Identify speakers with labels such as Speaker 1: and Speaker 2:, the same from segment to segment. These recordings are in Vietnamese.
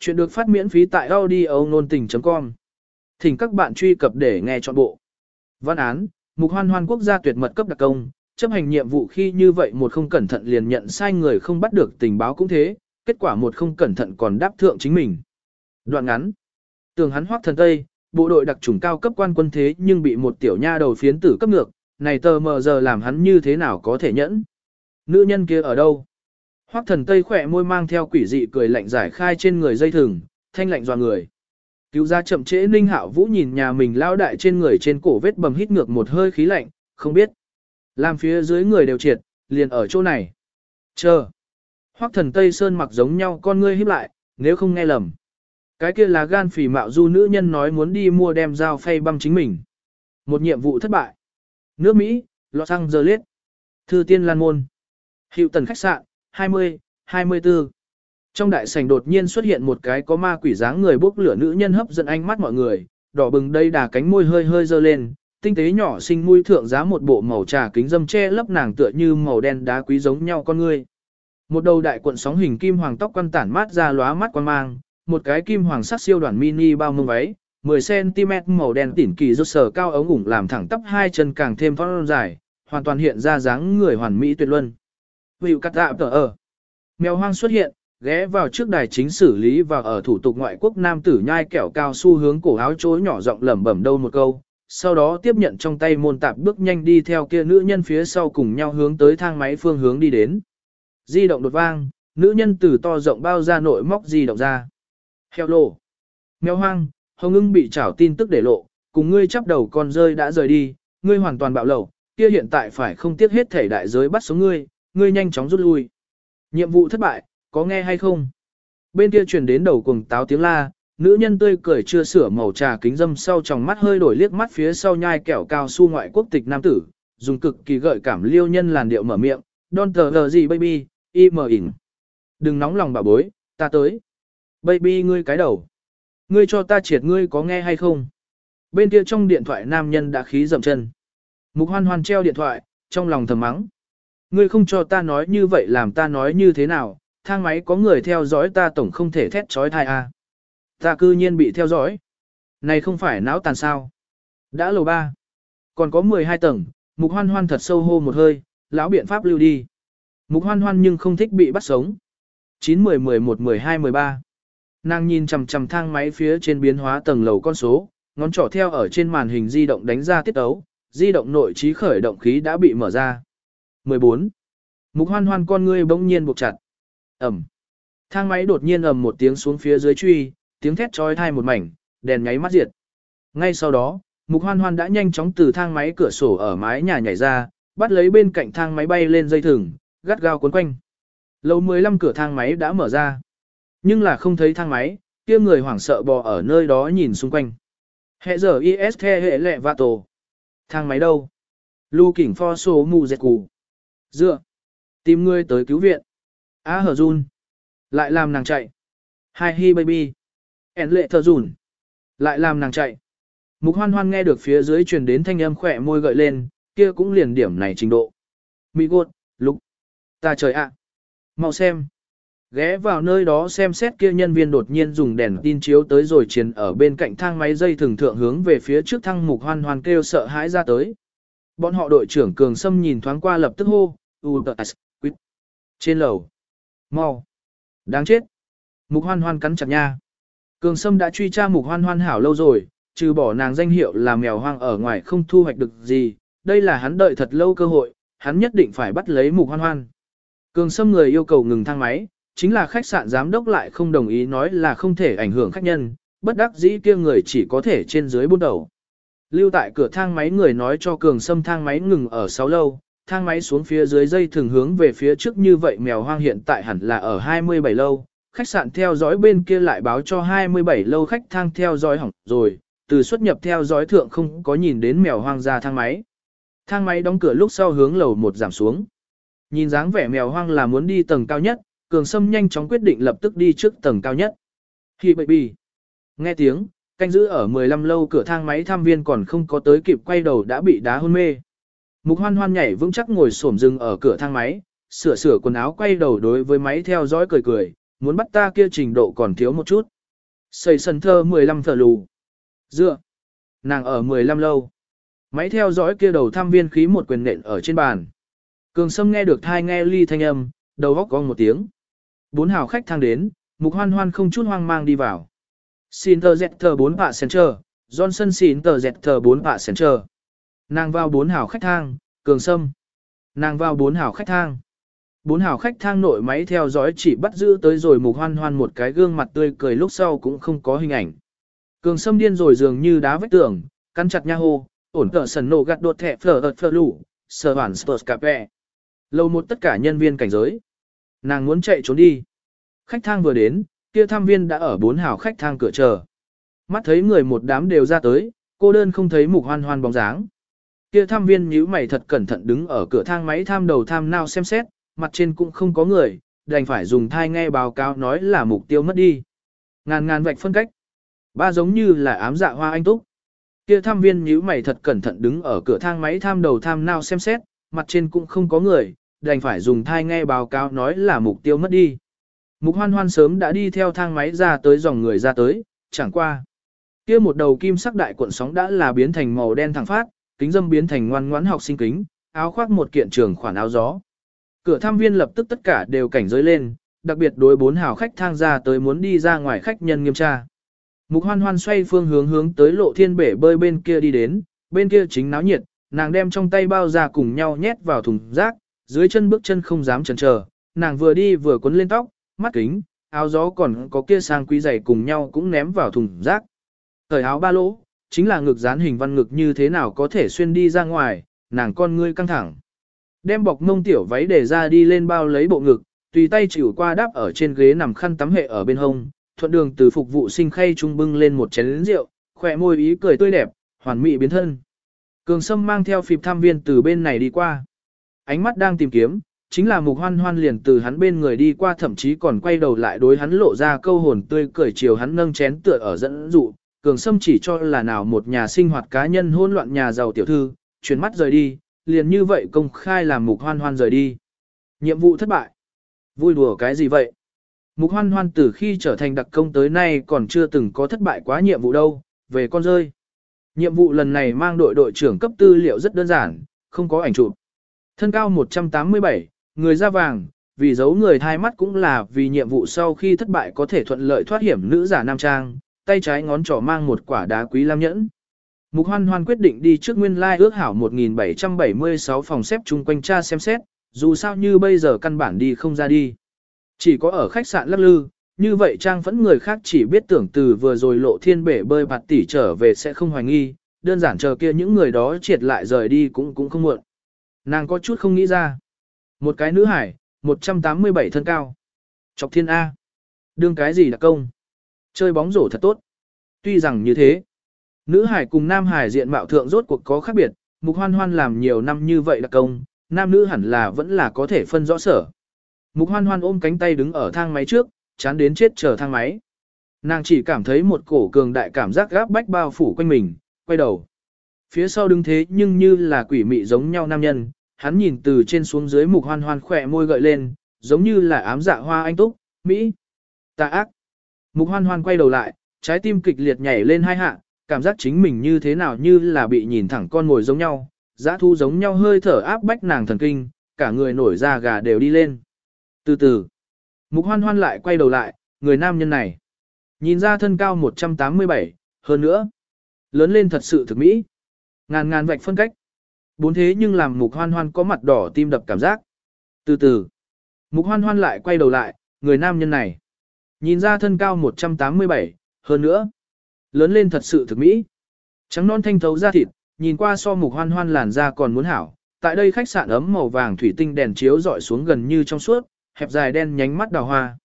Speaker 1: Chuyện được phát miễn phí tại audio nôn tình.com. Thỉnh các bạn truy cập để nghe trọn bộ. Văn án, mục hoan hoan quốc gia tuyệt mật cấp đặc công, chấp hành nhiệm vụ khi như vậy một không cẩn thận liền nhận sai người không bắt được tình báo cũng thế, kết quả một không cẩn thận còn đáp thượng chính mình. Đoạn ngắn. Tường hắn hoác thần Tây, bộ đội đặc trùng cao cấp quan quân thế nhưng bị một tiểu nha đầu phiến tử cấp ngược, này tờ mờ giờ làm hắn như thế nào có thể nhẫn. Nữ nhân kia ở đâu? Hoắc thần Tây khỏe môi mang theo quỷ dị cười lạnh giải khai trên người dây thừng, thanh lạnh dò người. Cứu ra chậm trễ Ninh Hạo Vũ nhìn nhà mình lao đại trên người trên cổ vết bầm hít ngược một hơi khí lạnh, không biết. Làm phía dưới người đều triệt, liền ở chỗ này. Chờ. Hoắc thần Tây Sơn mặc giống nhau con ngươi híp lại, nếu không nghe lầm. Cái kia là gan phỉ mạo du nữ nhân nói muốn đi mua đem dao phay băm chính mình. Một nhiệm vụ thất bại. Nước Mỹ, Los Angeles. Thư tiên Lan Môn. Hiệu tần khách sạn, 20, 24. Trong đại sảnh đột nhiên xuất hiện một cái có ma quỷ dáng người bốc lửa nữ nhân hấp dẫn ánh mắt mọi người, đỏ bừng đây đà cánh môi hơi hơi dơ lên, tinh tế nhỏ xinh mũi thượng giá một bộ màu trà kính dâm che lấp nàng tựa như màu đen đá quý giống nhau con người. Một đầu đại cuộn sóng hình kim hoàng tóc quăn tản mát ra lóa mắt quan mang, một cái kim hoàng sắc siêu đoàn mini bao mông váy, 10cm màu đen tỉn kỳ rốt sở cao ống ủng làm thẳng tắp hai chân càng thêm phong dài, hoàn toàn hiện ra dáng người hoàn mỹ tuyệt luân. Hữu cắt tạm tờ ở. Mèo hoang xuất hiện, ghé vào trước đài chính xử lý và ở thủ tục ngoại quốc nam tử nhai kẹo cao su hướng cổ áo chối nhỏ giọng lẩm bẩm đâu một câu, sau đó tiếp nhận trong tay môn tạp bước nhanh đi theo kia nữ nhân phía sau cùng nhau hướng tới thang máy phương hướng đi đến. Di động đột vang, nữ nhân từ to rộng bao ra nội móc di động ra. heo lộ, Mèo hoang, hồng ưng bị trảo tin tức để lộ, cùng ngươi chắp đầu con rơi đã rời đi, ngươi hoàn toàn bạo lẩu, kia hiện tại phải không tiếc hết thể đại giới bắt sống ngươi, ngươi nhanh chóng rút lui. Nhiệm vụ thất bại, có nghe hay không? Bên kia truyền đến đầu cuồng táo tiếng la, nữ nhân tươi cười chưa sửa màu trà kính dâm sau tròng mắt hơi đổi liếc mắt phía sau nhai kẹo cao su ngoại quốc tịch nam tử, dùng cực kỳ gợi cảm liêu nhân làn điệu mở miệng, don't tờ gì baby, im ỉn. Đừng nóng lòng bà bối, ta tới. Baby ngươi cái đầu. Ngươi cho ta triệt ngươi có nghe hay không? Bên kia trong điện thoại nam nhân đã khí dậm chân. Mục hoan hoan treo điện thoại, trong lòng thầm mắng. Ngươi không cho ta nói như vậy làm ta nói như thế nào, thang máy có người theo dõi ta tổng không thể thét trói thai à. Ta cư nhiên bị theo dõi. Này không phải não tàn sao. Đã lầu ba. Còn có 12 tầng, mục hoan hoan thật sâu hô một hơi, lão biện pháp lưu đi. Mục hoan hoan nhưng không thích bị bắt sống. 9, 10, 11, 12, 13. Nàng nhìn chằm chằm thang máy phía trên biến hóa tầng lầu con số, ngón trỏ theo ở trên màn hình di động đánh ra tiết ấu, di động nội trí khởi động khí đã bị mở ra. 14. Mục hoan hoan con ngươi bỗng nhiên buộc chặt. Ẩm. Thang máy đột nhiên ầm một tiếng xuống phía dưới truy, tiếng thét trói thai một mảnh, đèn nháy mắt diệt. Ngay sau đó, mục hoan hoan đã nhanh chóng từ thang máy cửa sổ ở mái nhà nhảy ra, bắt lấy bên cạnh thang máy bay lên dây thừng, gắt gao cuốn quanh. Lầu 15 cửa thang máy đã mở ra. Nhưng là không thấy thang máy, kia người hoảng sợ bò ở nơi đó nhìn xung quanh. Hệ giờ IS hệ lệ và tổ. Thang máy đâu? Lu kỉnh pho số mù dẹt cù. Dựa. Tìm ngươi tới cứu viện. Á hở run. Lại làm nàng chạy. Hai hi baby. En lệ thờ run. Lại làm nàng chạy. Mục hoan hoan nghe được phía dưới truyền đến thanh âm khỏe môi gợi lên, kia cũng liền điểm này trình độ. Mỹ gột, lục. Ta trời ạ. Mau xem. Ghé vào nơi đó xem xét kia nhân viên đột nhiên dùng đèn tin chiếu tới rồi chiến ở bên cạnh thang máy dây thường thượng hướng về phía trước thang mục hoan hoan kêu sợ hãi ra tới. Bọn họ đội trưởng Cường Sâm nhìn thoáng qua lập tức hô, u quýt. Trên lầu. mau, Đáng chết. Mục hoan hoan cắn chặt nha. Cường Sâm đã truy tra mục hoan hoan hảo lâu rồi, trừ bỏ nàng danh hiệu là mèo hoang ở ngoài không thu hoạch được gì, đây là hắn đợi thật lâu cơ hội, hắn nhất định phải bắt lấy mục hoan hoan. Cường Sâm người yêu cầu ngừng thang máy, chính là khách sạn giám đốc lại không đồng ý nói là không thể ảnh hưởng khách nhân, bất đắc dĩ kia người chỉ có thể trên dưới buôn đầu. Lưu tại cửa thang máy người nói cho cường sâm thang máy ngừng ở 6 lâu, thang máy xuống phía dưới dây thường hướng về phía trước như vậy mèo hoang hiện tại hẳn là ở 27 lâu, khách sạn theo dõi bên kia lại báo cho 27 lâu khách thang theo dõi hỏng rồi, từ xuất nhập theo dõi thượng không có nhìn đến mèo hoang ra thang máy. Thang máy đóng cửa lúc sau hướng lầu một giảm xuống. Nhìn dáng vẻ mèo hoang là muốn đi tầng cao nhất, cường sâm nhanh chóng quyết định lập tức đi trước tầng cao nhất. Hi baby. Nghe tiếng, canh giữ ở 15 lâu cửa thang máy tham viên còn không có tới kịp quay đầu đã bị đá hôn mê. Mục hoan hoan nhảy vững chắc ngồi xổm dừng ở cửa thang máy, sửa sửa quần áo quay đầu đối với máy theo dõi cười cười, muốn bắt ta kia trình độ còn thiếu một chút. Xây sân thơ 15 thờ lù. Dựa. Nàng ở 15 lâu. Máy theo dõi kia đầu tham viên khí một quyền nện ở trên bàn. Cường Sâm nghe được thai nghe ly thanh âm, đầu góc cong một tiếng. Bốn hào khách thang đến, mục hoan hoan không chút hoang mang đi vào. Sinter Zetter 4 sên chờ, Johnson Sinter Zetter 4 sên chờ. Nàng vào bốn hào khách thang, Cường Sâm. Nàng vào bốn hào khách thang. Bốn hào khách thang nội máy theo dõi chỉ bắt giữ tới rồi mục hoan hoan một cái gương mặt tươi cười lúc sau cũng không có hình ảnh. Cường Sâm điên rồi dường như đá vách tường, cắn chặt nha hô, ổn cỡ sần nổ gạt đột thẻ phở ợt phở lũ, sờ hoàn spurs cà pẹ. Lâu một tất cả nhân viên cảnh giới. Nàng muốn chạy trốn đi. Khách thang vừa đến, kia tham viên đã ở bốn hào khách thang cửa chờ. Mắt thấy người một đám đều ra tới, cô đơn không thấy mục hoan hoan bóng dáng. Kia tham viên nhíu mày thật cẩn thận đứng ở cửa thang máy tham đầu tham nào xem xét, mặt trên cũng không có người, đành phải dùng thai nghe báo cáo nói là mục tiêu mất đi. Ngàn ngàn vạch phân cách. Ba giống như là ám dạ hoa anh túc. Kia tham viên nhíu mày thật cẩn thận đứng ở cửa thang máy tham đầu tham nào xem xét, mặt trên cũng không có người, đành phải dùng thai nghe báo cáo nói là mục tiêu mất đi. Mục hoan hoan sớm đã đi theo thang máy ra tới dòng người ra tới, chẳng qua. Kia một đầu kim sắc đại cuộn sóng đã là biến thành màu đen thẳng phát, kính dâm biến thành ngoan ngoãn học sinh kính, áo khoác một kiện trường khoản áo gió. Cửa tham viên lập tức tất cả đều cảnh giới lên, đặc biệt đối bốn hào khách thang ra tới muốn đi ra ngoài khách nhân nghiêm tra. Mục hoan hoan xoay phương hướng hướng tới lộ thiên bể bơi bên kia đi đến, bên kia chính náo nhiệt, nàng đem trong tay bao ra cùng nhau nhét vào thùng rác, dưới chân bước chân không dám chần chờ, nàng vừa đi vừa cuốn lên tóc, mắt kính, áo gió còn có kia sang quý giày cùng nhau cũng ném vào thùng rác. Thời áo ba lỗ, chính là ngực dán hình văn ngực như thế nào có thể xuyên đi ra ngoài, nàng con ngươi căng thẳng. Đem bọc mông tiểu váy để ra đi lên bao lấy bộ ngực, tùy tay chịu qua đáp ở trên ghế nằm khăn tắm hệ ở bên hông, thuận đường từ phục vụ sinh khay trung bưng lên một chén rượu, khỏe môi ý cười tươi đẹp, hoàn mỹ biến thân. Cường Sâm mang theo phịp tham viên từ bên này đi qua. Ánh mắt đang tìm kiếm, chính là mục hoan hoan liền từ hắn bên người đi qua thậm chí còn quay đầu lại đối hắn lộ ra câu hồn tươi cười chiều hắn nâng chén tựa ở dẫn dụ. Cường Sâm chỉ cho là nào một nhà sinh hoạt cá nhân hỗn loạn nhà giàu tiểu thư, chuyển mắt rời đi, liền như vậy công khai làm mục hoan hoan rời đi. Nhiệm vụ thất bại. Vui đùa cái gì vậy? Mục hoan hoan từ khi trở thành đặc công tới nay còn chưa từng có thất bại quá nhiệm vụ đâu, về con rơi. Nhiệm vụ lần này mang đội đội trưởng cấp tư liệu rất đơn giản, không có ảnh chụp. Thân cao 187, người da vàng, vì giấu người thai mắt cũng là vì nhiệm vụ sau khi thất bại có thể thuận lợi thoát hiểm nữ giả nam trang, tay trái ngón trỏ mang một quả đá quý lam nhẫn. Mục hoan hoan quyết định đi trước nguyên lai like ước hảo 1776 phòng xếp chung quanh cha xem xét, dù sao như bây giờ căn bản đi không ra đi. Chỉ có ở khách sạn lắc lư, như vậy trang phẫn người khác chỉ biết tưởng từ vừa rồi lộ thiên bể bơi bạt tỷ trở về sẽ không hoài nghi, đơn giản chờ kia những người đó triệt lại rời đi cũng cũng không muộn. Nàng có chút không nghĩ ra. Một cái nữ hải, 187 thân cao. Chọc thiên A. Đương cái gì là công? Chơi bóng rổ thật tốt. Tuy rằng như thế, nữ hải cùng nam hải diện mạo thượng rốt cuộc có khác biệt, mục hoan hoan làm nhiều năm như vậy là công, nam nữ hẳn là vẫn là có thể phân rõ sở. Mục hoan hoan ôm cánh tay đứng ở thang máy trước, chán đến chết chờ thang máy. Nàng chỉ cảm thấy một cổ cường đại cảm giác gáp bách bao phủ quanh mình, quay đầu. Phía sau đứng thế nhưng như là quỷ mị giống nhau nam nhân, hắn nhìn từ trên xuống dưới mục hoan hoan khỏe môi gợi lên, giống như là ám dạ hoa anh túc, Mỹ. Tà ác. Mục hoan hoan quay đầu lại, trái tim kịch liệt nhảy lên hai hạ, cảm giác chính mình như thế nào như là bị nhìn thẳng con ngồi giống nhau, giã thu giống nhau hơi thở áp bách nàng thần kinh, cả người nổi da gà đều đi lên. Từ từ, mục hoan hoan lại quay đầu lại, người nam nhân này. Nhìn ra thân cao 187, hơn nữa. Lớn lên thật sự thực mỹ. Ngàn ngàn vạch phân cách. Bốn thế nhưng làm mục hoan hoan có mặt đỏ tim đập cảm giác. Từ từ, mục hoan hoan lại quay đầu lại, người nam nhân này. Nhìn ra thân cao 187, hơn nữa. Lớn lên thật sự thực mỹ. Trắng non thanh thấu da thịt, nhìn qua so mục hoan hoan làn da còn muốn hảo. Tại đây khách sạn ấm màu vàng thủy tinh đèn chiếu dọi xuống gần như trong suốt, hẹp dài đen nhánh mắt đào hoa.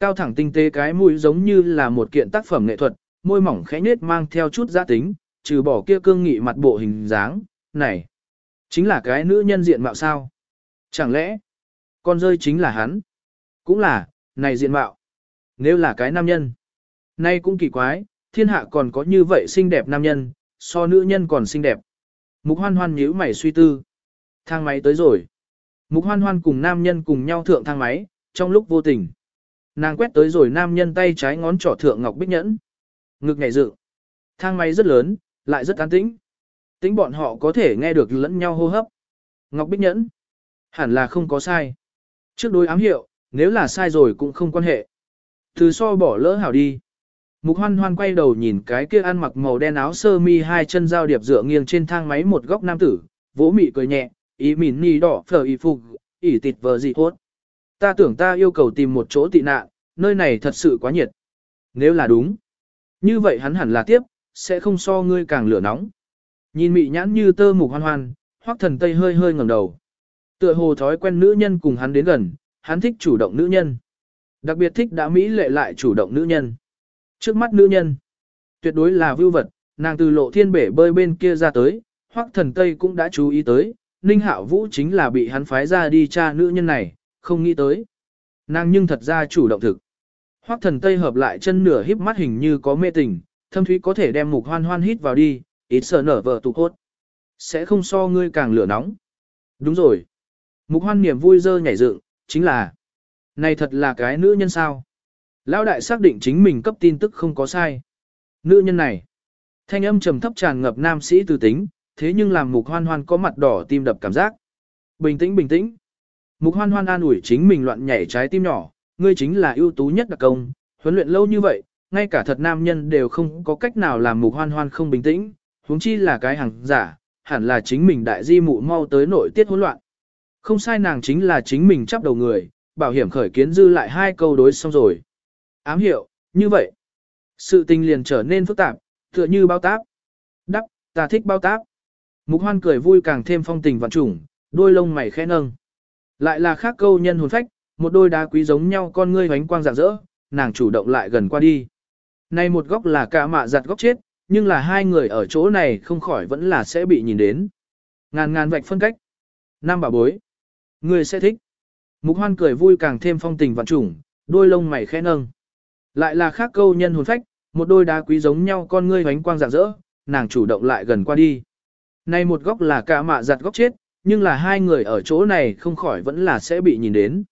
Speaker 1: Cao thẳng tinh tế cái mũi giống như là một kiện tác phẩm nghệ thuật, môi mỏng khẽ nết mang theo chút giá tính, trừ bỏ kia cương nghị mặt bộ hình dáng, này, chính là cái nữ nhân diện mạo sao? Chẳng lẽ, con rơi chính là hắn? Cũng là, này diện mạo. Nếu là cái nam nhân, nay cũng kỳ quái, thiên hạ còn có như vậy xinh đẹp nam nhân, so nữ nhân còn xinh đẹp. Mục hoan hoan nhíu mày suy tư. Thang máy tới rồi. Mục hoan hoan cùng nam nhân cùng nhau thượng thang máy, trong lúc vô tình. Nàng quét tới rồi nam nhân tay trái ngón trỏ thượng ngọc bích nhẫn. Ngực nhảy dự. Thang máy rất lớn, lại rất an tĩnh. Tính bọn họ có thể nghe được lẫn nhau hô hấp. Ngọc bích nhẫn. Hẳn là không có sai. Trước đối ám hiệu, nếu là sai rồi cũng không quan hệ. Từ so bỏ lỡ hảo đi. Mục hoan hoan quay đầu nhìn cái kia ăn mặc màu đen áo sơ mi hai chân giao điệp dựa nghiêng trên thang máy một góc nam tử, vỗ mị cười nhẹ, ý mỉn ni đỏ phở y phục, ỉ tịt vờ gì hốt. Ta tưởng ta yêu cầu tìm một chỗ tị nạn, nơi này thật sự quá nhiệt. Nếu là đúng, như vậy hắn hẳn là tiếp, sẽ không so ngươi càng lửa nóng. Nhìn mị nhãn như tơ mục hoan hoan, hoắc thần tây hơi hơi ngẩng đầu. Tựa hồ thói quen nữ nhân cùng hắn đến gần, hắn thích chủ động nữ nhân. Đặc biệt thích đã mỹ lệ lại chủ động nữ nhân. Trước mắt nữ nhân, tuyệt đối là vưu vật, nàng từ lộ thiên bể bơi bên kia ra tới, hoắc thần tây cũng đã chú ý tới, Ninh Hạo Vũ chính là bị hắn phái ra đi tra nữ nhân này, không nghĩ tới. Nàng nhưng thật ra chủ động thực. Hoắc thần tây hợp lại chân nửa híp mắt hình như có mê tình, thâm thúy có thể đem mục hoan hoan hít vào đi, ít sợ nở vợ tụ hốt. Sẽ không so ngươi càng lửa nóng. Đúng rồi. Mục hoan niềm vui dơ nhảy dựng, chính là. Này thật là cái nữ nhân sao. Lão đại xác định chính mình cấp tin tức không có sai. Nữ nhân này. Thanh âm trầm thấp tràn ngập nam sĩ từ tính, thế nhưng làm mục hoan hoan có mặt đỏ tim đập cảm giác. Bình tĩnh bình tĩnh. Mục hoan hoan an ủi chính mình loạn nhảy trái tim nhỏ, ngươi chính là ưu tú nhất đặc công, huấn luyện lâu như vậy, ngay cả thật nam nhân đều không có cách nào làm mục hoan hoan không bình tĩnh, huống chi là cái hàng giả, hẳn là chính mình đại di mụ mau tới nội tiết hỗn loạn. Không sai nàng chính là chính mình chấp đầu người, bảo hiểm khởi kiến dư lại hai câu đối xong rồi. Ám hiệu, như vậy. Sự tình liền trở nên phức tạp, tựa như bao táp. Đắc, ta thích bao táp. Mục hoan cười vui càng thêm phong tình vạn trùng, đôi lông mày khẽ nâng. Lại là khác câu nhân hồn phách, một đôi đá quý giống nhau con ngươi hoánh quang rạng rỡ, nàng chủ động lại gần qua đi. Này một góc là cả mạ giặt góc chết, nhưng là hai người ở chỗ này không khỏi vẫn là sẽ bị nhìn đến. Ngàn ngàn vạch phân cách. Nam bà bối. Người sẽ thích. Mục hoan cười vui càng thêm phong tình vạn trùng, đôi lông mày khẽ nâng. Lại là khác câu nhân hồn phách, một đôi đá quý giống nhau con ngươi hoánh quang rạng rỡ, nàng chủ động lại gần qua đi. Này một góc là cả mạ giặt góc chết, nhưng là hai người ở chỗ này không khỏi vẫn là sẽ bị nhìn đến.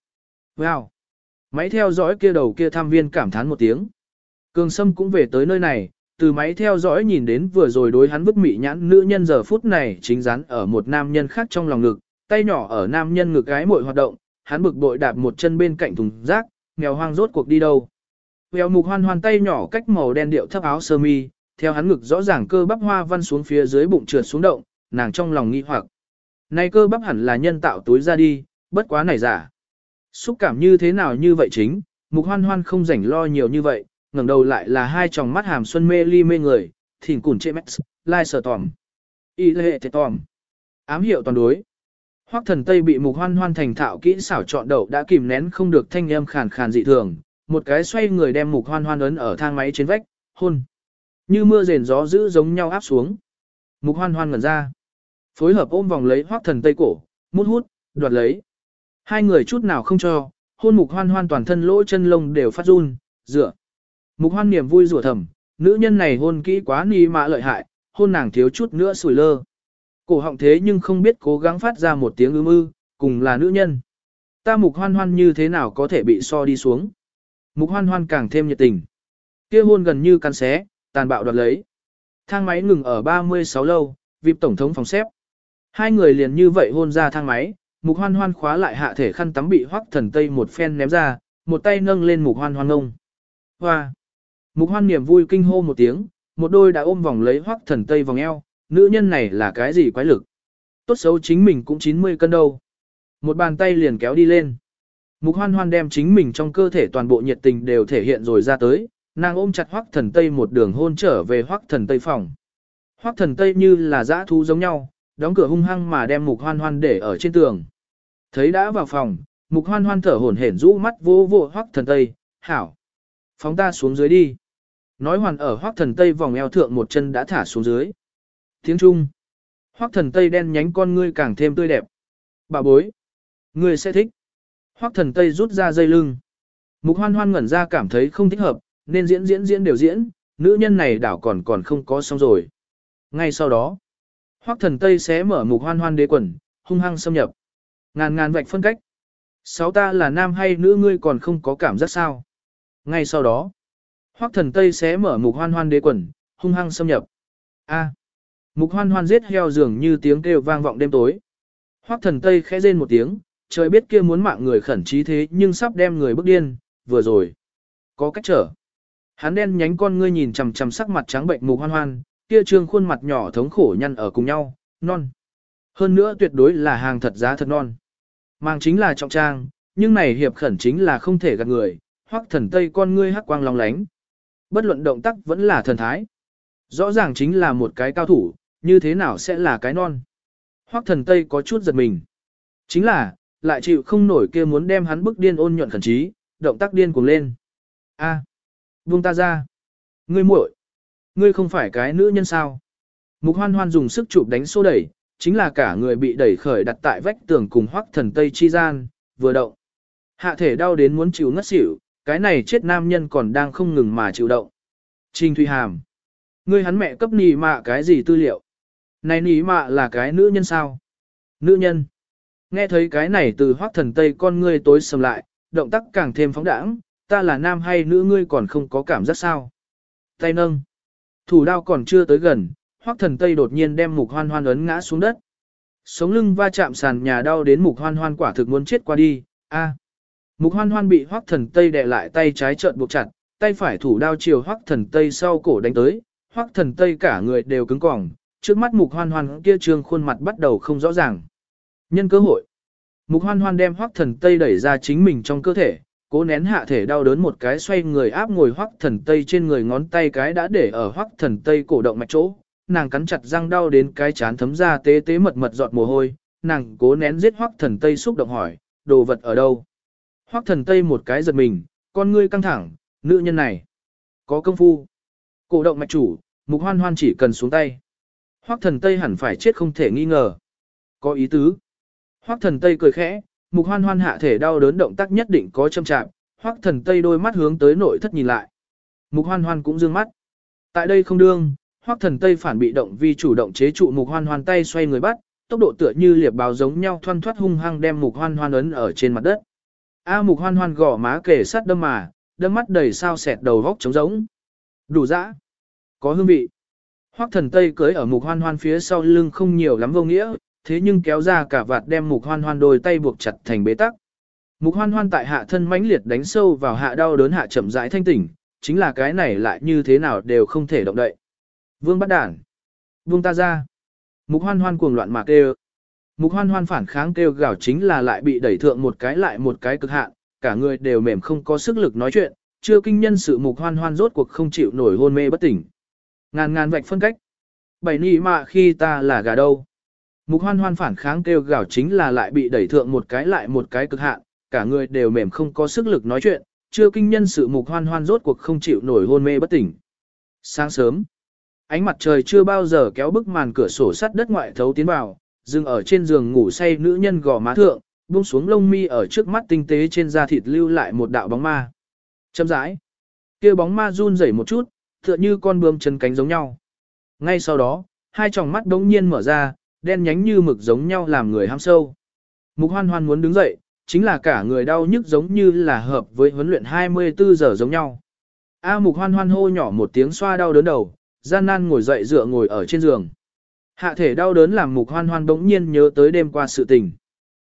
Speaker 1: Wow! Máy theo dõi kia đầu kia tham viên cảm thán một tiếng. Cường Sâm cũng về tới nơi này, từ máy theo dõi nhìn đến vừa rồi đối hắn bức mị nhãn nữ nhân giờ phút này chính rắn ở một nam nhân khác trong lòng ngực, tay nhỏ ở nam nhân ngực gái mội hoạt động, hắn bực bội đạp một chân bên cạnh thùng rác, mèo hoang rốt cuộc đi đâu. Mèo mục hoan hoan tay nhỏ cách màu đen điệu thấp áo sơ mi, theo hắn ngực rõ ràng cơ bắp hoa văn xuống phía dưới bụng trượt xuống động, nàng trong lòng nghi hoặc. Này cơ bắp hẳn là nhân tạo túi ra đi, bất quá này giả. Xúc cảm như thế nào như vậy chính, mục hoan hoan không rảnh lo nhiều như vậy, ngẩng đầu lại là hai tròng mắt hàm xuân mê ly mê người, thỉnh củn chê mét, lai sở tòm. Y lệ thế tòm. Ám hiệu toàn đối. Hoắc thần Tây bị mục hoan hoan thành thạo kỹ xảo chọn đậu đã kìm nén không được thanh âm khàn khàn dị thường, một cái xoay người đem mục hoan hoan ấn ở thang máy trên vách, hôn. Như mưa rền gió dữ giống nhau áp xuống. Mục hoan hoan ngẩn ra. Phối hợp ôm vòng lấy hoắc thần Tây cổ, mút hút, đoạt lấy. Hai người chút nào không cho, hôn mục hoan hoan toàn thân lỗ chân lông đều phát run, dựa. Mục hoan niềm vui rủa thầm, nữ nhân này hôn kỹ quá ni mạ lợi hại, hôn nàng thiếu chút nữa sủi lơ. Cổ họng thế nhưng không biết cố gắng phát ra một tiếng ưm ư, cùng là nữ nhân. Ta mục hoan hoan như thế nào có thể bị so đi xuống. Mục hoan hoan càng thêm nhiệt tình. kia hôn gần như căn xé, tàn bạo đoạt lấy. Thang máy ngừng ở 36 lâu, vịp tổng thống phòng xếp. Hai người liền như vậy hôn ra thang máy, mục hoan hoan khóa lại hạ thể khăn tắm bị hoắc thần tây một phen ném ra, một tay nâng lên mục hoan hoan ngông. Hoa! Mục hoan niềm vui kinh hô một tiếng, một đôi đã ôm vòng lấy hoắc thần tây vòng eo, nữ nhân này là cái gì quái lực. Tốt xấu chính mình cũng 90 cân đâu. Một bàn tay liền kéo đi lên. Mục hoan hoan đem chính mình trong cơ thể toàn bộ nhiệt tình đều thể hiện rồi ra tới, nàng ôm chặt hoắc thần tây một đường hôn trở về hoắc thần tây phòng. Hoắc thần tây như là dã thú giống nhau, đóng cửa hung hăng mà đem mục hoan hoan để ở trên tường. Thấy đã vào phòng, mục hoan hoan thở hổn hển rũ mắt vô vô hoắc thần tây, hảo. Phóng ta xuống dưới đi. Nói hoàn ở hoắc thần tây vòng eo thượng một chân đã thả xuống dưới. Tiếng Trung. Hoắc thần tây đen nhánh con ngươi càng thêm tươi đẹp. Bà bối. Ngươi sẽ thích. Hoắc thần tây rút ra dây lưng. Mục hoan hoan ngẩn ra cảm thấy không thích hợp, nên diễn diễn diễn đều diễn, nữ nhân này đảo còn còn không có xong rồi. Ngay sau đó, Hoắc thần tây sẽ mở mục hoan hoan đế quần, hung hăng xâm nhập. Ngàn ngàn vạch phân cách. Sáu ta là nam hay nữ ngươi còn không có cảm giác sao. Ngay sau đó, Hoắc thần Tây xé mở mục hoan hoan đế quần, hung hăng xâm nhập. A. Mục hoan hoan giết heo dường như tiếng kêu vang vọng đêm tối. Hoắc thần Tây khẽ rên một tiếng, trời biết kia muốn mạng người khẩn trí thế nhưng sắp đem người bước điên, vừa rồi. Có cách trở. Hắn đen nhánh con ngươi nhìn chằm chằm sắc mặt trắng bệnh mục hoan hoan, kia trương khuôn mặt nhỏ thống khổ nhăn ở cùng nhau, non. Hơn nữa tuyệt đối là hàng thật giá thật non. Mang chính là trọng trang, nhưng này hiệp khẩn chính là không thể gạt người, Hoắc thần tây con ngươi hắc quang long lánh. Bất luận động tác vẫn là thần thái. Rõ ràng chính là một cái cao thủ, như thế nào sẽ là cái non. Hoắc thần tây có chút giật mình. Chính là, lại chịu không nổi kia muốn đem hắn bức điên ôn nhuận khẩn trí, động tác điên cuồng lên. A, à, buông ta ra. Ngươi muội, ngươi không phải cái nữ nhân sao? Mục Hoan Hoan dùng sức chụp đánh xô đẩy, chính là cả người bị đẩy khởi đặt tại vách tường cùng Hoắc Thần Tây chi gian, vừa động. Hạ thể đau đến muốn chịu ngất xỉu, cái này chết nam nhân còn đang không ngừng mà chịu động. Trình Thụy Hàm, ngươi hắn mẹ cấp nì mạ cái gì tư liệu? Này nì mạ là cái nữ nhân sao? Nữ nhân. Nghe thấy cái này từ Hoắc Thần Tây con ngươi tối sầm lại, động tác càng thêm phóng đãng, ta là nam hay nữ ngươi còn không có cảm giác sao? Tay nâng. Thủ đao còn chưa tới gần, Hoắc Thần Tây đột nhiên đem Mục Hoan Hoan ấn ngã xuống đất. Sống lưng va chạm sàn nhà đau đến Mục Hoan Hoan quả thực muốn chết qua đi. A. Mục Hoan Hoan bị Hoắc Thần Tây đè lại tay trái trợn buộc chặt, tay phải thủ đao chiều Hoắc Thần Tây sau cổ đánh tới, Hoắc Thần Tây cả người đều cứng cỏng, trước mắt Mục Hoan Hoan kia trương khuôn mặt bắt đầu không rõ ràng. Nhân cơ hội, Mục Hoan Hoan đem Hoắc Thần Tây đẩy ra chính mình trong cơ thể, cố nén hạ thể đau đớn một cái xoay người áp ngồi Hoắc Thần Tây trên người ngón tay cái đã để ở Hoắc Thần Tây cổ động mạch chỗ, nàng cắn chặt răng đau đến cái chán thấm ra tế tế mật mật giọt mồ hôi, nàng cố nén giết Hoắc Thần Tây xúc động hỏi, đồ vật ở đâu? Hoắc Thần Tây một cái giật mình, con ngươi căng thẳng, nữ nhân này có công phu. Cổ động mạch chủ, Mục Hoan Hoan chỉ cần xuống tay. Hoắc Thần Tây hẳn phải chết không thể nghi ngờ. Có ý tứ. Hoắc Thần Tây cười khẽ, Mục Hoan Hoan hạ thể đau đớn động tác nhất định có châm chạm, Hoắc Thần Tây đôi mắt hướng tới nội thất nhìn lại. Mục Hoan Hoan cũng dương mắt. Tại đây không đương, Hoắc Thần Tây phản bị động vi chủ động chế trụ Mục Hoan Hoan tay xoay người bắt, tốc độ tựa như liệp báo giống nhau thoăn thoát hung hăng đem Mục Hoan Hoan ấn ở trên mặt đất. A Mục Hoan Hoan gõ má kề sát đâm mà, đâm mắt đầy sao sẹt đầu góc trống rỗng. Đủ dã, có hương vị. Hoắc Thần Tây cưới ở Mục Hoan Hoan phía sau lưng không nhiều lắm vô nghĩa, thế nhưng kéo ra cả vạt đem Mục Hoan Hoan đôi tay buộc chặt thành bế tắc. Mục Hoan Hoan tại hạ thân mãnh liệt đánh sâu vào hạ đau đớn hạ chậm rãi thanh tỉnh, chính là cái này lại như thế nào đều không thể động đậy. Vương bắt đản. Vương ta ra. Mục hoan hoan cuồng loạn mà đều. Mục hoan hoan phản kháng kêu gào chính là lại bị đẩy thượng một cái lại một cái cực hạn, cả người đều mềm không có sức lực nói chuyện, chưa kinh nhân sự mục hoan hoan rốt cuộc không chịu nổi hôn mê bất tỉnh. Ngàn ngàn vạch phân cách. Bảy nị mạ khi ta là gà đâu. Mục hoan hoan phản kháng kêu gào chính là lại bị đẩy thượng một cái lại một cái cực hạn, cả người đều mềm không có sức lực nói chuyện, chưa kinh nhân sự mục hoan hoan rốt cuộc không chịu nổi hôn mê bất tỉnh. Sáng sớm, Ánh mặt trời chưa bao giờ kéo bức màn cửa sổ sắt đất ngoại thấu tiến vào, dừng ở trên giường ngủ say nữ nhân gò má thượng, buông xuống lông mi ở trước mắt tinh tế trên da thịt lưu lại một đạo bóng ma. Châm rãi. kia bóng ma run rẩy một chút, tựa như con bướm chân cánh giống nhau. Ngay sau đó, hai tròng mắt đống nhiên mở ra, đen nhánh như mực giống nhau làm người ham sâu. Mục hoan hoan muốn đứng dậy, chính là cả người đau nhức giống như là hợp với huấn luyện 24 giờ giống nhau. A mục hoan hoan hô nhỏ một tiếng xoa đau đớn đầu, gian nan ngồi dậy dựa ngồi ở trên giường. Hạ thể đau đớn làm mục hoan hoan bỗng nhiên nhớ tới đêm qua sự tình.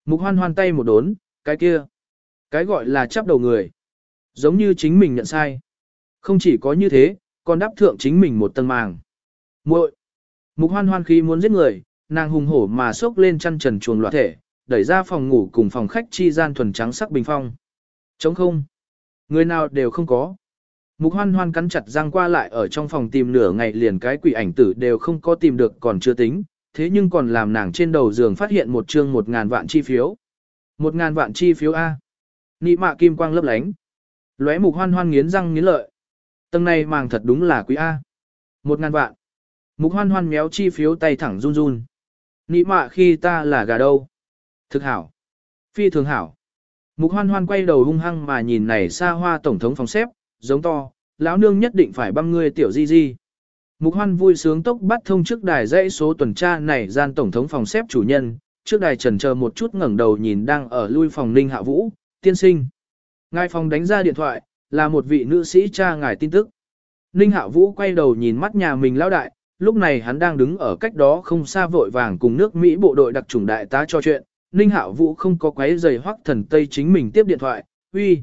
Speaker 1: Mục hoan hoan tay một đốn, cái kia. Cái gọi là chắp đầu người. Giống như chính mình nhận sai. Không chỉ có như thế, còn đáp thượng chính mình một tầng màng. muội Mục hoan hoan khi muốn giết người, nàng hùng hổ mà xốc lên chăn trần chuồng loạt thể, đẩy ra phòng ngủ cùng phòng khách chi gian thuần trắng sắc bình phong. Chống không. Người nào đều không có. Mục hoan hoan cắn chặt răng qua lại ở trong phòng tìm nửa ngày liền cái quỷ ảnh tử đều không có tìm được còn chưa tính, thế nhưng còn làm nàng trên đầu giường phát hiện một chương một ngàn vạn chi phiếu. Một ngàn vạn chi phiếu A. Nị mạ kim quang lấp lánh. Lóe mục hoan hoan nghiến răng nghiến lợi. Tầng này màng thật đúng là quý A. Một ngàn vạn. Mục hoan hoan méo chi phiếu tay thẳng run run. Nị mạ khi ta là gà đâu. Thực hảo. Phi thường hảo. Mục hoan hoan quay đầu hung hăng mà nhìn này xa hoa tổng thống phòng xếp, giống to, lão nương nhất định phải băm ngươi tiểu di di. Mục hoan vui sướng tốc bắt thông trước đài dãy số tuần tra này gian tổng thống phòng xếp chủ nhân, trước đài trần chờ một chút ngẩng đầu nhìn đang ở lui phòng ninh hạ vũ, tiên sinh. Ngài phòng đánh ra điện thoại, Là một vị nữ sĩ cha ngài tin tức. Ninh hạ Vũ quay đầu nhìn mắt nhà mình lão đại, lúc này hắn đang đứng ở cách đó không xa vội vàng cùng nước Mỹ bộ đội đặc chủng đại tá cho chuyện. Ninh hạ Vũ không có quấy giày hoắc thần Tây chính mình tiếp điện thoại, uy.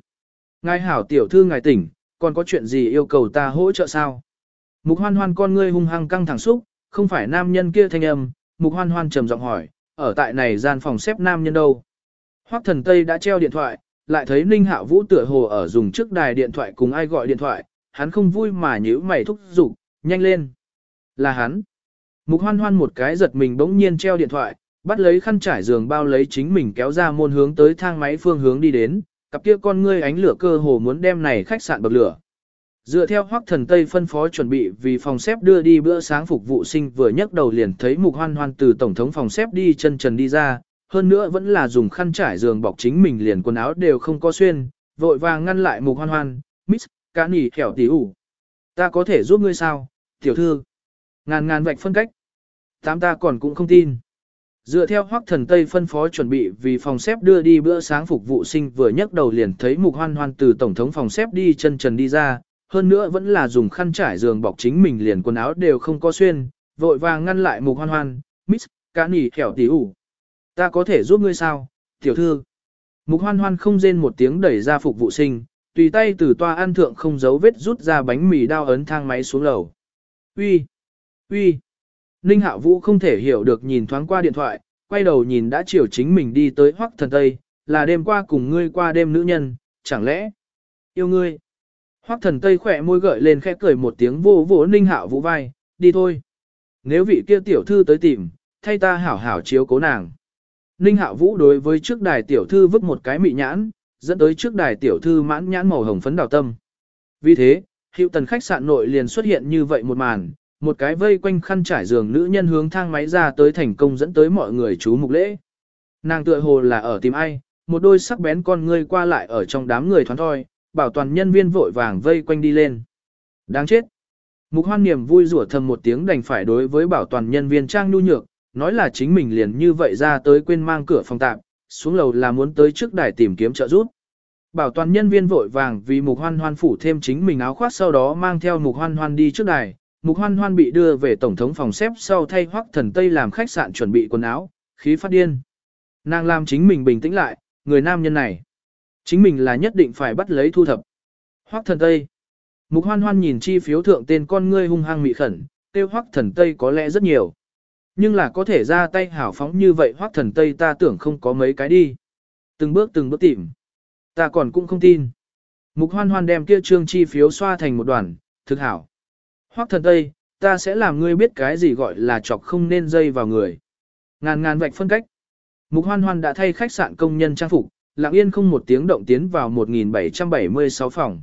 Speaker 1: Ngài hảo tiểu thư ngài tỉnh, còn có chuyện gì yêu cầu ta hỗ trợ sao? Mục hoan hoan con ngươi hung hăng căng thẳng xúc, không phải nam nhân kia thanh âm, mục hoan hoan trầm giọng hỏi, ở tại này gian phòng xếp nam nhân đâu? Hoắc thần Tây đã treo điện thoại, lại thấy Ninh hạ Vũ tựa hồ ở dùng trước đài điện thoại cùng ai gọi điện thoại, hắn không vui mà nhíu mày thúc giục, nhanh lên. Là hắn. Mục hoan hoan một cái giật mình bỗng nhiên treo điện thoại, bắt lấy khăn trải giường bao lấy chính mình kéo ra môn hướng tới thang máy phương hướng đi đến, cặp kia con ngươi ánh lửa cơ hồ muốn đem này khách sạn bậc lửa. Dựa theo hoắc thần Tây phân phó chuẩn bị vì phòng xếp đưa đi bữa sáng phục vụ sinh vừa nhấc đầu liền thấy mục hoan hoan từ tổng thống phòng xếp đi chân trần đi ra, hơn nữa vẫn là dùng khăn trải giường bọc chính mình liền quần áo đều không có xuyên, vội vàng ngăn lại mục hoan hoan, miss, cá nỉ khẻo tỉ ủ. Ta có thể giúp ngươi sao, tiểu thư? Ngàn ngàn vạch phân cách. Tám ta còn cũng không tin. Dựa theo hoắc thần Tây phân phó chuẩn bị vì phòng xếp đưa đi bữa sáng phục vụ sinh vừa nhấc đầu liền thấy mục hoan hoan từ tổng thống phòng xếp đi chân trần đi ra, hơn nữa vẫn là dùng khăn trải giường bọc chính mình liền quần áo đều không có xuyên, vội vàng ngăn lại mục hoan hoan, miss, cá nỉ khẻo tỉ ủ. Ta có thể giúp ngươi sao, tiểu thư? Mục hoan hoan không rên một tiếng đẩy ra phục vụ sinh, tùy tay từ toa ăn thượng không giấu vết rút ra bánh mì đao ấn thang máy xuống lầu. Uy, uy. Ninh Hạo Vũ không thể hiểu được nhìn thoáng qua điện thoại, quay đầu nhìn đã chiều chính mình đi tới Hoắc Thần Tây, là đêm qua cùng ngươi qua đêm nữ nhân, chẳng lẽ yêu ngươi? Hoắc Thần Tây khỏe môi gợi lên khẽ cười một tiếng vô vỗ Ninh Hạo Vũ vai, đi thôi. Nếu vị kia tiểu thư tới tìm, thay ta hảo hảo chiếu cố nàng. Ninh Hạo Vũ đối với trước đài tiểu thư vứt một cái mị nhãn, dẫn tới trước đài tiểu thư mãn nhãn màu hồng phấn đào tâm. Vì thế, hiệu tần khách sạn nội liền xuất hiện như vậy một màn, một cái vây quanh khăn trải giường nữ nhân hướng thang máy ra tới thành công dẫn tới mọi người chú mục lễ. Nàng tựa hồ là ở tìm ai, một đôi sắc bén con ngươi qua lại ở trong đám người thoáng thoi, bảo toàn nhân viên vội vàng vây quanh đi lên. Đáng chết. Mục hoan niềm vui rủa thầm một tiếng đành phải đối với bảo toàn nhân viên trang nhu nhược, nói là chính mình liền như vậy ra tới quên mang cửa phòng tạm, xuống lầu là muốn tới trước đài tìm kiếm trợ giúp. Bảo toàn nhân viên vội vàng vì mục hoan hoan phủ thêm chính mình áo khoác sau đó mang theo mục hoan hoan đi trước đài. Mục hoan hoan bị đưa về tổng thống phòng xếp sau thay hoắc thần Tây làm khách sạn chuẩn bị quần áo, khí phát điên. Nàng làm chính mình bình tĩnh lại, người nam nhân này. Chính mình là nhất định phải bắt lấy thu thập. Hoắc thần Tây. Mục hoan hoan nhìn chi phiếu thượng tên con ngươi hung hăng mị khẩn, tiêu hoắc thần Tây có lẽ rất nhiều. Nhưng là có thể ra tay hảo phóng như vậy hoắc thần Tây ta tưởng không có mấy cái đi. Từng bước từng bước tìm. Ta còn cũng không tin. Mục hoan hoan đem kia trương chi phiếu xoa thành một đoàn, thực hảo. Hoắc thần Tây, ta sẽ làm ngươi biết cái gì gọi là chọc không nên dây vào người. Ngàn ngàn vạch phân cách. Mục hoan hoan đã thay khách sạn công nhân trang phục, lặng yên không một tiếng động tiến vào 1776 phòng.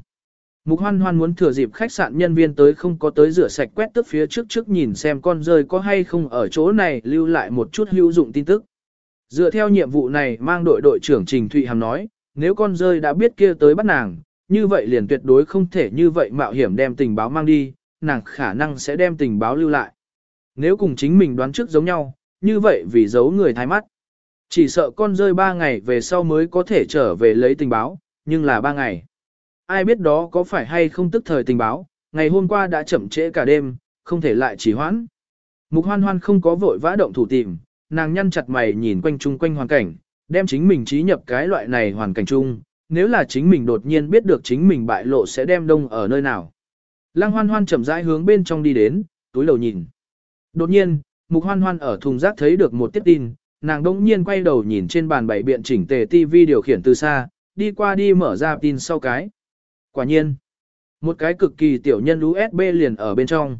Speaker 1: Mục hoan hoan muốn thừa dịp khách sạn nhân viên tới không có tới rửa sạch quét tức phía trước trước nhìn xem con rơi có hay không ở chỗ này lưu lại một chút hữu dụng tin tức. Dựa theo nhiệm vụ này mang đội đội trưởng Trình Thụy Hàm nói, nếu con rơi đã biết kia tới bắt nàng, như vậy liền tuyệt đối không thể như vậy mạo hiểm đem tình báo mang đi, nàng khả năng sẽ đem tình báo lưu lại. Nếu cùng chính mình đoán trước giống nhau, như vậy vì giấu người thái mắt. Chỉ sợ con rơi ba ngày về sau mới có thể trở về lấy tình báo, nhưng là ba ngày. Ai biết đó có phải hay không tức thời tình báo, ngày hôm qua đã chậm trễ cả đêm, không thể lại chỉ hoãn. Mục hoan hoan không có vội vã động thủ tìm, nàng nhăn chặt mày nhìn quanh chung quanh hoàn cảnh, đem chính mình trí nhập cái loại này hoàn cảnh chung, nếu là chính mình đột nhiên biết được chính mình bại lộ sẽ đem đông ở nơi nào. Lăng hoan hoan chậm rãi hướng bên trong đi đến, túi đầu nhìn. Đột nhiên, mục hoan hoan ở thùng rác thấy được một tiết tin, nàng đông nhiên quay đầu nhìn trên bàn bảy biện chỉnh tề TV điều khiển từ xa, đi qua đi mở ra tin sau cái. Quả nhiên, một cái cực kỳ tiểu nhân USB liền ở bên trong.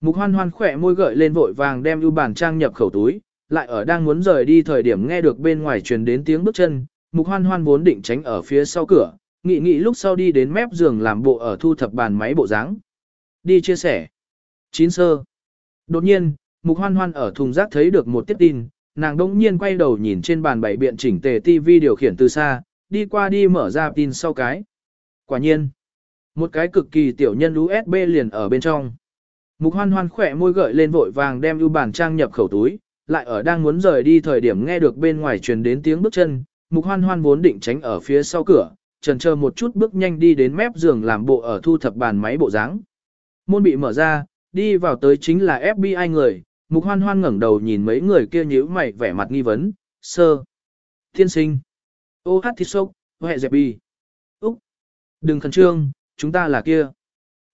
Speaker 1: Mục hoan hoan khỏe môi gợi lên vội vàng đem ưu bản trang nhập khẩu túi, lại ở đang muốn rời đi thời điểm nghe được bên ngoài truyền đến tiếng bước chân, mục hoan hoan vốn định tránh ở phía sau cửa, nghị nghị lúc sau đi đến mép giường làm bộ ở thu thập bàn máy bộ dáng Đi chia sẻ. Chín sơ. Đột nhiên, mục hoan hoan ở thùng rác thấy được một tiết tin, nàng đỗng nhiên quay đầu nhìn trên bàn bảy biện chỉnh tề TV điều khiển từ xa, đi qua đi mở ra tin sau cái. Quả nhiên, một cái cực kỳ tiểu nhân USB liền ở bên trong. Mục hoan hoan khỏe môi gợi lên vội vàng đem ưu bản trang nhập khẩu túi, lại ở đang muốn rời đi thời điểm nghe được bên ngoài truyền đến tiếng bước chân, mục hoan hoan vốn định tránh ở phía sau cửa, trần chờ một chút bước nhanh đi đến mép giường làm bộ ở thu thập bàn máy bộ dáng. Môn bị mở ra, đi vào tới chính là FBI người, mục hoan hoan ngẩng đầu nhìn mấy người kia nhíu mày vẻ mặt nghi vấn, sơ. Thiên sinh. Ô hát thịt sốc, hệ dẹp bi. Úc. Đừng khẩn trương, chúng ta là kia.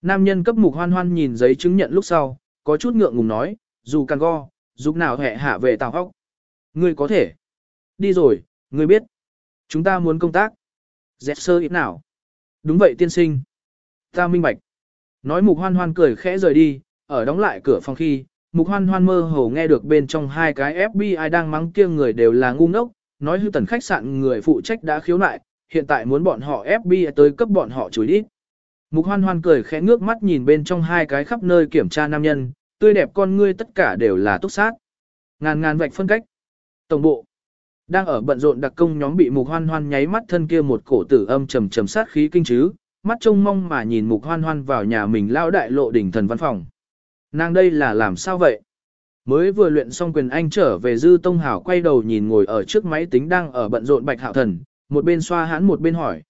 Speaker 1: Nam nhân cấp mục hoan hoan nhìn giấy chứng nhận lúc sau, có chút ngượng ngùng nói, dù càng go, giúp nào hệ hạ về tào hóc. Ngươi có thể. Đi rồi, ngươi biết. Chúng ta muốn công tác. Dẹt sơ ít nào. Đúng vậy tiên sinh. Ta minh bạch. Nói mục hoan hoan cười khẽ rời đi, ở đóng lại cửa phòng khi, mục hoan hoan mơ hồ nghe được bên trong hai cái FBI đang mắng kia người đều là ngu ngốc, nói hư tần khách sạn người phụ trách đã khiếu nại, hiện tại muốn bọn họ FBI tới cấp bọn họ chửi đi. Mục hoan hoan cười khẽ ngước mắt nhìn bên trong hai cái khắp nơi kiểm tra nam nhân, tươi đẹp con ngươi tất cả đều là túc sát. Ngàn ngàn vạch phân cách. Tổng bộ. Đang ở bận rộn đặc công nhóm bị mục hoan hoan nháy mắt thân kia một cổ tử âm trầm trầm sát khí kinh chứ, mắt trông mong mà nhìn mục hoan hoan vào nhà mình lao đại lộ đỉnh thần văn phòng. Nàng đây là làm sao vậy? Mới vừa luyện xong quyền anh trở về dư tông hảo quay đầu nhìn ngồi ở trước máy tính đang ở bận rộn bạch hạo thần, một bên xoa hãn một bên hỏi.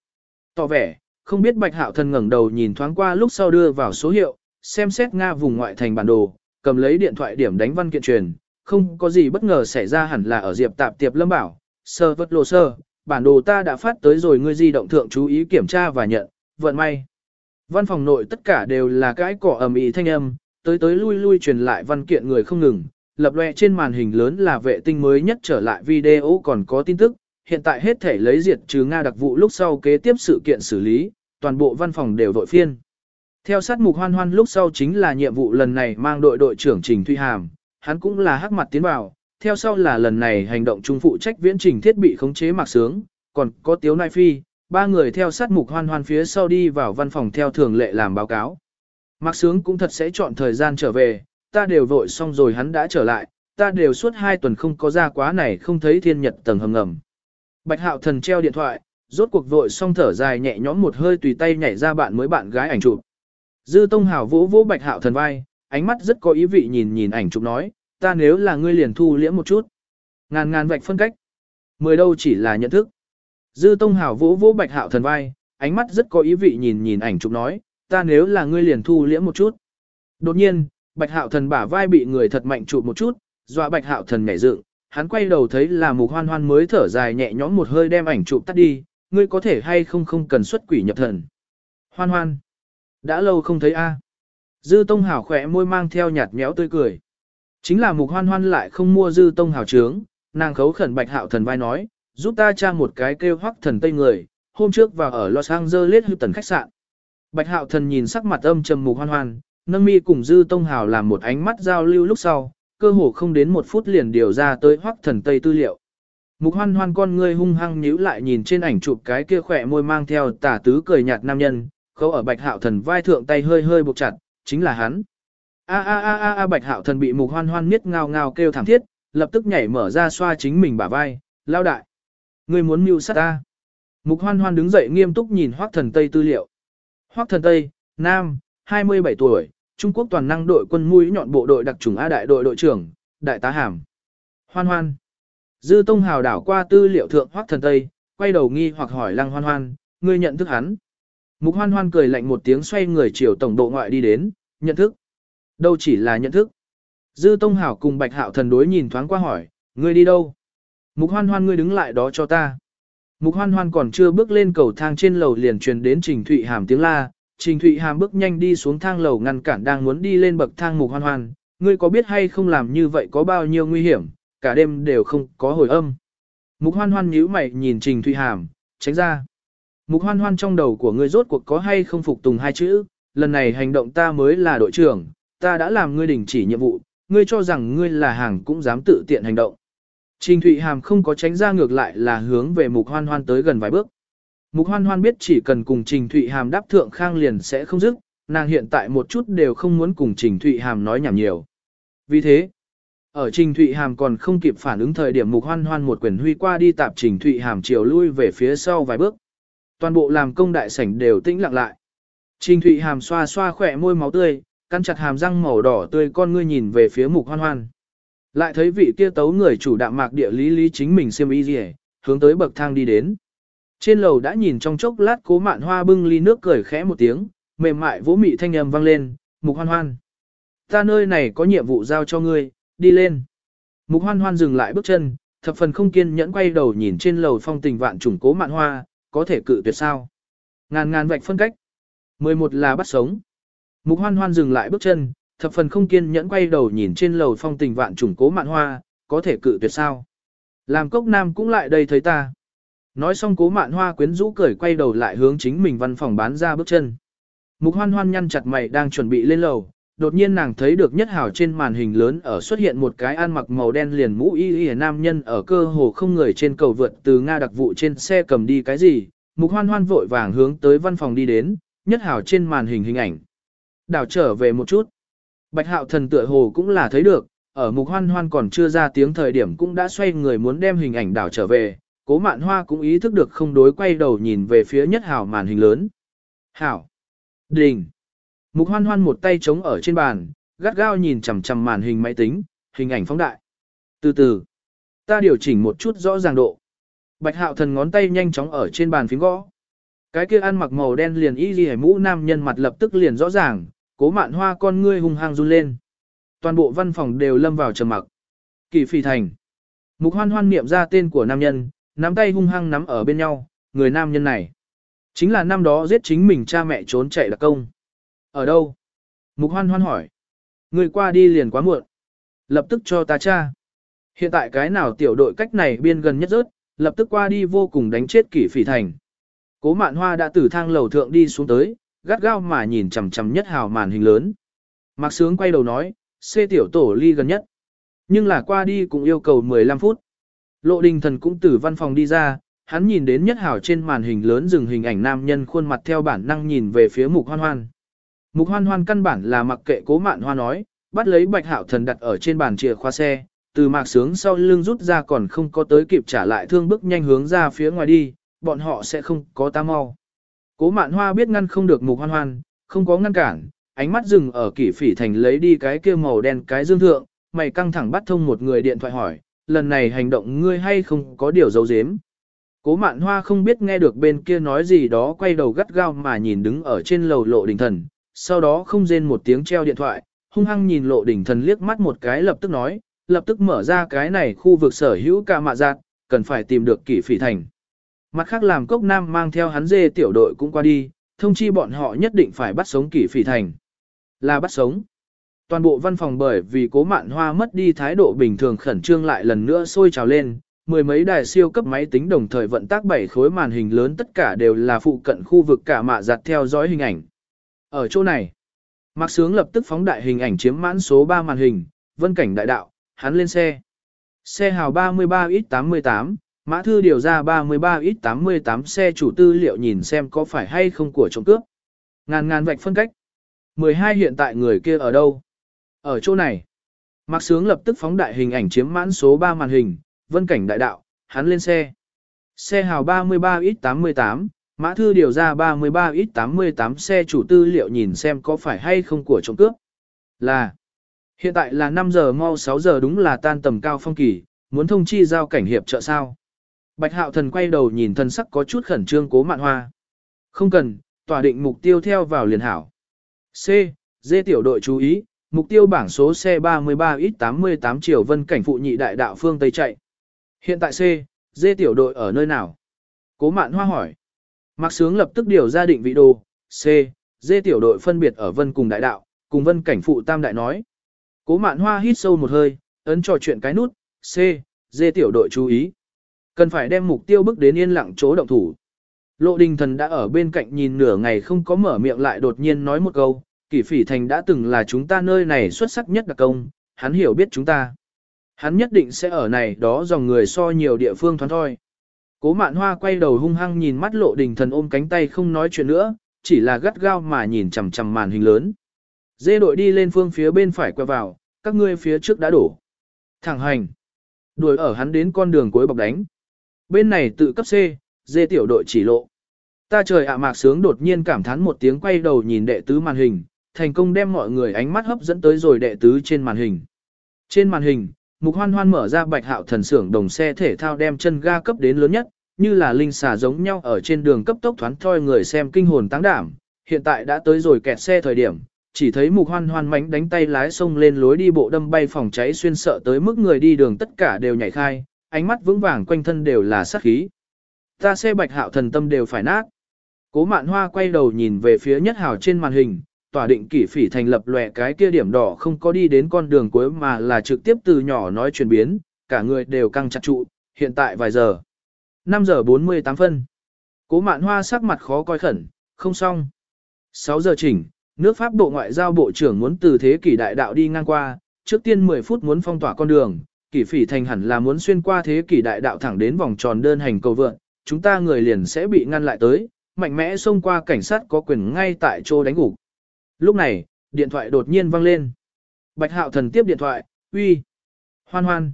Speaker 1: Tỏ vẻ, không biết bạch hạo thần ngẩng đầu nhìn thoáng qua lúc sau đưa vào số hiệu, xem xét Nga vùng ngoại thành bản đồ, cầm lấy điện thoại điểm đánh văn kiện truyền, không có gì bất ngờ xảy ra hẳn là ở diệp tạp tiệp lâm bảo, sơ vật lộ sơ, bản đồ ta đã phát tới rồi ngươi di động thượng chú ý kiểm tra và nhận, vận may. Văn phòng nội tất cả đều là cái cỏ ầm ĩ thanh âm, tới tới lui lui truyền lại văn kiện người không ngừng, lập loè trên màn hình lớn là vệ tinh mới nhất trở lại video còn có tin tức, hiện tại hết thể lấy diệt trừ Nga đặc vụ lúc sau kế tiếp sự kiện xử lý, toàn bộ văn phòng đều vội phiên. Theo sát mục hoan hoan lúc sau chính là nhiệm vụ lần này mang đội đội trưởng Trình Thuy Hàm, hắn cũng là hắc mặt tiến vào, theo sau là lần này hành động trung phụ trách viễn trình thiết bị khống chế mạc sướng, còn có Tiếu Nai Phi, ba người theo sát mục hoan hoan phía sau đi vào văn phòng theo thường lệ làm báo cáo. Mạc sướng cũng thật sẽ chọn thời gian trở về, ta đều vội xong rồi hắn đã trở lại, ta đều suốt hai tuần không có ra quá này không thấy thiên nhật tầng hầm ngầm. Bạch hạo thần treo điện thoại, rốt cuộc vội xong thở dài nhẹ nhõm một hơi tùy tay nhảy ra bạn mới bạn gái ảnh chụp. Dư Tông Hảo vỗ vỗ Bạch Hạo thần vai, ánh mắt rất có ý vị nhìn nhìn ảnh chụp nói, ta nếu là ngươi liền thu liễm một chút. Ngàn ngàn vạch phân cách. Mười đâu chỉ là nhận thức. Dư Tông Hảo vỗ vỗ Bạch Hạo thần vai, ánh mắt rất có ý vị nhìn nhìn ảnh chụp nói, ta nếu là ngươi liền thu liễm một chút. Đột nhiên, Bạch Hạo thần bả vai bị người thật mạnh chụp một chút, dọa Bạch Hạo thần nhảy dựng, hắn quay đầu thấy là Mục Hoan Hoan mới thở dài nhẹ nhõm một hơi đem ảnh chụp tắt đi, ngươi có thể hay không không cần xuất quỷ nhập thần. Hoan Hoan, đã lâu không thấy a. Dư Tông Hảo khỏe môi mang theo nhạt méo tươi cười. Chính là Mục Hoan Hoan lại không mua Dư Tông Hảo trướng, nàng khấu khẩn Bạch Hạo thần vai nói, giúp ta tra một cái kêu hoắc thần tây người, hôm trước vào ở Los Angeles tần khách sạn. Bạch Hạo Thần nhìn sắc mặt âm trầm mục hoan hoan, nâng mi cùng Dư Tông Hảo làm một ánh mắt giao lưu lúc sau, cơ hồ không đến một phút liền điều ra tới hoắc thần tây tư liệu. Mục hoan hoan con ngươi hung hăng nhíu lại nhìn trên ảnh chụp cái kia khỏe môi mang theo tả tứ cười nhạt nam nhân, khâu ở Bạch Hạo Thần vai thượng tay hơi hơi buộc chặt, chính là hắn. A a a a a Bạch Hạo Thần bị Mục Hoan Hoan miết ngao ngao kêu thảm thiết, lập tức nhảy mở ra xoa chính mình bả vai, lao đại. Ngươi muốn mưu sát ta. Mục Hoan Hoan đứng dậy nghiêm túc nhìn Hoắc Thần Tây tư liệu. Hoắc Thần Tây, Nam, 27 tuổi, Trung Quốc toàn năng đội quân mũi nhọn bộ đội đặc trùng A đại đội đội trưởng, đại tá hàm. Hoan Hoan. Dư Tông Hào đảo qua tư liệu thượng Hoắc Thần Tây, quay đầu nghi hoặc hỏi Lăng Hoan Hoan, ngươi nhận thức hắn. Mục Hoan Hoan cười lạnh một tiếng xoay người chiều tổng độ ngoại đi đến, nhận thức. Đâu chỉ là nhận thức. Dư Tông Hảo cùng Bạch Hạo thần đối nhìn thoáng qua hỏi, ngươi đi đâu? Mục Hoan Hoan ngươi đứng lại đó cho ta. Mục hoan hoan còn chưa bước lên cầu thang trên lầu liền truyền đến Trình Thụy Hàm tiếng la, Trình Thụy Hàm bước nhanh đi xuống thang lầu ngăn cản đang muốn đi lên bậc thang mục hoan hoan, ngươi có biết hay không làm như vậy có bao nhiêu nguy hiểm, cả đêm đều không có hồi âm. Mục hoan hoan nhíu mày nhìn Trình Thụy Hàm, tránh ra. Mục hoan hoan trong đầu của ngươi rốt cuộc có hay không phục tùng hai chữ, lần này hành động ta mới là đội trưởng, ta đã làm ngươi đình chỉ nhiệm vụ, ngươi cho rằng ngươi là hàng cũng dám tự tiện hành động. Trình Thụy Hàm không có tránh ra ngược lại là hướng về Mục Hoan Hoan tới gần vài bước. Mục Hoan Hoan biết chỉ cần cùng Trình Thụy Hàm đáp thượng khang liền sẽ không dứt, nàng hiện tại một chút đều không muốn cùng Trình Thụy Hàm nói nhảm nhiều. Vì thế, ở Trình Thụy Hàm còn không kịp phản ứng thời điểm Mục Hoan Hoan một quyền huy qua đi tạp Trình Thụy Hàm chiều lui về phía sau vài bước. Toàn bộ làm công đại sảnh đều tĩnh lặng lại. Trình Thụy Hàm xoa xoa khỏe môi máu tươi, căn chặt hàm răng màu đỏ tươi con ngươi nhìn về phía Mục Hoan Hoan. Lại thấy vị kia tấu người chủ đạm mạc địa lý lý chính mình xem y gì, hướng tới bậc thang đi đến. Trên lầu đã nhìn trong chốc lát cố mạn hoa bưng ly nước cười khẽ một tiếng, mềm mại vỗ mị thanh âm vang lên, mục hoan hoan. Ta nơi này có nhiệm vụ giao cho ngươi, đi lên. Mục hoan hoan dừng lại bước chân, thập phần không kiên nhẫn quay đầu nhìn trên lầu phong tình vạn trùng cố mạn hoa, có thể cự tuyệt sao. Ngàn ngàn vạch phân cách. 11 là bắt sống. Mục hoan hoan dừng lại bước chân, thập phần không kiên nhẫn quay đầu nhìn trên lầu phong tình vạn trùng cố mạn hoa, có thể cự tuyệt sao. Làm cốc nam cũng lại đây thấy ta. Nói xong cố mạn hoa quyến rũ cười quay đầu lại hướng chính mình văn phòng bán ra bước chân. Mục hoan hoan nhăn chặt mày đang chuẩn bị lên lầu, đột nhiên nàng thấy được nhất hào trên màn hình lớn ở xuất hiện một cái ăn mặc màu đen liền mũ y y nam nhân ở cơ hồ không người trên cầu vượt từ Nga đặc vụ trên xe cầm đi cái gì. Mục hoan hoan vội vàng hướng tới văn phòng đi đến, nhất Hảo trên màn hình hình ảnh. Đảo trở về một chút. Bạch hạo thần tựa hồ cũng là thấy được, ở mục hoan hoan còn chưa ra tiếng thời điểm cũng đã xoay người muốn đem hình ảnh đảo trở về, cố mạn hoa cũng ý thức được không đối quay đầu nhìn về phía nhất hảo màn hình lớn. Hảo! Đình! Mục hoan hoan một tay chống ở trên bàn, gắt gao nhìn chằm chằm màn hình máy tính, hình ảnh phóng đại. Từ từ, ta điều chỉnh một chút rõ ràng độ. Bạch hạo thần ngón tay nhanh chóng ở trên bàn phím gõ. Cái kia ăn mặc màu đen liền y ghi mũ nam nhân mặt lập tức liền rõ ràng, cố mạn hoa con ngươi hung hăng run lên. Toàn bộ văn phòng đều lâm vào trầm mặc. Kỳ phi thành. Mục hoan hoan niệm ra tên của nam nhân, nắm tay hung hăng nắm ở bên nhau, người nam nhân này. Chính là năm đó giết chính mình cha mẹ trốn chạy đặc công. Ở đâu? Mục hoan hoan hỏi. Người qua đi liền quá muộn. Lập tức cho ta cha. Hiện tại cái nào tiểu đội cách này biên gần nhất rớt, lập tức qua đi vô cùng đánh chết kỷ phỉ thành. Cố mạn hoa đã từ thang lầu thượng đi xuống tới, gắt gao mà nhìn chằm chằm nhất hào màn hình lớn. Mạc Sướng quay đầu nói, xê tiểu tổ ly gần nhất. Nhưng là qua đi cũng yêu cầu 15 phút. Lộ đình thần cũng từ văn phòng đi ra, hắn nhìn đến nhất hào trên màn hình lớn dừng hình ảnh nam nhân khuôn mặt theo bản năng nhìn về phía mục hoan hoan. Mục hoan hoan căn bản là mặc kệ cố mạn hoa nói, bắt lấy bạch hạo thần đặt ở trên bàn chìa khóa xe, từ mạc sướng sau lưng rút ra còn không có tới kịp trả lại thương bước nhanh hướng ra phía ngoài đi, bọn họ sẽ không có ta mau. Cố mạn hoa biết ngăn không được mục hoan hoan, không có ngăn cản, ánh mắt dừng ở kỷ phỉ thành lấy đi cái kia màu đen cái dương thượng, mày căng thẳng bắt thông một người điện thoại hỏi, lần này hành động ngươi hay không có điều giấu giếm. Cố mạn hoa không biết nghe được bên kia nói gì đó quay đầu gắt gao mà nhìn đứng ở trên lầu lộ đỉnh thần, sau đó không rên một tiếng treo điện thoại, hung hăng nhìn lộ đỉnh thần liếc mắt một cái lập tức nói, lập tức mở ra cái này khu vực sở hữu cả mạ giác, cần phải tìm được kỷ phỉ thành. Mặt khác làm cốc nam mang theo hắn dê tiểu đội cũng qua đi, thông chi bọn họ nhất định phải bắt sống kỷ phỉ thành. Là bắt sống. Toàn bộ văn phòng bởi vì cố mạn hoa mất đi thái độ bình thường khẩn trương lại lần nữa sôi trào lên, mười mấy đài siêu cấp máy tính đồng thời vận tác bảy khối màn hình lớn tất cả đều là phụ cận khu vực cả mạ giặt theo dõi hình ảnh. Ở chỗ này, Mạc Sướng lập tức phóng đại hình ảnh chiếm mãn số 3 màn hình, vân cảnh đại đạo, hắn lên xe. Xe hào 33X88, mã thư điều ra 33X88 xe chủ tư liệu nhìn xem có phải hay không của trộm cướp. Ngàn ngàn vạch phân cách. 12 hiện tại người kia ở đâu? Ở chỗ này, Mạc Sướng lập tức phóng đại hình ảnh chiếm mãn số 3 màn hình, vân cảnh đại đạo, hắn lên xe. Xe hào 33X88, mã thư điều ra 33X88 xe chủ tư liệu nhìn xem có phải hay không của trộm cướp. Là, hiện tại là 5 giờ mau 6 giờ đúng là tan tầm cao phong kỳ, muốn thông chi giao cảnh hiệp trợ sao. Bạch hạo thần quay đầu nhìn Thần sắc có chút khẩn trương cố mạn hoa. Không cần, tỏa định mục tiêu theo vào liền hảo. C. Dê tiểu đội chú ý, Mục tiêu bảng số xe 33X88 chiều vân cảnh phụ nhị đại đạo phương Tây chạy. Hiện tại C, dê tiểu đội ở nơi nào? Cố mạn hoa hỏi. Mạc Sướng lập tức điều ra định vị đồ, C, dê tiểu đội phân biệt ở vân cùng đại đạo, cùng vân cảnh phụ tam đại nói. Cố mạn hoa hít sâu một hơi, ấn trò chuyện cái nút, C, dê tiểu đội chú ý. Cần phải đem mục tiêu bước đến yên lặng chỗ động thủ. Lộ đình thần đã ở bên cạnh nhìn nửa ngày không có mở miệng lại đột nhiên nói một câu, Kỷ phỉ thành đã từng là chúng ta nơi này xuất sắc nhất đặc công, hắn hiểu biết chúng ta. Hắn nhất định sẽ ở này đó dòng người so nhiều địa phương thoáng thôi. Cố mạn hoa quay đầu hung hăng nhìn mắt lộ đình thần ôm cánh tay không nói chuyện nữa, chỉ là gắt gao mà nhìn chằm chằm màn hình lớn. Dê đội đi lên phương phía bên phải quay vào, các ngươi phía trước đã đổ. Thẳng hành. Đuổi ở hắn đến con đường cuối bọc đánh. Bên này tự cấp C, dê tiểu đội chỉ lộ. Ta trời ạ mạc sướng đột nhiên cảm thán một tiếng quay đầu nhìn đệ tứ màn hình, thành công đem mọi người ánh mắt hấp dẫn tới rồi đệ tứ trên màn hình. Trên màn hình, Mục Hoan Hoan mở ra Bạch Hạo thần xưởng đồng xe thể thao đem chân ga cấp đến lớn nhất, như là linh xà giống nhau ở trên đường cấp tốc thoán thoi người xem kinh hồn tăng đảm, hiện tại đã tới rồi kẹt xe thời điểm, chỉ thấy mục hoan hoan mánh đánh tay lái xông lên lối đi bộ đâm bay phòng cháy xuyên sợ tới mức người đi đường tất cả đều nhảy khai, ánh mắt vững vàng quanh thân đều là sát khí. Ta xe bạch hạo thần tâm đều phải nát. Cố mạn hoa quay đầu nhìn về phía nhất hào trên màn hình, tỏa định kỷ phỉ thành lập lòe cái kia điểm đỏ không có đi đến con đường cuối mà là trực tiếp từ nhỏ nói chuyển biến, cả người đều căng chặt trụ, hiện tại vài giờ. 5 giờ 48 phân. Cố mạn hoa sắc mặt khó coi khẩn, không xong. 6 giờ chỉnh, nước Pháp Bộ Ngoại giao Bộ trưởng muốn từ thế kỷ đại đạo đi ngang qua, trước tiên 10 phút muốn phong tỏa con đường, kỷ phỉ thành hẳn là muốn xuyên qua thế kỷ đại đạo thẳng đến vòng tròn đơn hành cầu vượn, chúng ta người liền sẽ bị ngăn lại tới, mạnh mẽ xông qua cảnh sát có quyền ngay tại chỗ đánh gục. Lúc này, điện thoại đột nhiên vang lên. Bạch Hạo Thần tiếp điện thoại, uy, hoan hoan.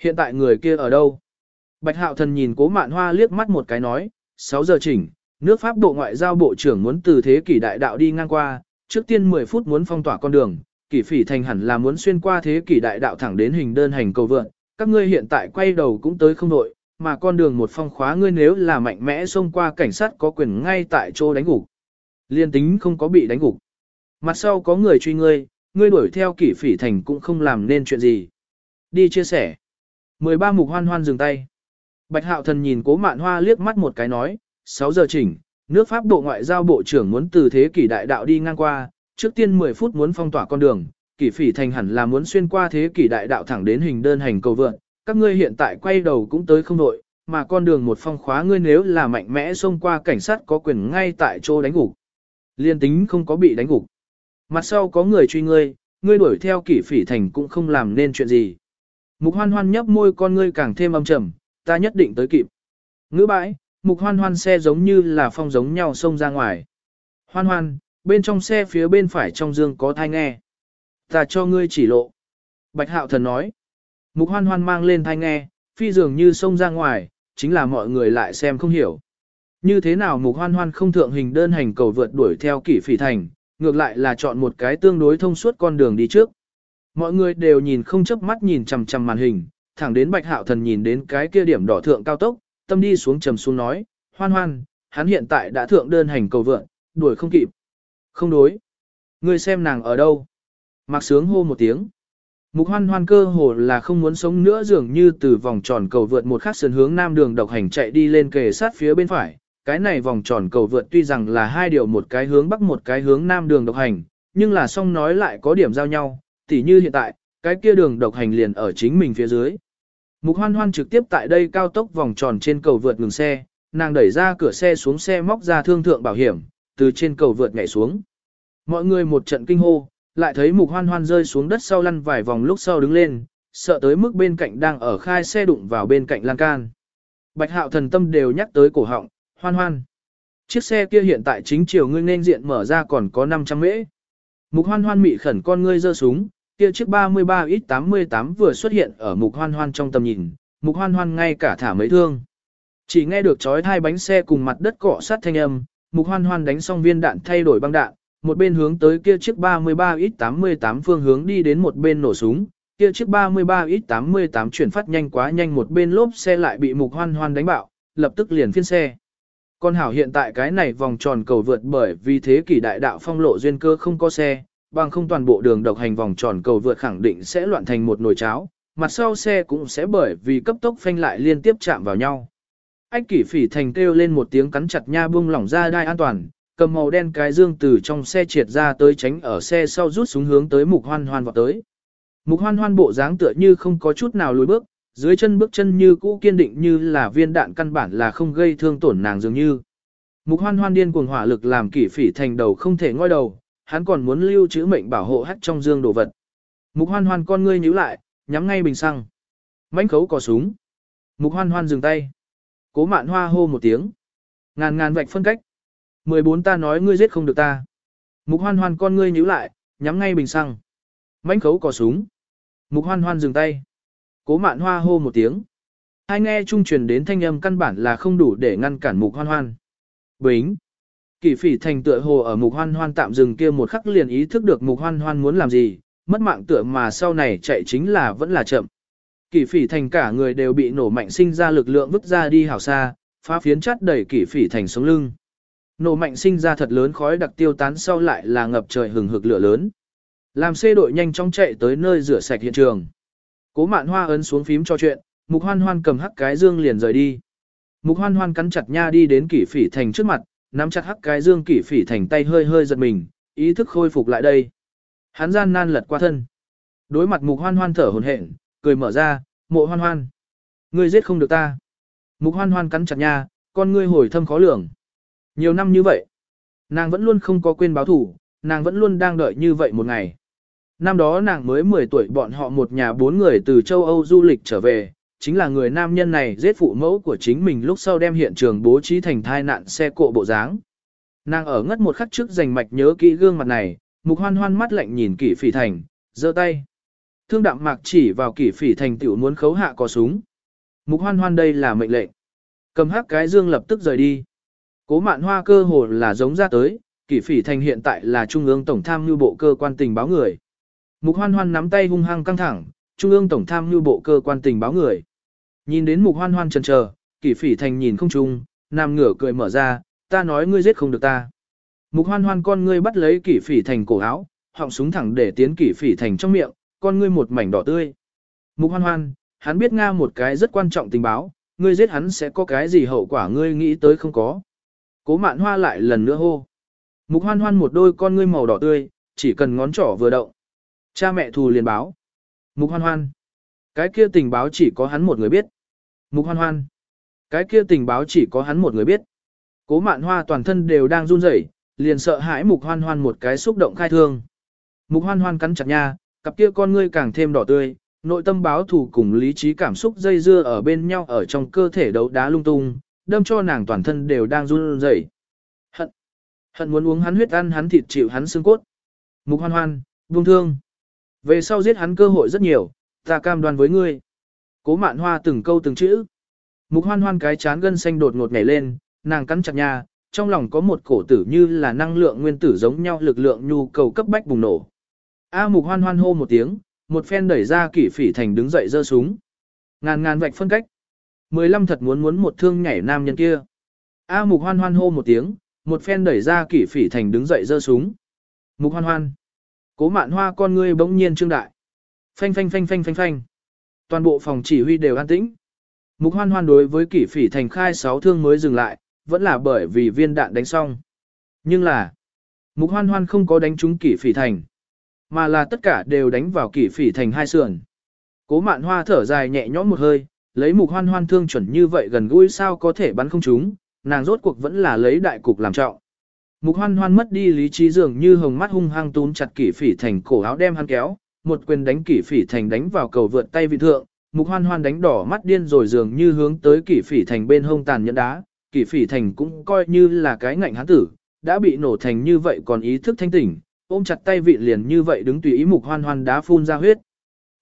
Speaker 1: Hiện tại người kia ở đâu? Bạch Hạo Thần nhìn cố mạn hoa liếc mắt một cái nói, 6 giờ chỉnh, nước Pháp Bộ Ngoại giao Bộ trưởng muốn từ thế kỷ đại đạo đi ngang qua, trước tiên 10 phút muốn phong tỏa con đường, kỷ phỉ thành hẳn là muốn xuyên qua thế kỷ đại đạo thẳng đến hình đơn hành cầu vượn, các ngươi hiện tại quay đầu cũng tới không đội, mà con đường một phong khóa ngươi nếu là mạnh mẽ xông qua cảnh sát có quyền ngay tại chỗ đánh gục. Liên tính không có bị đánh gục. Mặt sau có người truy ngươi, ngươi đuổi theo kỷ phỉ thành cũng không làm nên chuyện gì. Đi chia sẻ. 13 mục hoan hoan dừng tay. Bạch hạo thần nhìn cố mạn hoa liếc mắt một cái nói, 6 giờ chỉnh, nước Pháp Bộ Ngoại giao Bộ trưởng muốn từ thế kỷ đại đạo đi ngang qua, trước tiên 10 phút muốn phong tỏa con đường, kỷ phỉ thành hẳn là muốn xuyên qua thế kỷ đại đạo thẳng đến hình đơn hành cầu vượn, các ngươi hiện tại quay đầu cũng tới không đội, mà con đường một phong khóa ngươi nếu là mạnh mẽ xông qua cảnh sát có quyền ngay tại chỗ đánh gục. Liên tính không có bị đánh gục. Mặt sau có người truy ngươi, ngươi đuổi theo kỷ phỉ thành cũng không làm nên chuyện gì. Mục hoan hoan nhấp môi con ngươi càng thêm âm trầm, ta nhất định tới kịp. Ngữ bãi, mục hoan hoan xe giống như là phong giống nhau xông ra ngoài. Hoan hoan, bên trong xe phía bên phải trong dương có thai nghe. Ta cho ngươi chỉ lộ. Bạch hạo thần nói. Mục hoan hoan mang lên thai nghe, phi dường như sông ra ngoài, chính là mọi người lại xem không hiểu. Như thế nào mục hoan hoan không thượng hình đơn hành cầu vượt đuổi theo kỷ phỉ thành, ngược lại là chọn một cái tương đối thông suốt con đường đi trước. Mọi người đều nhìn không chớp mắt nhìn chằm chằm màn hình, thẳng đến bạch hạo thần nhìn đến cái kia điểm đỏ thượng cao tốc, tâm đi xuống trầm xuống nói, hoan hoan, hắn hiện tại đã thượng đơn hành cầu vượt, đuổi không kịp. Không đối. Ngươi xem nàng ở đâu. Mạc sướng hô một tiếng. Mục hoan hoan cơ hồ là không muốn sống nữa dường như từ vòng tròn cầu vượt một khắc sườn hướng nam đường độc hành chạy đi lên kề sát phía bên phải. Cái này vòng tròn cầu vượt tuy rằng là hai điều một cái hướng bắc một cái hướng nam đường độc hành, nhưng là song nói lại có điểm giao nhau, tỉ như hiện tại, cái kia đường độc hành liền ở chính mình phía dưới. Mục hoan hoan trực tiếp tại đây cao tốc vòng tròn trên cầu vượt ngừng xe, nàng đẩy ra cửa xe xuống xe móc ra thương thượng bảo hiểm, từ trên cầu vượt nhảy xuống. Mọi người một trận kinh hô, lại thấy mục hoan hoan rơi xuống đất sau lăn vài vòng lúc sau đứng lên, sợ tới mức bên cạnh đang ở khai xe đụng vào bên cạnh lan can. Bạch hạo thần tâm đều nhắc tới cổ họng, hoan hoan. Chiếc xe kia hiện tại chính chiều ngươi nên diện mở ra còn có 500 mễ. Mục hoan hoan mị khẩn con ngươi giơ súng, kia chiếc 33 ít 88 vừa xuất hiện ở mục hoan hoan trong tầm nhìn, mục hoan hoan ngay cả thả mấy thương. Chỉ nghe được chói hai bánh xe cùng mặt đất cọ sát thanh âm, mục hoan hoan đánh xong viên đạn thay đổi băng đạn, một bên hướng tới kia chiếc 33X88 phương hướng đi đến một bên nổ súng, kia chiếc 33X88 chuyển phát nhanh quá nhanh một bên lốp xe lại bị mục hoan hoan đánh bạo, lập tức liền phiên xe. Con hảo hiện tại cái này vòng tròn cầu vượt bởi vì thế kỷ đại đạo phong lộ duyên cơ không có xe, bằng không toàn bộ đường độc hành vòng tròn cầu vượt khẳng định sẽ loạn thành một nồi cháo, mặt sau xe cũng sẽ bởi vì cấp tốc phanh lại liên tiếp chạm vào nhau. Ách kỷ phỉ thành kêu lên một tiếng cắn chặt nha buông lỏng ra đai an toàn, cầm màu đen cái dương từ trong xe triệt ra tới tránh ở xe sau rút xuống hướng tới mục hoan hoan vọt tới. Mục hoan hoan bộ dáng tựa như không có chút nào lùi bước, dưới chân bước chân như cũ kiên định như là viên đạn căn bản là không gây thương tổn nàng dường như. Mục hoan hoan điên cuồng hỏa lực làm kỷ phỉ thành đầu không thể ngoi đầu, hắn còn muốn lưu trữ mệnh bảo hộ hắt trong dương đồ vật. Mục hoan hoan con ngươi nhíu lại, nhắm ngay bình xăng. mãnh khấu cò súng. Mục hoan hoan dừng tay. Cố mạn hoa hô một tiếng. Ngàn ngàn vạch phân cách. 14 ta nói ngươi giết không được ta. Mục hoan hoan con ngươi nhíu lại, nhắm ngay bình xăng. mãnh khấu cò súng. Mục hoan hoan dừng tay. Cố mạn hoa hô một tiếng. Hai nghe trung truyền đến thanh âm căn bản là không đủ để ngăn cản mục hoan hoan. Bính. Kỷ phỉ thành tựa hồ ở mục hoan hoan tạm dừng kia một khắc liền ý thức được mục hoan hoan muốn làm gì, mất mạng tựa mà sau này chạy chính là vẫn là chậm. Kỷ phỉ thành cả người đều bị nổ mạnh sinh ra lực lượng vứt ra đi hảo xa, phá phiến chát đẩy kỷ phỉ thành sống lưng. Nổ mạnh sinh ra thật lớn khói đặc tiêu tán sau lại là ngập trời hừng hực lửa lớn. Làm xe đội nhanh chóng chạy tới nơi rửa sạch hiện trường. Cố mạn hoa ấn xuống phím cho chuyện, mục hoan hoan cầm hắc cái dương liền rời đi. Mục hoan hoan cắn chặt nha đi đến kỷ phỉ thành trước mặt, nắm chặt hắc cái dương kỷ phỉ thành tay hơi hơi giật mình, ý thức khôi phục lại đây. Hắn gian nan lật qua thân. Đối mặt mục hoan hoan thở hồn hển, cười mở ra, mộ hoan hoan. Ngươi giết không được ta. Mục hoan hoan cắn chặt nha, con ngươi hồi thâm khó lường. Nhiều năm như vậy, nàng vẫn luôn không có quên báo thủ, nàng vẫn luôn đang đợi như vậy một ngày. Năm đó nàng mới 10 tuổi bọn họ một nhà bốn người từ châu Âu du lịch trở về, chính là người nam nhân này giết phụ mẫu của chính mình lúc sau đem hiện trường bố trí thành thai nạn xe cộ bộ dáng. Nàng ở ngất một khắc trước giành mạch nhớ kỹ gương mặt này, mục hoan hoan mắt lạnh nhìn kỷ phỉ thành, giơ tay. Thương đạm mạc chỉ vào kỷ phỉ thành tiểu muốn khấu hạ có súng. Mục hoan hoan đây là mệnh lệnh. Cầm hắc cái dương lập tức rời đi. Cố mạn hoa cơ hồ là giống ra tới, kỷ phỉ thành hiện tại là trung ương tổng tham mưu bộ cơ quan tình báo người. Mục hoan hoan nắm tay hung hăng căng thẳng, trung ương tổng tham mưu bộ cơ quan tình báo người. Nhìn đến mục hoan hoan chần chờ, kỷ phỉ thành nhìn không trung, nam ngửa cười mở ra, ta nói ngươi giết không được ta. Mục hoan hoan con ngươi bắt lấy kỷ phỉ thành cổ áo, họng súng thẳng để tiến kỷ phỉ thành trong miệng, con ngươi một mảnh đỏ tươi. Mục hoan hoan, hắn biết Nga một cái rất quan trọng tình báo, ngươi giết hắn sẽ có cái gì hậu quả ngươi nghĩ tới không có. Cố mạn hoa lại lần nữa hô. Mục hoan hoan một đôi con ngươi màu đỏ tươi, chỉ cần ngón trỏ vừa động. Cha mẹ thù liền báo. Mục hoan hoan. Cái kia tình báo chỉ có hắn một người biết. Mục hoan hoan. Cái kia tình báo chỉ có hắn một người biết. Cố mạn hoa toàn thân đều đang run rẩy, liền sợ hãi mục hoan hoan một cái xúc động khai thương. Mục hoan hoan cắn chặt nha, cặp kia con ngươi càng thêm đỏ tươi, nội tâm báo thù cùng lý trí cảm xúc dây dưa ở bên nhau ở trong cơ thể đấu đá lung tung, đâm cho nàng toàn thân đều đang run rẩy. Hận, hận muốn uống hắn huyết ăn hắn thịt chịu hắn xương cốt. Mục hoan hoan, buông thương. Về sau giết hắn cơ hội rất nhiều, ta cam đoan với ngươi. Cố mạn hoa từng câu từng chữ. Mục hoan hoan cái chán gân xanh đột ngột nhảy lên, nàng cắn chặt nhà, trong lòng có một cổ tử như là năng lượng nguyên tử giống nhau lực lượng nhu cầu cấp bách bùng nổ. A mục hoan hoan hô một tiếng, một phen đẩy ra kỷ phỉ thành đứng dậy giơ súng. Ngàn ngàn vạch phân cách. Mười lăm thật muốn muốn một thương nhảy nam nhân kia. A mục hoan hoan hô một tiếng, một phen đẩy ra kỷ phỉ thành đứng dậy giơ súng. Mục hoan hoan. Cố mạn hoa con ngươi bỗng nhiên trương đại. Phanh phanh phanh phanh phanh phanh. Toàn bộ phòng chỉ huy đều an tĩnh. Mục hoan hoan đối với kỷ phỉ thành khai sáu thương mới dừng lại, vẫn là bởi vì viên đạn đánh xong. Nhưng là, mục hoan hoan không có đánh trúng kỷ phỉ thành, mà là tất cả đều đánh vào kỷ phỉ thành hai sườn. Cố mạn hoa thở dài nhẹ nhõm một hơi, lấy mục hoan hoan thương chuẩn như vậy gần gũi sao có thể bắn không chúng? nàng rốt cuộc vẫn là lấy đại cục làm trọng. Mục hoan hoan mất đi lý trí dường như hồng mắt hung hăng túm chặt kỷ phỉ thành cổ áo đem hắn kéo, một quyền đánh kỷ phỉ thành đánh vào cầu vượt tay vị thượng, mục hoan hoan đánh đỏ mắt điên rồi dường như hướng tới kỷ phỉ thành bên hông tàn nhẫn đá, kỷ phỉ thành cũng coi như là cái ngạnh hắn tử, đã bị nổ thành như vậy còn ý thức thanh tỉnh, ôm chặt tay vị liền như vậy đứng tùy ý mục hoan hoan đá phun ra huyết.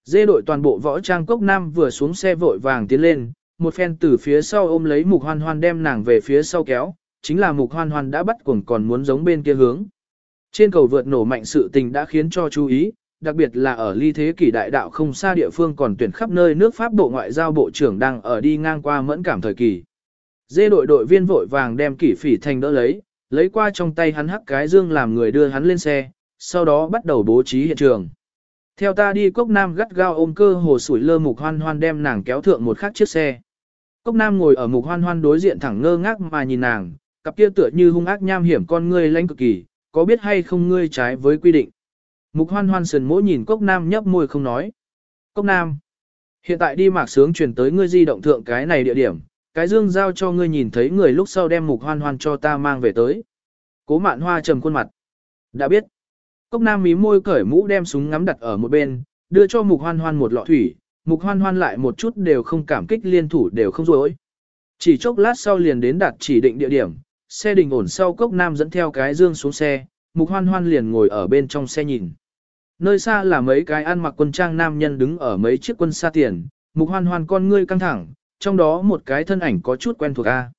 Speaker 1: Dê đội toàn bộ võ trang cốc nam vừa xuống xe vội vàng tiến lên, một phen từ phía sau ôm lấy mục hoan hoan đem nàng về phía sau kéo, chính là mục hoan hoan đã bắt cuồng còn muốn giống bên kia hướng. Trên cầu vượt nổ mạnh sự tình đã khiến cho chú ý, đặc biệt là ở ly thế kỷ đại đạo không xa địa phương còn tuyển khắp nơi nước Pháp Bộ Ngoại giao Bộ trưởng đang ở đi ngang qua mẫn cảm thời kỳ. Dê đội đội viên vội vàng đem kỷ phỉ thành đỡ lấy, lấy qua trong tay hắn hắc cái dương làm người đưa hắn lên xe, sau đó bắt đầu bố trí hiện trường. Theo ta đi cốc nam gắt gao ôm cơ hồ sủi lơ mục hoan hoan đem nàng kéo thượng một khắc chiếc xe. Cốc nam ngồi ở mục hoan hoan đối diện thẳng ngơ ngác mà nhìn nàng, cặp kia tựa như hung ác nham hiểm con ngươi lãnh cực kỳ, có biết hay không ngươi trái với quy định. Mục hoan hoan sườn mỗi nhìn cốc nam nhấp môi không nói. Cốc nam. Hiện tại đi mạc sướng chuyển tới ngươi di động thượng cái này địa điểm, cái dương giao cho ngươi nhìn thấy người lúc sau đem mục hoan hoan cho ta mang về tới. Cố mạn hoa trầm khuôn mặt. Đã biết. Cốc nam mí môi cởi mũ đem súng ngắm đặt ở một bên, đưa cho mục hoan hoan một lọ thủy, mục hoan hoan lại một chút đều không cảm kích liên thủ đều không rối. Chỉ chốc lát sau liền đến đặt chỉ định địa điểm, xe đình ổn sau cốc nam dẫn theo cái dương xuống xe, mục hoan hoan liền ngồi ở bên trong xe nhìn. Nơi xa là mấy cái ăn mặc quân trang nam nhân đứng ở mấy chiếc quân xa tiền, mục hoan hoan con ngươi căng thẳng, trong đó một cái thân ảnh có chút quen thuộc A.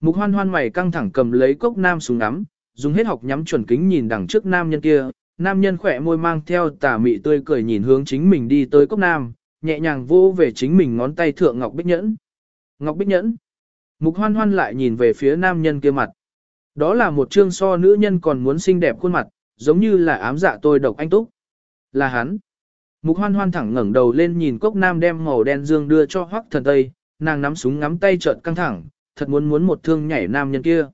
Speaker 1: Mục hoan hoan mày căng thẳng cầm lấy cốc nam súng ngắm, dùng hết học nhắm chuẩn kính nhìn đằng trước nam nhân kia, nam nhân khỏe môi mang theo tà mị tươi cười nhìn hướng chính mình đi tới cốc nam, nhẹ nhàng vô về chính mình ngón tay thượng ngọc bích nhẫn. Ngọc bích nhẫn. Mục hoan hoan lại nhìn về phía nam nhân kia mặt. Đó là một trương so nữ nhân còn muốn xinh đẹp khuôn mặt, giống như là ám dạ tôi độc anh túc. Là hắn. Mục hoan hoan thẳng ngẩng đầu lên nhìn cốc nam đem màu đen dương đưa cho hoắc thần tây, nàng nắm súng ngắm tay trợn căng thẳng, thật muốn muốn một thương nhảy nam nhân kia.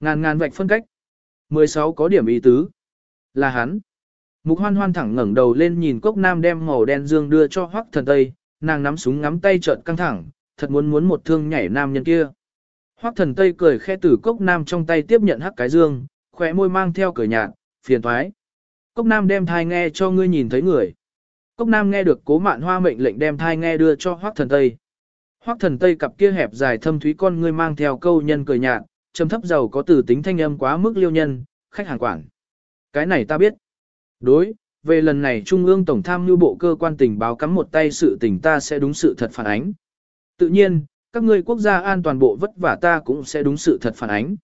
Speaker 1: Ngàn ngàn vạch phân cách. 16 có điểm ý tứ. Là hắn. Mục hoan hoan thẳng ngẩng đầu lên nhìn cốc nam đem màu đen dương đưa cho hoắc thần tây, nàng nắm súng ngắm tay trợn căng thẳng, thật muốn muốn một thương nhảy nam nhân kia. Hoắc thần tây cười khẽ từ cốc nam trong tay tiếp nhận hắc cái dương, khỏe môi mang theo cười nhạt, phiền thoái. Cốc nam đem thai nghe cho ngươi nhìn thấy người. Cốc nam nghe được cố mạn hoa mệnh lệnh đem thai nghe đưa cho Hoắc thần tây. Hoắc thần tây cặp kia hẹp dài thâm thúy con ngươi mang theo câu nhân cười nhạt, trầm thấp giàu có từ tính thanh âm quá mức liêu nhân, khách hàng quảng. Cái này ta biết. Đối, về lần này Trung ương Tổng tham mưu bộ cơ quan tình báo cắm một tay sự tình ta sẽ đúng sự thật phản ánh. Tự nhiên, các ngươi quốc gia an toàn bộ vất vả ta cũng sẽ đúng sự thật phản ánh.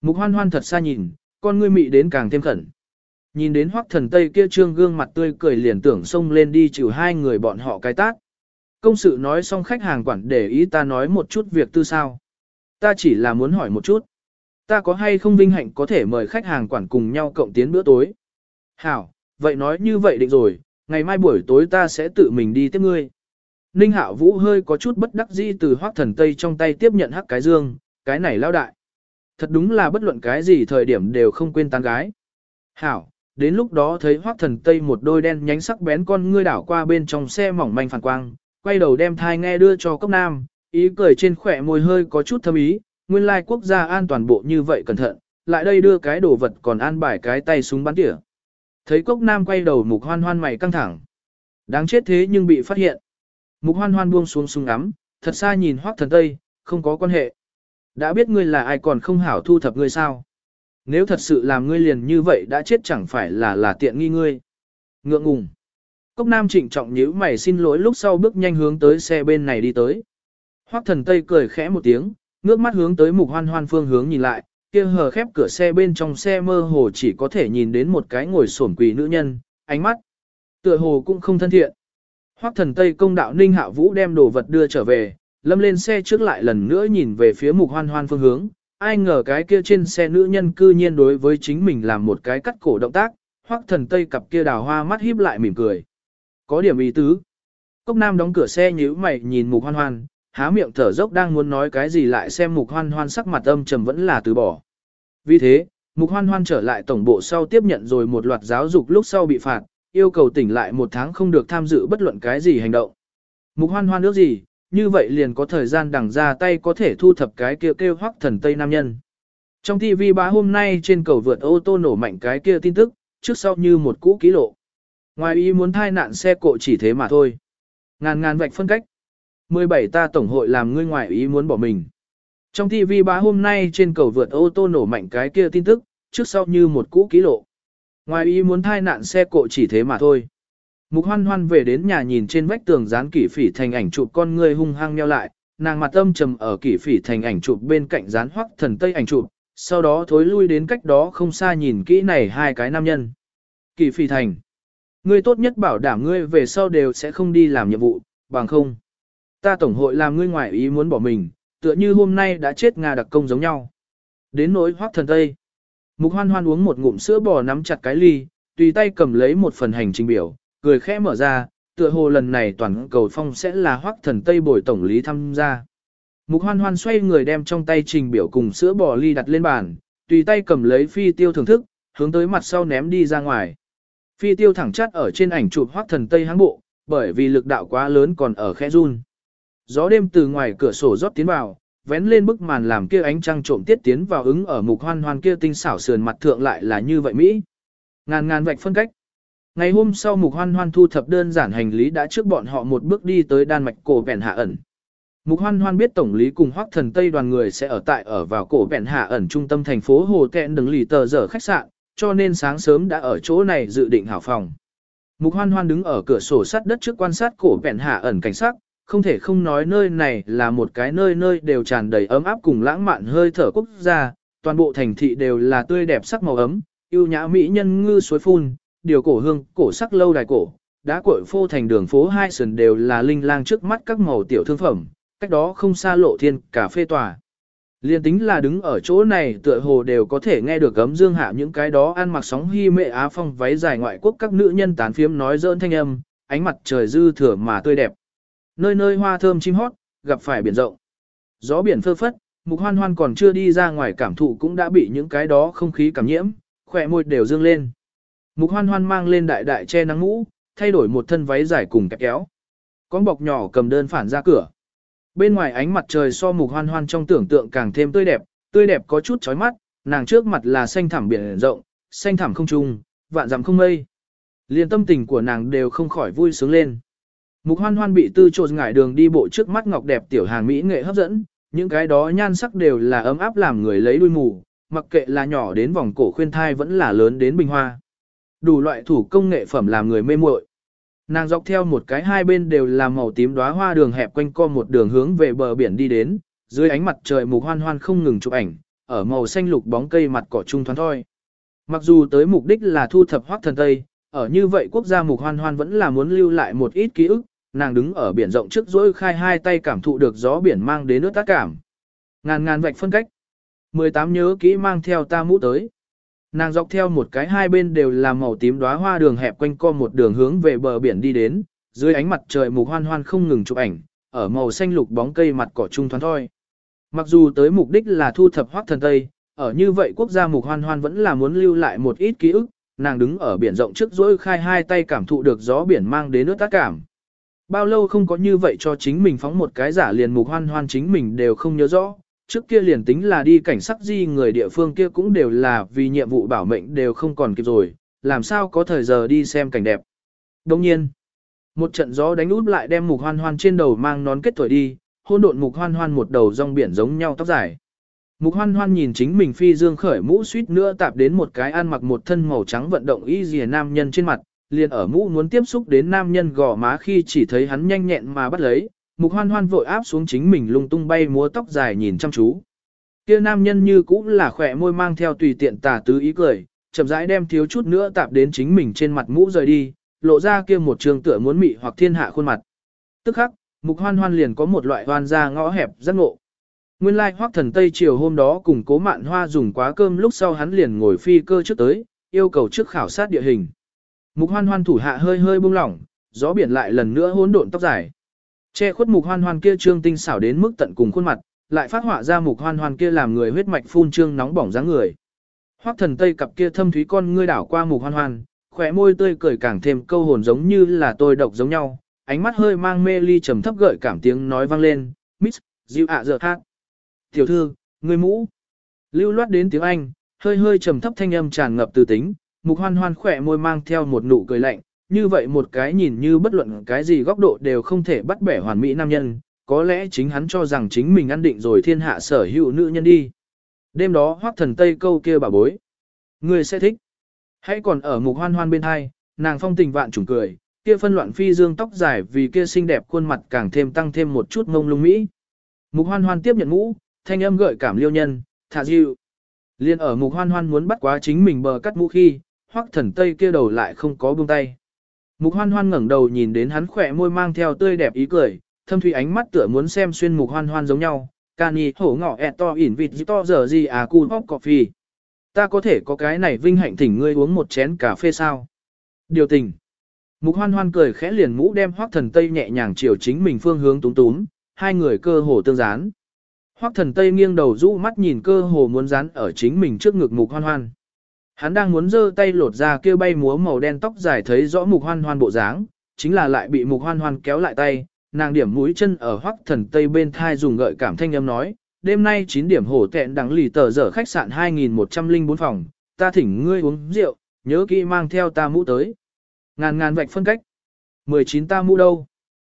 Speaker 1: Mục hoan hoan thật xa nhìn, con ngươi mị đến càng thêm khẩn. Nhìn đến hoắc thần tây kia trương gương mặt tươi cười liền tưởng xông lên đi chịu hai người bọn họ cái tác. Công sự nói xong khách hàng quản để ý ta nói một chút việc tư sao. Ta chỉ là muốn hỏi một chút. Ta có hay không vinh hạnh có thể mời khách hàng quản cùng nhau cộng tiến bữa tối. Hảo, vậy nói như vậy định rồi, ngày mai buổi tối ta sẽ tự mình đi tiếp ngươi. Ninh Hạo Vũ hơi có chút bất đắc dĩ từ Hoắc Thần Tây trong tay tiếp nhận hắc cái dương, cái này lao đại. Thật đúng là bất luận cái gì thời điểm đều không quên tán gái. Hảo, đến lúc đó thấy Hoắc Thần Tây một đôi đen nhánh sắc bén con ngươi đảo qua bên trong xe mỏng manh phản quang, quay đầu đem thai nghe đưa cho Cốc Nam, ý cười trên khỏe môi hơi có chút thâm ý, nguyên lai quốc gia an toàn bộ như vậy cẩn thận, lại đây đưa cái đồ vật còn an bài cái tay súng bắn tỉa. Thấy Cốc Nam quay đầu mục hoan hoan mày căng thẳng. Đáng chết thế nhưng bị phát hiện. Mục hoan hoan buông xuống súng ngắm, thật xa nhìn hoắc thần tây, không có quan hệ. Đã biết ngươi là ai còn không hảo thu thập ngươi sao. Nếu thật sự làm ngươi liền như vậy đã chết chẳng phải là là tiện nghi ngươi. Ngượng ngùng. Cốc nam trịnh trọng nhíu mày xin lỗi lúc sau bước nhanh hướng tới xe bên này đi tới. Hoắc thần tây cười khẽ một tiếng, ngước mắt hướng tới mục hoan hoan phương hướng nhìn lại, kia hờ khép cửa xe bên trong xe mơ hồ chỉ có thể nhìn đến một cái ngồi sổn quỳ nữ nhân, ánh mắt. Tựa hồ cũng không thân thiện. Hoắc thần Tây công đạo Ninh Hạ Vũ đem đồ vật đưa trở về, lâm lên xe trước lại lần nữa nhìn về phía mục hoan hoan phương hướng. Ai ngờ cái kia trên xe nữ nhân cư nhiên đối với chính mình làm một cái cắt cổ động tác, Hoắc thần Tây cặp kia đào hoa mắt híp lại mỉm cười. Có điểm ý tứ. Cốc Nam đóng cửa xe nhíu mày nhìn mục hoan hoan, há miệng thở dốc đang muốn nói cái gì lại xem mục hoan hoan sắc mặt âm trầm vẫn là từ bỏ. Vì thế, mục hoan hoan trở lại tổng bộ sau tiếp nhận rồi một loạt giáo dục lúc sau bị phạt, yêu cầu tỉnh lại một tháng không được tham dự bất luận cái gì hành động. Mục hoan hoan nước gì, như vậy liền có thời gian đằng ra tay có thể thu thập cái kia kêu, kêu hoắc thần Tây Nam Nhân. Trong TV bá hôm nay trên cầu vượt ô tô nổ mạnh cái kia tin tức, trước sau như một cũ ký lộ. Ngoài ý muốn thai nạn xe cộ chỉ thế mà thôi. Ngàn ngàn vạch phân cách. 17 ta tổng hội làm ngươi ngoại ý muốn bỏ mình. Trong TV bá hôm nay trên cầu vượt ô tô nổ mạnh cái kia tin tức, trước sau như một cũ ký lộ. Ngoài ý muốn thai nạn xe cộ chỉ thế mà thôi. Mục hoan hoan về đến nhà nhìn trên vách tường dán kỷ phỉ thành ảnh chụp con người hung hăng nheo lại, nàng mặt âm trầm ở kỷ phỉ thành ảnh chụp bên cạnh dán hoắc thần tây ảnh chụp, sau đó thối lui đến cách đó không xa nhìn kỹ này hai cái nam nhân. Kỷ phỉ thành. Ngươi tốt nhất bảo đảm ngươi về sau đều sẽ không đi làm nhiệm vụ, bằng không. Ta tổng hội làm ngươi ngoại ý muốn bỏ mình, tựa như hôm nay đã chết Nga đặc công giống nhau. Đến nỗi hoắc thần tây. Mục hoan hoan uống một ngụm sữa bò nắm chặt cái ly, tùy tay cầm lấy một phần hành trình biểu, cười khẽ mở ra, tựa hồ lần này toàn cầu phong sẽ là hoắc thần Tây bồi tổng lý tham gia. Mục hoan hoan xoay người đem trong tay trình biểu cùng sữa bò ly đặt lên bàn, tùy tay cầm lấy phi tiêu thưởng thức, hướng tới mặt sau ném đi ra ngoài. Phi tiêu thẳng chắt ở trên ảnh chụp hoắc thần Tây háng bộ, bởi vì lực đạo quá lớn còn ở khẽ run. Gió đêm từ ngoài cửa sổ rót tiến vào, vén lên bức màn làm kia ánh trăng trộm tiết tiến vào ứng ở mục hoan hoan kia tinh xảo sườn mặt thượng lại là như vậy Mỹ. Ngàn ngàn vạch phân cách. Ngày hôm sau mục hoan hoan thu thập đơn giản hành lý đã trước bọn họ một bước đi tới Đan Mạch cổ vẹn hạ ẩn. Mục hoan hoan biết tổng lý cùng hoắc thần Tây đoàn người sẽ ở tại ở vào cổ vẹn hạ ẩn trung tâm thành phố Hồ kẹn đứng lì tờ giờ khách sạn, cho nên sáng sớm đã ở chỗ này dự định hảo phòng. Mục hoan hoan đứng ở cửa sổ sắt đất trước quan sát cổ vẹn hạ ẩn cảnh sát, không thể không nói nơi này là một cái nơi nơi đều tràn đầy ấm áp cùng lãng mạn hơi thở quốc gia, toàn bộ thành thị đều là tươi đẹp sắc màu ấm, yêu nhã mỹ nhân ngư suối phun, điều cổ hương, cổ sắc lâu đài cổ, đá cội phô thành đường phố hai sườn đều là linh lang trước mắt các màu tiểu thương phẩm, cách đó không xa lộ thiên cà phê tòa. Liên tính là đứng ở chỗ này tựa hồ đều có thể nghe được gấm dương hạ những cái đó ăn mặc sóng hy mệ á phong váy dài ngoại quốc các nữ nhân tán phiếm nói dỡn thanh âm, ánh mặt trời dư thừa mà tươi đẹp. Nơi nơi hoa thơm chim hót, gặp phải biển rộng. Gió biển phơ phất, mục hoan hoan còn chưa đi ra ngoài cảm thụ cũng đã bị những cái đó không khí cảm nhiễm, khỏe môi đều dương lên. Mục hoan hoan mang lên đại đại che nắng mũ, thay đổi một thân váy dài cùng kẹp kéo. Con bọc nhỏ cầm đơn phản ra cửa. Bên ngoài ánh mặt trời so mục hoan hoan trong tưởng tượng càng thêm tươi đẹp, tươi đẹp có chút chói mắt, nàng trước mặt là xanh thẳm biển rộng, xanh thẳm không trung, vạn dặm không mây. Liên tâm tình của nàng đều không khỏi vui sướng lên. Mục hoan hoan bị tư trột ngải đường đi bộ trước mắt ngọc đẹp tiểu hàng mỹ nghệ hấp dẫn, những cái đó nhan sắc đều là ấm áp làm người lấy đuôi mù, mặc kệ là nhỏ đến vòng cổ khuyên thai vẫn là lớn đến bình hoa. Đủ loại thủ công nghệ phẩm làm người mê muội. Nàng dọc theo một cái hai bên đều là màu tím đóa hoa đường hẹp quanh co một đường hướng về bờ biển đi đến, dưới ánh mặt trời mục hoan hoan không ngừng chụp ảnh, ở màu xanh lục bóng cây mặt cỏ trung thoáng thoi. Mặc dù tới mục đích là thu thập hoác thần Tây, ở như vậy quốc gia mục hoan hoan vẫn là muốn lưu lại một ít ký ức, nàng đứng ở biển rộng trước rỗi khai hai tay cảm thụ được gió biển mang đến nước tác cảm. Ngàn ngàn vạch phân cách. 18 nhớ kỹ mang theo ta mũ tới. Nàng dọc theo một cái hai bên đều là màu tím đóa hoa đường hẹp quanh co một đường hướng về bờ biển đi đến, dưới ánh mặt trời mục hoan hoan không ngừng chụp ảnh, ở màu xanh lục bóng cây mặt cỏ trung thoáng thoi. Mặc dù tới mục đích là thu thập hoác thần Tây, ở như vậy quốc gia mục hoan hoan vẫn là muốn lưu lại một ít ký ức, nàng đứng ở biển rộng trước rỗi khai hai tay cảm thụ được gió biển mang đến nước tác cảm. Bao lâu không có như vậy cho chính mình phóng một cái giả liền mục hoan hoan chính mình đều không nhớ rõ, trước kia liền tính là đi cảnh sắc di người địa phương kia cũng đều là vì nhiệm vụ bảo mệnh đều không còn kịp rồi, làm sao có thời giờ đi xem cảnh đẹp. Đồng nhiên, một trận gió đánh út lại đem mục hoan hoan trên đầu mang nón kết thổi đi, hôn độn mục hoan hoan một đầu rong biển giống nhau tóc dài. Mục hoan hoan nhìn chính mình phi dương khởi mũ suýt nữa tạp đến một cái ăn mặc một thân màu trắng vận động y dìa nam nhân trên mặt, liền ở mũ muốn tiếp xúc đến nam nhân gò má khi chỉ thấy hắn nhanh nhẹn mà bắt lấy, mục hoan hoan vội áp xuống chính mình lung tung bay múa tóc dài nhìn chăm chú. Kia nam nhân như cũng là khỏe môi mang theo tùy tiện tà tứ ý cười, chậm rãi đem thiếu chút nữa tạp đến chính mình trên mặt mũ rời đi, lộ ra kia một trường tựa muốn mị hoặc thiên hạ khuôn mặt. Tức khắc, mục hoan hoan liền có một loại hoan ra ngõ hẹp rất ngộ. Nguyên lai like, hoác thần Tây chiều hôm đó cùng cố mạn hoa dùng quá cơm lúc sau hắn liền ngồi phi cơ trước tới, yêu cầu trước khảo sát địa hình. Mục hoan hoan thủ hạ hơi hơi buông lỏng, gió biển lại lần nữa hỗn độn tóc dài. Che khuất mục hoan hoan kia trương tinh xảo đến mức tận cùng khuôn mặt, lại phát họa ra mục hoan hoan kia làm người huyết mạch phun trương nóng bỏng dáng người. Hoắc thần tây cặp kia thâm thúy con ngươi đảo qua mục hoan hoan, khỏe môi tươi cười càng thêm câu hồn giống như là tôi độc giống nhau, ánh mắt hơi mang mê ly trầm thấp gợi cảm tiếng nói vang lên, Miss, dịu ạ giờ hát. Tiểu thư, người mũ. Lưu loát đến tiếng Anh, hơi hơi trầm thấp thanh âm tràn ngập từ tính, mục hoan hoan khỏe môi mang theo một nụ cười lạnh, như vậy một cái nhìn như bất luận cái gì góc độ đều không thể bắt bẻ hoàn mỹ nam nhân, có lẽ chính hắn cho rằng chính mình ăn định rồi thiên hạ sở hữu nữ nhân đi. Đêm đó hoác thần Tây câu kia bà bối. Người sẽ thích. Hãy còn ở mục hoan hoan bên hai, nàng phong tình vạn trùng cười, kia phân loạn phi dương tóc dài vì kia xinh đẹp khuôn mặt càng thêm tăng thêm một chút ngông lung mỹ. Mục hoan hoan tiếp nhận mũ, thanh âm gợi cảm liêu nhân, thả dịu. Liên ở mục hoan hoan muốn bắt quá chính mình bờ cắt mũ khi, Hoắc thần Tây kia đầu lại không có buông tay. Mục hoan hoan ngẩng đầu nhìn đến hắn khỏe môi mang theo tươi đẹp ý cười, thâm thủy ánh mắt tựa muốn xem xuyên mục hoan hoan giống nhau. Cani hổ ngọ ẹt to ỉn vịt to giờ gì à cu cọp phì. Ta có thể có cái này vinh hạnh thỉnh ngươi uống một chén cà phê sao? Điều tình. Mục hoan hoan cười khẽ liền mũ đem hoác thần Tây nhẹ nhàng chiều chính mình phương hướng túng túm, hai người cơ hồ tương gián. Hoác thần Tây nghiêng đầu rũ mắt nhìn cơ hồ muốn dán ở chính mình trước ngực mục hoan hoan. Hắn đang muốn giơ tay lột ra kia bay múa màu đen tóc dài thấy rõ mục hoan hoan bộ dáng, chính là lại bị mục hoan hoan kéo lại tay, nàng điểm mũi chân ở hoắc thần tây bên thai dùng gợi cảm thanh âm nói, đêm nay 9 điểm hổ tẹn đắng lì tờ dở khách sạn 2104 phòng, ta thỉnh ngươi uống rượu, nhớ kỹ mang theo ta mũ tới. Ngàn ngàn vạch phân cách. 19 ta mũ đâu?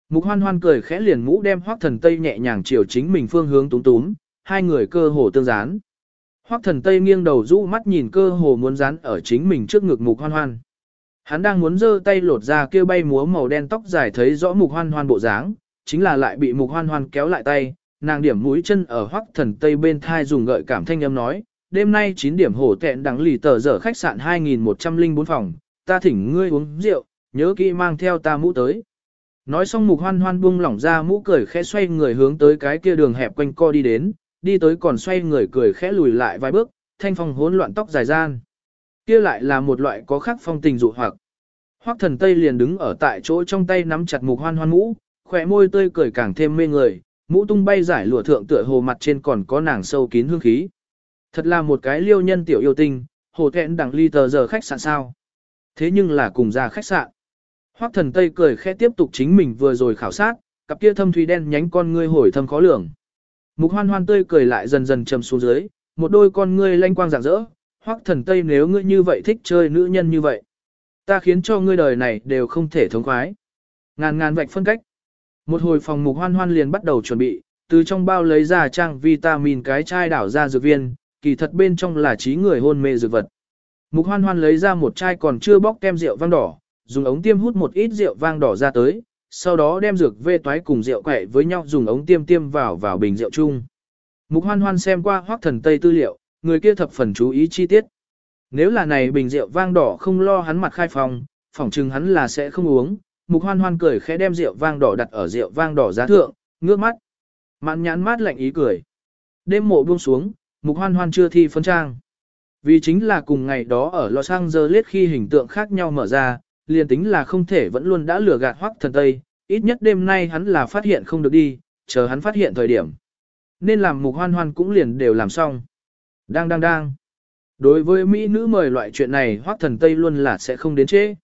Speaker 1: Mục hoan hoan cười khẽ liền mũ đem hoắc thần tây nhẹ nhàng chiều chính mình phương hướng túm túm, hai người cơ hồ tương gián. Hoắc thần Tây nghiêng đầu rũ mắt nhìn cơ hồ muốn dán ở chính mình trước ngực mục hoan hoan. Hắn đang muốn giơ tay lột ra kia bay múa màu đen tóc dài thấy rõ mục hoan hoan bộ dáng, chính là lại bị mục hoan hoan kéo lại tay, nàng điểm mũi chân ở Hoắc thần Tây bên thai dùng gợi cảm thanh âm nói, đêm nay 9 điểm hổ tẹn đắng lì tờ dở khách sạn 2104 phòng, ta thỉnh ngươi uống rượu, nhớ kỹ mang theo ta mũ tới. Nói xong mục hoan hoan buông lỏng ra mũ cười khẽ xoay người hướng tới cái kia đường hẹp quanh co đi đến, đi tới còn xoay người cười khẽ lùi lại vài bước, thanh phong hỗn loạn tóc dài gian. Kia lại là một loại có khác phong tình dụ hoặc. Hoắc thần Tây liền đứng ở tại chỗ trong tay nắm chặt mục hoan hoan mũ, khỏe môi tươi cười càng thêm mê người, mũ tung bay giải lụa thượng tựa hồ mặt trên còn có nàng sâu kín hương khí. Thật là một cái liêu nhân tiểu yêu tinh, hồ thẹn đẳng ly tờ giờ khách sạn sao. Thế nhưng là cùng ra khách sạn. Hoắc thần Tây cười khẽ tiếp tục chính mình vừa rồi khảo sát, cặp kia thâm thủy đen nhánh con ngươi hồi thâm khó lường. Mục hoan hoan tươi cười lại dần dần trầm xuống dưới, một đôi con ngươi lanh quang rạng rỡ, Hoắc thần Tây nếu ngươi như vậy thích chơi nữ nhân như vậy. Ta khiến cho ngươi đời này đều không thể thống khoái. Ngàn ngàn vạch phân cách. Một hồi phòng mục hoan hoan liền bắt đầu chuẩn bị, từ trong bao lấy ra trang vitamin cái chai đảo ra dược viên, kỳ thật bên trong là trí người hôn mê dược vật. Mục hoan hoan lấy ra một chai còn chưa bóc kem rượu vang đỏ, dùng ống tiêm hút một ít rượu vang đỏ ra tới, sau đó đem dược vê toái cùng rượu quẹ với nhau dùng ống tiêm tiêm vào vào bình rượu chung. Mục hoan hoan xem qua hoác thần tây tư liệu, người kia thập phần chú ý chi tiết. Nếu là này bình rượu vang đỏ không lo hắn mặt khai phòng, phỏng chừng hắn là sẽ không uống. Mục hoan hoan cười khẽ đem rượu vang đỏ đặt ở rượu vang đỏ giá thượng, ngước mắt. Mạn nhãn mát lạnh ý cười. Đêm mộ buông xuống, mục hoan hoan chưa thi phân trang. Vì chính là cùng ngày đó ở Los Angeles khi hình tượng khác nhau mở ra, liền tính là không thể vẫn luôn đã lừa gạt hoắc thần Tây, ít nhất đêm nay hắn là phát hiện không được đi, chờ hắn phát hiện thời điểm. Nên làm mục hoan hoan cũng liền đều làm xong. Đang đang đang. Đối với Mỹ nữ mời loại chuyện này hoắc thần Tây luôn là sẽ không đến chế.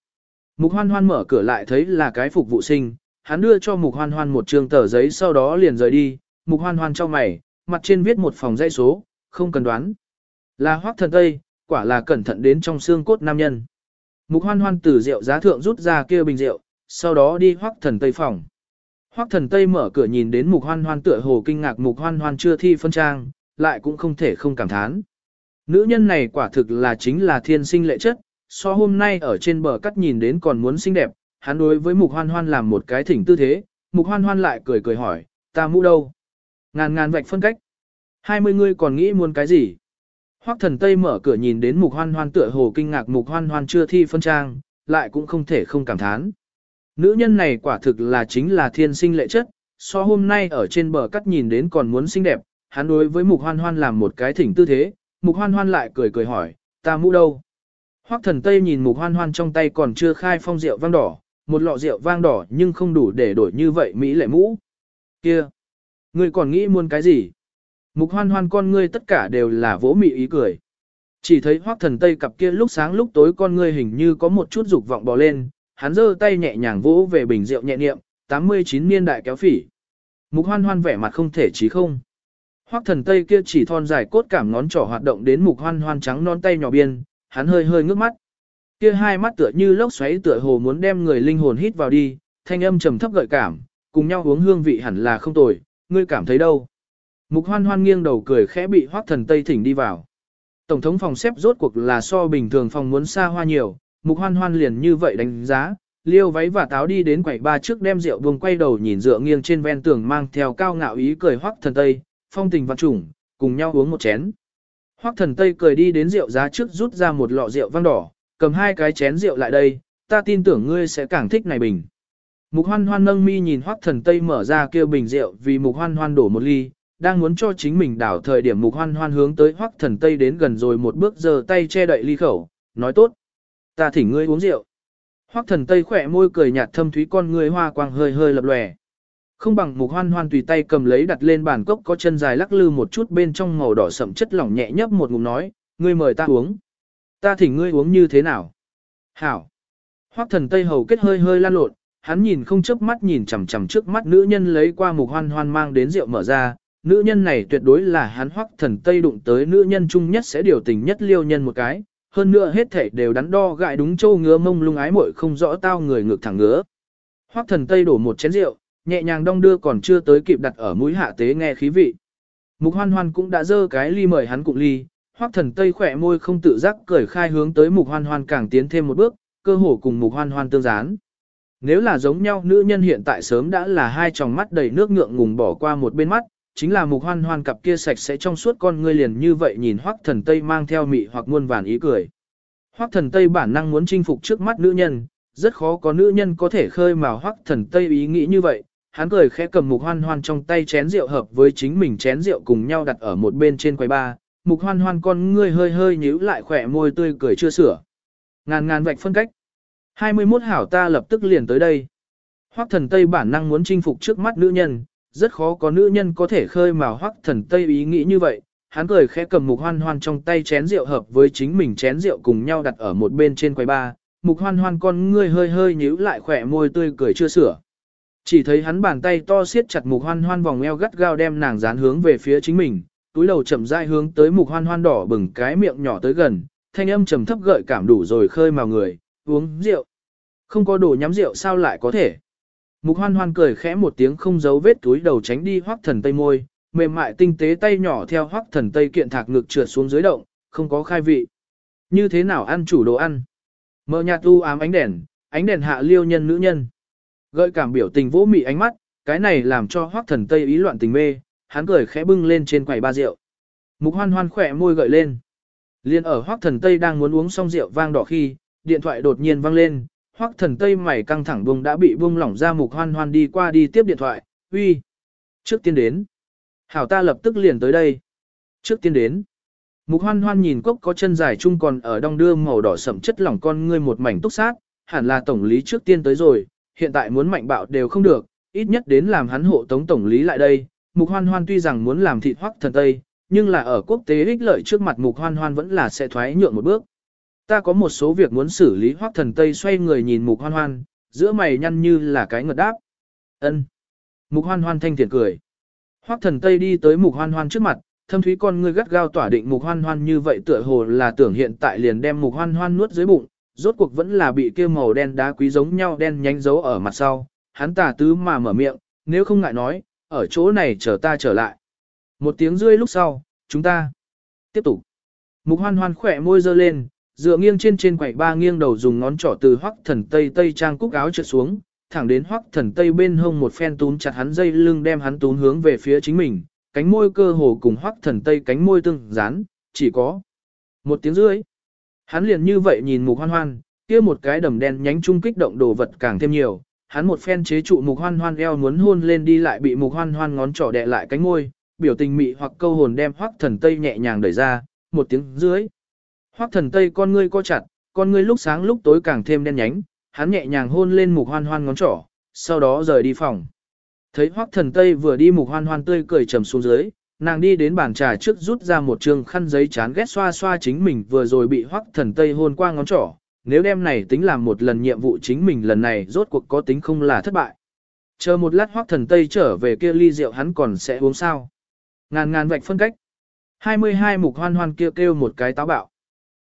Speaker 1: Mục hoan hoan mở cửa lại thấy là cái phục vụ sinh, hắn đưa cho mục hoan hoan một trường tờ giấy sau đó liền rời đi, mục hoan hoan cho mày, mặt trên viết một phòng dãy số, không cần đoán. Là hoắc thần Tây, quả là cẩn thận đến trong xương cốt nam nhân. Mục hoan hoan từ rượu giá thượng rút ra kia bình rượu, sau đó đi hoắc thần Tây phòng. Hoắc thần Tây mở cửa nhìn đến mục hoan hoan tựa hồ kinh ngạc mục hoan hoan chưa thi phân trang, lại cũng không thể không cảm thán. Nữ nhân này quả thực là chính là thiên sinh lệ chất, so hôm nay ở trên bờ cắt nhìn đến còn muốn xinh đẹp, hắn đối với mục hoan hoan làm một cái thỉnh tư thế, mục hoan hoan lại cười cười hỏi, ta mũ đâu? Ngàn ngàn vạch phân cách. Hai mươi ngươi còn nghĩ muốn cái gì? Hoắc thần Tây mở cửa nhìn đến mục hoan hoan tựa hồ kinh ngạc mục hoan hoan chưa thi phân trang, lại cũng không thể không cảm thán. Nữ nhân này quả thực là chính là thiên sinh lệ chất, so hôm nay ở trên bờ cắt nhìn đến còn muốn xinh đẹp, hắn đối với mục hoan hoan làm một cái thỉnh tư thế, mục hoan hoan lại cười cười hỏi, ta mũ đâu? Hoắc thần Tây nhìn mục hoan hoan trong tay còn chưa khai phong rượu vang đỏ, một lọ rượu vang đỏ nhưng không đủ để đổi như vậy Mỹ lệ mũ. Kia! Ngươi còn nghĩ muốn cái gì? Mục hoan hoan con ngươi tất cả đều là vỗ mị ý cười. Chỉ thấy hoác thần tây cặp kia lúc sáng lúc tối con ngươi hình như có một chút dục vọng bò lên, hắn giơ tay nhẹ nhàng vỗ về bình rượu nhẹ niệm, 89 niên đại kéo phỉ. Mục hoan hoan vẻ mặt không thể chí không. Hoác thần tây kia chỉ thon dài cốt cảm ngón trỏ hoạt động đến mục hoan hoan trắng non tay nhỏ biên, hắn hơi hơi ngước mắt. Kia hai mắt tựa như lốc xoáy tựa hồ muốn đem người linh hồn hít vào đi, thanh âm trầm thấp gợi cảm, cùng nhau uống hương vị hẳn là không tồi, ngươi cảm thấy đâu? Mục hoan hoan nghiêng đầu cười khẽ bị hoác thần Tây thỉnh đi vào. Tổng thống phòng xếp rốt cuộc là so bình thường phòng muốn xa hoa nhiều, mục hoan hoan liền như vậy đánh giá, liêu váy và táo đi đến quầy ba trước đem rượu buông quay đầu nhìn dựa nghiêng trên ven tường mang theo cao ngạo ý cười hoác thần Tây, phong tình văn trùng, cùng nhau uống một chén. Hoác thần Tây cười đi đến rượu giá trước rút ra một lọ rượu vang đỏ, cầm hai cái chén rượu lại đây, ta tin tưởng ngươi sẽ càng thích này bình. Mục hoan hoan nâng mi nhìn hoác thần Tây mở ra kêu bình rượu vì mục hoan hoan đổ một ly, đang muốn cho chính mình đảo thời điểm mục hoan hoan hướng tới hoắc thần tây đến gần rồi một bước giơ tay che đậy ly khẩu, nói tốt. Ta thỉnh ngươi uống rượu. Hoắc thần tây khỏe môi cười nhạt thâm thúy con ngươi hoa quang hơi hơi lập lòe. Không bằng mục hoan hoan tùy tay cầm lấy đặt lên bàn cốc có chân dài lắc lư một chút bên trong màu đỏ sậm chất lỏng nhẹ nhấp một ngụm nói, ngươi mời ta uống. Ta thỉnh ngươi uống như thế nào? Hảo. Hoắc thần tây hầu kết hơi hơi lan lộn, hắn nhìn không chớp mắt nhìn chằm chằm trước mắt nữ nhân lấy qua mục hoan hoan mang đến rượu mở ra, nữ nhân này tuyệt đối là hắn hoắc thần tây đụng tới nữ nhân chung nhất sẽ điều tình nhất liêu nhân một cái, hơn nữa hết thể đều đắn đo gại đúng châu ngứa mông lung ái muội không rõ tao người ngược thẳng ngứa. Hoắc thần tây đổ một chén rượu, nhẹ nhàng đong đưa còn chưa tới kịp đặt ở mũi hạ tế nghe khí vị. Mục hoan hoan cũng đã dơ cái ly mời hắn cụng ly, hoắc thần tây khỏe môi không tự giác cởi khai hướng tới mục hoan hoan càng tiến thêm một bước, cơ hồ cùng mục hoan hoan tương gián. Nếu là giống nhau nữ nhân hiện tại sớm đã là hai tròng mắt đầy nước ngượng ngùng bỏ qua một bên mắt, chính là mục hoan hoan cặp kia sạch sẽ trong suốt con ngươi liền như vậy nhìn hoắc thần tây mang theo mị hoặc muôn vàn ý cười. Hoắc thần tây bản năng muốn chinh phục trước mắt nữ nhân, rất khó có nữ nhân có thể khơi mà hoắc thần tây ý nghĩ như vậy, hắn cười khẽ cầm mục hoan hoan trong tay chén rượu hợp với chính mình chén rượu cùng nhau đặt ở một bên trên quầy ba, mục hoan hoan con ngươi hơi hơi nhíu lại khỏe môi tươi cười chưa sửa. Ngàn ngàn vạch phân cách. 21 hảo ta lập tức liền tới đây. Hoắc thần Tây bản năng muốn chinh phục trước mắt nữ nhân, rất khó có nữ nhân có thể khơi mà Hoắc thần Tây ý nghĩ như vậy. Hắn cười khẽ cầm mục hoan hoan trong tay chén rượu hợp với chính mình chén rượu cùng nhau đặt ở một bên trên quầy ba. Mục hoan hoan con ngươi hơi hơi nhíu lại khỏe môi tươi cười chưa sửa. Chỉ thấy hắn bàn tay to siết chặt mục hoan hoan vòng eo gắt gao đem nàng dán hướng về phía chính mình, túi đầu chậm rãi hướng tới mục hoan hoan đỏ bừng cái miệng nhỏ tới gần, thanh âm trầm thấp gợi cảm đủ rồi khơi mào người, uống rượu. Không có đồ nhắm rượu sao lại có thể. Mục hoan hoan cười khẽ một tiếng không giấu vết túi đầu tránh đi hoác thần tây môi, mềm mại tinh tế tay nhỏ theo hoác thần tây kiện thạc ngực trượt xuống dưới động, không có khai vị. Như thế nào ăn chủ đồ ăn? Mở nhạt tu ám ánh đèn, ánh đèn hạ liêu nhân nữ nhân. Gợi cảm biểu tình vỗ mị ánh mắt, cái này làm cho hoác thần tây ý loạn tình mê, hắn cười khẽ bưng lên trên quầy ba rượu. Mục hoan hoan khỏe môi gợi lên. Liên ở hoác thần tây đang muốn uống xong rượu vang đỏ khi, điện thoại đột nhiên vang lên, hoắc thần tây mày căng thẳng buông đã bị buông lỏng ra mục hoan hoan đi qua đi tiếp điện thoại, uy. Trước tiên đến. Hảo ta lập tức liền tới đây. Trước tiên đến. Mục hoan hoan nhìn cốc có chân dài chung còn ở đong đưa màu đỏ sậm chất lỏng con ngươi một mảnh túc sát, hẳn là tổng lý trước tiên tới rồi, hiện tại muốn mạnh bạo đều không được, ít nhất đến làm hắn hộ tống tổng lý lại đây. Mục hoan hoan tuy rằng muốn làm thịt hoắc thần tây, nhưng là ở quốc tế ích lợi trước mặt mục hoan hoan vẫn là sẽ thoái nhượng một bước. Ta có một số việc muốn xử lý hoắc thần tây xoay người nhìn mục hoan hoan, giữa mày nhăn như là cái ngợt đáp. ân Mục hoan hoan thanh thiện cười. Hoắc thần tây đi tới mục hoan hoan trước mặt, thâm thúy con ngươi gắt gao tỏa định mục hoan hoan như vậy tựa hồ là tưởng hiện tại liền đem mục hoan hoan nuốt dưới bụng, rốt cuộc vẫn là bị kia màu đen đá quý giống nhau đen nhánh dấu ở mặt sau, hắn tà tứ mà mở miệng, nếu không ngại nói, ở chỗ này chờ ta trở lại. Một tiếng rưỡi lúc sau, chúng ta tiếp tục. Mục hoan hoan khỏe môi dơ lên, dựa nghiêng trên trên quầy ba nghiêng đầu dùng ngón trỏ từ hoắc thần tây tây trang cúc áo trượt xuống, thẳng đến hoắc thần tây bên hông một phen tún chặt hắn dây lưng đem hắn tún hướng về phía chính mình, cánh môi cơ hồ cùng hoắc thần tây cánh môi tương dán, chỉ có một tiếng rưỡi. Hắn liền như vậy nhìn mục hoan hoan, kia một cái đầm đen nhánh trung kích động đồ vật càng thêm nhiều, hắn một phen chế trụ mục hoan hoan eo muốn hôn lên đi lại bị mục hoan hoan ngón trỏ đè lại cánh môi, biểu tình mị hoặc câu hồn đem hoắc thần tây nhẹ nhàng đẩy ra, một tiếng dưới. Hoắc thần tây con ngươi co chặt, con ngươi lúc sáng lúc tối càng thêm đen nhánh, hắn nhẹ nhàng hôn lên mục hoan hoan ngón trỏ, sau đó rời đi phòng. Thấy Hoắc thần tây vừa đi mục hoan hoan tươi cười trầm xuống dưới, nàng đi đến bàn trà trước rút ra một trường khăn giấy chán ghét xoa xoa chính mình vừa rồi bị Hoắc thần tây hôn qua ngón trỏ, nếu đem này tính làm một lần nhiệm vụ chính mình lần này rốt cuộc có tính không là thất bại. Chờ một lát Hoắc thần tây trở về kia ly rượu hắn còn sẽ uống sao. Ngàn ngàn vạch phân cách. 22 mục hoan hoan kêu kêu một cái táo bạo.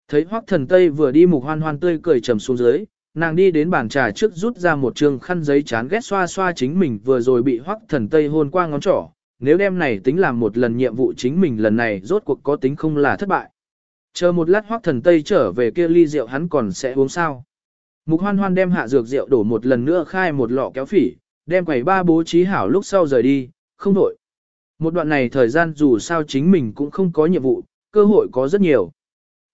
Speaker 1: Thấy hoắc thần tây vừa đi mục hoan hoan tươi cười trầm xuống dưới, nàng đi đến bàn trà trước rút ra một trường khăn giấy chán ghét xoa xoa chính mình vừa rồi bị hoắc thần tây hôn qua ngón trỏ. Nếu đem này tính làm một lần nhiệm vụ chính mình lần này rốt cuộc có tính không là thất bại. Chờ một lát hoắc thần tây trở về kia ly rượu hắn còn sẽ uống sao. Mục hoan hoan đem hạ dược rượu đổ một lần nữa khai một lọ kéo phỉ, đem quầy ba bố trí hảo lúc sau rời đi, không đổi. Một đoạn này thời gian dù sao chính mình cũng không có nhiệm vụ, cơ hội có rất nhiều.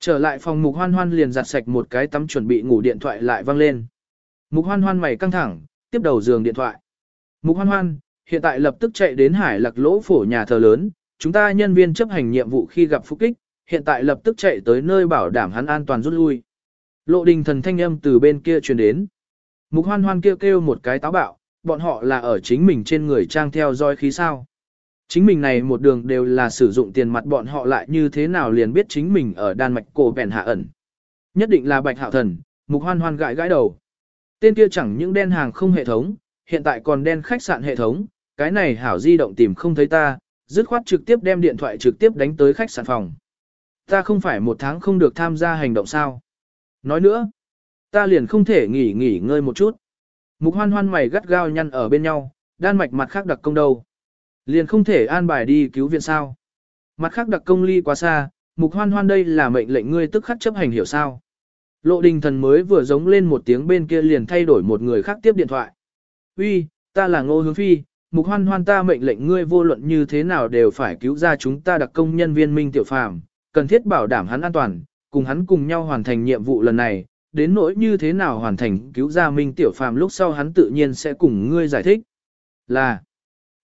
Speaker 1: Trở lại phòng mục hoan hoan liền giặt sạch một cái tắm chuẩn bị ngủ điện thoại lại vang lên. Mục hoan hoan mày căng thẳng, tiếp đầu giường điện thoại. Mục hoan hoan, hiện tại lập tức chạy đến hải lạc lỗ phổ nhà thờ lớn, chúng ta nhân viên chấp hành nhiệm vụ khi gặp phục kích, hiện tại lập tức chạy tới nơi bảo đảm hắn an toàn rút lui. Lộ đình thần thanh âm từ bên kia truyền đến. Mục hoan hoan kêu kêu một cái táo bạo, bọn họ là ở chính mình trên người trang theo dõi khí sao. Chính mình này một đường đều là sử dụng tiền mặt bọn họ lại như thế nào liền biết chính mình ở Đan Mạch cổ bèn hạ ẩn. Nhất định là bạch hạo thần, mục hoan hoan gãi gãi đầu. Tên kia chẳng những đen hàng không hệ thống, hiện tại còn đen khách sạn hệ thống, cái này hảo di động tìm không thấy ta, dứt khoát trực tiếp đem điện thoại trực tiếp đánh tới khách sạn phòng. Ta không phải một tháng không được tham gia hành động sao. Nói nữa, ta liền không thể nghỉ nghỉ ngơi một chút. Mục hoan hoan mày gắt gao nhăn ở bên nhau, đan mạch mặt khác đặc công đâu. Liền không thể an bài đi cứu viện sao. Mặt khác đặc công ly quá xa, mục hoan hoan đây là mệnh lệnh ngươi tức khắc chấp hành hiểu sao. Lộ đình thần mới vừa giống lên một tiếng bên kia liền thay đổi một người khác tiếp điện thoại. Uy, ta là ngô hướng phi, mục hoan hoan ta mệnh lệnh ngươi vô luận như thế nào đều phải cứu ra chúng ta đặc công nhân viên minh tiểu phàm, cần thiết bảo đảm hắn an toàn, cùng hắn cùng nhau hoàn thành nhiệm vụ lần này, đến nỗi như thế nào hoàn thành cứu ra minh tiểu phàm lúc sau hắn tự nhiên sẽ cùng ngươi giải thích. Là.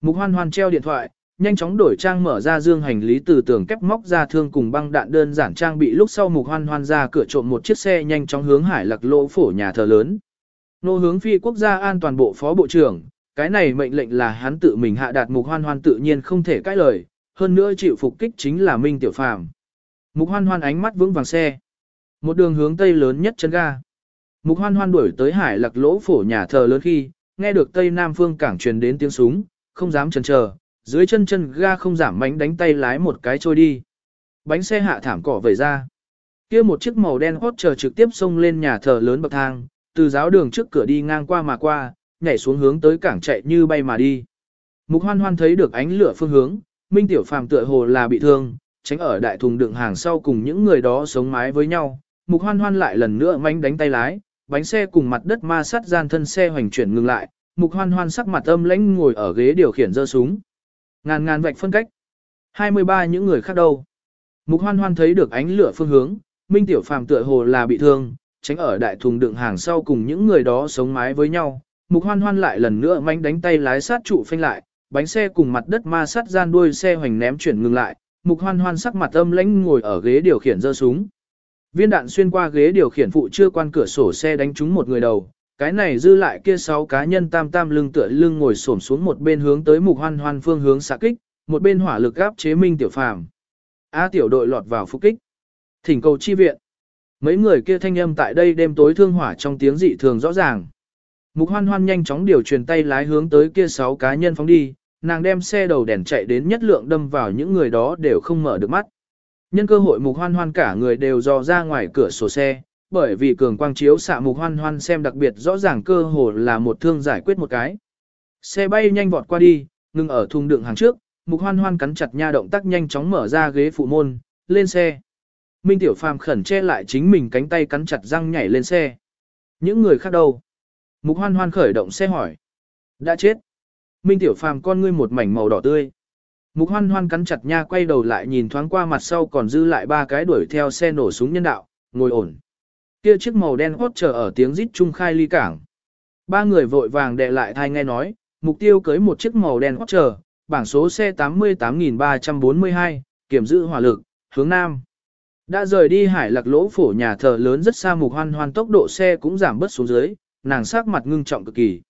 Speaker 1: Mục hoan hoan treo điện thoại, nhanh chóng đổi trang mở ra dương hành lý từ tường kép móc ra thương cùng băng đạn đơn giản trang bị lúc sau mục hoan hoan ra cửa trộm một chiếc xe nhanh chóng hướng hải lặc lỗ phổ nhà thờ lớn. Nô hướng phi quốc gia an toàn bộ phó bộ trưởng, cái này mệnh lệnh là hắn tự mình hạ đạt mục hoan hoan tự nhiên không thể cãi lời, hơn nữa chịu phục kích chính là Minh Tiểu Phàm. Mục hoan hoan ánh mắt vững vàng xe. Một đường hướng tây lớn nhất chân ga. Mục hoan hoan đuổi tới hải lặc lỗ phổ nhà thờ lớn khi, nghe được tây nam phương cảng truyền đến tiếng súng, không dám chần chờ, dưới chân chân ga không giảm bánh đánh tay lái một cái trôi đi. Bánh xe hạ thảm cỏ vẩy ra. kia một chiếc màu đen hot chờ trực tiếp xông lên nhà thờ lớn bậc thang, từ giáo đường trước cửa đi ngang qua mà qua, nhảy xuống hướng tới cảng chạy như bay mà đi. Mục hoan hoan thấy được ánh lửa phương hướng, Minh Tiểu Phàm tựa hồ là bị thương, tránh ở đại thùng đựng hàng sau cùng những người đó sống mái với nhau. Mục hoan hoan lại lần nữa manh đánh tay lái, bánh xe cùng mặt đất ma sát gian thân xe hoành chuyển ngừng lại, mục hoan hoan sắc mặt âm lãnh ngồi ở ghế điều khiển giơ súng. Ngàn ngàn vạch phân cách. 23 những người khác đâu. Mục hoan hoan thấy được ánh lửa phương hướng, Minh Tiểu Phàm tựa hồ là bị thương, tránh ở đại thùng đựng hàng sau cùng những người đó sống mái với nhau. Mục hoan hoan lại lần nữa manh đánh tay lái sát trụ phanh lại, bánh xe cùng mặt đất ma sát gian đuôi xe hoành ném chuyển ngừng lại, mục hoan hoan sắc mặt âm lãnh ngồi ở ghế điều khiển giơ súng. Viên đạn xuyên qua ghế điều khiển phụ chưa quan cửa sổ xe đánh trúng một người đầu, cái này dư lại kia sáu cá nhân tam tam lưng tựa lưng ngồi xổm xuống một bên hướng tới mục hoan hoan phương hướng xạ kích, một bên hỏa lực gáp chế minh tiểu phàm. A tiểu đội lọt vào phục kích. Thỉnh cầu chi viện. Mấy người kia thanh âm tại đây đêm tối thương hỏa trong tiếng dị thường rõ ràng. Mục hoan hoan nhanh chóng điều truyền tay lái hướng tới kia sáu cá nhân phóng đi, nàng đem xe đầu đèn chạy đến nhất lượng đâm vào những người đó đều không mở được mắt. Nhân cơ hội mục hoan hoan cả người đều dò ra ngoài cửa sổ xe, bởi vì cường quang chiếu xạ mục hoan hoan xem đặc biệt rõ ràng cơ hồ là một thương giải quyết một cái. Xe bay nhanh vọt qua đi, ngừng ở thùng đựng hàng trước, mục hoan hoan cắn chặt nha động tác nhanh chóng mở ra ghế phụ môn, lên xe. Minh Tiểu Phàm khẩn che lại chính mình cánh tay cắn chặt răng nhảy lên xe. Những người khác đâu? Mục hoan hoan khởi động xe hỏi. Đã chết. Minh Tiểu Phàm con ngươi một mảnh màu đỏ tươi. Mục hoan hoan cắn chặt nha quay đầu lại nhìn thoáng qua mặt sau còn dư lại ba cái đuổi theo xe nổ súng nhân đạo, ngồi ổn. Kia chiếc màu đen hốt chờ ở tiếng rít trung khai ly cảng. Ba người vội vàng đệ lại thai nghe nói, mục tiêu cưới một chiếc màu đen hốt chờ, bảng số xe 88342, kiểm giữ hỏa lực, hướng nam. Đã rời đi hải lạc lỗ phổ nhà thờ lớn rất xa mục hoan hoan tốc độ xe cũng giảm bớt xuống dưới, nàng sắc mặt ngưng trọng cực kỳ.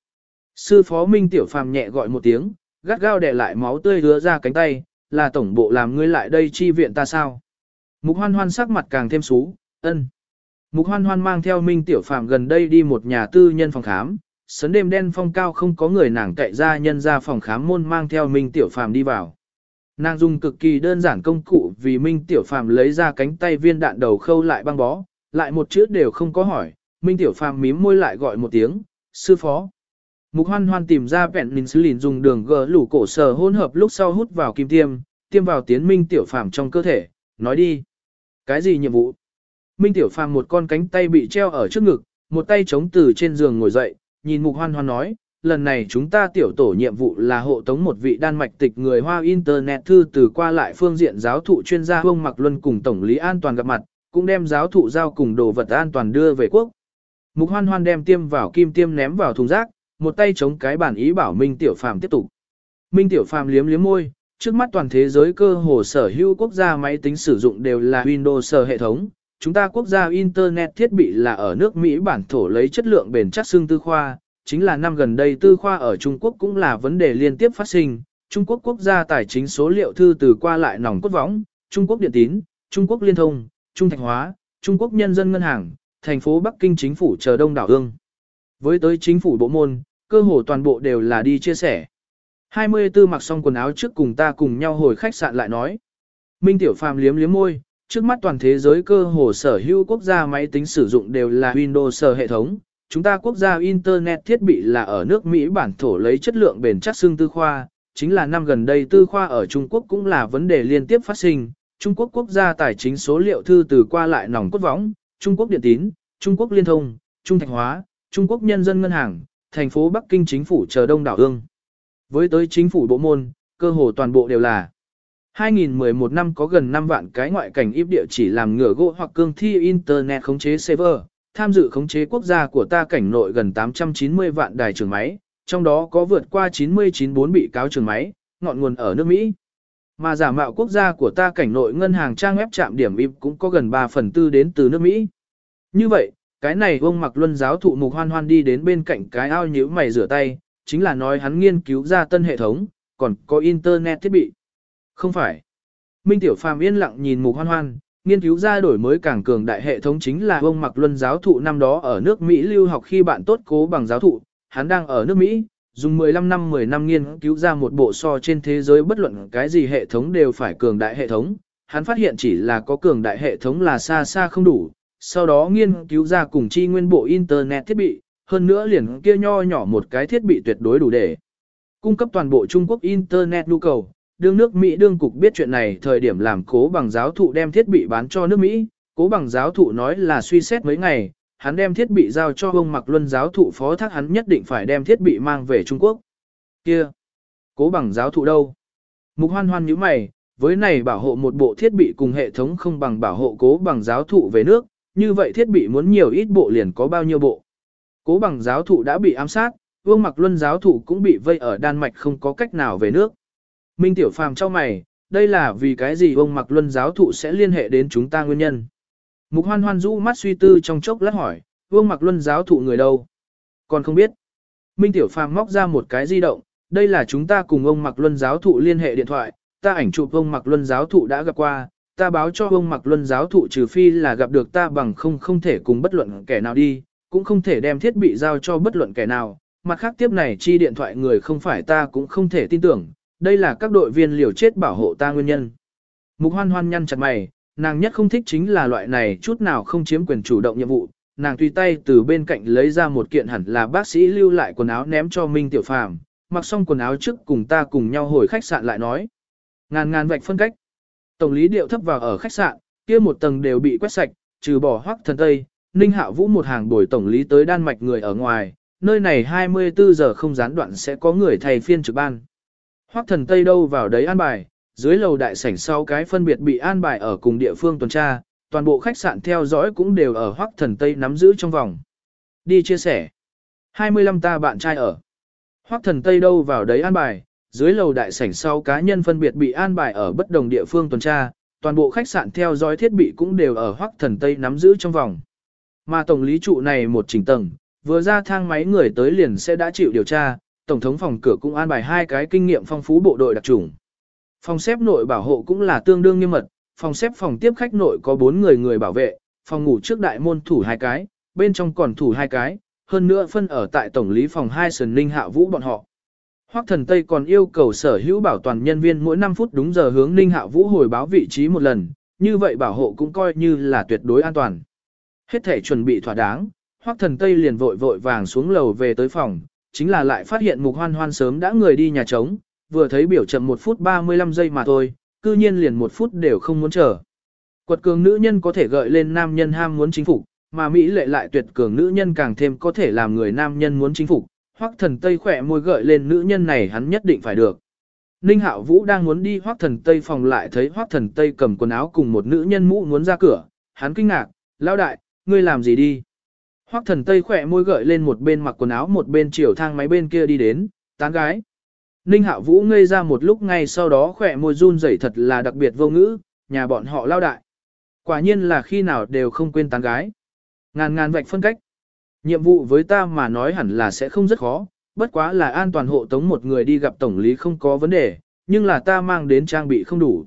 Speaker 1: Sư phó Minh Tiểu Phàm nhẹ gọi một tiếng, gắt gao đè lại máu tươi hứa ra cánh tay, là tổng bộ làm ngươi lại đây chi viện ta sao? Mục hoan hoan sắc mặt càng thêm xú, ân. Mục hoan hoan mang theo Minh Tiểu Phạm gần đây đi một nhà tư nhân phòng khám, sấn đêm đen phong cao không có người nàng cậy ra nhân ra phòng khám môn mang theo Minh Tiểu Phạm đi vào. Nàng dùng cực kỳ đơn giản công cụ vì Minh Tiểu Phạm lấy ra cánh tay viên đạn đầu khâu lại băng bó, lại một chữ đều không có hỏi, Minh Tiểu Phạm mím môi lại gọi một tiếng, sư phó. Mục hoan hoan tìm ra vẹn mình xử lìn dùng đường gờ lủ cổ sở hỗn hợp lúc sau hút vào kim tiêm, tiêm vào tiến Minh Tiểu Phạm trong cơ thể, nói đi. Cái gì nhiệm vụ? Minh Tiểu Phàm một con cánh tay bị treo ở trước ngực, một tay chống từ trên giường ngồi dậy, nhìn Mục Hoan Hoan nói, lần này chúng ta tiểu tổ nhiệm vụ là hộ tống một vị đan mạch tịch người Hoa Internet thư từ qua lại phương diện giáo thụ chuyên gia Vương Mặc Luân cùng Tổng lý an toàn gặp mặt, cũng đem giáo thụ giao cùng đồ vật an toàn đưa về quốc. Mục Hoan Hoan đem tiêm vào kim tiêm ném vào thùng rác, một tay chống cái bản ý bảo Minh Tiểu Phàm tiếp tục. Minh Tiểu Phàm liếm liếm môi, trước mắt toàn thế giới cơ hồ sở hữu quốc gia máy tính sử dụng đều là Windows hệ thống, chúng ta quốc gia Internet thiết bị là ở nước Mỹ bản thổ lấy chất lượng bền chắc xương tư khoa, chính là năm gần đây tư khoa ở Trung Quốc cũng là vấn đề liên tiếp phát sinh. Trung Quốc quốc gia tài chính số liệu thư từ qua lại nòng cốt võng, Trung Quốc điện tín, Trung Quốc liên thông, Trung Thạch hóa, Trung Quốc nhân dân ngân hàng, thành phố Bắc Kinh chính phủ chờ đông đảo ương. Với tới chính phủ bộ môn, cơ hồ toàn bộ đều là đi chia sẻ. 24 mặc xong quần áo trước cùng ta cùng nhau hồi khách sạn lại nói. Minh Tiểu Phàm liếm liếm môi, trước mắt toàn thế giới cơ hồ sở hữu quốc gia máy tính sử dụng đều là Windows hệ thống. Chúng ta quốc gia Internet thiết bị là ở nước Mỹ bản thổ lấy chất lượng bền chắc xương tư khoa, chính là năm gần đây tư khoa ở Trung Quốc cũng là vấn đề liên tiếp phát sinh. Trung Quốc quốc gia tài chính số liệu thư từ qua lại nòng cốt võng, Trung Quốc điện tín, Trung Quốc liên thông, Trung Thạch hóa, Trung Quốc nhân dân ngân hàng, thành phố Bắc Kinh chính phủ chờ đông đảo ương. Với tới chính phủ bộ môn, cơ hồ toàn bộ đều là 2011 năm có gần 5 vạn cái ngoại cảnh íp địa chỉ làm ngửa gỗ hoặc cương thi Internet khống chế server, tham dự khống chế quốc gia của ta cảnh nội gần 890 vạn đài trường máy, Trong đó có vượt qua 994 bị cáo trường máy, ngọn nguồn ở nước Mỹ. Mà giả mạo quốc gia của ta cảnh nội ngân hàng trang web chạm điểm IP cũng có gần 3 phần tư đến từ nước Mỹ. Như vậy, cái này ông mặc luân giáo thụ mục hoan hoan đi đến bên cạnh cái ao nhíu mày rửa tay, chính là nói hắn nghiên cứu ra tân hệ thống, còn có internet thiết bị. Không phải. Minh Tiểu Phàm yên lặng nhìn mục hoan hoan, nghiên cứu ra đổi mới càng cường đại hệ thống chính là ông mặc luân giáo thụ năm đó ở nước Mỹ lưu học khi bạn tốt cố bằng giáo thụ, hắn đang ở nước Mỹ, dùng 15 năm 10 năm nghiên cứu ra một bộ so trên thế giới bất luận cái gì hệ thống đều phải cường đại hệ thống, hắn phát hiện chỉ là có cường đại hệ thống là xa xa không đủ, sau đó nghiên cứu ra cùng chi nguyên bộ Internet thiết bị, hơn nữa liền kia nho nhỏ một cái thiết bị tuyệt đối đủ để cung cấp toàn bộ Trung Quốc Internet nhu cầu. Đương nước Mỹ đương cục biết chuyện này thời điểm làm cố bằng giáo thụ đem thiết bị bán cho nước Mỹ, cố bằng giáo thụ nói là suy xét mấy ngày, hắn đem thiết bị giao cho ông Mặc Luân giáo thụ phó thác hắn nhất định phải đem thiết bị mang về Trung Quốc. Kia, cố bằng giáo thụ đâu? Mục hoan hoan như mày, với này bảo hộ một bộ thiết bị cùng hệ thống không bằng bảo hộ cố bằng giáo thụ về nước, như vậy thiết bị muốn nhiều ít bộ liền có bao nhiêu bộ. Cố bằng giáo thụ đã bị ám sát, Vương Mặc Luân giáo thụ cũng bị vây ở Đan Mạch không có cách nào về nước. Minh Tiểu Phàm cho mày, đây là vì cái gì Ông Mặc Luân giáo thụ sẽ liên hệ đến chúng ta nguyên nhân. Mục hoan hoan rũ mắt suy tư trong chốc lát hỏi, Vương Mặc Luân giáo thụ người đâu? Còn không biết. Minh Tiểu Phàm móc ra một cái di động, đây là chúng ta cùng ông Mặc Luân giáo thụ liên hệ điện thoại, ta ảnh chụp ông Mặc Luân giáo thụ đã gặp qua, ta báo cho ông Mặc Luân giáo thụ trừ phi là gặp được ta bằng không không thể cùng bất luận kẻ nào đi, cũng không thể đem thiết bị giao cho bất luận kẻ nào, mặt khác tiếp này chi điện thoại người không phải ta cũng không thể tin tưởng, đây là các đội viên liều chết bảo hộ ta nguyên nhân. Mục hoan hoan nhăn chặt mày, nàng nhất không thích chính là loại này chút nào không chiếm quyền chủ động nhiệm vụ, nàng tùy tay từ bên cạnh lấy ra một kiện hẳn là bác sĩ lưu lại quần áo ném cho Minh Tiểu Phàm, mặc xong quần áo trước cùng ta cùng nhau hồi khách sạn lại nói. Ngàn ngàn vạch phân cách. Tổng lý điệu thấp vào ở khách sạn, kia một tầng đều bị quét sạch, trừ bỏ hoắc thần tây, Ninh hạ Vũ một hàng đổi tổng lý tới đan mạch người ở ngoài, nơi này 24 giờ không gián đoạn sẽ có người thay phiên trực ban. Hoắc thần tây đâu vào đấy an bài, dưới lầu đại sảnh sau cái phân biệt bị an bài ở cùng địa phương tuần tra, toàn bộ khách sạn theo dõi cũng đều ở Hoắc thần tây nắm giữ trong vòng. Đi chia sẻ. 25 ta bạn trai ở. Hoắc thần tây đâu vào đấy an bài, dưới lầu đại sảnh sau cá nhân phân biệt bị an bài ở bất đồng địa phương tuần tra, toàn bộ khách sạn theo dõi thiết bị cũng đều ở Hoắc thần tây nắm giữ trong vòng. Mà tổng lý trụ này một trình tầng, vừa ra thang máy người tới liền sẽ đã chịu điều tra, tổng thống phòng cửa cũng an bài hai cái kinh nghiệm phong phú bộ đội đặc trùng. Phòng xếp nội bảo hộ cũng là tương đương nghiêm mật, phòng xếp phòng tiếp khách nội có bốn người người bảo vệ, phòng ngủ trước đại môn thủ hai cái, bên trong còn thủ hai cái, hơn nữa phân ở tại tổng lý phòng hai sần ninh hạ vũ bọn họ. Hoắc thần Tây còn yêu cầu sở hữu bảo toàn nhân viên mỗi 5 phút đúng giờ hướng ninh hạ vũ hồi báo vị trí một lần, như vậy bảo hộ cũng coi như là tuyệt đối an toàn. Hết thể chuẩn bị thỏa đáng, Hoắc thần Tây liền vội vội vàng xuống lầu về tới phòng, chính là lại phát hiện mục hoan hoan sớm đã người đi nhà trống, vừa thấy biểu chậm 1 phút 35 giây mà thôi, cư nhiên liền 1 phút đều không muốn chờ. Quật cường nữ nhân có thể gợi lên nam nhân ham muốn chính phục, mà Mỹ lệ lại tuyệt cường nữ nhân càng thêm có thể làm người nam nhân muốn chính phục, Hoắc thần Tây khỏe môi gợi lên nữ nhân này hắn nhất định phải được. Ninh Hạo Vũ đang muốn đi Hoắc thần Tây phòng lại thấy Hoắc thần Tây cầm quần áo cùng một nữ nhân mũ muốn ra cửa, hắn kinh ngạc, lão đại, ngươi làm gì đi? Hoắc thần Tây khỏe môi gợi lên một bên mặc quần áo một bên chiều thang máy bên kia đi đến, tán gái. Ninh Hạo Vũ ngây ra một lúc ngay sau đó khỏe môi run rẩy thật là đặc biệt vô ngữ, nhà bọn họ lao đại. Quả nhiên là khi nào đều không quên tán gái. Ngàn ngàn vạch phân cách. Nhiệm vụ với ta mà nói hẳn là sẽ không rất khó, bất quá là an toàn hộ tống một người đi gặp tổng lý không có vấn đề, nhưng là ta mang đến trang bị không đủ.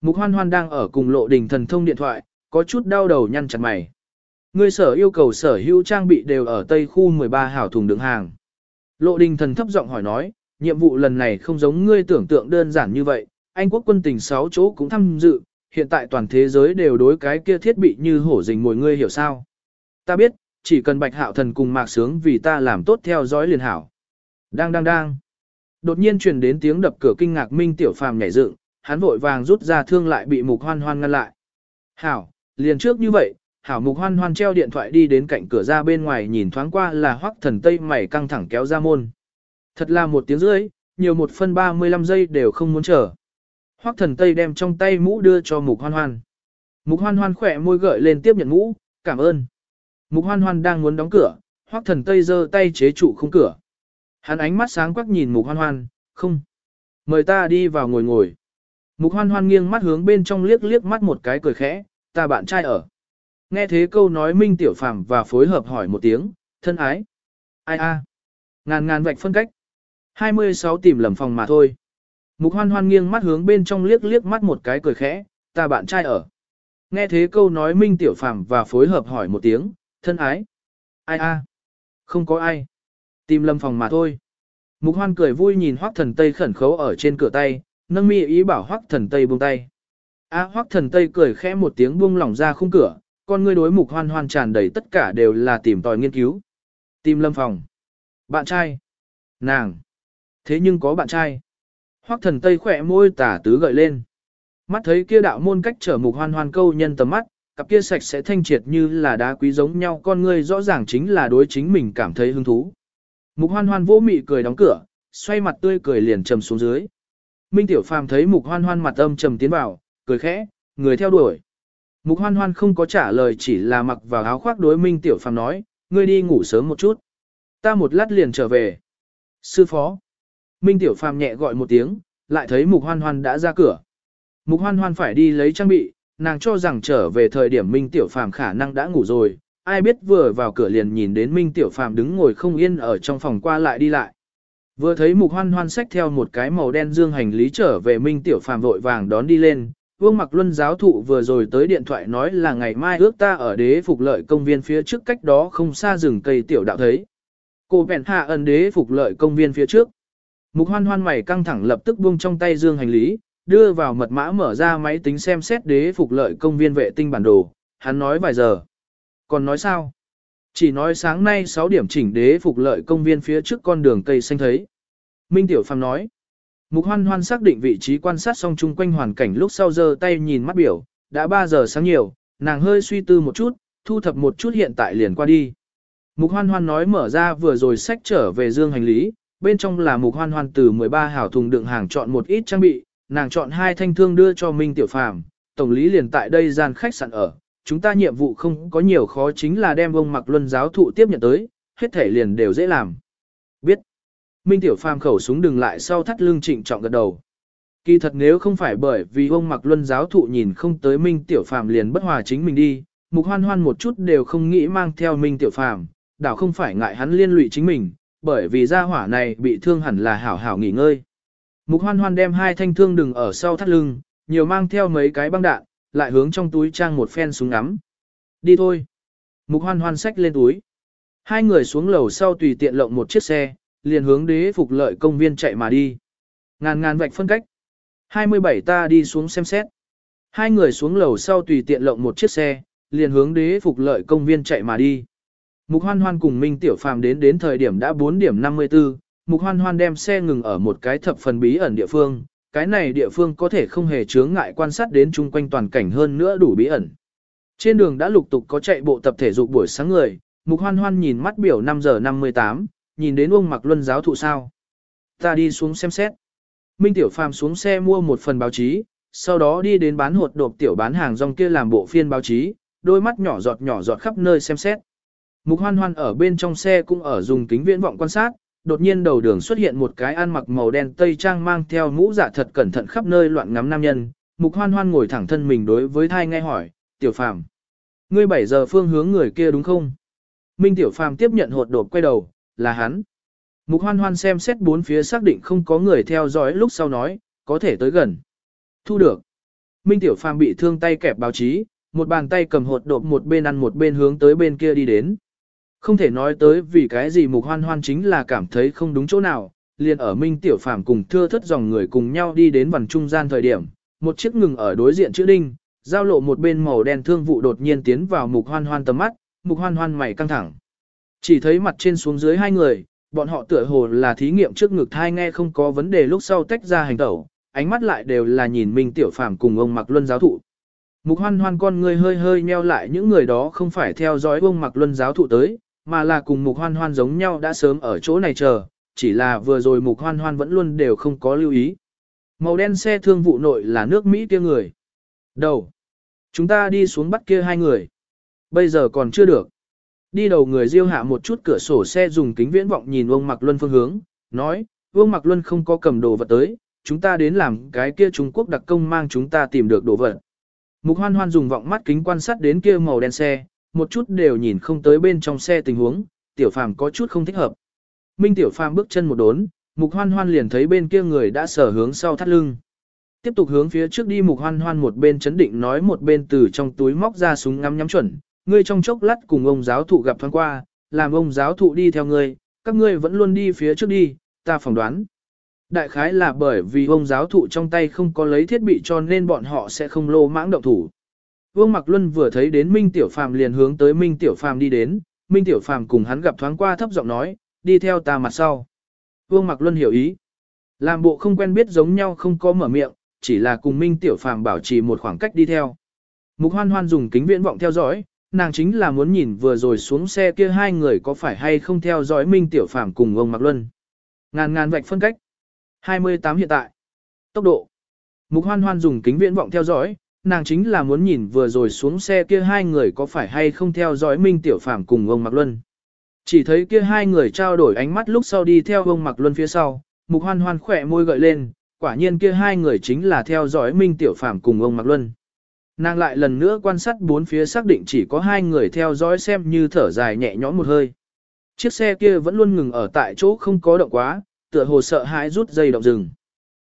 Speaker 1: Mục hoan hoan đang ở cùng lộ đình thần thông điện thoại, có chút đau đầu nhăn chặt mày. Ngươi sở yêu cầu sở hữu trang bị đều ở tây khu 13 hảo thùng đường hàng. Lộ đình thần thấp giọng hỏi nói, nhiệm vụ lần này không giống ngươi tưởng tượng đơn giản như vậy, Anh quốc quân tình 6 chỗ cũng tham dự, hiện tại toàn thế giới đều đối cái kia thiết bị như hổ rình mồi ngươi hiểu sao. Ta biết, chỉ cần bạch hạo thần cùng mạc sướng vì ta làm tốt theo dõi liền hảo. Đang đang đang. Đột nhiên truyền đến tiếng đập cửa kinh ngạc Minh Tiểu Phàm nhảy dựng, hắn vội vàng rút ra thương lại bị Mục Hoan Hoan ngăn lại. "Hảo, liền trước như vậy." Hảo Mục Hoan Hoan treo điện thoại đi đến cạnh cửa ra bên ngoài nhìn thoáng qua là Hoắc Thần Tây mày căng thẳng kéo ra môn. Thật là một tiếng rưỡi, nhiều một phân 35 giây đều không muốn chờ. Hoắc Thần Tây đem trong tay mũ đưa cho Mục Hoan Hoan. Mục Hoan Hoan khỏe môi gợi lên tiếp nhận mũ, "Cảm ơn." Mục hoan hoan đang muốn đóng cửa, hoắc thần tây giơ tay chế trụ khung cửa. Hắn ánh mắt sáng quắc nhìn mục hoan hoan, không. Mời ta đi vào ngồi ngồi. Mục hoan hoan nghiêng mắt hướng bên trong liếc liếc mắt một cái cười khẽ, ta bạn trai ở. Nghe thế câu nói Minh Tiểu Phàm và phối hợp hỏi một tiếng, thân ái. Ai a? Ngàn ngàn vạch phân cách. 26 tìm lầm phòng mà thôi. Mục hoan hoan nghiêng mắt hướng bên trong liếc liếc mắt một cái cười khẽ, ta bạn trai ở. Nghe thế câu nói Minh Tiểu Phàm và phối hợp hỏi một tiếng, thân ái. Ai a? Không có ai. Tìm lầm phòng mà thôi. Mục hoan cười vui nhìn hoắc thần tây khẩn khấu ở trên cửa tay, nâng mi ý bảo hoắc thần tây buông tay. A hoắc thần tây cười khẽ một tiếng buông lỏng ra khung cửa, con ngươi đối mục hoan hoan tràn đầy tất cả đều là tìm tòi nghiên cứu. Tìm lâm phòng. Bạn trai. Nàng. Thế nhưng có bạn trai. Hoắc thần tây khỏe môi tả tứ gợi lên. Mắt thấy kia đạo môn cách trở mục hoan hoan câu nhân tầm mắt, cặp kia sạch sẽ thanh triệt như là đá quý giống nhau con ngươi rõ ràng chính là đối chính mình cảm thấy hứng thú. Mục hoan hoan vỗ mị cười đóng cửa, xoay mặt tươi cười liền trầm xuống dưới. Minh Tiểu Phàm thấy mục hoan hoan mặt âm trầm tiến vào, cười khẽ, người theo đuổi. Mục hoan hoan không có trả lời chỉ là mặc vào áo khoác đối Minh Tiểu Phàm nói, ngươi đi ngủ sớm một chút. Ta một lát liền trở về. Sư phó. Minh Tiểu Phàm nhẹ gọi một tiếng, lại thấy mục hoan hoan đã ra cửa. Mục hoan hoan phải đi lấy trang bị, nàng cho rằng trở về thời điểm Minh Tiểu Phàm khả năng đã ngủ rồi, ai biết vừa vào cửa liền nhìn đến Minh Tiểu Phàm đứng ngồi không yên ở trong phòng qua lại đi lại. Vừa thấy Mục Hoan Hoan xách theo một cái màu đen dương hành lý trở về Minh Tiểu Phàm vội vàng đón đi lên. Vương Mặc Luân giáo thụ vừa rồi tới điện thoại nói là ngày mai ước ta ở đế phục lợi công viên phía trước cách đó không xa rừng cây tiểu đạo thấy. Cô bèn hạ ẩn đế phục lợi công viên phía trước. Mục Hoan Hoan mày căng thẳng lập tức buông trong tay dương hành lý, đưa vào mật mã mở ra máy tính xem xét đế phục lợi công viên vệ tinh bản đồ. Hắn nói vài giờ. Còn nói sao? Chỉ nói sáng nay 6 điểm chỉnh đế phục lợi công viên phía trước con đường cây xanh thấy. Minh Tiểu Phàm nói. Mục hoan hoan xác định vị trí quan sát xong chung quanh hoàn cảnh lúc sau giơ tay nhìn mắt biểu, đã 3 giờ sáng nhiều, nàng hơi suy tư một chút, thu thập một chút hiện tại liền qua đi. Mục hoan hoan nói mở ra vừa rồi sách trở về dương hành lý, bên trong là mục hoan hoan từ 13 hảo thùng đựng hàng chọn một ít trang bị, nàng chọn hai thanh thương đưa cho Minh Tiểu Phàm, tổng lý liền tại đây gian khách sạn ở, chúng ta nhiệm vụ không có nhiều khó chính là đem ông mặc luân giáo thụ tiếp nhận tới, hết thể liền đều dễ làm. Biết. Minh Tiểu Phàm khẩu súng đừng lại sau thắt lưng trịnh trọng gật đầu. Kỳ thật nếu không phải bởi vì ông mặc luân giáo thụ nhìn không tới Minh Tiểu Phàm liền bất hòa chính mình đi, mục hoan hoan một chút đều không nghĩ mang theo Minh Tiểu Phàm, đảo không phải ngại hắn liên lụy chính mình, bởi vì gia hỏa này bị thương hẳn là hảo hảo nghỉ ngơi. Mục hoan hoan đem hai thanh thương đừng ở sau thắt lưng, nhiều mang theo mấy cái băng đạn, lại hướng trong túi trang một phen súng ngắm. Đi thôi. Mục hoan hoan xách lên túi. Hai người xuống lầu sau tùy tiện lộng một chiếc xe, liền hướng đế phục lợi công viên chạy mà đi. Ngàn ngàn vạch phân cách. 27 ta đi xuống xem xét. Hai người xuống lầu sau tùy tiện lộng một chiếc xe, liền hướng đế phục lợi công viên chạy mà đi. Mục hoan hoan cùng Minh Tiểu Phàm đến đến thời điểm đã 4 điểm 54, Mục hoan hoan đem xe ngừng ở một cái thập phần bí ẩn địa phương, cái này địa phương có thể không hề chướng ngại quan sát đến chung quanh toàn cảnh hơn nữa đủ bí ẩn. Trên đường đã lục tục có chạy bộ tập thể dục buổi sáng người, Mục Hoan Hoan nhìn mắt biểu 5 giờ 58, nhìn đến ông Mặc Luân giáo thụ sao. Ta đi xuống xem xét. Minh Tiểu Phàm xuống xe mua một phần báo chí, sau đó đi đến bán hột độp tiểu bán hàng rong kia làm bộ phiên báo chí, đôi mắt nhỏ giọt nhỏ giọt khắp nơi xem xét. Mục Hoan Hoan ở bên trong xe cũng ở dùng kính viễn vọng quan sát, đột nhiên đầu đường xuất hiện một cái ăn mặc màu đen tây trang mang theo mũ giả thật cẩn thận khắp nơi loạn ngắm nam nhân. Mục hoan hoan ngồi thẳng thân mình đối với thai nghe hỏi, tiểu phàm. Ngươi 7 giờ phương hướng người kia đúng không? Minh tiểu phàm tiếp nhận hột đột quay đầu, là hắn. Mục hoan hoan xem xét bốn phía xác định không có người theo dõi lúc sau nói, có thể tới gần. Thu được. Minh tiểu phàm bị thương tay kẹp báo chí, một bàn tay cầm hột đột một bên ăn một bên hướng tới bên kia đi đến. Không thể nói tới vì cái gì mục hoan hoan chính là cảm thấy không đúng chỗ nào, liền ở Minh Tiểu Phàm cùng thưa thất dòng người cùng nhau đi đến vằn trung gian thời điểm, một chiếc ngừng ở đối diện chữ đinh, giao lộ một bên màu đen thương vụ đột nhiên tiến vào mục hoan hoan tầm mắt, mục hoan hoan mày căng thẳng. Chỉ thấy mặt trên xuống dưới hai người, bọn họ tựa hồ là thí nghiệm trước ngực thai nghe không có vấn đề lúc sau tách ra hành tẩu, ánh mắt lại đều là nhìn Minh Tiểu Phàm cùng ông Mặc Luân giáo thụ. Mục hoan hoan con người hơi hơi nheo lại những người đó không phải theo dõi ông Mặc Luân giáo thụ tới, mà là cùng mục hoan hoan giống nhau đã sớm ở chỗ này chờ, chỉ là vừa rồi mục hoan hoan vẫn luôn đều không có lưu ý. Màu đen xe thương vụ nội là nước Mỹ kia người. Đầu. Chúng ta đi xuống bắt kia hai người. Bây giờ còn chưa được. Đi đầu người diêu hạ một chút cửa sổ xe dùng kính viễn vọng nhìn ông Mặc Luân phương hướng, nói, Vương Mạc Luân không có cầm đồ vật tới, chúng ta đến làm cái kia Trung Quốc đặc công mang chúng ta tìm được đồ vật. Mục hoan hoan dùng vọng mắt kính quan sát đến kia màu đen xe, một chút đều nhìn không tới bên trong xe tình huống, tiểu phàm có chút không thích hợp. Minh tiểu phàm bước chân một đốn, mục hoan hoan liền thấy bên kia người đã sở hướng sau thắt lưng. Tiếp tục hướng phía trước đi mục hoan hoan một bên chấn định nói một bên từ trong túi móc ra súng ngắm nhắm chuẩn, ngươi trong chốc lát cùng ông giáo thụ gặp thoáng qua, làm ông giáo thụ đi theo ngươi, các ngươi vẫn luôn đi phía trước đi, ta phỏng đoán. Đại khái là bởi vì ông giáo thụ trong tay không có lấy thiết bị cho nên bọn họ sẽ không lô mãng động thủ. Vương Mặc Luân vừa thấy đến Minh Tiểu Phàm liền hướng tới Minh Tiểu Phàm đi đến, Minh Tiểu Phàm cùng hắn gặp thoáng qua thấp giọng nói, đi theo ta mặt sau. Vương Mặc Luân hiểu ý. Làm bộ không quen biết giống nhau không có mở miệng, chỉ là cùng Minh Tiểu Phàm bảo trì một khoảng cách đi theo. Mục Hoan Hoan dùng kính viễn vọng theo dõi, nàng chính là muốn nhìn vừa rồi xuống xe kia hai người có phải hay không theo dõi Minh Tiểu Phàm cùng ông Mạc Luân. Ngàn ngàn vạch phân cách. 28 hiện tại. Tốc độ. Mục Hoan Hoan dùng kính viễn vọng theo dõi, nàng chính là muốn nhìn vừa rồi xuống xe kia hai người có phải hay không theo dõi Minh Tiểu Phàm cùng ông Mạc Luân. Chỉ thấy kia hai người trao đổi ánh mắt lúc sau đi theo ông Mạc Luân phía sau, Mục Hoan Hoan khỏe môi gợi lên, quả nhiên kia hai người chính là theo dõi Minh Tiểu Phàm cùng ông Mạc Luân. Nàng lại lần nữa quan sát bốn phía xác định chỉ có hai người theo dõi xem như thở dài nhẹ nhõm một hơi. Chiếc xe kia vẫn luôn ngừng ở tại chỗ không có động quá, tựa hồ sợ hãi rút dây động rừng.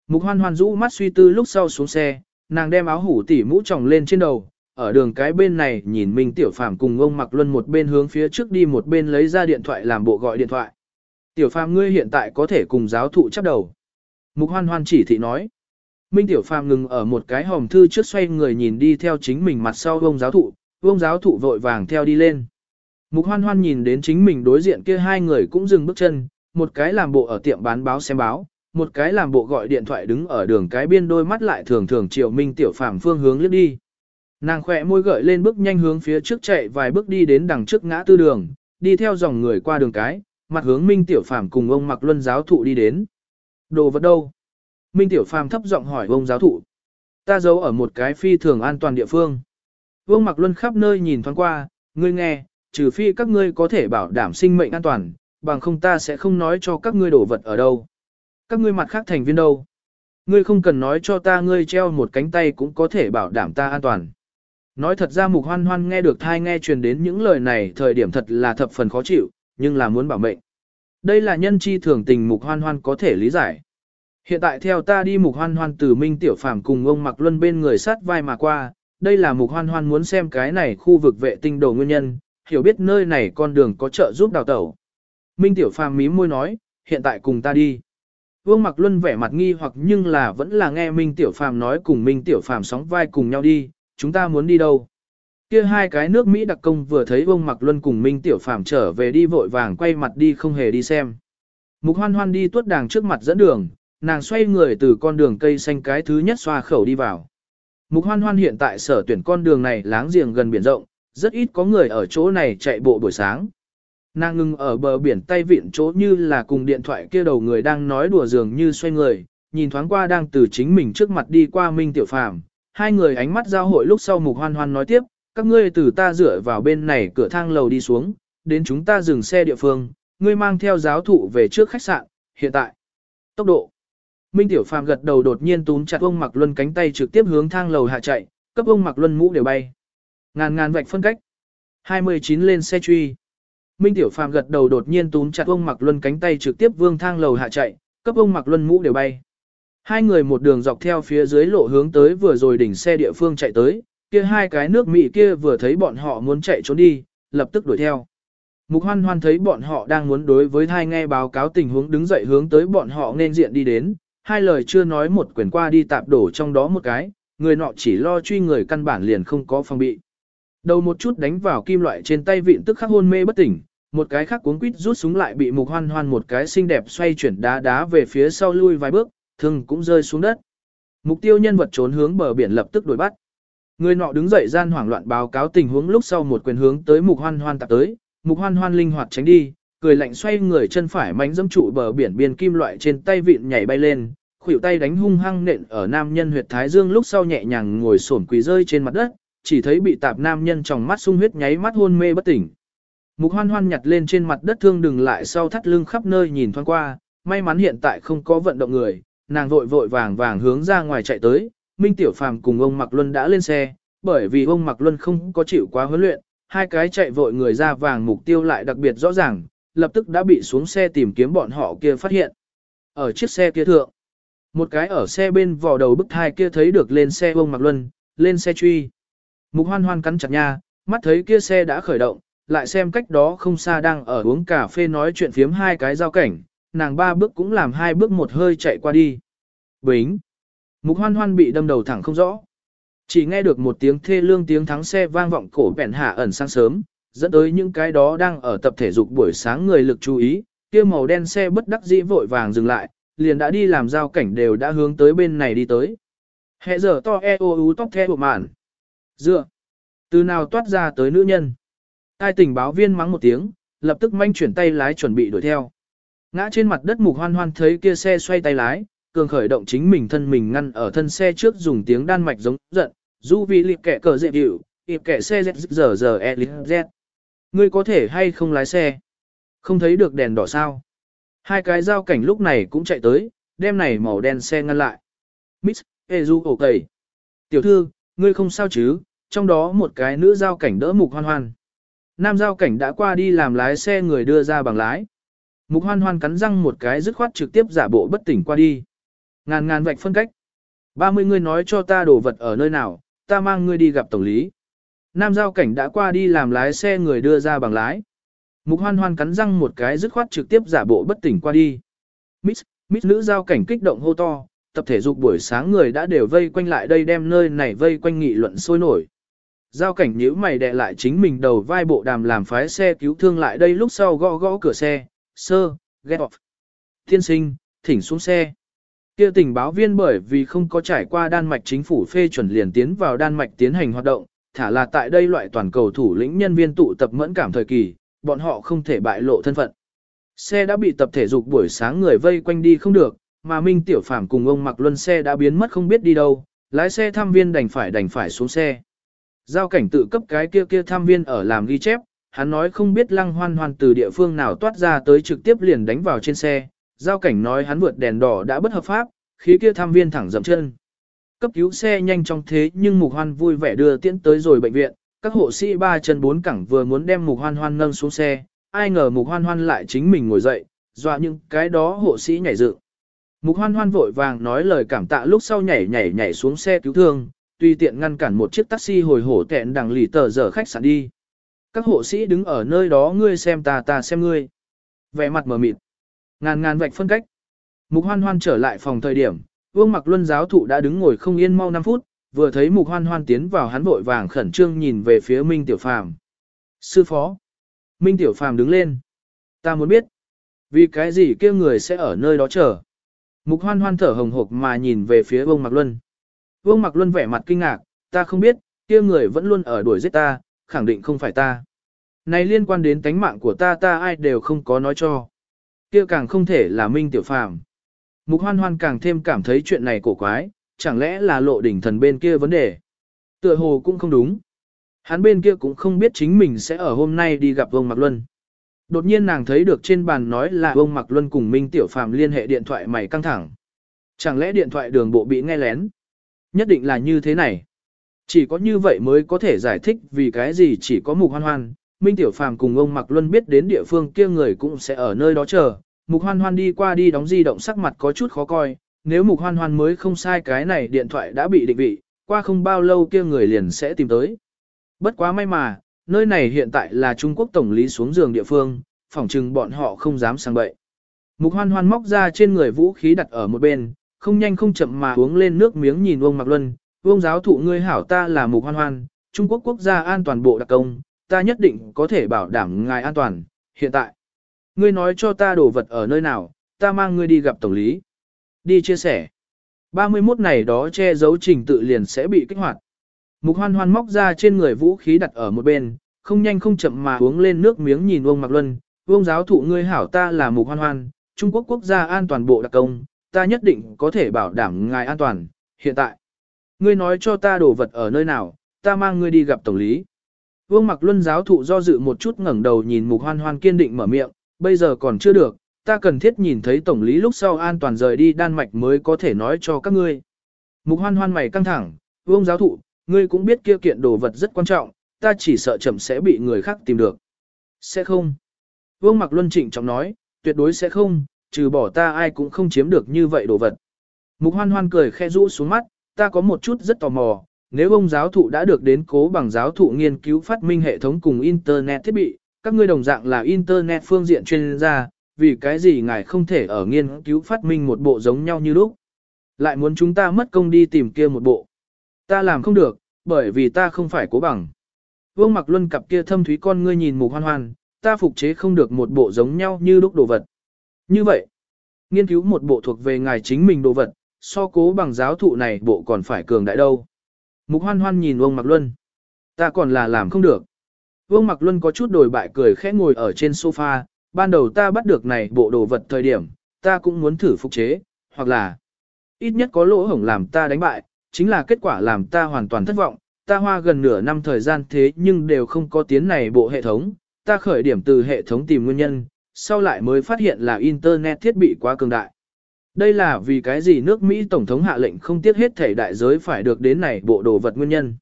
Speaker 1: Mục hoan hoan rũ mắt suy tư lúc sau xuống xe, nàng đem áo hủ tỉ mũ tròng lên trên đầu, ở đường cái bên này nhìn Minh Tiểu Phàm cùng ông Mặc Luân một bên hướng phía trước đi một bên lấy ra điện thoại làm bộ gọi điện thoại. Tiểu Phàm ngươi hiện tại có thể cùng giáo thụ chấp đầu. Mục hoan hoan chỉ thị nói. Minh Tiểu Phàm ngừng ở một cái hòm thư trước xoay người nhìn đi theo chính mình mặt sau ông giáo thụ, ông giáo thụ vội vàng theo đi lên. Mục hoan hoan nhìn đến chính mình đối diện kia hai người cũng dừng bước chân, một cái làm bộ ở tiệm bán báo xem báo, một cái làm bộ gọi điện thoại đứng ở đường cái biên đôi mắt lại thường thường chiều Minh Tiểu Phàm phương hướng liếc đi. Nàng khỏe môi gợi lên bước nhanh hướng phía trước chạy vài bước đi đến đằng trước ngã tư đường, đi theo dòng người qua đường cái, mặt hướng Minh Tiểu Phàm cùng ông Mặc Luân giáo thụ đi đến. Đồ vật đâu? Minh Tiểu Phàm thấp giọng hỏi ông giáo thụ. Ta giấu ở một cái phi thường an toàn địa phương. Vương Mặc Luân khắp nơi nhìn thoáng qua, ngươi nghe, trừ phi các ngươi có thể bảo đảm sinh mệnh an toàn, bằng không ta sẽ không nói cho các ngươi đổ vật ở đâu. Các ngươi mặt khác thành viên đâu. Ngươi không cần nói cho ta ngươi treo một cánh tay cũng có thể bảo đảm ta an toàn. Nói thật ra mục hoan hoan nghe được thai nghe truyền đến những lời này thời điểm thật là thập phần khó chịu, nhưng là muốn bảo mệnh. Đây là nhân chi thường tình mục hoan hoan có thể lý giải. Hiện tại theo ta đi mục hoan hoan từ Minh Tiểu Phàm cùng ông Mặc Luân bên người sát vai mà qua, đây là mục hoan hoan muốn xem cái này khu vực vệ tinh đồ nguyên nhân, hiểu biết nơi này con đường có trợ giúp đào tẩu. Minh Tiểu Phàm mím môi nói, hiện tại cùng ta đi. Vương Mặc Luân vẻ mặt nghi hoặc nhưng là vẫn là nghe Minh Tiểu Phàm nói cùng Minh Tiểu Phàm sóng vai cùng nhau đi, chúng ta muốn đi đâu. Kia hai cái nước Mỹ đặc công vừa thấy Vương Mặc Luân cùng Minh Tiểu Phàm trở về đi vội vàng quay mặt đi không hề đi xem. Mục hoan hoan đi tuốt đàng trước mặt dẫn đường, nàng xoay người từ con đường cây xanh cái thứ nhất xoa khẩu đi vào. Mục hoan hoan hiện tại sở tuyển con đường này láng giềng gần biển rộng, rất ít có người ở chỗ này chạy bộ buổi sáng. Nàng ngưng ở bờ biển tay vịn chỗ như là cùng điện thoại kia đầu người đang nói đùa dường như xoay người, nhìn thoáng qua đang từ chính mình trước mặt đi qua Minh Tiểu Phàm. Hai người ánh mắt giao hội lúc sau mục hoan hoan nói tiếp, các ngươi từ ta dựa vào bên này cửa thang lầu đi xuống, đến chúng ta dừng xe địa phương, ngươi mang theo giáo thụ về trước khách sạn, hiện tại. Tốc độ. Minh Tiểu Phàm gật đầu đột nhiên túm chặt ông Mặc Luân cánh tay trực tiếp hướng thang lầu hạ chạy, cấp ông Mặc Luân mũ đều bay. Ngàn ngàn vạch phân cách. 29 lên xe truy. Minh Tiểu Phàm gật đầu đột nhiên túm chặt ông Mặc Luân cánh tay trực tiếp vương thang lầu hạ chạy, cấp ông Mặc Luân mũ đều bay. Hai người một đường dọc theo phía dưới lộ hướng tới vừa rồi đỉnh xe địa phương chạy tới, kia hai cái nước Mỹ kia vừa thấy bọn họ muốn chạy trốn đi, lập tức đuổi theo. Mục hoan hoan thấy bọn họ đang muốn đối với thai nghe báo cáo tình huống đứng dậy hướng tới bọn họ nên diện đi đến, hai lời chưa nói một quyền qua đi tạp đổ trong đó một cái, người nọ chỉ lo truy người căn bản liền không có phòng bị. Đầu một chút đánh vào kim loại trên tay vịn tức khắc hôn mê bất tỉnh, một cái khác cuống quýt rút súng lại bị mục hoan hoan một cái xinh đẹp xoay chuyển đá đá về phía sau lui vài bước, thương cũng rơi xuống đất. Mục tiêu nhân vật trốn hướng bờ biển lập tức đuổi bắt. Người nọ đứng dậy gian hoảng loạn báo cáo tình huống lúc sau một quyền hướng tới mục hoan hoan tạp tới, mục hoan hoan linh hoạt tránh đi, cười lạnh xoay người chân phải mánh dẫm trụ bờ biển biên kim loại trên tay vịn nhảy bay lên, khuỷu tay đánh hung hăng nện ở nam nhân huyệt thái dương lúc sau nhẹ nhàng ngồi xổm quỳ rơi trên mặt đất, chỉ thấy bị tạp nam nhân trong mắt sung huyết nháy mắt hôn mê bất tỉnh. Mục hoan hoan nhặt lên trên mặt đất thương đừng lại sau thắt lưng khắp nơi nhìn thoáng qua, may mắn hiện tại không có vận động người, nàng vội vội vàng vàng hướng ra ngoài chạy tới, Minh Tiểu Phàm cùng ông Mạc Luân đã lên xe, bởi vì ông Mạc Luân không có chịu quá huấn luyện, hai cái chạy vội người ra vàng mục tiêu lại đặc biệt rõ ràng, lập tức đã bị xuống xe tìm kiếm bọn họ kia phát hiện. Ở chiếc xe kia thượng, một cái ở xe bên vò đầu bức thai kia thấy được lên xe ông Mạc Luân, lên xe truy. Mục hoan hoan cắn chặt nha, mắt thấy kia xe đã khởi động, lại xem cách đó không xa đang ở uống cà phê nói chuyện phiếm hai cái giao cảnh, nàng ba bước cũng làm hai bước một hơi chạy qua đi. Bính! Mục hoan hoan bị đâm đầu thẳng không rõ. Chỉ nghe được một tiếng thê lương tiếng thắng xe vang vọng cổ bẹn hạ ẩn sang sớm, dẫn tới những cái đó đang ở tập thể dục buổi sáng người lực chú ý, kia màu đen xe bất đắc dĩ vội vàng dừng lại, liền đã đi làm giao cảnh đều đã hướng tới bên này đi tới. Hệ giờ to e o u tóc theo bộ mạn. Dựa. Từ nào toát ra tới nữ nhân. Ai tình báo viên mắng một tiếng, lập tức manh chuyển tay lái chuẩn bị đuổi theo. Ngã trên mặt đất mục hoan hoan thấy kia xe xoay tay lái, cường khởi động chính mình thân mình ngăn ở thân xe trước dùng tiếng đan mạch giống giận, du vì liệp kẻ cờ dễ điệu, liệp kẻ xe z giờ giờ e liệp z. Ngươi có thể hay không lái xe? Không thấy được đèn đỏ sao? Hai cái giao cảnh lúc này cũng chạy tới, đem này màu đen xe ngăn lại. Miss, Ezu ổ cầy. Tiểu thư, ngươi không sao chứ, trong đó một cái nữ giao cảnh đỡ mục hoan hoan. Nam giao cảnh đã qua đi làm lái xe người đưa ra bằng lái. Mục hoan hoan cắn răng một cái dứt khoát trực tiếp giả bộ bất tỉnh qua đi. Ngàn ngàn vạch phân cách. 30 người nói cho ta đồ vật ở nơi nào, ta mang ngươi đi gặp tổng lý. Nam giao cảnh đã qua đi làm lái xe người đưa ra bằng lái. Mục hoan hoan cắn răng một cái dứt khoát trực tiếp giả bộ bất tỉnh qua đi. Miss, Miss nữ giao cảnh kích động hô to, tập thể dục buổi sáng người đã đều vây quanh lại đây đem nơi này vây quanh nghị luận sôi nổi. Giao cảnh nhíu mày đè lại chính mình đầu vai bộ đàm làm phái xe cứu thương lại đây lúc sau gõ gõ cửa xe, sơ, get off. Thiên sinh, thỉnh xuống xe. Kia tình báo viên bởi vì không có trải qua Đan Mạch chính phủ phê chuẩn liền tiến vào Đan Mạch tiến hành hoạt động, thả là tại đây loại toàn cầu thủ lĩnh nhân viên tụ tập mẫn cảm thời kỳ, bọn họ không thể bại lộ thân phận. Xe đã bị tập thể dục buổi sáng người vây quanh đi không được, mà Minh Tiểu Phàm cùng ông Mặc Luân xe đã biến mất không biết đi đâu, lái xe tham viên đành phải đành phải xuống xe. Giao cảnh tự cấp cái kia kia tham viên ở làm ghi chép, hắn nói không biết lăng hoan hoan từ địa phương nào toát ra tới trực tiếp liền đánh vào trên xe. Giao cảnh nói hắn vượt đèn đỏ đã bất hợp pháp, khí kia tham viên thẳng dậm chân. Cấp cứu xe nhanh trong thế nhưng mục hoan vui vẻ đưa tiễn tới rồi bệnh viện, các hộ sĩ ba chân bốn cẳng vừa muốn đem mục hoan hoan nâng xuống xe, ai ngờ mục hoan hoan lại chính mình ngồi dậy, dọa những cái đó hộ sĩ nhảy dựng. Mục hoan hoan vội vàng nói lời cảm tạ lúc sau nhảy nhảy nhảy xuống xe cứu thương, tùy tiện ngăn cản một chiếc taxi hồi hổ tẹn đằng lì tờ giờ khách sạn đi. Các hộ sĩ đứng ở nơi đó ngươi xem ta ta xem ngươi. Vẻ mặt mờ mịt. Ngàn ngàn vạch phân cách. Mục hoan hoan trở lại phòng thời điểm, Vương Mặc Luân giáo thụ đã đứng ngồi không yên mau 5 phút, vừa thấy Mục Hoan Hoan tiến vào hắn vội vàng khẩn trương nhìn về phía Minh Tiểu Phàm. Sư phó. Minh Tiểu Phàm đứng lên. Ta muốn biết, vì cái gì kia người sẽ ở nơi đó chờ. Mục Hoan Hoan thở hồng hộc mà nhìn về phía Vương Mặc Luân. Vương Mặc Luân vẻ mặt kinh ngạc, ta không biết, kia người vẫn luôn ở đuổi giết ta, khẳng định không phải ta. Này liên quan đến tánh mạng của ta ta ai đều không có nói cho. Kia càng không thể là Minh Tiểu Phàm. Mục Hoan Hoan càng thêm cảm thấy chuyện này cổ quái, chẳng lẽ là lộ đỉnh thần bên kia vấn đề. Tựa hồ cũng không đúng. Hắn bên kia cũng không biết chính mình sẽ ở hôm nay đi gặp Vương Mạc Luân. Đột nhiên nàng thấy được trên bàn nói là Vương Mạc Luân cùng Minh Tiểu Phàm liên hệ điện thoại mày căng thẳng. Chẳng lẽ điện thoại đường bộ bị nghe lén? Nhất định là như thế này. Chỉ có như vậy mới có thể giải thích vì cái gì chỉ có mục hoan hoan. Minh Tiểu Phàm cùng ông Mạc Luân biết đến địa phương kia người cũng sẽ ở nơi đó chờ. Mục hoan hoan đi qua đi đóng di động sắc mặt có chút khó coi. Nếu mục hoan hoan mới không sai cái này điện thoại đã bị định vị, qua không bao lâu kia người liền sẽ tìm tới. Bất quá may mà, nơi này hiện tại là Trung Quốc Tổng lý xuống giường địa phương, phỏng chừng bọn họ không dám sang bậy. Mục hoan hoan móc ra trên người vũ khí đặt ở một bên, không nhanh không chậm mà uống lên nước miếng nhìn ông Mạc Luân, ông giáo thụ ngươi hảo ta là mục hoan hoan, Trung Quốc quốc gia an toàn bộ đặc công, ta nhất định có thể bảo đảm ngài an toàn, hiện tại. Ngươi nói cho ta đồ vật ở nơi nào, ta mang ngươi đi gặp tổng lý. Đi chia sẻ. 31 này đó che giấu trình tự liền sẽ bị kích hoạt. Mục hoan hoan móc ra trên người vũ khí đặt ở một bên, không nhanh không chậm mà uống lên nước miếng nhìn Vương Mạc Luân, Vương giáo thụ ngươi hảo ta là mục hoan hoan, Trung Quốc quốc gia an toàn bộ đặc công, ta nhất định có thể bảo đảm ngài an toàn, hiện tại. Ngươi nói cho ta đồ vật ở nơi nào, ta mang ngươi đi gặp tổng lý. Vương Mặc Luân giáo thụ do dự một chút ngẩng đầu nhìn Mục Hoan Hoan kiên định mở miệng, bây giờ còn chưa được, ta cần thiết nhìn thấy tổng lý lúc sau an toàn rời đi Đan Mạch mới có thể nói cho các ngươi. Mục hoan hoan mày căng thẳng, vương giáo thụ, ngươi cũng biết kia kiện đồ vật rất quan trọng, ta chỉ sợ chậm sẽ bị người khác tìm được. Sẽ không. Vương Mặc Luân trịnh trọng nói, tuyệt đối sẽ không, trừ bỏ ta ai cũng không chiếm được như vậy đồ vật. Mục hoan hoan cười khe rũ xuống mắt, ta có một chút rất tò mò, nếu ông giáo thụ đã được đến cố bằng giáo thụ nghiên cứu phát minh hệ thống cùng Internet thiết bị, các ngươi đồng dạng là Internet phương diện chuyên gia, vì cái gì ngài không thể ở nghiên cứu phát minh một bộ giống nhau như lúc. Lại muốn chúng ta mất công đi tìm kia một bộ. Ta làm không được, bởi vì ta không phải cố bằng. Vương Mặc Luân cặp kia thâm thúy con ngươi nhìn mục hoan hoan, ta phục chế không được một bộ giống nhau như lúc đồ vật. Như vậy, nghiên cứu một bộ thuộc về ngài chính mình đồ vật, so cố bằng giáo thụ này bộ còn phải cường đại đâu. Mục hoan hoan nhìn Vương Mặc Luân. Ta còn là làm không được. Vương Mặc Luân có chút đổi bại cười khẽ ngồi ở trên sofa, ban đầu ta bắt được này bộ đồ vật thời điểm, ta cũng muốn thử phục chế, hoặc là ít nhất có lỗ hổng làm ta đánh bại, chính là kết quả làm ta hoàn toàn thất vọng, ta hoa gần nửa năm thời gian thế nhưng đều không có tiến này bộ hệ thống, ta khởi điểm từ hệ thống tìm nguyên nhân, sau lại mới phát hiện là Internet thiết bị quá cường đại. Đây là vì cái gì nước Mỹ Tổng thống hạ lệnh không tiếc hết thể đại giới phải được đến này bộ đồ vật nguyên nhân.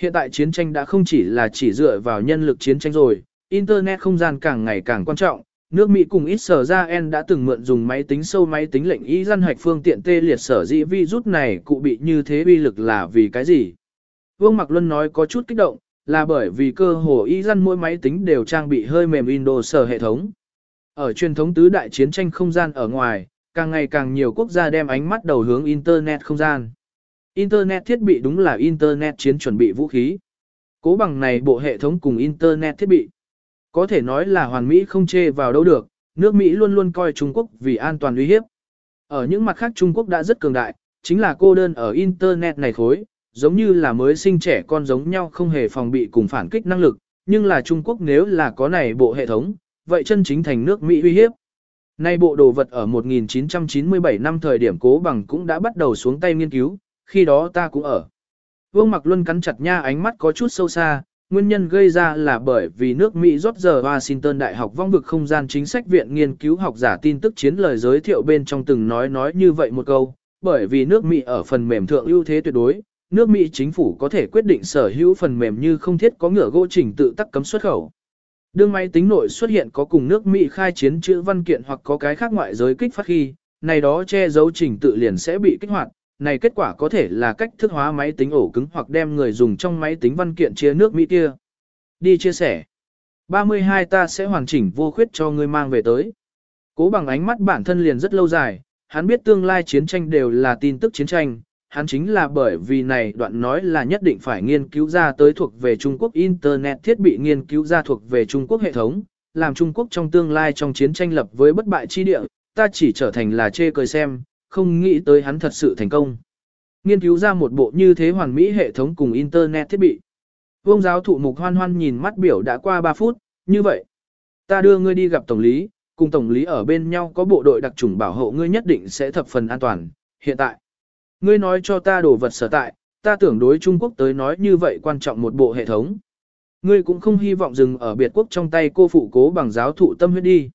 Speaker 1: Hiện tại chiến tranh đã không chỉ là chỉ dựa vào nhân lực chiến tranh rồi, Internet không gian càng ngày càng quan trọng. Nước Mỹ cùng ít sở ra en đã từng mượn dùng máy tính sâu máy tính lệnh ý dân hạch phương tiện tê liệt sở dĩ virus này cụ bị như thế uy lực là vì cái gì? Vương Mạc Luân nói có chút kích động, là bởi vì cơ hồ y dân mỗi máy tính đều trang bị hơi mềm Windows hệ thống. Ở truyền thống tứ đại chiến tranh không gian ở ngoài, càng ngày càng nhiều quốc gia đem ánh mắt đầu hướng Internet không gian. Internet thiết bị đúng là Internet chiến chuẩn bị vũ khí. Cố bằng này bộ hệ thống cùng Internet thiết bị. Có thể nói là hoàn Mỹ không chê vào đâu được, nước Mỹ luôn luôn coi Trung Quốc vì an toàn uy hiếp. Ở những mặt khác Trung Quốc đã rất cường đại, chính là cô đơn ở Internet này khối, giống như là mới sinh trẻ con giống nhau không hề phòng bị cùng phản kích năng lực, nhưng là Trung Quốc nếu là có này bộ hệ thống, vậy chân chính thành nước Mỹ uy hiếp. Nay bộ đồ vật ở 1997 năm thời điểm cố bằng cũng đã bắt đầu xuống tay nghiên cứu, khi đó ta cũng ở. Vương Mặc Luân cắn chặt nha ánh mắt có chút sâu xa, nguyên nhân gây ra là bởi vì nước Mỹ rót giờ Washington Đại học vong vực không gian chính sách viện nghiên cứu học giả tin tức chiến lời giới thiệu bên trong từng nói nói như vậy một câu, bởi vì nước Mỹ ở phần mềm thượng ưu thế tuyệt đối, nước Mỹ chính phủ có thể quyết định sở hữu phần mềm như không thiết có ngựa gỗ trình tự tắc cấm xuất khẩu. Đương máy tính nội xuất hiện có cùng nước Mỹ khai chiến chữ văn kiện hoặc có cái khác ngoại giới kích phát khi, này đó che giấu trình tự liền sẽ bị kích hoạt, này kết quả có thể là cách thức hóa máy tính ổ cứng hoặc đem người dùng trong máy tính văn kiện chia nước Mỹ kia. Đi chia sẻ. 32 ta sẽ hoàn chỉnh vô khuyết cho ngươi mang về tới. Cố bằng ánh mắt bản thân liền rất lâu dài, hắn biết tương lai chiến tranh đều là tin tức chiến tranh, hắn chính là bởi vì này đoạn nói là nhất định phải nghiên cứu ra tới thuộc về Trung Quốc Internet thiết bị nghiên cứu ra thuộc về Trung Quốc hệ thống, làm Trung Quốc trong tương lai trong chiến tranh lập với bất bại chi địa, ta chỉ trở thành là chê cười xem, không nghĩ tới hắn thật sự thành công. Nghiên cứu ra một bộ như thế hoàn mỹ hệ thống cùng Internet thiết bị. Vương giáo thụ mục hoan hoan nhìn mắt biểu đã qua 3 phút, như vậy. Ta đưa ngươi đi gặp Tổng lý, cùng Tổng lý ở bên nhau có bộ đội đặc trùng bảo hộ ngươi nhất định sẽ thập phần an toàn. Hiện tại, ngươi nói cho ta đồ vật sở tại, ta tưởng đối Trung Quốc tới nói như vậy quan trọng một bộ hệ thống. Ngươi cũng không hy vọng dừng ở biệt quốc trong tay cô phụ cố bằng giáo thụ tâm huyết đi.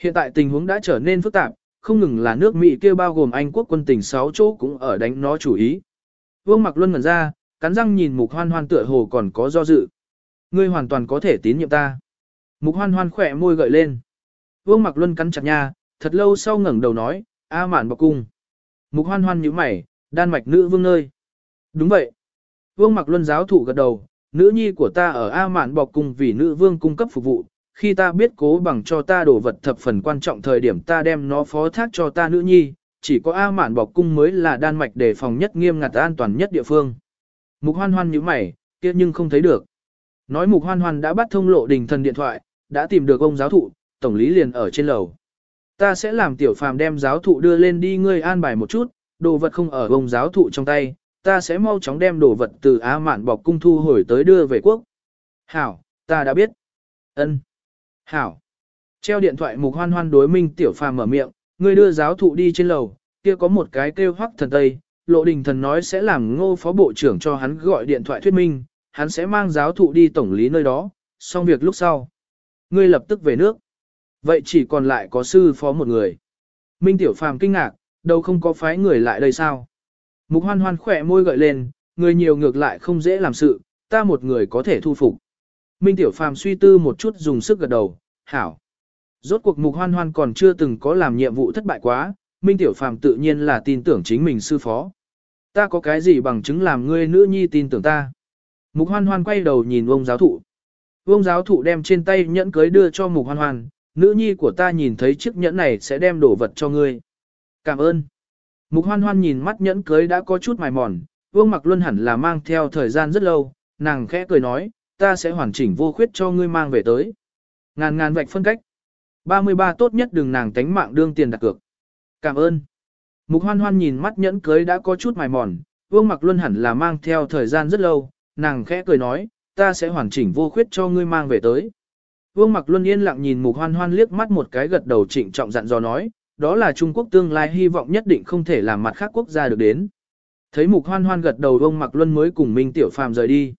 Speaker 1: Hiện tại tình huống đã trở nên phức tạp, không ngừng là nước Mỹ kia bao gồm Anh quốc quân tỉnh 6 chỗ cũng ở đánh nó chủ ý. Vương Mặc Luân ngẩn ra, cắn răng nhìn Mục Hoan Hoan tựa hồ còn có do dự. Ngươi hoàn toàn có thể tín nhiệm ta. Mục Hoan Hoan khỏe môi gợi lên. Vương Mặc Luân cắn chặt nha, thật lâu sau ngẩng đầu nói, A mạn bọc cung. Mục Hoan Hoan nhíu mày, đan mạch nữ vương nơi. Đúng vậy. Vương Mặc Luân giáo thủ gật đầu, nữ nhi của ta ở A mạn bọc cung vì nữ vương cung cấp phục vụ, khi ta biết cố bằng cho ta đồ vật thập phần quan trọng thời điểm ta đem nó phó thác cho ta nữ nhi, chỉ có A mạn bọc cung mới là đan mạch để phòng nhất nghiêm ngặt an toàn nhất địa phương. Mục hoan hoan như mày, kia nhưng không thấy được. Nói mục hoan hoan đã bắt thông lộ đình thần điện thoại, đã tìm được ông giáo thụ, tổng lý liền ở trên lầu. Ta sẽ làm tiểu phàm đem giáo thụ đưa lên đi ngươi an bài một chút, đồ vật không ở ông giáo thụ trong tay, ta sẽ mau chóng đem đồ vật từ Á mạn bọc cung thu hồi tới đưa về quốc. Hảo, ta đã biết. Ân. Hảo. Treo điện thoại mục hoan hoan đối minh tiểu phàm mở miệng, ngươi đưa giáo thụ đi trên lầu, kia có một cái kêu hoắc thần tây, lộ đình thần nói sẽ làm ngô phó bộ trưởng cho hắn gọi điện thoại thuyết minh, hắn sẽ mang giáo thụ đi tổng lý nơi đó, xong việc lúc sau. Ngươi lập tức về nước. Vậy chỉ còn lại có sư phó một người. Minh Tiểu Phàm kinh ngạc, đâu không có phái người lại đây sao? Mục hoan hoan khỏe môi gợi lên, người nhiều ngược lại không dễ làm sự, ta một người có thể thu phục. Minh Tiểu Phàm suy tư một chút dùng sức gật đầu, hảo. Rốt cuộc mục hoan hoan còn chưa từng có làm nhiệm vụ thất bại quá, Minh Tiểu Phàm tự nhiên là tin tưởng chính mình sư phó. Ta có cái gì bằng chứng làm ngươi nữ nhi tin tưởng ta. Mục hoan hoan quay đầu nhìn ông giáo thụ. Ông giáo thụ đem trên tay nhẫn cưới đưa cho mục hoan hoan, nữ nhi của ta nhìn thấy chiếc nhẫn này sẽ đem đồ vật cho ngươi. Cảm ơn. Mục hoan hoan nhìn mắt nhẫn cưới đã có chút mài mòn, vương mặc luân hẳn là mang theo thời gian rất lâu, nàng khẽ cười nói, ta sẽ hoàn chỉnh vô khuyết cho ngươi mang về tới. Ngàn ngàn vạch phân cách. 33 tốt nhất đừng nàng tánh mạng đương tiền đặt cược. Cảm ơn. Mục hoan hoan nhìn mắt nhẫn cưới đã có chút mài mòn, vương mặc luân hẳn là mang theo thời gian rất lâu, nàng khẽ cười nói, ta sẽ hoàn chỉnh vô khuyết cho ngươi mang về tới. Vương mặc luân yên lặng nhìn mục hoan hoan liếc mắt một cái gật đầu trịnh trọng dặn dò nói, đó là Trung Quốc tương lai hy vọng nhất định không thể làm mặt khác quốc gia được đến. Thấy mục hoan hoan gật đầu vương mặc luân mới cùng Minh Tiểu Phàm rời đi.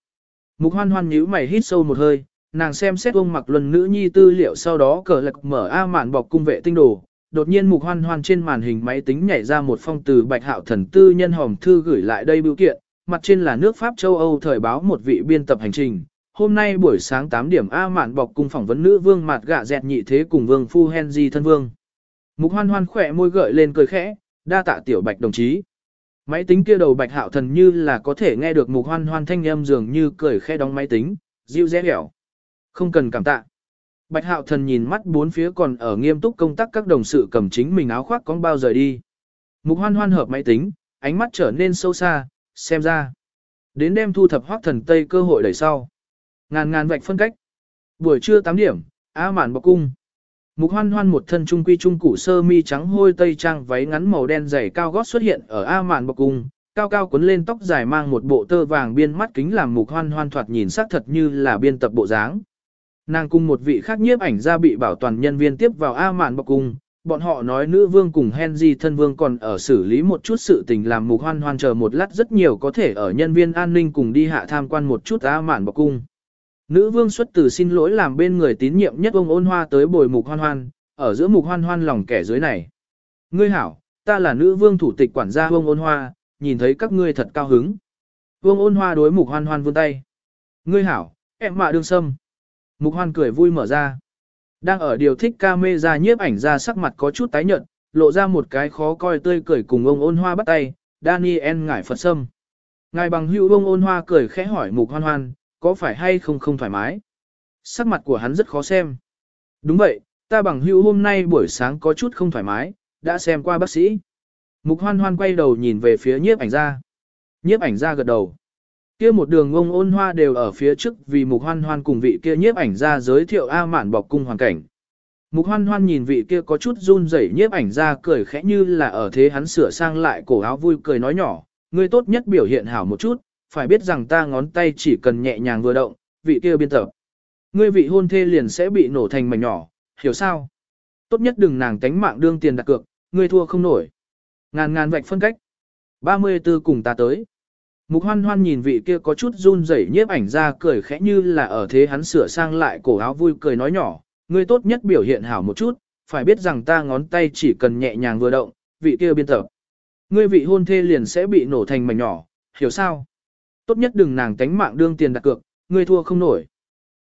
Speaker 1: Mục hoan hoan nhíu mày hít sâu một hơi, nàng xem xét ông mặc luân nữ nhi tư liệu sau đó cờ lạc mở A mạn bọc cung vệ tinh đồ. Đột nhiên mục hoan hoan trên màn hình máy tính nhảy ra một phong từ bạch hạo thần tư nhân hòm thư gửi lại đây biểu kiện, mặt trên là nước Pháp châu Âu thời báo một vị biên tập hành trình. Hôm nay buổi sáng 8 điểm A mạn bọc cung phỏng vấn nữ vương mặt gạ dẹt nhị thế cùng vương phu Henry thân vương. Mục hoan hoan khỏe môi gợi lên cười khẽ, đa tạ tiểu bạch đồng chí. Máy tính kia đầu bạch hạo thần như là có thể nghe được mục hoan hoan thanh âm dường như cười khẽ đóng máy tính, dịu dễ hẻo. Không cần cảm tạ. Bạch hạo thần nhìn mắt bốn phía còn ở nghiêm túc công tác các đồng sự cầm chính mình áo khoác con bao rời đi. Mục hoan hoan hợp máy tính, ánh mắt trở nên sâu xa, xem ra. Đến đêm thu thập hoác thần Tây cơ hội đẩy sau. Ngàn ngàn vạch phân cách. Buổi trưa 8 điểm, A mạn bọc cung. Mục hoan hoan một thân trung quy trung củ sơ mi trắng hôi tây trang váy ngắn màu đen dày cao gót xuất hiện ở A mạn bọc cung, cao cao cuốn lên tóc dài mang một bộ tơ vàng biên mắt kính làm mục hoan hoan thoạt nhìn sắc thật như là biên tập bộ dáng. Nàng cùng một vị khác nhiếp ảnh gia bị bảo toàn nhân viên tiếp vào A mạn bọc cung, bọn họ nói nữ vương cùng Henry thân vương còn ở xử lý một chút sự tình làm mục hoan hoan chờ một lát rất nhiều có thể ở nhân viên an ninh cùng đi hạ tham quan một chút A mạn bọc cung. Nữ vương xuất từ xin lỗi làm bên người tín nhiệm nhất ông ôn hoa tới bồi mục hoan hoan, ở giữa mục hoan hoan lòng kẻ dưới này. Ngươi hảo, ta là nữ vương thủ tịch quản gia ông ôn hoa, nhìn thấy các ngươi thật cao hứng. Vương ôn hoa đối mục hoan hoan vươn tay. Ngươi hảo, em mạ đương sâm. Mục hoan cười vui mở ra. Đang ở điều thích ca mê ra nhiếp ảnh ra sắc mặt có chút tái nhợt, lộ ra một cái khó coi tươi cười cùng ông ôn hoa bắt tay, Daniel ngải Phật sâm. Ngài bằng hữu ông ôn hoa cười khẽ hỏi mục hoan hoan, có phải hay không không thoải mái? Sắc mặt của hắn rất khó xem. Đúng vậy, ta bằng hữu hôm nay buổi sáng có chút không thoải mái, đã xem qua bác sĩ. Mục hoan hoan quay đầu nhìn về phía nhiếp ảnh gia. Nhiếp ảnh gia gật đầu. Kia một đường ngông ôn hoa đều ở phía trước vì mục hoan hoan cùng vị kia nhiếp ảnh gia giới thiệu A mạn bọc cung hoàn cảnh. Mục hoan hoan nhìn vị kia có chút run rẩy nhiếp ảnh gia cười khẽ như là ở thế hắn sửa sang lại cổ áo vui cười nói nhỏ, ngươi tốt nhất biểu hiện hảo một chút, phải biết rằng ta ngón tay chỉ cần nhẹ nhàng vừa động, vị kia biên tập. Ngươi vị hôn thê liền sẽ bị nổ thành mảnh nhỏ, hiểu sao? Tốt nhất đừng nàng tánh mạng đương tiền đặt cược, ngươi thua không nổi. Ngàn ngàn vạch phân cách. 34 cùng ta tới. Mục hoan hoan nhìn vị kia có chút run rẩy nhiếp ảnh ra cười khẽ như là ở thế hắn sửa sang lại cổ áo vui cười nói nhỏ, ngươi tốt nhất biểu hiện hảo một chút, phải biết rằng ta ngón tay chỉ cần nhẹ nhàng vừa động, vị kia biên tập. Ngươi vị hôn thê liền sẽ bị nổ thành mảnh nhỏ, hiểu sao? Tốt nhất đừng nàng tánh mạng đương tiền đặt cược, ngươi thua không nổi.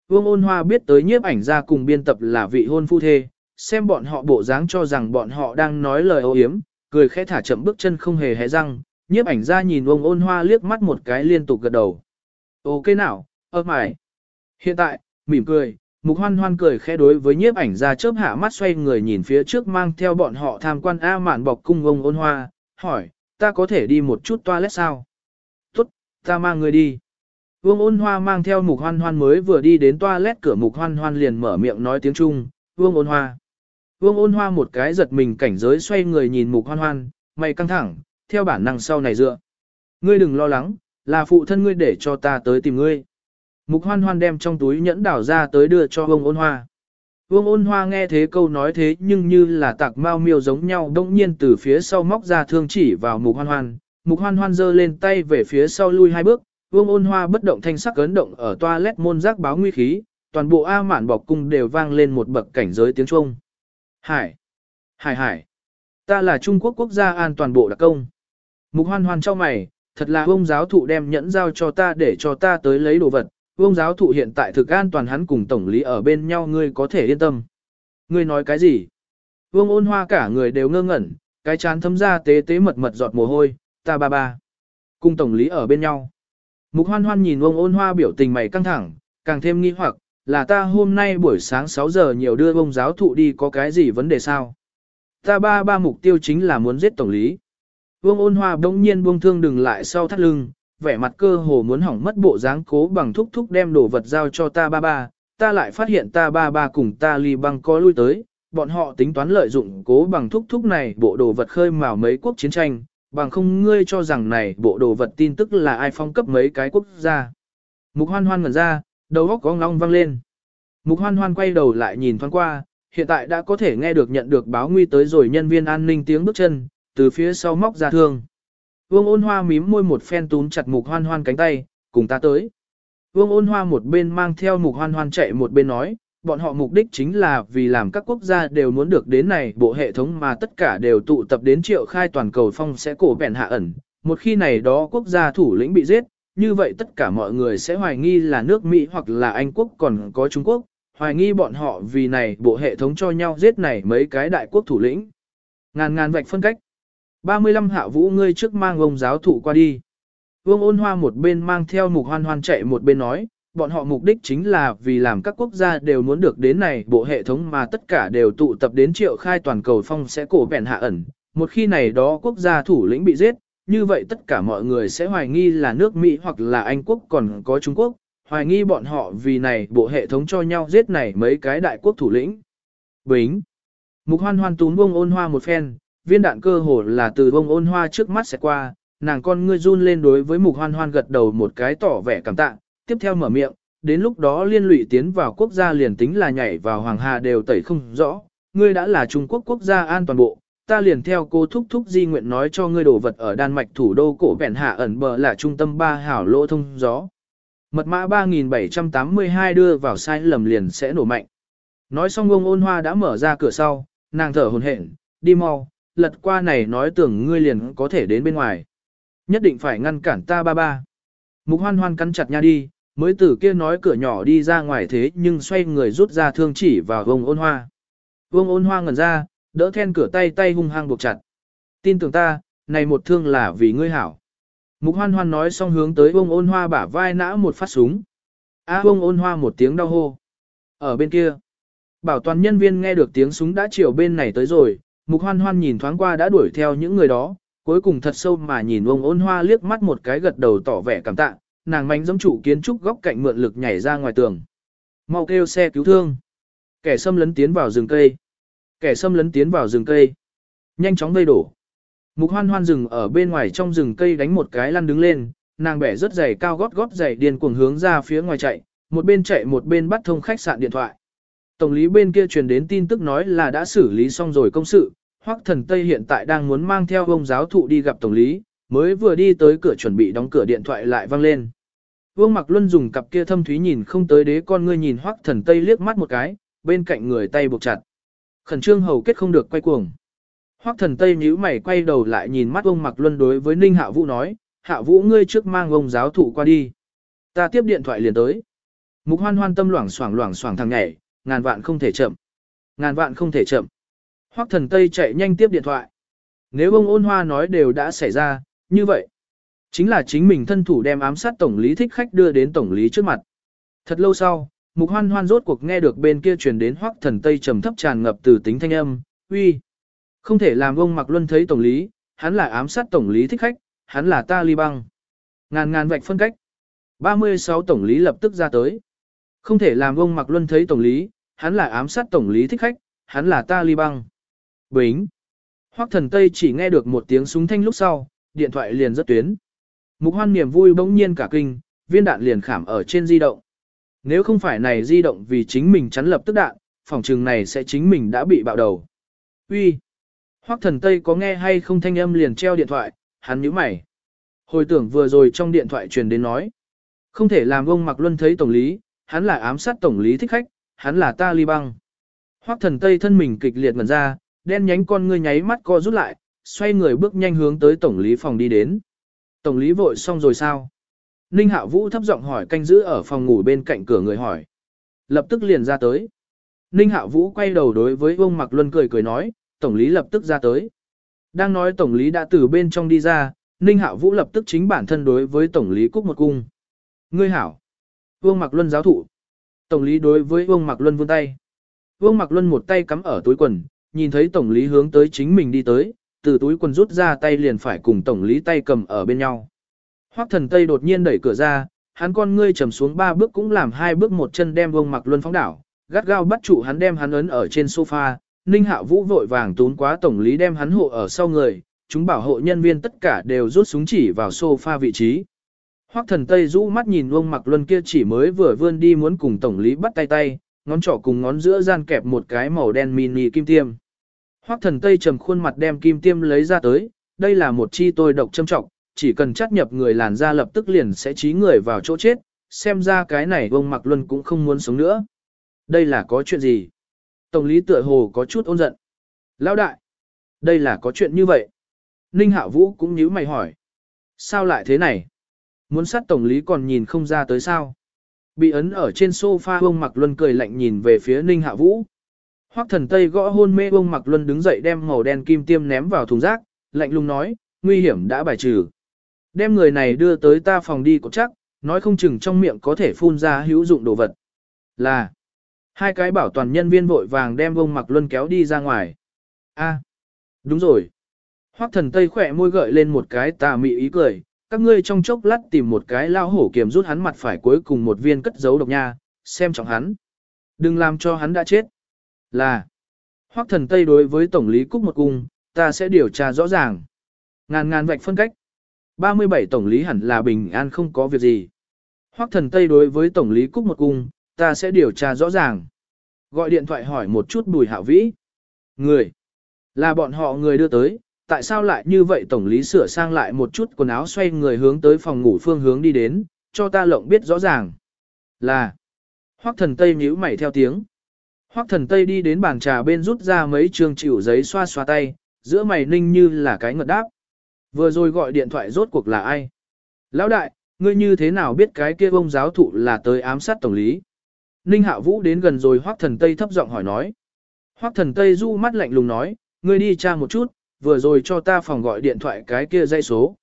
Speaker 1: Vương ôn hoa biết tới nhiếp ảnh ra cùng biên tập là vị hôn phu thê, xem bọn họ bộ dáng cho rằng bọn họ đang nói lời ô yếm, cười khẽ thả chậm bước chân không hề hé răng, nhiếp ảnh ra nhìn vương ôn hoa liếc mắt một cái liên tục gật đầu. Ok nào, ơ mải. Hiện tại, mỉm cười, mục hoan hoan cười khẽ đối với nhiếp ảnh ra chớp hạ mắt xoay người nhìn phía trước mang theo bọn họ tham quan A mạn bọc cung vương ôn hoa, hỏi, ta có thể đi một chút toilet sao? Ta mang người đi. Vương ôn hoa mang theo mục hoan hoan mới vừa đi đến toilet cửa mục hoan hoan liền mở miệng nói tiếng Trung, vương ôn hoa. Vương ôn hoa một cái giật mình cảnh giới xoay người nhìn mục hoan hoan, mày căng thẳng, theo bản năng sau này dựa. Ngươi đừng lo lắng, là phụ thân ngươi để cho ta tới tìm ngươi. Mục hoan hoan đem trong túi nhẫn đảo ra tới đưa cho vương ôn hoa. Vương ôn hoa nghe thế câu nói thế nhưng như là tạc mao miêu giống nhau đông nhiên từ phía sau móc ra thương chỉ vào mục hoan hoan, Mục hoan hoan giơ lên tay về phía sau lui hai bước, vương ôn hoa bất động thanh sắc ấn động ở toilet môn giác báo nguy khí, toàn bộ A mạn bọc cung đều vang lên một bậc cảnh giới tiếng Trung. Hải. Hải hải. Ta là Trung Quốc quốc gia an toàn bộ đặc công. Mục hoan hoan cho mày, thật là ông giáo thụ đem nhẫn giao cho ta để cho ta tới lấy đồ vật. Ông giáo thụ hiện tại thực an toàn hắn cùng tổng lý ở bên nhau ngươi có thể yên tâm. Ngươi nói cái gì? Vương ôn hoa cả người đều ngơ ngẩn, cái chán thấm ra tế tế mật mật giọt mồ hôi, ta ba ba. Cùng tổng lý ở bên nhau. Mục hoan hoan nhìn ông ôn hoa biểu tình mày căng thẳng, càng thêm nghi hoặc, là ta hôm nay buổi sáng 6 giờ nhiều đưa ông giáo thụ đi có cái gì vấn đề sao? Ta ba ba mục tiêu chính là muốn giết tổng lý. Vương ôn hoa bỗng nhiên buông thương đừng lại sau thắt lưng, vẻ mặt cơ hồ muốn hỏng mất bộ dáng cố bằng thúc thúc đem đồ vật giao cho ta ba ba, ta lại phát hiện ta ba ba cùng ta ly băng có lui tới, bọn họ tính toán lợi dụng cố bằng thúc thúc này bộ đồ vật khơi mào mấy quốc chiến tranh, bằng không ngươi cho rằng này bộ đồ vật tin tức là ai phong cấp mấy cái quốc gia. Mục hoan hoan ngẩn ra, đầu óc có ngong vang lên. Mục hoan hoan quay đầu lại nhìn thoáng qua, hiện tại đã có thể nghe được nhận được báo nguy tới rồi nhân viên an ninh tiếng bước chân, từ phía sau móc ra thương. Vương ôn hoa mím môi một phen túm chặt mục hoan hoan cánh tay, cùng ta tới. Vương ôn hoa một bên mang theo mục hoan hoan chạy một bên nói, bọn họ mục đích chính là vì làm các quốc gia đều muốn được đến này bộ hệ thống mà tất cả đều tụ tập đến triệu khai toàn cầu phong sẽ cổ bèn hạ ẩn. Một khi này đó quốc gia thủ lĩnh bị giết, như vậy tất cả mọi người sẽ hoài nghi là nước Mỹ hoặc là Anh quốc còn có Trung Quốc, hoài nghi bọn họ vì này bộ hệ thống cho nhau giết này mấy cái đại quốc thủ lĩnh. Ngàn ngàn vạch phân cách. 35 hạ vũ ngươi trước mang ông giáo thụ qua đi. Vương ôn hoa một bên mang theo mục hoan hoan chạy một bên nói, bọn họ mục đích chính là vì làm các quốc gia đều muốn được đến này bộ hệ thống mà tất cả đều tụ tập đến triệu khai toàn cầu phong sẽ cổ bèn hạ ẩn. Một khi này đó quốc gia thủ lĩnh bị giết, như vậy tất cả mọi người sẽ hoài nghi là nước Mỹ hoặc là Anh quốc còn có Trung Quốc, hoài nghi bọn họ vì này bộ hệ thống cho nhau giết này mấy cái đại quốc thủ lĩnh. Bính. Mục hoan hoan túm bông ôn hoa một phen, viên đạn cơ hồ là từ bông ôn hoa trước mắt sẽ qua, nàng con ngươi run lên đối với mục hoan hoan gật đầu một cái tỏ vẻ cảm tạ, tiếp theo mở miệng, đến lúc đó liên lụy tiến vào quốc gia liền tính là nhảy vào hoàng hà đều tẩy không rõ, ngươi đã là Trung Quốc quốc gia an toàn bộ, ta liền theo cô thúc thúc di nguyện nói cho ngươi đồ vật ở Đan Mạch thủ đô cổ vẹn hạ ẩn bờ là trung tâm ba hảo lỗ thông gió. Mật mã 3782 đưa vào sai lầm liền sẽ nổ mạnh. Nói xong ông ôn hoa đã mở ra cửa sau, nàng thở hồn hển, đi mau, lật qua này nói tưởng ngươi liền có thể đến bên ngoài. Nhất định phải ngăn cản ta ba ba. Mục hoan hoan cắn chặt nha đi, mới từ kia nói cửa nhỏ đi ra ngoài thế nhưng xoay người rút ra thương chỉ vào vông ôn hoa. Vông ôn hoa ngẩn ra, đỡ then cửa tay tay hung hăng buộc chặt. Tin tưởng ta, này một thương là vì ngươi hảo. Mục hoan hoan nói xong hướng tới vông ôn hoa bả vai nã một phát súng. A à, vông ôn hoa một tiếng đau hô. Ở bên kia, bảo toàn nhân viên nghe được tiếng súng đã chiều bên này tới rồi, mục hoan hoan nhìn thoáng qua đã đuổi theo những người đó, cuối cùng thật sâu mà nhìn vông ôn hoa liếc mắt một cái gật đầu tỏ vẻ cảm tạ, nàng mánh giống chủ kiến trúc góc cạnh mượn lực nhảy ra ngoài tường. Mau kêu xe cứu thương. Kẻ xâm lấn tiến vào rừng cây. Kẻ xâm lấn tiến vào rừng cây. Nhanh chóng vây đổ. Mục hoan hoan rừng ở bên ngoài trong rừng cây đánh một cái lăn đứng lên, nàng bẻ rất giày cao gót gót giày điên cuồng hướng ra phía ngoài chạy, một bên chạy một bên bắt thông khách sạn điện thoại. Tổng lý bên kia truyền đến tin tức nói là đã xử lý xong rồi công sự, Hoắc Thần Tây hiện tại đang muốn mang theo ông giáo thụ đi gặp tổng lý, mới vừa đi tới cửa chuẩn bị đóng cửa điện thoại lại vang lên. Vương Mặc Luân dùng cặp kia thâm thúy nhìn không tới đế con ngươi nhìn Hoắc Thần Tây liếc mắt một cái, bên cạnh người tay buộc chặt. Khẩn trương hầu kết không được quay cuồng. Hoắc Thần Tây nhíu mày quay đầu lại nhìn mắt Vương Mặc Luân đối với Ninh Hạ Vũ nói, Hạ Vũ ngươi trước mang ông giáo thụ qua đi. Ta tiếp điện thoại liền tới. Mục Hoan Hoan tâm loảng xoảng loảng xoảng thằng nhảy, ngàn vạn không thể chậm. Ngàn vạn không thể chậm. Hoắc Thần Tây chạy nhanh tiếp điện thoại. Nếu ông ôn hoa nói đều đã xảy ra, như vậy. Chính là chính mình thân thủ đem ám sát tổng lý thích khách đưa đến tổng lý trước mặt. Thật lâu sau, mục hoan hoan rốt cuộc nghe được bên kia truyền đến hoắc thần tây trầm thấp tràn ngập từ tính thanh âm, uy. Không thể làm ông mặc luân thấy tổng lý, hắn là ám sát tổng lý thích khách, hắn là ta ly băng. Ngàn ngàn vạch phân cách. 36 tổng lý lập tức ra tới. Không thể làm ông mặc luân thấy tổng lý, hắn là ám sát tổng lý thích khách, hắn là ta ly băng. Bính. Hoắc thần Tây chỉ nghe được một tiếng súng thanh lúc sau, điện thoại liền rất tuyến. Mục hoan niềm vui bỗng nhiên cả kinh, viên đạn liền khảm ở trên di động. Nếu không phải này di động vì chính mình chắn lập tức đạn, phòng trường này sẽ chính mình đã bị bạo đầu. Uy, Hoắc thần Tây có nghe hay không thanh âm liền treo điện thoại, hắn nhíu mày. Hồi tưởng vừa rồi trong điện thoại truyền đến nói. Không thể làm ông Mặc Luân thấy tổng lý, hắn là ám sát tổng lý thích khách, hắn là ta ly băng. Hoắc thần tây thân mình kịch liệt ngần ra, đen nhánh con ngươi nháy mắt co rút lại, xoay người bước nhanh hướng tới tổng lý phòng đi đến. Tổng lý vội xong rồi sao? Ninh Hạo Vũ thấp giọng hỏi canh giữ ở phòng ngủ bên cạnh cửa người hỏi. Lập tức liền ra tới. Ninh Hạo Vũ quay đầu đối với ông Mặc Luân cười cười nói, tổng lý lập tức ra tới. Đang nói tổng lý đã từ bên trong đi ra, Ninh Hạo Vũ lập tức chính bản thân đối với tổng lý cúc một cung. Ngươi hảo. Vương Mặc Luân giáo thụ. Tổng lý đối với Vương Mặc Luân vươn tay. Vương Mặc Luân một tay cắm ở túi quần, nhìn thấy tổng lý hướng tới chính mình đi tới, từ túi quần rút ra tay liền phải cùng tổng lý tay cầm ở bên nhau. Hoắc thần Tây đột nhiên đẩy cửa ra, hắn con ngươi trầm xuống ba bước cũng làm hai bước một chân đem Vương Mặc Luân phóng đảo, gắt gao bắt trụ hắn đem hắn ấn ở trên sofa, Ninh hạ Vũ vội vàng tốn quá tổng lý đem hắn hộ ở sau người, chúng bảo hộ nhân viên tất cả đều rút súng chỉ vào sofa vị trí. Hoắc thần Tây rũ mắt nhìn Vương Mặc Luân kia chỉ mới vừa vươn đi muốn cùng tổng lý bắt tay tay, ngón trỏ cùng ngón giữa gian kẹp một cái màu đen mini kim tiêm. Hoắc thần Tây trầm khuôn mặt đem kim tiêm lấy ra tới, đây là một chi tôi độc châm trọng, chỉ cần chắt nhập người làn da lập tức liền sẽ trí người vào chỗ chết, xem ra cái này Vương Mặc Luân cũng không muốn sống nữa. Đây là có chuyện gì? Tổng lý tựa hồ có chút ôn giận. Lão đại, đây là có chuyện như vậy. Ninh Hạ Vũ cũng nhíu mày hỏi. Sao lại thế này? Muốn sát tổng lý còn nhìn không ra tới sao? Bị ấn ở trên sofa ông Mặc Luân cười lạnh nhìn về phía Ninh Hạ Vũ. Hoắc thần Tây gõ hôn mê ông Mặc Luân đứng dậy đem màu đen kim tiêm ném vào thùng rác, lạnh lùng nói, nguy hiểm đã bài trừ. Đem người này đưa tới ta phòng đi có chắc, nói không chừng trong miệng có thể phun ra hữu dụng đồ vật. Là, hai cái bảo toàn nhân viên vội vàng đem ông Mặc Luân kéo đi ra ngoài. A, đúng rồi. Hoắc thần Tây khỏe môi gợi lên một cái tà mị ý cười, các ngươi trong chốc lát tìm một cái lao hổ kiềm rút hắn mặt phải cuối cùng một viên cất giấu độc nha, xem trọng hắn. Đừng làm cho hắn đã chết. Là, Hoắc thần Tây đối với Tổng lý Cúc một cung, ta sẽ điều tra rõ ràng. Ngàn ngàn vạch phân cách. 37 Tổng lý hẳn là bình an không có việc gì. Hoắc thần Tây đối với Tổng lý Cúc một cung, ta sẽ điều tra rõ ràng. Gọi điện thoại hỏi một chút bùi hạo vĩ. Người. Là bọn họ người đưa tới, tại sao lại như vậy tổng lý sửa sang lại một chút quần áo xoay người hướng tới phòng ngủ phương hướng đi đến, cho ta lộng biết rõ ràng. Là. Hoắc thần Tây nhíu mày theo tiếng. Hoắc thần Tây đi đến bàn trà bên rút ra mấy trường chịu giấy xoa xoa tay, giữa mày ninh như là cái ngợt đáp. Vừa rồi gọi điện thoại rốt cuộc là ai? Lão đại, ngươi như thế nào biết cái kia bông giáo thụ là tới ám sát tổng lý? Ninh hạ vũ đến gần rồi Hoắc thần Tây thấp giọng hỏi nói. Hoắc thần Tây du mắt lạnh lùng nói, ngươi đi tra một chút, vừa rồi cho ta phòng gọi điện thoại cái kia dây số.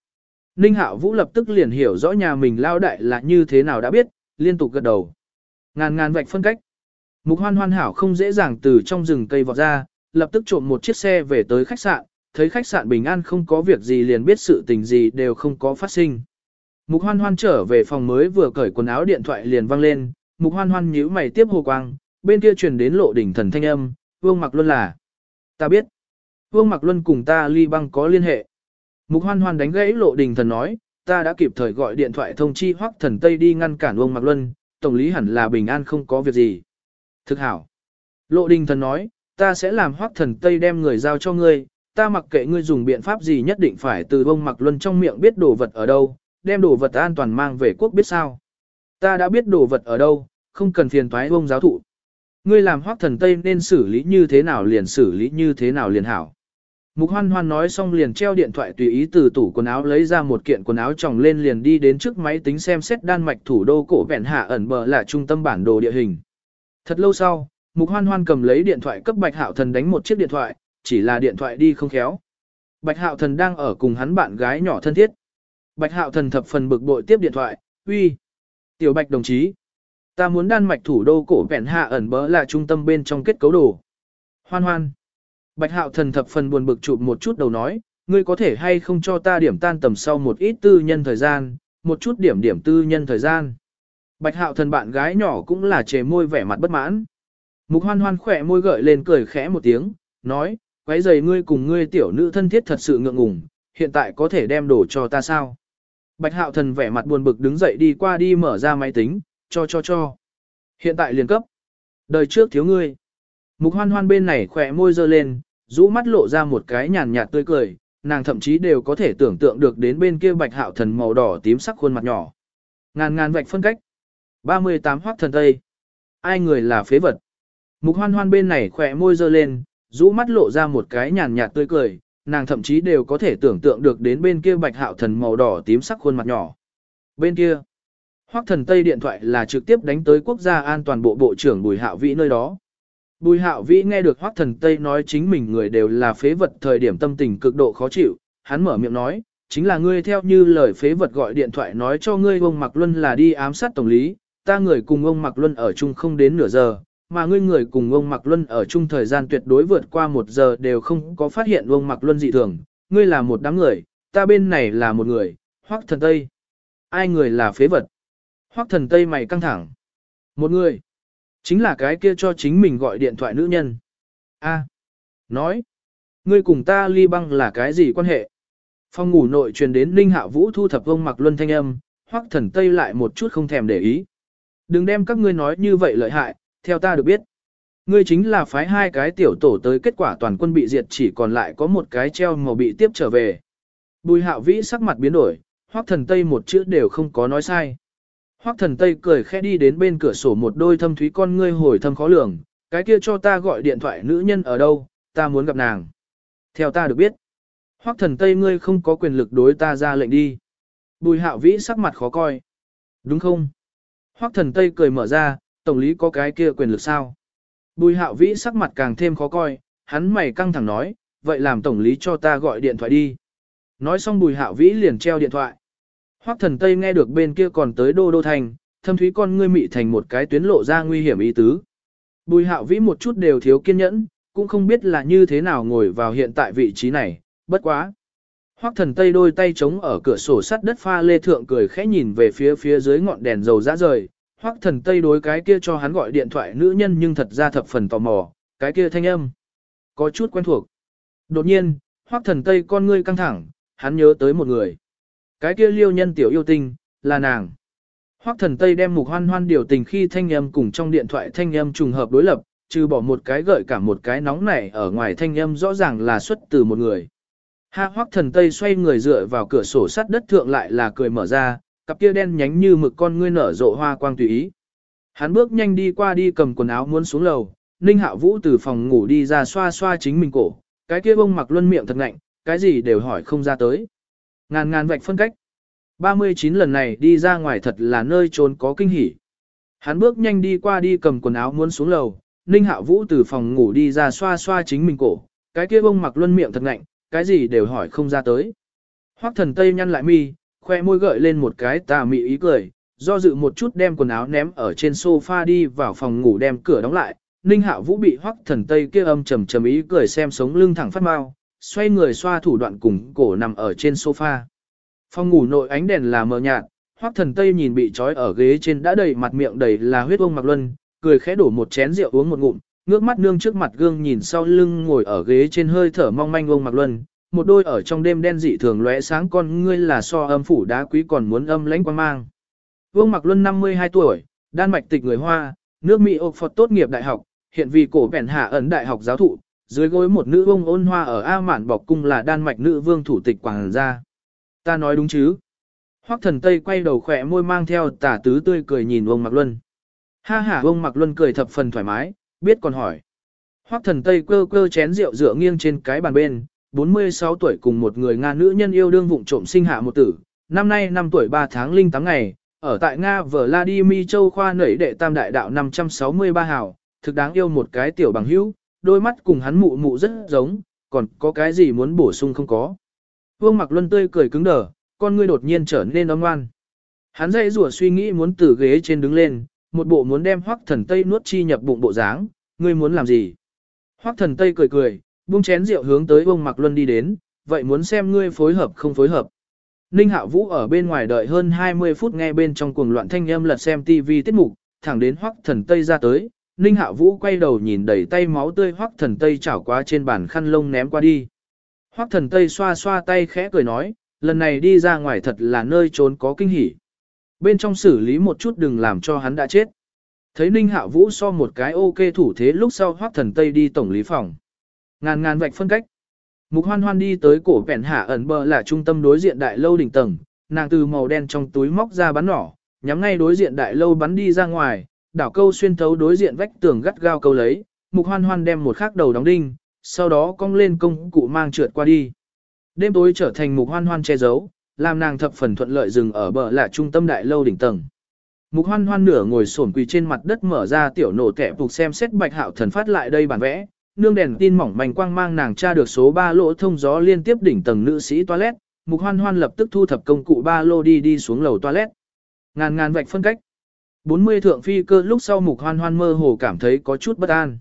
Speaker 1: Ninh Hạo Vũ lập tức liền hiểu rõ nhà mình lao đại là như thế nào đã biết, liên tục gật đầu. Ngàn ngàn vạch phân cách. Mục hoan hoan hảo không dễ dàng từ trong rừng cây vọt ra, lập tức trộm một chiếc xe về tới khách sạn, thấy khách sạn bình an không có việc gì liền biết sự tình gì đều không có phát sinh. Mục hoan hoan trở về phòng mới vừa cởi quần áo điện thoại liền vang lên, mục hoan hoan nhíu mày tiếp hồ quang, bên kia truyền đến lộ đỉnh thần thanh âm, vương mặc luôn là. Ta biết. Vương Mặc Luân cùng ta ly băng có liên hệ. Mục hoan hoan đánh gãy lộ đỉnh thần nói, ta đã kịp thời gọi điện thoại thông chi hoắc thần Tây đi ngăn cản Vương Mặc Luân, tổng lý hẳn là bình an không có việc gì. Thực hảo. Lộ đình thần nói, ta sẽ làm hoác thần Tây đem người giao cho ngươi, ta mặc kệ ngươi dùng biện pháp gì nhất định phải từ bông Mặc Luân trong miệng biết đồ vật ở đâu, đem đồ vật an toàn mang về quốc biết sao. Ta đã biết đồ vật ở đâu, không cần phiền toái bông giáo thụ. Ngươi làm hoác thần Tây nên xử lý như thế nào liền xử lý như thế nào liền hảo. Mục hoan hoan nói xong liền treo điện thoại tùy ý từ tủ quần áo lấy ra một kiện quần áo tròng lên liền đi đến trước máy tính xem xét đan mạch thủ đô cổ vẹn hạ ẩn bờ là trung tâm bản đồ địa hình. Thật lâu sau, mục hoan hoan cầm lấy điện thoại cấp bạch hạo thần đánh một chiếc điện thoại, chỉ là điện thoại đi không khéo. Bạch hạo thần đang ở cùng hắn bạn gái nhỏ thân thiết. Bạch hạo thần thập phần bực bội tiếp điện thoại, uy, tiểu bạch đồng chí. Ta muốn đan mạch thủ đô cổ vẹn hạ ẩn bỡ là trung tâm bên trong kết cấu đồ. Hoan hoan. Bạch hạo thần thập phần buồn bực chụp một chút đầu nói, ngươi có thể hay không cho ta điểm tan tầm sau một ít tư nhân thời gian, một chút điểm điểm tư nhân thời gian. Bạch hạo thần bạn gái nhỏ cũng là chề môi vẻ mặt bất mãn. Mục hoan hoan khỏe môi gợi lên cười khẽ một tiếng, nói, quấy giày ngươi cùng ngươi tiểu nữ thân thiết thật sự ngượng ngùng, hiện tại có thể đem đồ cho ta sao? Bạch hạo thần vẻ mặt buồn bực đứng dậy đi qua đi mở ra máy tính, cho cho cho. Hiện tại liền cấp. Đời trước thiếu ngươi. Mục hoan hoan bên này khỏe môi dơ lên, rũ mắt lộ ra một cái nhàn nhạt tươi cười, nàng thậm chí đều có thể tưởng tượng được đến bên kia bạch hạo thần màu đỏ tím sắc khuôn mặt nhỏ. Ngàn ngàn vạch phân cách. 38 hoác thần tây. Ai người là phế vật. Mục hoan hoan bên này khỏe môi dơ lên, rũ mắt lộ ra một cái nhàn nhạt tươi cười, nàng thậm chí đều có thể tưởng tượng được đến bên kia bạch hạo thần màu đỏ tím sắc khuôn mặt nhỏ. Bên kia, hoác thần Tây điện thoại là trực tiếp đánh tới quốc gia an toàn bộ bộ trưởng Bùi Hạo Vĩ nơi đó. Bùi Hạo Vĩ nghe được hoác thần Tây nói chính mình người đều là phế vật thời điểm tâm tình cực độ khó chịu, hắn mở miệng nói, chính là ngươi theo như lời phế vật gọi điện thoại nói cho ngươi ông Mạc Luân là đi ám sát tổng lý, ta người cùng ông Mạc Luân ở chung không đến nửa giờ, mà ngươi người cùng ông Mạc Luân ở chung thời gian tuyệt đối vượt qua một giờ đều không có phát hiện ông Mạc Luân dị thường, ngươi là một đám người, ta bên này là một người, hoắc thần Tây. Ai người là phế vật? Hoắc thần Tây mày căng thẳng. Một người. Chính là cái kia cho chính mình gọi điện thoại nữ nhân. A. Nói. Ngươi cùng ta ly băng là cái gì quan hệ? Phòng ngủ nội truyền đến Ninh Hạ Vũ thu thập ông mặc luân thanh âm, hoắc thần Tây lại một chút không thèm để ý. Đừng đem các ngươi nói như vậy lợi hại, theo ta được biết. Ngươi chính là phái hai cái tiểu tổ tới kết quả toàn quân bị diệt chỉ còn lại có một cái treo màu bị tiếp trở về. Bùi hạo vĩ sắc mặt biến đổi, hoắc thần Tây một chữ đều không có nói sai. Hoắc thần Tây cười khẽ đi đến bên cửa sổ một đôi thâm thúy con ngươi hồi thâm khó lường, cái kia cho ta gọi điện thoại nữ nhân ở đâu, ta muốn gặp nàng. Theo ta được biết, Hoắc thần Tây ngươi không có quyền lực đối ta ra lệnh đi. Bùi hạo vĩ sắc mặt khó coi. Đúng không? Hoắc thần Tây cười mở ra, tổng lý có cái kia quyền lực sao? Bùi hạo vĩ sắc mặt càng thêm khó coi, hắn mày căng thẳng nói, vậy làm tổng lý cho ta gọi điện thoại đi. Nói xong bùi hạo vĩ liền treo điện thoại. Hoắc thần Tây nghe được bên kia còn tới đô đô thành, thâm thúy con ngươi mị thành một cái tuyến lộ ra nguy hiểm ý tứ. Bùi hạo vĩ một chút đều thiếu kiên nhẫn, cũng không biết là như thế nào ngồi vào hiện tại vị trí này, bất quá. Hoắc thần Tây đôi tay chống ở cửa sổ sắt đất pha lê thượng cười khẽ nhìn về phía phía dưới ngọn đèn dầu rã rời. Hoắc thần Tây đối cái kia cho hắn gọi điện thoại nữ nhân nhưng thật ra thập phần tò mò, cái kia thanh âm. Có chút quen thuộc. Đột nhiên, Hoắc thần Tây con ngươi căng thẳng, hắn nhớ tới một người. Cái kia liêu nhân tiểu yêu tinh, là nàng. Hoắc thần Tây đem mục hoan hoan điều tình khi thanh âm cùng trong điện thoại thanh âm trùng hợp đối lập, trừ bỏ một cái gợi cả một cái nóng này ở ngoài thanh âm rõ ràng là xuất từ một người. Ha hoắc thần tây xoay người dựa vào cửa sổ sắt đất thượng lại là cười mở ra, cặp kia đen nhánh như mực con ngươi nở rộ hoa quang tùy ý. Hắn bước nhanh đi qua đi cầm quần áo muốn xuống lầu, Ninh Hạ Vũ từ phòng ngủ đi ra xoa xoa chính mình cổ, cái kia bông mặc luân miệng thật ngạnh, cái gì đều hỏi không ra tới. Ngàn ngàn vạch phân cách. 39 lần này đi ra ngoài thật là nơi trốn có kinh hỉ. Hắn bước nhanh đi qua đi cầm quần áo muốn xuống lầu, Ninh Hạ Vũ từ phòng ngủ đi ra xoa xoa chính mình cổ, cái kia bông mặc luân miệng thật ngạnh, cái gì đều hỏi không ra tới. Hoắc thần Tây nhăn lại mi, khoe môi gợi lên một cái tà mị ý cười, do dự một chút đem quần áo ném ở trên sofa đi vào phòng ngủ đem cửa đóng lại. Ninh Hạo Vũ bị Hoắc thần Tây kia âm trầm trầm ý cười xem sống lưng thẳng phát mau, xoay người xoa thủ đoạn cùng cổ nằm ở trên sofa. Phòng ngủ nội ánh đèn là mờ nhạt, Hoắc thần Tây nhìn bị trói ở ghế trên đã đầy mặt miệng đầy là huyết ông mặc luân, cười khẽ đổ một chén rượu uống một ngụm, ngước mắt nương trước mặt gương nhìn sau lưng ngồi ở ghế trên hơi thở mong manh ông mặc luân, một đôi ở trong đêm đen dị thường lóe sáng con ngươi là so âm phủ đá quý còn muốn âm lãnh quan mang. Vương Mặc Luân 52 tuổi, đan mạch tịch người Hoa, nước Mỹ ộc Phật tốt nghiệp đại học, hiện vì cổ bẻn hạ ẩn đại học giáo thụ, dưới gối một nữ ông ôn hoa ở A Mạn Bọc Cung là đan mạch nữ vương thủ tịch quảng gia. Ta nói đúng chứ? Hoắc thần Tây quay đầu khỏe môi mang theo tả tứ tươi cười nhìn ông Mặc Luân. Ha ha ông Mặc Luân cười thập phần thoải mái, biết còn hỏi. Hoắc thần Tây quơ quơ chén rượu dựa nghiêng trên cái bàn bên, 46 tuổi cùng một người Nga nữ nhân yêu đương vụng trộm sinh hạ một tử, năm nay 5 tuổi 3 tháng linh 8 ngày, ở tại Nga Vladimir Châu khoa nảy đệ tam đại đạo 563 hào, thực đáng yêu một cái tiểu bằng hữu, đôi mắt cùng hắn mụ mụ rất giống, còn có cái gì muốn bổ sung không có. Vương Mặc Luân tươi cười cứng đờ, con ngươi đột nhiên trở nên ấm ngoan. Hắn dậy rủa suy nghĩ muốn từ ghế trên đứng lên, một bộ muốn đem Hoắc Thần Tây nuốt chi nhập bụng bộ dáng, ngươi muốn làm gì? Hoắc Thần Tây cười cười, buông chén rượu hướng tới ông Mạc Luân đi đến, vậy muốn xem ngươi phối hợp không phối hợp. Ninh Hạo Vũ ở bên ngoài đợi hơn 20 phút nghe bên trong cuồng loạn thanh âm lật xem TV tiết mục, thẳng đến Hoắc Thần Tây ra tới, Ninh Hạo Vũ quay đầu nhìn đầy tay máu tươi Hoắc Thần Tây chảo qua trên bàn khăn lông ném qua đi. Hoắc Thần Tây xoa xoa tay khẽ cười nói, lần này đi ra ngoài thật là nơi trốn có kinh hỉ. Bên trong xử lý một chút đừng làm cho hắn đã chết. Thấy Ninh Hạo Vũ so một cái ok thủ thế lúc sau hoác Thần Tây đi tổng lý phòng. Ngàn ngàn vạch phân cách. Mục hoan hoan đi tới cổ vẹn hạ ẩn bờ là trung tâm đối diện đại lâu đỉnh tầng, nàng từ màu đen trong túi móc ra bắn nỏ, nhắm ngay đối diện đại lâu bắn đi ra ngoài, đảo câu xuyên thấu đối diện vách tường gắt gao câu lấy, mục hoan hoan đem một khắc đầu đóng đinh, sau đó cong lên công cụ mang trượt qua đi. Đêm tối trở thành mục hoan hoan che giấu, làm nàng thập phần thuận lợi dừng ở bờ là trung tâm đại lâu đỉnh tầng. Mục hoan hoan nửa ngồi sổn quỳ trên mặt đất mở ra tiểu nổ kẻ phục xem xét bạch hạo thần phát lại đây bản vẽ, nương đèn tin mỏng manh quang mang nàng tra được số 3 lỗ thông gió liên tiếp đỉnh tầng nữ sĩ toilet, mục hoan hoan lập tức thu thập công cụ ba lô đi đi xuống lầu toilet. Ngàn ngàn vạch phân cách. 40 thượng phi cơ lúc sau mục hoan hoan mơ hồ cảm thấy có chút bất an.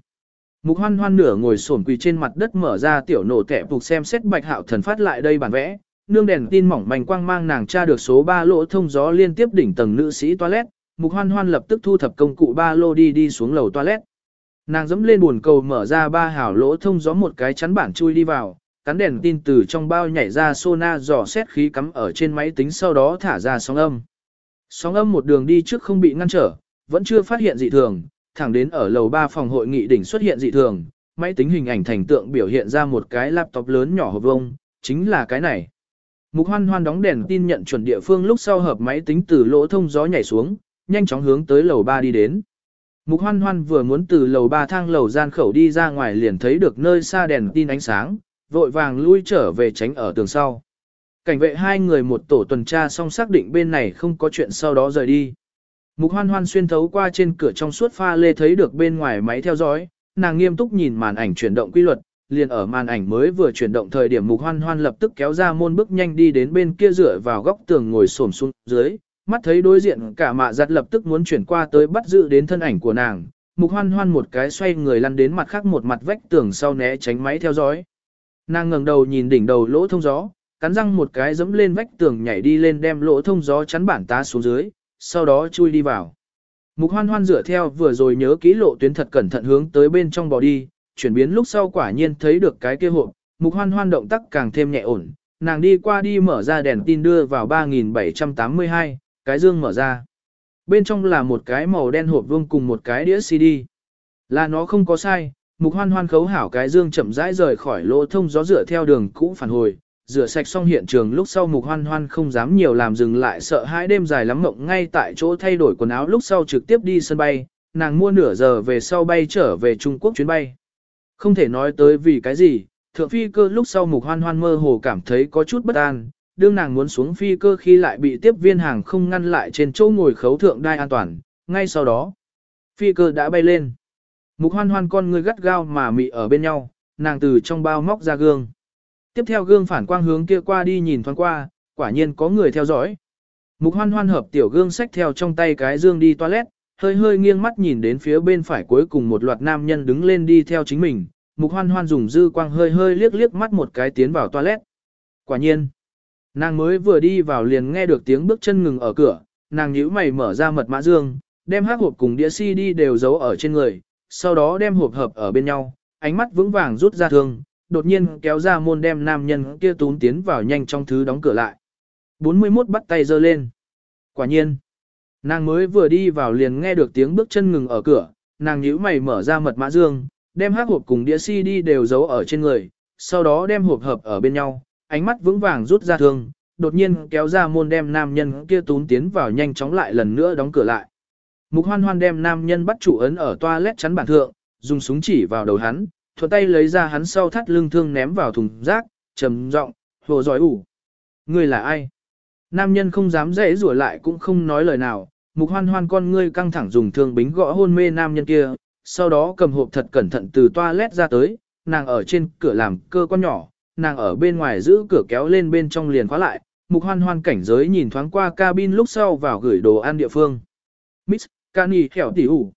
Speaker 1: Mục hoan hoan nửa ngồi xổm quỳ trên mặt đất mở ra tiểu nổ kẻ phục xem xét bạch hạo thần phát lại đây bản vẽ, nương đèn tin mỏng manh quang mang nàng tra được số 3 lỗ thông gió liên tiếp đỉnh tầng nữ sĩ toilet, mục hoan hoan lập tức thu thập công cụ ba lô đi đi xuống lầu toilet. Nàng dẫm lên buồn cầu mở ra ba hảo lỗ thông gió một cái chắn bản chui đi vào, cắn đèn tin từ trong bao nhảy ra sona dò xét khí cắm ở trên máy tính sau đó thả ra sóng âm. Sóng âm một đường đi trước không bị ngăn trở, vẫn chưa phát hiện dị thường, thẳng đến ở lầu 3 phòng hội nghị đỉnh xuất hiện dị thường, máy tính hình ảnh thành tượng biểu hiện ra một cái laptop lớn nhỏ hộp vông, chính là cái này. Mục hoan hoan đóng đèn tin nhận chuẩn địa phương lúc sau hợp máy tính từ lỗ thông gió nhảy xuống, nhanh chóng hướng tới lầu 3 đi đến. Mục hoan hoan vừa muốn từ lầu 3 thang lầu gian khẩu đi ra ngoài liền thấy được nơi xa đèn tin ánh sáng, vội vàng lui trở về tránh ở tường sau. Cảnh vệ hai người một tổ tuần tra xong xác định bên này không có chuyện sau đó rời đi. Mục hoan hoan xuyên thấu qua trên cửa trong suốt pha lê thấy được bên ngoài máy theo dõi, nàng nghiêm túc nhìn màn ảnh chuyển động quy luật, liền ở màn ảnh mới vừa chuyển động thời điểm mục hoan hoan lập tức kéo ra môn bước nhanh đi đến bên kia dựa vào góc tường ngồi xổm xuống dưới, mắt thấy đối diện cả mạ giặt lập tức muốn chuyển qua tới bắt giữ đến thân ảnh của nàng, mục hoan hoan một cái xoay người lăn đến mặt khác một mặt vách tường sau né tránh máy theo dõi. Nàng ngẩng đầu nhìn đỉnh đầu lỗ thông gió, cắn răng một cái dẫm lên vách tường nhảy đi lên đem lỗ thông gió chắn bản tá xuống dưới, sau đó chui đi vào. Mục hoan hoan dựa theo vừa rồi nhớ kỹ lộ tuyến thật cẩn thận hướng tới bên trong bò đi, chuyển biến lúc sau quả nhiên thấy được cái kia hộp, mục hoan hoan động tác càng thêm nhẹ ổn, nàng đi qua đi mở ra đèn tin đưa vào 3782, cái dương mở ra. Bên trong là một cái màu đen hộp vuông cùng một cái đĩa CD. Là nó không có sai, mục hoan hoan khấu hảo cái dương chậm rãi rời khỏi lỗ thông gió rửa theo đường cũ phản hồi, rửa sạch xong hiện trường lúc sau mục hoan hoan không dám nhiều làm dừng lại sợ hai đêm dài lắm mộng ngay tại chỗ thay đổi quần áo lúc sau trực tiếp đi sân bay, nàng mua nửa giờ về sau bay trở về Trung Quốc chuyến bay. Không thể nói tới vì cái gì, thượng phi cơ lúc sau mục hoan hoan mơ hồ cảm thấy có chút bất an, đương nàng muốn xuống phi cơ khi lại bị tiếp viên hàng không ngăn lại trên chỗ ngồi khấu thượng đai an toàn, ngay sau đó, phi cơ đã bay lên. Mục hoan hoan con người gắt gao mà mị ở bên nhau, nàng từ trong bao móc ra gương. Tiếp theo gương phản quang hướng kia qua đi nhìn thoáng qua, quả nhiên có người theo dõi. Mục hoan hoan hợp tiểu gương sách theo trong tay cái dương đi toilet, hơi hơi nghiêng mắt nhìn đến phía bên phải cuối cùng một loạt nam nhân đứng lên đi theo chính mình. Mục hoan hoan dùng dư quang hơi hơi liếc liếc mắt một cái tiến vào toilet. Quả nhiên, nàng mới vừa đi vào liền nghe được tiếng bước chân ngừng ở cửa, nàng nhíu mày mở ra mật mã dương, đem hát hộp cùng đĩa CD đều giấu ở trên người, sau đó đem hộp hợp ở bên nhau, ánh mắt vững vàng rút ra thương, đột nhiên kéo ra môn đem nam nhân kia tún tiến vào nhanh trong thứ đóng cửa lại. 41 bắt tay giơ lên. Quả nhiên, nàng mới vừa đi vào liền nghe được tiếng bước chân ngừng ở cửa, nàng nhíu mày mở ra mật mã dương, đem hát hộp cùng đĩa CD đều giấu ở trên người, sau đó đem hộp hợp ở bên nhau, ánh mắt vững vàng rút ra thương, đột nhiên kéo ra môn đem nam nhân kia tún tiến vào nhanh chóng lại lần nữa đóng cửa lại. Mục hoan hoan đem nam nhân bắt chủ ấn ở toilet chắn bản thượng, dùng súng chỉ vào đầu hắn, thuận tay lấy ra hắn sau thắt lưng thương ném vào thùng rác, trầm giọng, hồ giỏi ủ. Ngươi là ai? Nam nhân không dám dễ rủa lại cũng không nói lời nào, mục hoan hoan con ngươi căng thẳng dùng thương bính gõ hôn mê nam nhân kia, sau đó cầm hộp thật cẩn thận từ toilet ra tới, nàng ở trên cửa làm cơ quan nhỏ, nàng ở bên ngoài giữ cửa kéo lên bên trong liền khóa lại, mục hoan hoan cảnh giới nhìn thoáng qua cabin lúc sau vào gửi đồ ăn địa phương. Miss, Cani hẻo tỉ ủ.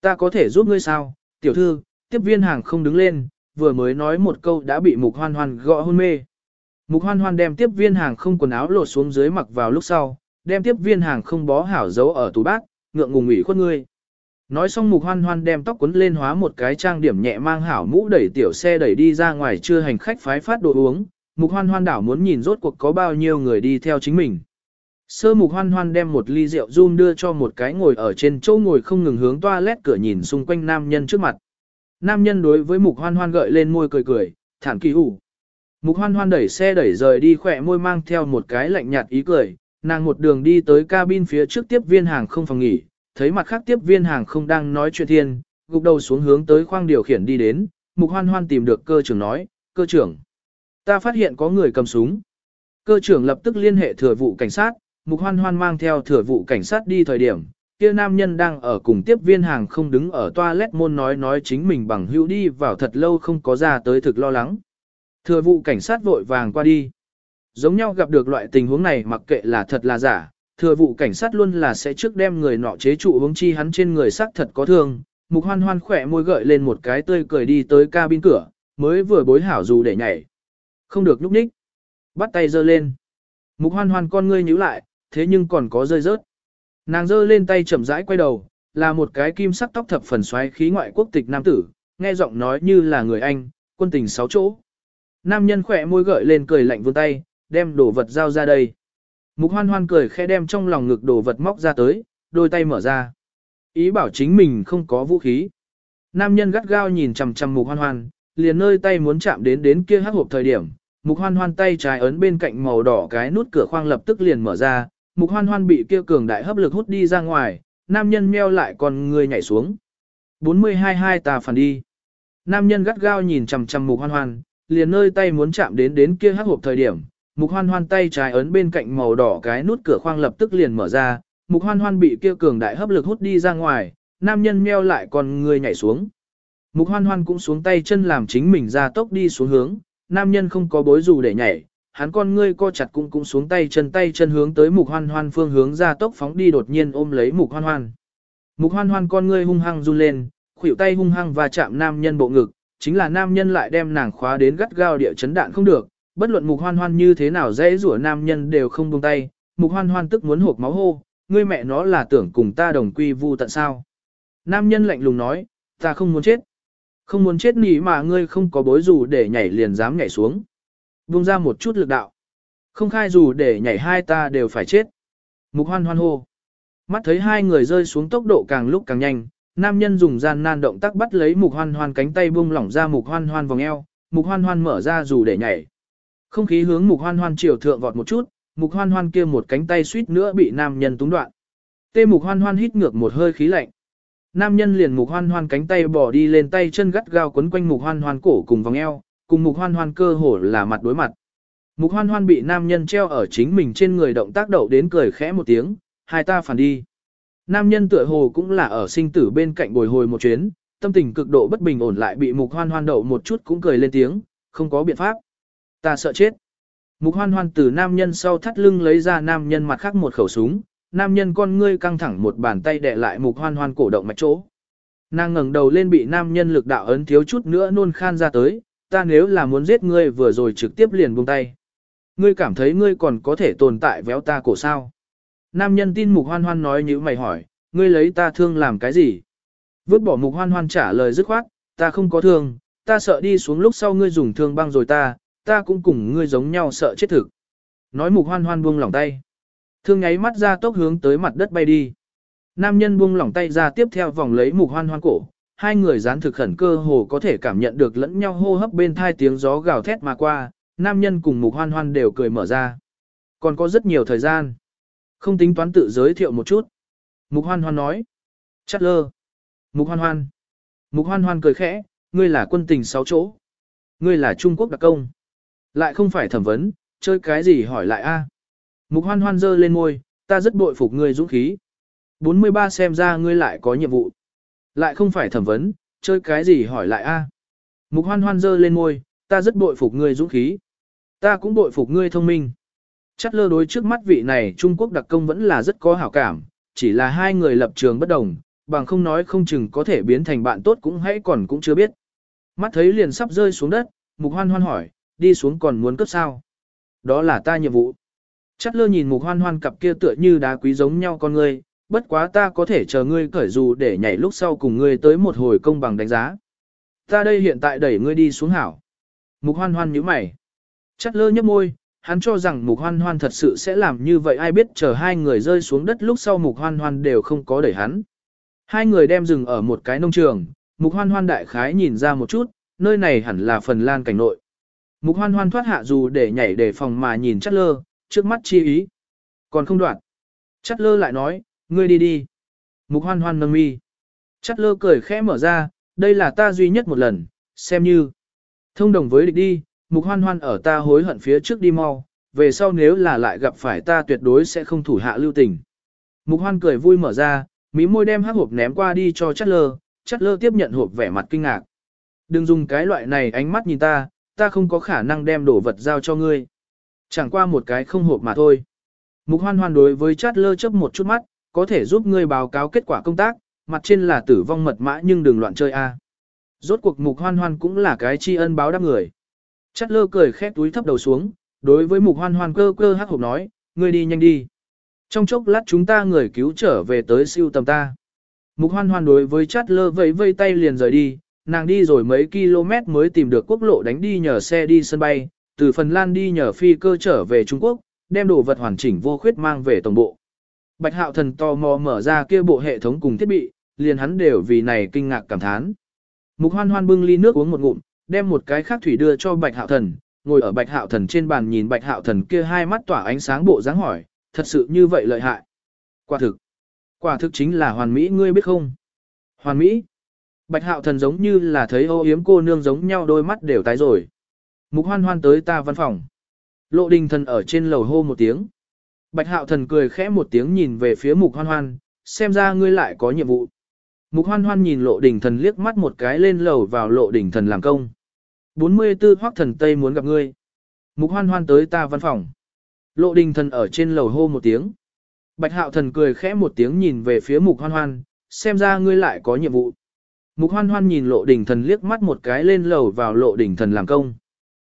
Speaker 1: Ta có thể giúp ngươi sao, tiểu thư, tiếp viên hàng không đứng lên, vừa mới nói một câu đã bị mục hoan hoan gõ hôn mê. Mục hoan hoan đem tiếp viên hàng không quần áo lột xuống dưới mặc vào lúc sau, đem tiếp viên hàng không bó hảo giấu ở tủ bát, ngượng ngùng ủy khuất ngươi. Nói xong mục hoan hoan đem tóc quấn lên hóa một cái trang điểm nhẹ mang hảo mũ đẩy tiểu xe đẩy đi ra ngoài chưa hành khách phái phát đồ uống, mục hoan hoan đảo muốn nhìn rốt cuộc có bao nhiêu người đi theo chính mình. Sơ mục hoan hoan đem một ly rượu run đưa cho một cái ngồi ở trên chỗ ngồi không ngừng hướng toilet cửa nhìn xung quanh nam nhân trước mặt. Nam nhân đối với mục hoan hoan gợi lên môi cười cười, thản kỳ ủ. Mục hoan hoan đẩy xe đẩy rời đi khỏe môi mang theo một cái lạnh nhạt ý cười, nàng một đường đi tới cabin phía trước tiếp viên hàng không phòng nghỉ, thấy mặt khác tiếp viên hàng không đang nói chuyện thiên, gục đầu xuống hướng tới khoang điều khiển đi đến, mục hoan hoan tìm được cơ trưởng nói, cơ trưởng, ta phát hiện có người cầm súng. Cơ trưởng lập tức liên hệ thừa vụ cảnh sát, mục hoan hoan mang theo thừa vụ cảnh sát đi thời điểm, kia nam nhân đang ở cùng tiếp viên hàng không đứng ở toilet môn nói nói chính mình bằng hữu đi vào thật lâu không có ra tới thực lo lắng. Thừa vụ cảnh sát vội vàng qua đi. Giống nhau gặp được loại tình huống này mặc kệ là thật là giả, thừa vụ cảnh sát luôn là sẽ trước đem người nọ chế trụ hướng chi hắn trên người xác thật có thương. Mục hoan hoan khỏe môi gợi lên một cái tươi cười đi tới cabin cửa, mới vừa bối hảo dù để nhảy. Không được nhúc ních. Bắt tay giơ lên. Mục hoan hoan con ngươi nhíu lại, thế nhưng còn có rơi rớt. Nàng giơ lên tay chậm rãi quay đầu, là một cái kim sắc tóc thập phần xoáy khí ngoại quốc tịch nam tử, nghe giọng nói như là người Anh, quân tình sáu chỗ. Nam nhân khỏe môi gợi lên cười lạnh vươn tay, đem đồ vật giao ra đây. Mục hoan hoan cười khẽ đem trong lòng ngực đồ vật móc ra tới, đôi tay mở ra. Ý bảo chính mình không có vũ khí. Nam nhân gắt gao nhìn chằm chằm mục hoan hoan, liền nơi tay muốn chạm đến đến kia hắc hộp thời điểm. Mục hoan hoan tay trái ấn bên cạnh màu đỏ cái nút cửa khoang lập tức liền mở ra, mục hoan hoan bị kia cường đại hấp lực hút đi ra ngoài, nam nhân meo lại còn người nhảy xuống. 42 hai tà phản đi. Nam nhân gắt gao nhìn chằm chằm mục hoan hoan, liền nơi tay muốn chạm đến đến kia hắc hộp thời điểm, mục hoan hoan tay trái ấn bên cạnh màu đỏ cái nút cửa khoang lập tức liền mở ra, mục hoan hoan bị kia cường đại hấp lực hút đi ra ngoài, nam nhân meo lại còn người nhảy xuống. Mục hoan hoan cũng xuống tay chân làm chính mình ra tốc đi xuống hướng, nam nhân không có bối dù để nhảy, hắn con ngươi co chặt cũng cũng xuống tay chân tay chân hướng tới mục hoan hoan phương hướng ra tốc phóng đi đột nhiên ôm lấy mục hoan hoan. Mục hoan hoan con ngươi hung hăng run lên, khuỷu tay hung hăng và chạm nam nhân bộ ngực, chính là nam nhân lại đem nàng khóa đến gắt gao địa chấn đạn không được, bất luận mục hoan hoan như thế nào dễ rủa nam nhân đều không buông tay, mục hoan hoan tức muốn hộp máu hô, ngươi mẹ nó là tưởng cùng ta đồng quy vu tận sao. Nam nhân lạnh lùng nói, ta không muốn chết. Không muốn chết nỉ mà ngươi không có bối dù để nhảy liền dám nhảy xuống. Buông ra một chút lực đạo. Không khai dù để nhảy hai ta đều phải chết. Mục hoan hoan hô. Mắt thấy hai người rơi xuống tốc độ càng lúc càng nhanh, nam nhân dùng gian nan động tác bắt lấy mục hoan hoan cánh tay buông lỏng ra mục hoan hoan vòng eo, mục hoan hoan mở ra dù để nhảy. Không khí hướng mục hoan hoan chiều thượng vọt một chút, mục hoan hoan kia một cánh tay suýt nữa bị nam nhân túng đoạn. Tê mục hoan hoan hít ngược một hơi khí lạnh. Nam nhân liền mục hoan hoan cánh tay bỏ đi lên tay chân gắt gao quấn quanh mục hoan hoan cổ cùng vòng eo, cùng mục hoan hoan cơ hồ là mặt đối mặt. Mục hoan hoan bị nam nhân treo ở chính mình trên người động tác đậu đến cười khẽ một tiếng, hai ta phản đi. Nam nhân tựa hồ cũng là ở sinh tử bên cạnh bồi hồi một chuyến, tâm tình cực độ bất bình ổn lại bị mục hoan hoan đậu một chút cũng cười lên tiếng, không có biện pháp. Ta sợ chết. Mục hoan hoan từ nam nhân sau thắt lưng lấy ra nam nhân mặt khác một khẩu súng, nam nhân con ngươi căng thẳng một bàn tay đè lại mục hoan hoan cổ động mạch chỗ. Nàng ngẩng đầu lên bị nam nhân lực đạo ấn thiếu chút nữa nôn khan ra tới, ta nếu là muốn giết ngươi vừa rồi trực tiếp liền buông tay. Ngươi cảm thấy ngươi còn có thể tồn tại véo ta cổ sao. Nam nhân tin mục hoan hoan nói như mày hỏi, ngươi lấy ta thương làm cái gì? Vứt bỏ mục hoan hoan trả lời dứt khoát, ta không có thương, ta sợ đi xuống lúc sau ngươi dùng thương băng rồi ta, ta cũng cùng ngươi giống nhau sợ chết thực. Nói mục hoan hoan buông lỏng tay. Thương nháy mắt ra tốc hướng tới mặt đất bay đi. Nam nhân buông lỏng tay ra tiếp theo vòng lấy mục hoan hoan cổ. Hai người dán thực khẩn cơ hồ có thể cảm nhận được lẫn nhau hô hấp bên thai tiếng gió gào thét mà qua. Nam nhân cùng mục hoan hoan đều cười mở ra. Còn có rất nhiều thời gian. Không tính toán tự giới thiệu một chút. Mục hoan hoan nói. Chát lơ. Mục hoan hoan. Mục hoan hoan cười khẽ, ngươi là quân tình sáu chỗ. Ngươi là Trung Quốc đặc công. Lại không phải thẩm vấn, chơi cái gì hỏi lại a? Mục hoan hoan giơ lên môi, ta rất bội phục ngươi dũng khí. 43 xem ra ngươi lại có nhiệm vụ. Lại không phải thẩm vấn, chơi cái gì hỏi lại a? Mục hoan hoan giơ lên môi, ta rất bội phục ngươi dũng khí. Ta cũng bội phục ngươi thông minh. Chắc lơ đối trước mắt vị này Trung Quốc đặc công vẫn là rất có hảo cảm, chỉ là hai người lập trường bất đồng, bằng không nói không chừng có thể biến thành bạn tốt cũng hãy còn cũng chưa biết. Mắt thấy liền sắp rơi xuống đất, mục hoan hoan hỏi, đi xuống còn muốn cướp sao? Đó là ta nhiệm vụ. Chắt lơ nhìn mục hoan hoan cặp kia tựa như đá quý giống nhau con ngươi, bất quá ta có thể chờ ngươi cởi dù để nhảy lúc sau cùng ngươi tới một hồi công bằng đánh giá. Ta đây hiện tại đẩy ngươi đi xuống hảo. Mục hoan hoan nhíu mày. Chắt lơ nhấp môi, hắn cho rằng mục hoan hoan thật sự sẽ làm như vậy ai biết chờ hai người rơi xuống đất lúc sau mục hoan hoan đều không có đẩy hắn. Hai người đem dừng ở một cái nông trường, mục hoan hoan đại khái nhìn ra một chút, nơi này hẳn là phần lan cảnh nội. Mục hoan hoan thoát hạ dù để nhảy để phòng mà nhìn chắt lơ, trước mắt chi ý. Còn không đoạn. Chắt lơ lại nói, ngươi đi đi. Mục hoan hoan nâng mi. Chắt lơ cười khẽ mở ra, đây là ta duy nhất một lần, xem như. Thông đồng với địch đi, mục hoan hoan ở ta hối hận phía trước đi mau, về sau nếu là lại gặp phải ta tuyệt đối sẽ không thủ hạ lưu tình. Mục hoan cười vui mở ra, mí môi đem hắc hộp ném qua đi cho chắt lơ, chắt lơ tiếp nhận hộp vẻ mặt kinh ngạc. Đừng dùng cái loại này ánh mắt nhìn ta, ta không có khả năng đem đồ vật giao cho ngươi. Chẳng qua một cái không hộp mà thôi. Mục hoan hoan đối với chát lơ chấp một chút mắt, có thể giúp ngươi báo cáo kết quả công tác, mặt trên là tử vong mật mã nhưng đừng loạn chơi a. Rốt cuộc mục hoan hoan cũng là cái tri ân báo đáp người. Chát lơ cười khép túi thấp đầu xuống, đối với mục hoan hoan cơ cơ hắc hộp nói, ngươi đi nhanh đi. Trong chốc lát chúng ta người cứu trở về tới siêu tầm ta. Mục hoan hoan đối với chát lơ vẫy vây tay liền rời đi, nàng đi rồi mấy km mới tìm được quốc lộ đánh đi nhờ xe đi sân bay, từ Phần Lan đi nhờ phi cơ trở về Trung Quốc, đem đồ vật hoàn chỉnh vô khuyết mang về tổng bộ. Bạch Hạo Thần tò mò mở ra kia bộ hệ thống cùng thiết bị, liền hắn đều vì này kinh ngạc cảm thán. Mục Hoan Hoan bưng ly nước uống một ngụm, đem một cái khác thủy đưa cho Bạch Hạo Thần, ngồi ở Bạch Hạo Thần trên bàn nhìn Bạch Hạo Thần kia hai mắt tỏa ánh sáng bộ dáng hỏi, thật sự như vậy lợi hại. Quả thực, quả thực chính là hoàn mỹ ngươi biết không? Hoàn mỹ. Bạch Hạo Thần giống như là thấy ô yếm cô nương giống nhau đôi mắt đều tái rồi. Mục Hoan Hoan tới ta văn phòng. Lộ đình thần ở trên lầu hô một tiếng. Bạch hạo thần cười khẽ một tiếng nhìn về phía mục hoan hoan, xem ra ngươi lại có nhiệm vụ. Mục hoan hoan nhìn lộ đình thần liếc mắt một cái lên lầu vào lộ đình thần làm công. 44 hoác thần Tây muốn gặp ngươi. Mục hoan hoan tới ta văn phòng. Lộ đình thần ở trên lầu hô một tiếng. Bạch hạo thần cười khẽ một tiếng nhìn về phía mục hoan hoan, xem ra ngươi lại có nhiệm vụ. Mục hoan hoan nhìn lộ đình thần liếc mắt một cái lên lầu vào lộ đình thần làm công.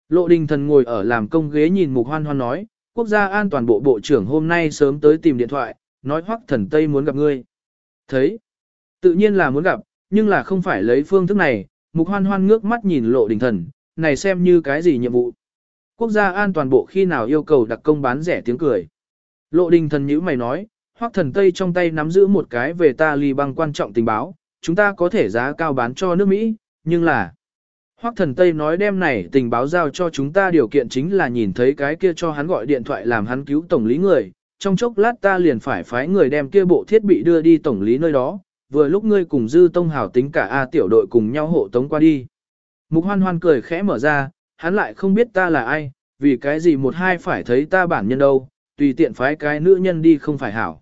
Speaker 1: Lộ đình thần ngồi ở làm công ghế nhìn mục hoan hoan nói, quốc gia an toàn bộ bộ trưởng hôm nay sớm tới tìm điện thoại, nói hoắc thần Tây muốn gặp ngươi. Thấy, tự nhiên là muốn gặp, nhưng là không phải lấy phương thức này, mục hoan hoan ngước mắt nhìn lộ đình thần, này xem như cái gì nhiệm vụ. Quốc gia an toàn bộ khi nào yêu cầu đặc công bán rẻ tiếng cười. Lộ đình thần nhữ mày nói, hoắc thần Tây trong tay nắm giữ một cái về ta ly băng quan trọng tình báo, chúng ta có thể giá cao bán cho nước Mỹ, nhưng là Hoắc thần Tây nói đem này tình báo giao cho chúng ta điều kiện chính là nhìn thấy cái kia cho hắn gọi điện thoại làm hắn cứu tổng lý người, trong chốc lát ta liền phải phái người đem kia bộ thiết bị đưa đi tổng lý nơi đó, vừa lúc ngươi cùng Dư Tông Hảo tính cả A tiểu đội cùng nhau hộ tống qua đi. Mục hoan hoan cười khẽ mở ra, hắn lại không biết ta là ai, vì cái gì một hai phải thấy ta bản nhân đâu, tùy tiện phái cái nữ nhân đi không phải hảo.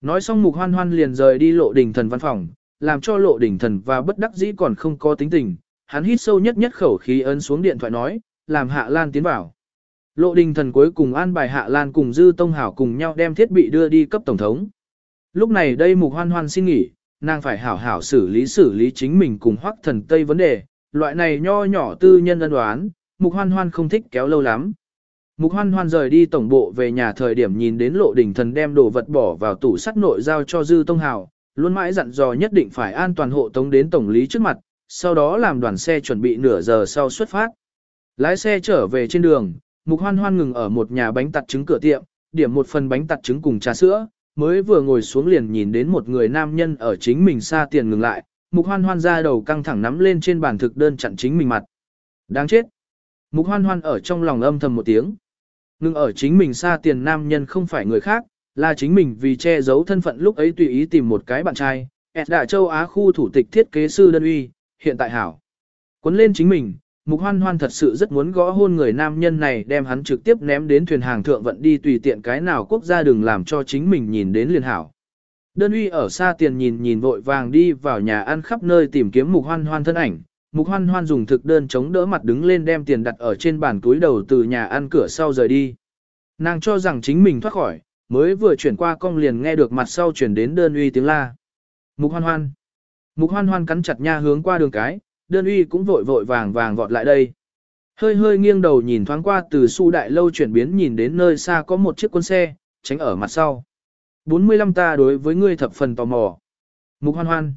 Speaker 1: Nói xong mục hoan hoan liền rời đi lộ đỉnh thần văn phòng, làm cho lộ đỉnh thần và bất đắc dĩ còn không có tính tình, hắn hít sâu nhất nhất khẩu khí ấn xuống điện thoại nói, làm Hạ Lan tiến vào. Lộ đình thần cuối cùng an bài Hạ Lan cùng Dư Tông Hảo cùng nhau đem thiết bị đưa đi cấp Tổng thống. Lúc này đây mục hoan hoan xin nghỉ, nàng phải hảo hảo xử lý xử lý chính mình cùng hoắc thần Tây vấn đề, loại này nho nhỏ tư nhân ân đoán, mục hoan hoan không thích kéo lâu lắm. Mục hoan hoan rời đi tổng bộ về nhà thời điểm nhìn đến lộ đình thần đem đồ vật bỏ vào tủ sắt nội giao cho Dư Tông Hảo, luôn mãi dặn dò nhất định phải an toàn hộ tống đến tổng lý trước mặt, sau đó làm đoàn xe chuẩn bị nửa giờ sau xuất phát. Lái xe trở về trên đường, Mục Hoan Hoan ngừng ở một nhà bánh tặt trứng cửa tiệm, điểm một phần bánh tặt trứng cùng trà sữa, mới vừa ngồi xuống liền nhìn đến một người nam nhân ở chính mình xa tiền ngừng lại, Mục Hoan Hoan ra đầu căng thẳng nắm lên trên bàn thực đơn chặn chính mình mặt. Đáng chết. Mục Hoan Hoan ở trong lòng âm thầm một tiếng. Ngừng ở chính mình xa tiền nam nhân không phải người khác, là chính mình vì che giấu thân phận lúc ấy tùy ý tìm một cái bạn trai, ẹt đả châu Á khu thủ tịch thiết kế sư đơn uy, hiện tại hảo. Cuốn lên chính mình, Mục Hoan Hoan thật sự rất muốn gõ hôn người nam nhân này đem hắn trực tiếp ném đến thuyền hàng thượng vận đi tùy tiện cái nào quốc gia đừng làm cho chính mình nhìn đến liền hảo. Đơn uy ở xa tiền nhìn nhìn vội vàng đi vào nhà ăn khắp nơi tìm kiếm Mục Hoan Hoan thân ảnh. Mục Hoan Hoan dùng thực đơn chống đỡ mặt đứng lên đem tiền đặt ở trên bàn túi đầu từ nhà ăn cửa sau rời đi. Nàng cho rằng chính mình thoát khỏi, mới vừa chuyển qua cong liền nghe được mặt sau chuyển đến đơn uy tiếng la. Mục Hoan Hoan. Mục hoan hoan cắn chặt nha hướng qua đường cái, đơn uy cũng vội vội vàng vàng vọt lại đây. Hơi hơi nghiêng đầu nhìn thoáng qua từ su đại lâu chuyển biến nhìn đến nơi xa có một chiếc quân xe, tránh ở mặt sau. 45 ta đối với ngươi thập phần tò mò. Mục hoan hoan.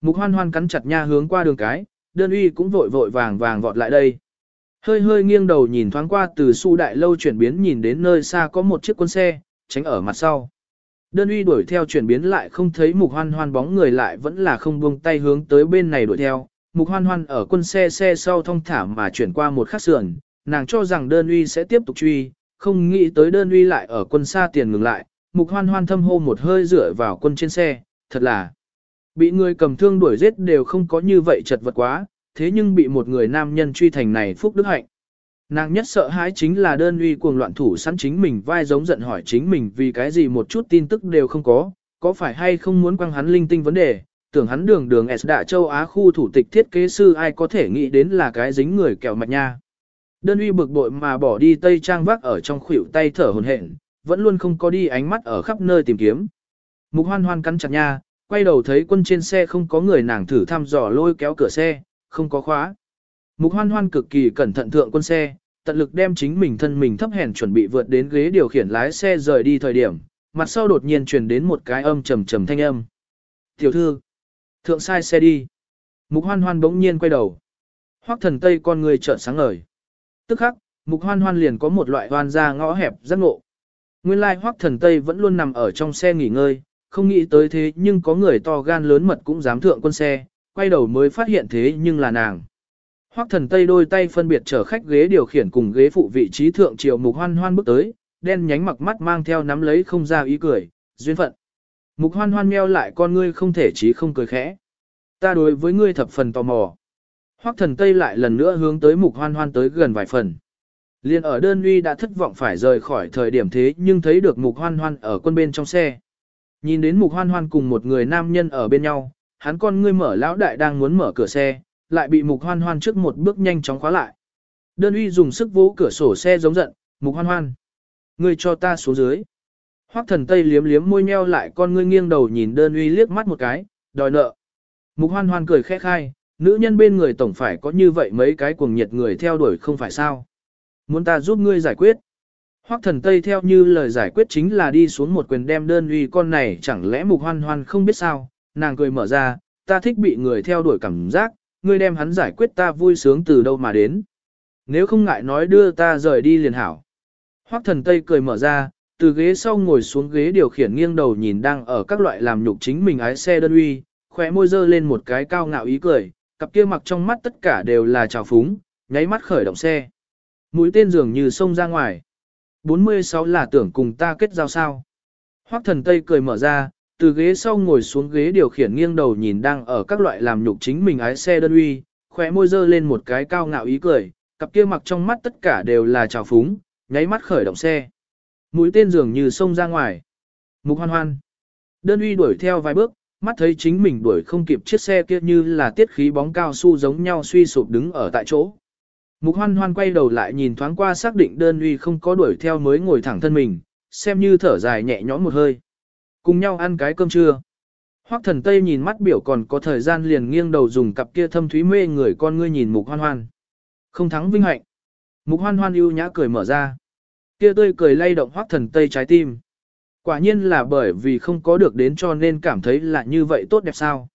Speaker 1: Mục hoan hoan cắn chặt nha hướng qua đường cái, đơn uy cũng vội vội vàng vàng vọt lại đây. Hơi hơi nghiêng đầu nhìn thoáng qua từ su đại lâu chuyển biến nhìn đến nơi xa có một chiếc quân xe, tránh ở mặt sau. Đơn uy đuổi theo chuyển biến lại không thấy mục hoan hoan bóng người lại vẫn là không buông tay hướng tới bên này đuổi theo. Mục hoan hoan ở quân xe xe sau thông thả mà chuyển qua một khắc sườn, nàng cho rằng đơn uy sẽ tiếp tục truy, không nghĩ tới đơn uy lại ở quân xa tiền ngừng lại. Mục hoan hoan thâm hô một hơi rửa vào quân trên xe, thật là Bị người cầm thương đuổi giết đều không có như vậy chật vật quá, thế nhưng bị một người nam nhân truy thành này phúc đức hạnh. Nàng nhất sợ hãi chính là đơn uy cuồng loạn thủ sẵn chính mình vai giống giận hỏi chính mình vì cái gì một chút tin tức đều không có, có phải hay không muốn quăng hắn linh tinh vấn đề, tưởng hắn đường đường S đạ châu Á khu thủ tịch thiết kế sư ai có thể nghĩ đến là cái dính người kẹo mạch nha. Đơn uy bực bội mà bỏ đi tây trang vác ở trong khuỷu tay thở hồn hển, vẫn luôn không có đi ánh mắt ở khắp nơi tìm kiếm. Mục hoan hoan cắn chặt nha, quay đầu thấy quân trên xe không có người nàng thử thăm dò lôi kéo cửa xe, không có khóa. Mục hoan hoan cực kỳ cẩn thận thượng quân xe, tận lực đem chính mình thân mình thấp hèn chuẩn bị vượt đến ghế điều khiển lái xe rời đi thời điểm, mặt sau đột nhiên truyền đến một cái âm trầm trầm thanh âm. Tiểu thư, thượng sai xe đi. Mục hoan hoan bỗng nhiên quay đầu. Hoắc thần tây con người trợn sáng ngời. Tức khắc, mục hoan hoan liền có một loại hoan ra ngõ hẹp giác ngộ. Nguyên lai Hoắc thần tây vẫn luôn nằm ở trong xe nghỉ ngơi, không nghĩ tới thế nhưng có người to gan lớn mật cũng dám thượng quân xe, quay đầu mới phát hiện thế nhưng là nàng. Hoắc thần tây đôi tay phân biệt chở khách ghế điều khiển cùng ghế phụ vị trí thượng triều mục hoan hoan bước tới, đen nhánh mặc mắt mang theo nắm lấy không ra ý cười, duyên phận. Mục hoan hoan meo lại con ngươi không thể chí không cười khẽ. Ta đối với ngươi thập phần tò mò. Hoắc thần tây lại lần nữa hướng tới mục hoan hoan tới gần vài phần. Liên ở đơn uy đã thất vọng phải rời khỏi thời điểm thế nhưng thấy được mục hoan hoan ở quân bên trong xe. Nhìn đến mục hoan hoan cùng một người nam nhân ở bên nhau, hắn con ngươi mở lão đại đang muốn mở cửa xe, lại bị mục hoan hoan trước một bước nhanh chóng khóa lại. Đơn uy dùng sức vỗ cửa sổ xe giống giận, mục hoan hoan. Ngươi cho ta xuống dưới. Hoắc thần tây liếm liếm môi nheo lại con ngươi nghiêng đầu nhìn đơn uy liếc mắt một cái, đòi nợ. Mục hoan hoan cười khẽ khai, nữ nhân bên người tổng phải có như vậy mấy cái cuồng nhiệt người theo đuổi không phải sao. Muốn ta giúp ngươi giải quyết. Hoắc thần Tây theo như lời giải quyết chính là đi xuống một quyền đem đơn uy con này chẳng lẽ mục hoan hoan không biết sao, nàng cười mở ra, ta thích bị người theo đuổi cảm giác, ngươi đem hắn giải quyết ta vui sướng từ đâu mà đến. Nếu không ngại nói đưa ta rời đi liền hảo. Hoắc thần Tây cười mở ra, từ ghế sau ngồi xuống ghế điều khiển nghiêng đầu nhìn đang ở các loại làm nhục chính mình ái xe đơn uy, khóe môi dơ lên một cái cao ngạo ý cười, cặp kia mặc trong mắt tất cả đều là trào phúng, nháy mắt khởi động xe. Mũi tên dường như xông ra ngoài. 46 là tưởng cùng ta kết giao sao. Hoắc thần Tây cười mở ra, từ ghế sau ngồi xuống ghế điều khiển nghiêng đầu nhìn đang ở các loại làm nhục chính mình ái xe đơn uy, khóe môi dơ lên một cái cao ngạo ý cười, cặp kia mặc trong mắt tất cả đều là trào phúng, nháy mắt khởi động xe. Mũi tên dường như xông ra ngoài. Mục hoan hoan. Đơn uy đuổi theo vài bước, mắt thấy chính mình đuổi không kịp chiếc xe kia như là tiết khí bóng cao su giống nhau suy sụp đứng ở tại chỗ. Mục hoan hoan quay đầu lại nhìn thoáng qua xác định đơn uy không có đuổi theo mới ngồi thẳng thân mình, xem như thở dài nhẹ nhõm một hơi. Cùng nhau ăn cái cơm trưa. Hoắc thần Tây nhìn mắt biểu còn có thời gian liền nghiêng đầu dùng cặp kia thâm thúy mê người con ngươi nhìn mục hoan hoan. Không thắng vinh hạnh. Mục hoan hoan ưu nhã cười mở ra. Kia tươi cười lay động Hoắc thần Tây trái tim. Quả nhiên là bởi vì không có được đến cho nên cảm thấy là như vậy tốt đẹp sao.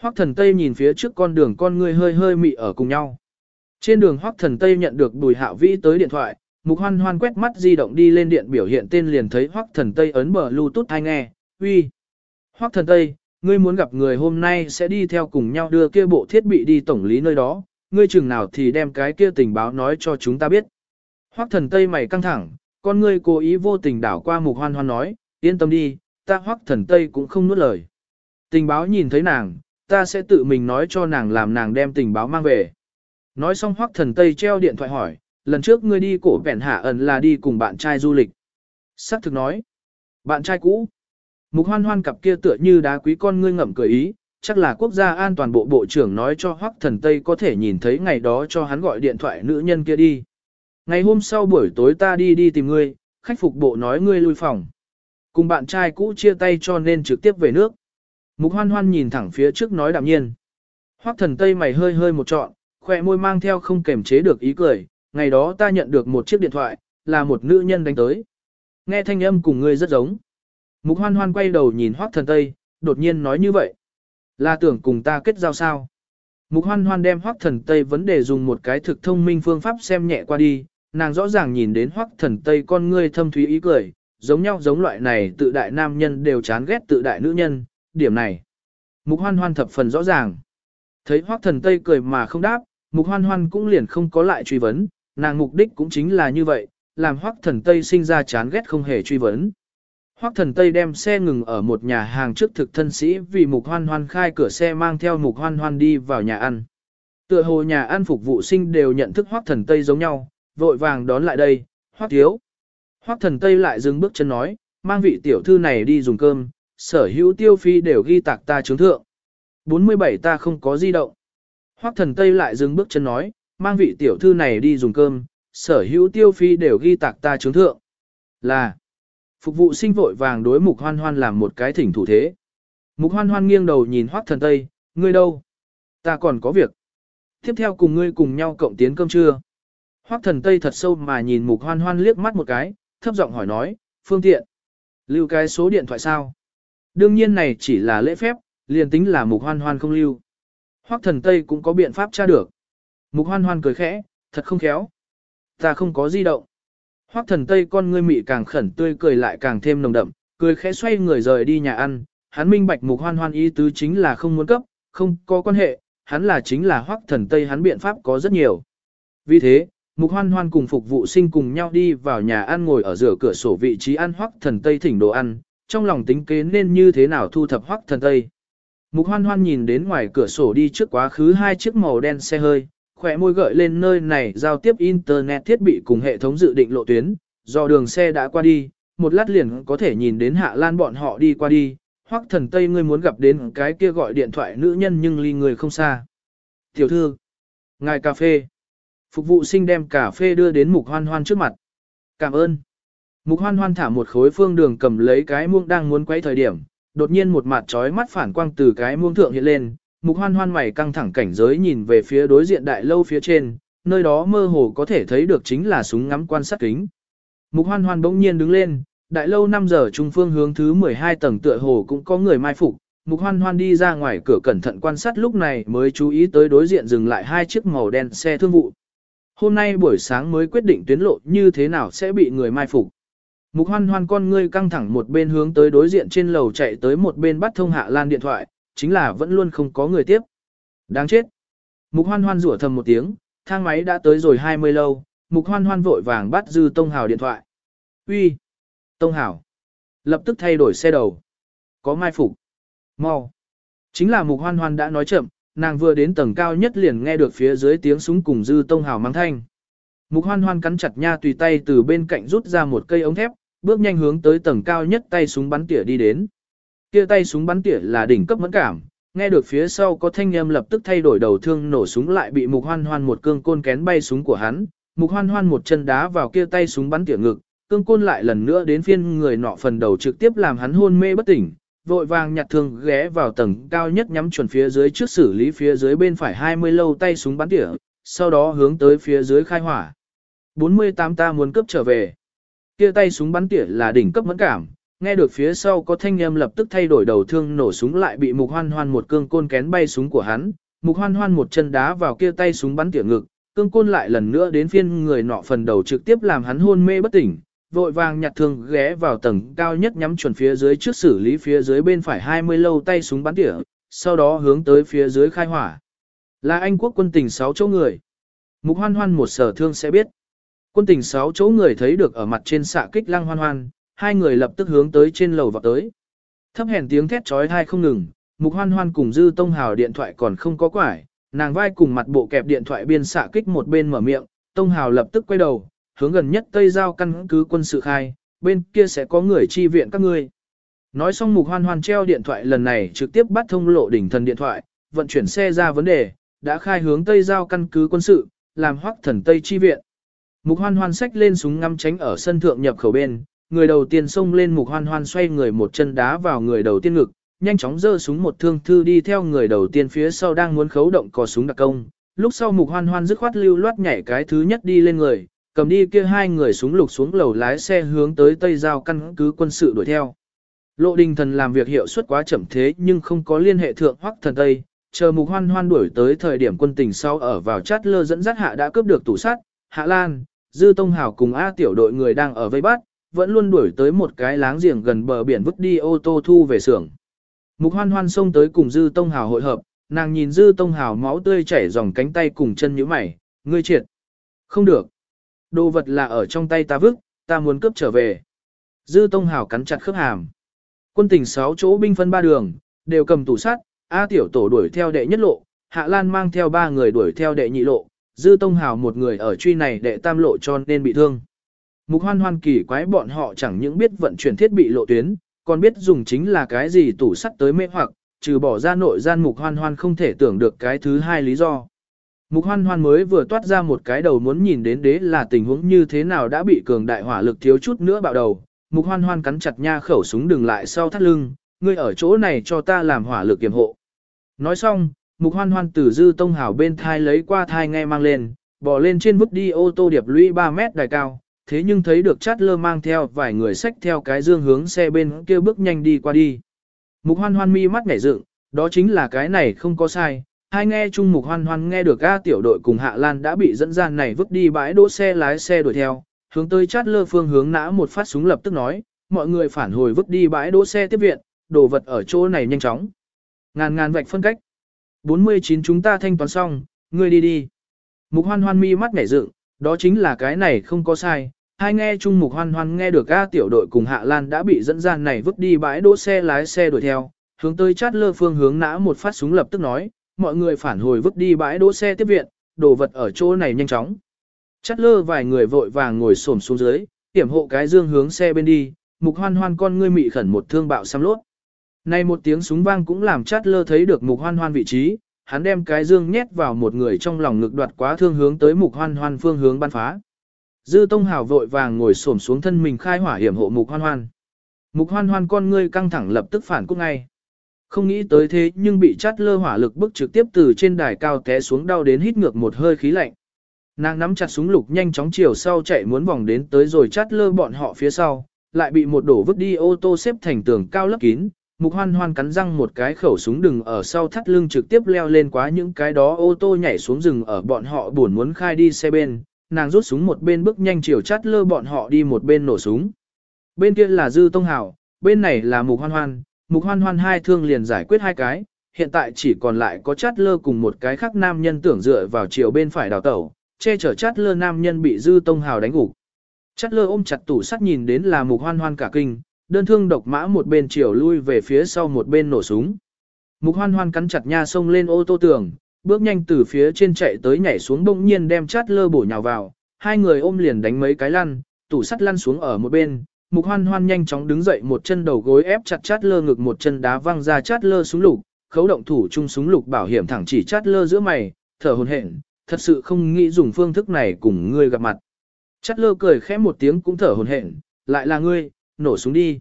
Speaker 1: Hoắc thần Tây nhìn phía trước con đường con ngươi hơi hơi mị ở cùng nhau. Trên đường Hoắc Thần Tây nhận được Bùi Hạo Vĩ tới điện thoại, Mục Hoan Hoan quét mắt di động đi lên điện biểu hiện tên liền thấy Hoắc Thần Tây ấn bờ Bluetooth hay nghe, "Uy, Hoắc Thần Tây, ngươi muốn gặp người hôm nay sẽ đi theo cùng nhau đưa kia bộ thiết bị đi tổng lý nơi đó, ngươi chừng nào thì đem cái kia tình báo nói cho chúng ta biết." Hoắc Thần Tây mày căng thẳng, con ngươi cố ý vô tình đảo qua Mục Hoan Hoan nói, "Yên tâm đi, ta Hoắc Thần Tây cũng không nuốt lời." Tình báo nhìn thấy nàng, ta sẽ tự mình nói cho nàng làm nàng đem tình báo mang về. Nói xong hoắc thần Tây treo điện thoại hỏi, lần trước ngươi đi cổ vẹn hạ ẩn là đi cùng bạn trai du lịch. Sắc thực nói, bạn trai cũ. Mục hoan hoan cặp kia tựa như đá quý con ngươi ngậm cười ý, chắc là quốc gia an toàn bộ bộ trưởng nói cho hoắc thần Tây có thể nhìn thấy ngày đó cho hắn gọi điện thoại nữ nhân kia đi. Ngày hôm sau buổi tối ta đi đi tìm ngươi, khách phục bộ nói ngươi lui phòng. Cùng bạn trai cũ chia tay cho nên trực tiếp về nước. Mục hoan hoan nhìn thẳng phía trước nói đạm nhiên. Hoắc thần Tây mày hơi hơi một trọn, khoe môi mang theo không kềm chế được ý cười, ngày đó ta nhận được một chiếc điện thoại, là một nữ nhân đánh tới. Nghe thanh âm cùng ngươi rất giống. Mục hoan hoan quay đầu nhìn hoác thần Tây, đột nhiên nói như vậy. Là tưởng cùng ta kết giao sao. Mục hoan hoan đem hoác thần Tây vấn đề dùng một cái thực thông minh phương pháp xem nhẹ qua đi, nàng rõ ràng nhìn đến hoác thần Tây con ngươi thâm thúy ý cười, giống nhau giống loại này tự đại nam nhân đều chán ghét tự đại nữ nhân, điểm này. Mục hoan hoan thập phần rõ ràng. Thấy hoác thần Tây cười mà không đáp, Mục hoan hoan cũng liền không có lại truy vấn, nàng mục đích cũng chính là như vậy, làm hoắc thần Tây sinh ra chán ghét không hề truy vấn. Hoắc thần Tây đem xe ngừng ở một nhà hàng trước thực thân sĩ vì mục hoan hoan khai cửa xe mang theo mục hoan hoan đi vào nhà ăn. Tựa hồ nhà ăn phục vụ sinh đều nhận thức Hoắc thần Tây giống nhau, vội vàng đón lại đây, Hoắc thiếu. Hoắc thần Tây lại dừng bước chân nói, mang vị tiểu thư này đi dùng cơm, sở hữu tiêu phi đều ghi tạc ta chứng thượng. 47 ta không có di động. Hoắc thần Tây lại dừng bước chân nói, mang vị tiểu thư này đi dùng cơm, sở hữu tiêu phi đều ghi tạc ta chứng thượng. Là, phục vụ sinh vội vàng đối mục hoan hoan làm một cái thỉnh thủ thế. Mục hoan hoan nghiêng đầu nhìn Hoắc thần Tây, ngươi đâu? Ta còn có việc. Tiếp theo cùng ngươi cùng nhau cộng tiến cơm trưa. Hoắc thần Tây thật sâu mà nhìn mục hoan hoan liếc mắt một cái, thấp giọng hỏi nói, phương tiện. Lưu cái số điện thoại sao? Đương nhiên này chỉ là lễ phép, liền tính là mục hoan hoan không lưu. Hoắc thần Tây cũng có biện pháp tra được. Mục hoan hoan cười khẽ, thật không khéo. Ta không có di động. Hoắc thần Tây con ngươi mị càng khẩn tươi cười lại càng thêm nồng đậm, cười khẽ xoay người rời đi nhà ăn. Hắn minh bạch mục hoan hoan ý tứ chính là không muốn cấp, không có quan hệ, hắn là chính là Hoắc thần Tây hắn biện pháp có rất nhiều. Vì thế, Mục Hoan Hoan cùng phục vụ sinh cùng nhau đi vào nhà ăn ngồi ở giữa cửa sổ vị trí ăn Hoắc thần Tây thỉnh đồ ăn, trong lòng tính kế nên như thế nào thu thập Hoắc thần Tây. Mục Hoan Hoan nhìn đến ngoài cửa sổ đi trước quá khứ hai chiếc màu đen xe hơi, khỏe môi gợi lên nơi này giao tiếp internet thiết bị cùng hệ thống dự định lộ tuyến, do đường xe đã qua đi, một lát liền có thể nhìn đến Hạ Lan bọn họ đi qua đi, hoặc thần Tây ngươi muốn gặp đến cái kia gọi điện thoại nữ nhân nhưng ly người không xa. Tiểu thư, ngài cà phê. Phục vụ sinh đem cà phê đưa đến mục hoan hoan trước mặt. Cảm ơn. Mục hoan hoan thả một khối phương đường cầm lấy cái muông đang muốn quay thời điểm, đột nhiên một mặt trói mắt phản quang từ cái muông thượng hiện lên, mục hoan hoan mày căng thẳng cảnh giới nhìn về phía đối diện đại lâu phía trên, nơi đó mơ hồ có thể thấy được chính là súng ngắm quan sát kính. Mục hoan hoan bỗng nhiên đứng lên, đại lâu 5 giờ trung phương hướng thứ 12 tầng tựa hồ cũng có người mai phục. Mục hoan hoan đi ra ngoài cửa cẩn thận quan sát lúc này mới chú ý tới đối diện dừng lại hai chiếc màu đen xe thương vụ. Hôm nay buổi sáng mới quyết định tuyến lộ như thế nào sẽ bị người mai phục. Mục hoan hoan con ngươi căng thẳng một bên hướng tới đối diện trên lầu chạy tới một bên bắt thông hạ lan điện thoại, chính là vẫn luôn không có người tiếp. Đáng chết. Mục hoan hoan rủa thầm một tiếng, thang máy đã tới rồi 20 lâu, mục hoan hoan vội vàng bắt dư tông hào điện thoại. Uy, Tông hào. Lập tức thay đổi xe đầu. Có mai phục. Mau. Chính là mục hoan hoan đã nói chậm, nàng vừa đến tầng cao nhất liền nghe được phía dưới tiếng súng cùng dư tông hào mang thanh. Mục hoan hoan cắn chặt nha tùy tay từ bên cạnh rút ra một cây ống thép, bước nhanh hướng tới tầng cao nhất tay súng bắn tỉa đi đến. Kia tay súng bắn tỉa là đỉnh cấp mẫn cảm, nghe được phía sau có thanh âm lập tức thay đổi đầu thương nổ súng lại bị mục hoan hoan một cương côn kén bay súng của hắn, mục hoan hoan một chân đá vào kia tay súng bắn tỉa ngực, cương côn lại lần nữa đến phiên người nọ phần đầu trực tiếp làm hắn hôn mê bất tỉnh, vội vàng nhặt thương ghé vào tầng cao nhất nhắm chuẩn phía dưới trước xử lý phía dưới bên phải 20 lâu tay súng bắn tỉa, sau đó hướng tới phía dưới khai hỏa. 48 ta muốn cướp trở về. Kia tay súng bắn tỉa là đỉnh cấp mẫn cảm, nghe được phía sau có thanh âm lập tức thay đổi đầu thương nổ súng lại bị mục hoan hoan một cương côn kén bay súng của hắn, mục hoan hoan một chân đá vào kia tay súng bắn tỉa ngực, cương côn lại lần nữa đến phiên người nọ phần đầu trực tiếp làm hắn hôn mê bất tỉnh, vội vàng nhặt thương ghé vào tầng cao nhất nhắm chuẩn phía dưới trước xử lý phía dưới bên phải 20 lâu tay súng bắn tỉa, sau đó hướng tới phía dưới khai hỏa. Là Anh quốc quân tình 6 chỗ người. Mục hoan hoan một sở thương sẽ biết. Quân tình 6 chỗ người thấy được ở mặt trên xạ kích lăng hoan hoan, hai người lập tức hướng tới trên lầu vào tới. Thấp hèn tiếng thét trói thai không ngừng, mục hoan hoan cùng dư tông hào điện thoại còn không có quải, nàng vai cùng mặt bộ kẹp điện thoại biên xạ kích một bên mở miệng, tông hào lập tức quay đầu, hướng gần nhất Tây Giao căn cứ quân sự khai, bên kia sẽ có người chi viện các ngươi. Nói xong mục hoan hoan treo điện thoại lần này trực tiếp bắt thông lộ đỉnh thần điện thoại, vận chuyển xe ra vấn đề, đã khai hướng Tây Giao căn cứ quân sự, làm hoắc thần Tây chi viện. Mục hoan hoan xách lên súng ngắm tránh ở sân thượng nhập khẩu bên, người đầu tiên xông lên mục hoan hoan xoay người một chân đá vào người đầu tiên ngực, nhanh chóng giơ súng một thương thư đi theo người đầu tiên phía sau đang muốn khấu động cò súng đặc công. Lúc sau mục hoan hoan dứt khoát lưu loát nhảy cái thứ nhất đi lên người, cầm đi kia hai người súng lục xuống lầu lái xe hướng tới Tây Giao căn cứ quân sự đuổi theo. Lộ đình thần làm việc hiệu suất quá chậm thế nhưng không có liên hệ thượng hoắc thần Tây, chờ mục hoan hoan đuổi tới thời điểm quân tình sau ở vào chát lơ dẫn dắt hạ đã cướp được tủ sắt, hạ lan, dư tông hào cùng A tiểu đội người đang ở vây bắt, vẫn luôn đuổi tới một cái láng giềng gần bờ biển vứt đi ô tô thu về xưởng. Mục hoan hoan xông tới cùng dư tông hào hội hợp, nàng nhìn dư tông hào máu tươi chảy dòng cánh tay cùng chân như mày, ngươi triệt. Không được. Đồ vật là ở trong tay ta vứt, ta muốn cướp trở về. Dư Tông hào cắn chặt khớp hàm. Quân tình 6 chỗ binh phân ba đường, đều cầm tủ sắt, A tiểu tổ đuổi theo đệ nhất lộ, Hạ Lan mang theo ba người đuổi theo đệ nhị lộ, Dư Tông hào một người ở truy này đệ tam lộ cho nên bị thương. Mục hoan hoan kỳ quái bọn họ chẳng những biết vận chuyển thiết bị lộ tuyến, còn biết dùng chính là cái gì tủ sắt tới mê hoặc, trừ bỏ ra nội gian mục hoan hoan không thể tưởng được cái thứ hai lý do. Mục hoan hoan mới vừa toát ra một cái đầu muốn nhìn đến đế là tình huống như thế nào đã bị cường đại hỏa lực thiếu chút nữa bạo đầu. Mục hoan hoan cắn chặt nha khẩu súng đừng lại sau thắt lưng, ngươi ở chỗ này cho ta làm hỏa lực kiểm hộ. Nói xong, mục hoan hoan từ dư tông hảo bên thai lấy qua thai nghe mang lên, bỏ lên trên bước đi ô tô điệp lũy 3 mét đài cao, thế nhưng thấy được chát lơ mang theo vài người xách theo cái dương hướng xe bên kia bước nhanh đi qua đi. Mục hoan hoan mi mắt nhảy dựng, đó chính là cái này không có sai. Hai nghe chung mục hoan hoan nghe được A tiểu đội cùng Hạ Lan đã bị dẫn ra này vứt đi bãi đỗ xe lái xe đuổi theo, hướng tới chát lơ phương hướng nã một phát súng lập tức nói, mọi người phản hồi vứt đi bãi đỗ xe tiếp viện, đồ vật ở chỗ này nhanh chóng. Ngàn ngàn vạch phân cách. 49 chúng ta thanh toán xong, ngươi đi đi. Mục hoan hoan mi mắt nhảy dựng, đó chính là cái này không có sai. Hai nghe chung mục hoan hoan nghe được A tiểu đội cùng Hạ Lan đã bị dẫn ra này vứt đi bãi đỗ xe lái xe đuổi theo, hướng tới chát lơ phương hướng nã một phát súng lập tức nói, mọi người phản hồi vứt đi bãi đỗ xe tiếp viện, đồ vật ở chỗ này nhanh chóng. Chát lơ vài người vội vàng ngồi xổm xuống dưới, tiểm hộ cái dương hướng xe bên đi, mục hoan hoan con ngươi mị khẩn một thương bạo xăm lốt. Này một tiếng súng vang cũng làm chát lơ thấy được mục hoan hoan vị trí, hắn đem cái dương nhét vào một người trong lòng ngực đoạt quá thương hướng tới mục hoan hoan phương hướng bắn phá. Dư Tông Hào vội vàng ngồi xổm xuống thân mình khai hỏa hiểm hộ mục hoan hoan. Mục hoan hoan con ngươi căng thẳng lập tức phản cúc ngay. Không nghĩ tới thế nhưng bị chát lơ hỏa lực bức trực tiếp từ trên đài cao té xuống đau đến hít ngược một hơi khí lạnh. Nàng nắm chặt súng lục nhanh chóng chiều sau chạy muốn vòng đến tới rồi chát lơ bọn họ phía sau, lại bị một đổ vứt đi ô tô xếp thành tường cao lấp kín. Mục hoan hoan cắn răng một cái khẩu súng đừng ở sau thắt lưng trực tiếp leo lên quá những cái đó ô tô nhảy xuống rừng ở bọn họ buồn muốn khai đi xe bên. Nàng rút súng một bên bước nhanh chiều chát lơ bọn họ đi một bên nổ súng. Bên kia là Dư Tông Hảo, bên này là Mục Hoan Hoan, mục hoan hoan hai thương liền giải quyết hai cái, hiện tại chỉ còn lại có chát lơ cùng một cái khác nam nhân tưởng dựa vào chiều bên phải đào tẩu, che chở chát lơ nam nhân bị dư tông hào đánh gục. Chát lơ ôm chặt tủ sắt nhìn đến là mục hoan hoan cả kinh, đơn thương độc mã một bên chiều lui về phía sau một bên nổ súng. Mục hoan hoan cắn chặt nha sông lên ô tô tường, bước nhanh từ phía trên chạy tới nhảy xuống bỗng nhiên đem chát lơ bổ nhào vào, hai người ôm liền đánh mấy cái lăn, tủ sắt lăn xuống ở một bên, Mục hoan hoan nhanh chóng đứng dậy một chân đầu gối ép chặt chát lơ ngực một chân đá văng ra chát lơ súng lục, khấu động thủ chung súng lục bảo hiểm thẳng chỉ chát lơ giữa mày, thở hồn hển, thật sự không nghĩ dùng phương thức này cùng ngươi gặp mặt. Chát lơ cười khẽ một tiếng cũng thở hồn hển, lại là ngươi, nổ súng đi.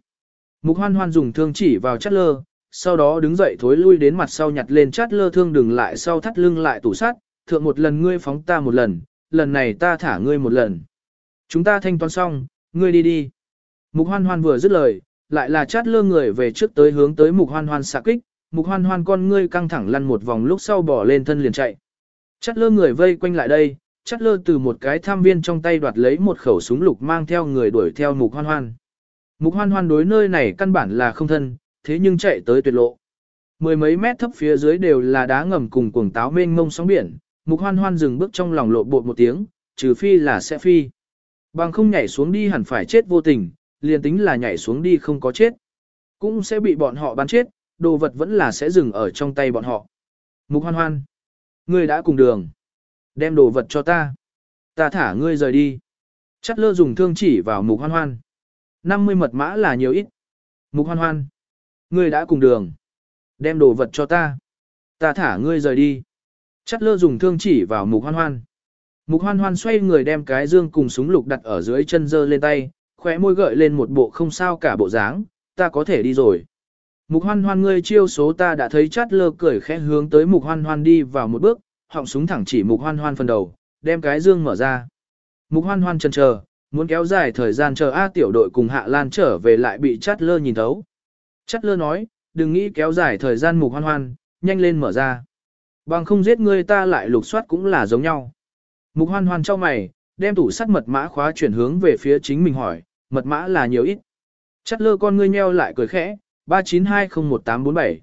Speaker 1: Mục hoan hoan dùng thương chỉ vào chát lơ, sau đó đứng dậy thối lui đến mặt sau nhặt lên chát lơ thương đừng lại sau thắt lưng lại tủ sát, thượng một lần ngươi phóng ta một lần, lần này ta thả ngươi một lần. Chúng ta thanh toán xong, ngươi đi đi. Mục hoan hoan vừa dứt lời, lại là chát lơ người về trước tới hướng tới mục hoan hoan xạ kích, mục hoan hoan con ngươi căng thẳng lăn một vòng lúc sau bỏ lên thân liền chạy. Chát lơ người vây quanh lại đây, chát lơ từ một cái tham viên trong tay đoạt lấy một khẩu súng lục mang theo người đuổi theo mục hoan hoan. Mục hoan hoan đối nơi này căn bản là không thân, thế nhưng chạy tới tuyệt lộ. Mười mấy mét thấp phía dưới đều là đá ngầm cùng cuồng táo mênh mông sóng biển, mục hoan hoan dừng bước trong lòng lộ bột một tiếng, trừ phi là sẽ phi. Bằng không nhảy xuống đi hẳn phải chết vô tình, liền tính là nhảy xuống đi không có chết. Cũng sẽ bị bọn họ bắn chết, đồ vật vẫn là sẽ dừng ở trong tay bọn họ. Mục hoan hoan. Ngươi đã cùng đường. Đem đồ vật cho ta. Ta thả ngươi rời đi. Chắt lơ dùng thương chỉ vào mục hoan hoan. 50 mật mã là nhiều ít. Mục hoan hoan. Ngươi đã cùng đường. Đem đồ vật cho ta. Ta thả ngươi rời đi. Chắt lơ dùng thương chỉ vào mục hoan hoan. Mục hoan hoan xoay người đem cái dương cùng súng lục đặt ở dưới chân dơ lên tay, khóe môi gợi lên một bộ không sao cả bộ dáng, ta có thể đi rồi. Mục hoan hoan ngươi chiêu số ta đã thấy chát lơ cười khẽ hướng tới mục hoan hoan đi vào một bước, họng súng thẳng chỉ mục hoan hoan phần đầu, đem cái dương mở ra. Mục hoan hoan chần chờ, muốn kéo dài thời gian chờ A tiểu đội cùng Hạ Lan trở về lại bị chát lơ nhìn thấu. Chát lơ nói, đừng nghĩ kéo dài thời gian mục hoan hoan, nhanh lên mở ra. Bằng không giết ngươi ta lại lục soát cũng là giống nhau. Mục hoan hoan cho mày, đem tủ sắt mật mã khóa chuyển hướng về phía chính mình hỏi, mật mã là nhiều ít. Chát lơ con ngươi nheo lại cười khẽ, 3920187.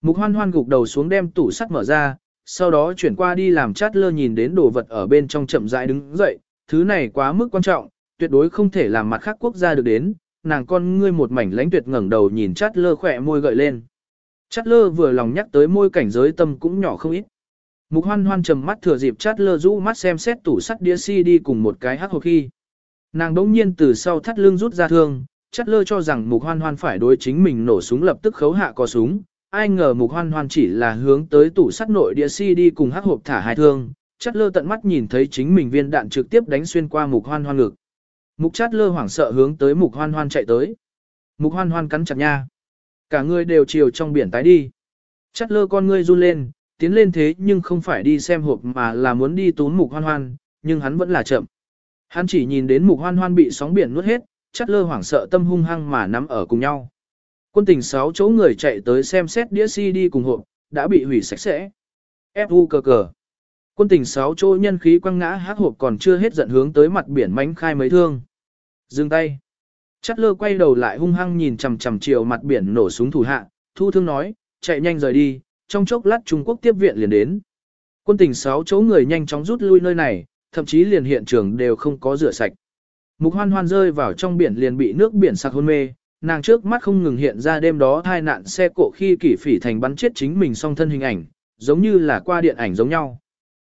Speaker 1: Mục hoan hoan gục đầu xuống đem tủ sắt mở ra, sau đó chuyển qua đi làm chát lơ nhìn đến đồ vật ở bên trong chậm rãi đứng dậy, thứ này quá mức quan trọng, tuyệt đối không thể làm mặt khác quốc gia được đến, nàng con ngươi một mảnh lãnh tuyệt ngẩng đầu nhìn chát lơ khỏe môi gợi lên. Chát lơ vừa lòng nhắc tới môi cảnh giới tâm cũng nhỏ không ít. Mục hoan hoan trầm mắt thừa dịp chát lơ rũ mắt xem xét tủ sắt đĩa si đi cùng một cái hắc hộp khi. Nàng đống nhiên từ sau thắt lưng rút ra thương, chát lơ cho rằng mục hoan hoan phải đối chính mình nổ súng lập tức khấu hạ có súng. Ai ngờ mục hoan hoan chỉ là hướng tới tủ sắt nội đĩa si đi cùng hắc hộp thả hai thương. Chát lơ tận mắt nhìn thấy chính mình viên đạn trực tiếp đánh xuyên qua mục hoan hoan ngực. Mục chát lơ hoảng sợ hướng tới mục hoan hoan chạy tới. Mục hoan hoan cắn chặt nha. Cả người đều chiều trong biển tái đi. Chát lơ con ngươi run lên, tiến lên thế nhưng không phải đi xem hộp mà là muốn đi tốn mục hoan hoan, nhưng hắn vẫn là chậm. Hắn chỉ nhìn đến mục hoan hoan bị sóng biển nuốt hết, chát lơ hoảng sợ tâm hung hăng mà nắm ở cùng nhau. Quân tình sáu chỗ người chạy tới xem xét đĩa CD cùng hộp, đã bị hủy sạch sẽ. Fu cờ cờ. Quân tình sáu chỗ nhân khí quăng ngã hát hộp còn chưa hết giận hướng tới mặt biển mánh khai mấy thương. Dừng tay. Chát lơ quay đầu lại hung hăng nhìn chằm chằm chiều mặt biển nổ súng thủ hạ, thu thương nói, chạy nhanh rời đi, trong chốc lát Trung Quốc tiếp viện liền đến. Quân Tỉnh sáu chỗ người nhanh chóng rút lui nơi này, thậm chí liền hiện trường đều không có rửa sạch. Mục hoan hoan rơi vào trong biển liền bị nước biển sặc hôn mê, nàng trước mắt không ngừng hiện ra đêm đó thai nạn xe cộ khi kỷ phỉ thành bắn chết chính mình song thân hình ảnh, giống như là qua điện ảnh giống nhau.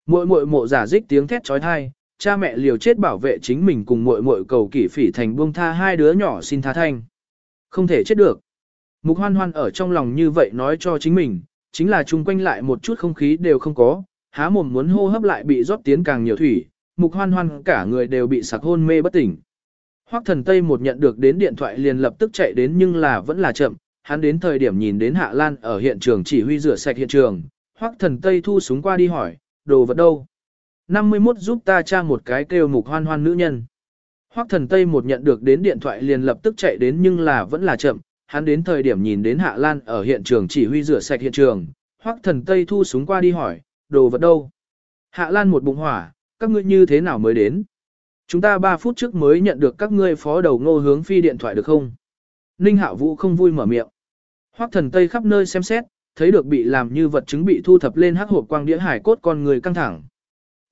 Speaker 1: Muội muội mộ giả dích tiếng thét trói thai, cha mẹ liều chết bảo vệ chính mình cùng muội muội cầu kỷ phỉ thành buông tha hai đứa nhỏ xin tha thanh. Không thể chết được. Mục hoan hoan ở trong lòng như vậy nói cho chính mình, chính là chung quanh lại một chút không khí đều không có, há mồm muốn hô hấp lại bị rót tiến càng nhiều thủy, mục hoan hoan cả người đều bị sặc hôn mê bất tỉnh. Hoắc thần Tây một nhận được đến điện thoại liền lập tức chạy đến nhưng là vẫn là chậm, hắn đến thời điểm nhìn đến Hạ Lan ở hiện trường chỉ huy rửa sạch hiện trường, Hoắc thần Tây thu súng qua đi hỏi, đồ vật đâu? 51 giúp ta tra một cái kêu mục hoan hoan nữ nhân. Hoắc thần Tây một nhận được đến điện thoại liền lập tức chạy đến nhưng là vẫn là chậm, hắn đến thời điểm nhìn đến Hạ Lan ở hiện trường chỉ huy rửa sạch hiện trường, Hoắc thần Tây thu súng qua đi hỏi, đồ vật đâu? Hạ Lan một bụng hỏa, các ngươi như thế nào mới đến? Chúng ta 3 phút trước mới nhận được các ngươi phó đầu ngô hướng phi điện thoại được không? Ninh Hạo Vũ không vui mở miệng. Hoắc thần Tây khắp nơi xem xét, thấy được bị làm như vật chứng bị thu thập lên hắc hộp quang đĩa hải cốt con người căng thẳng.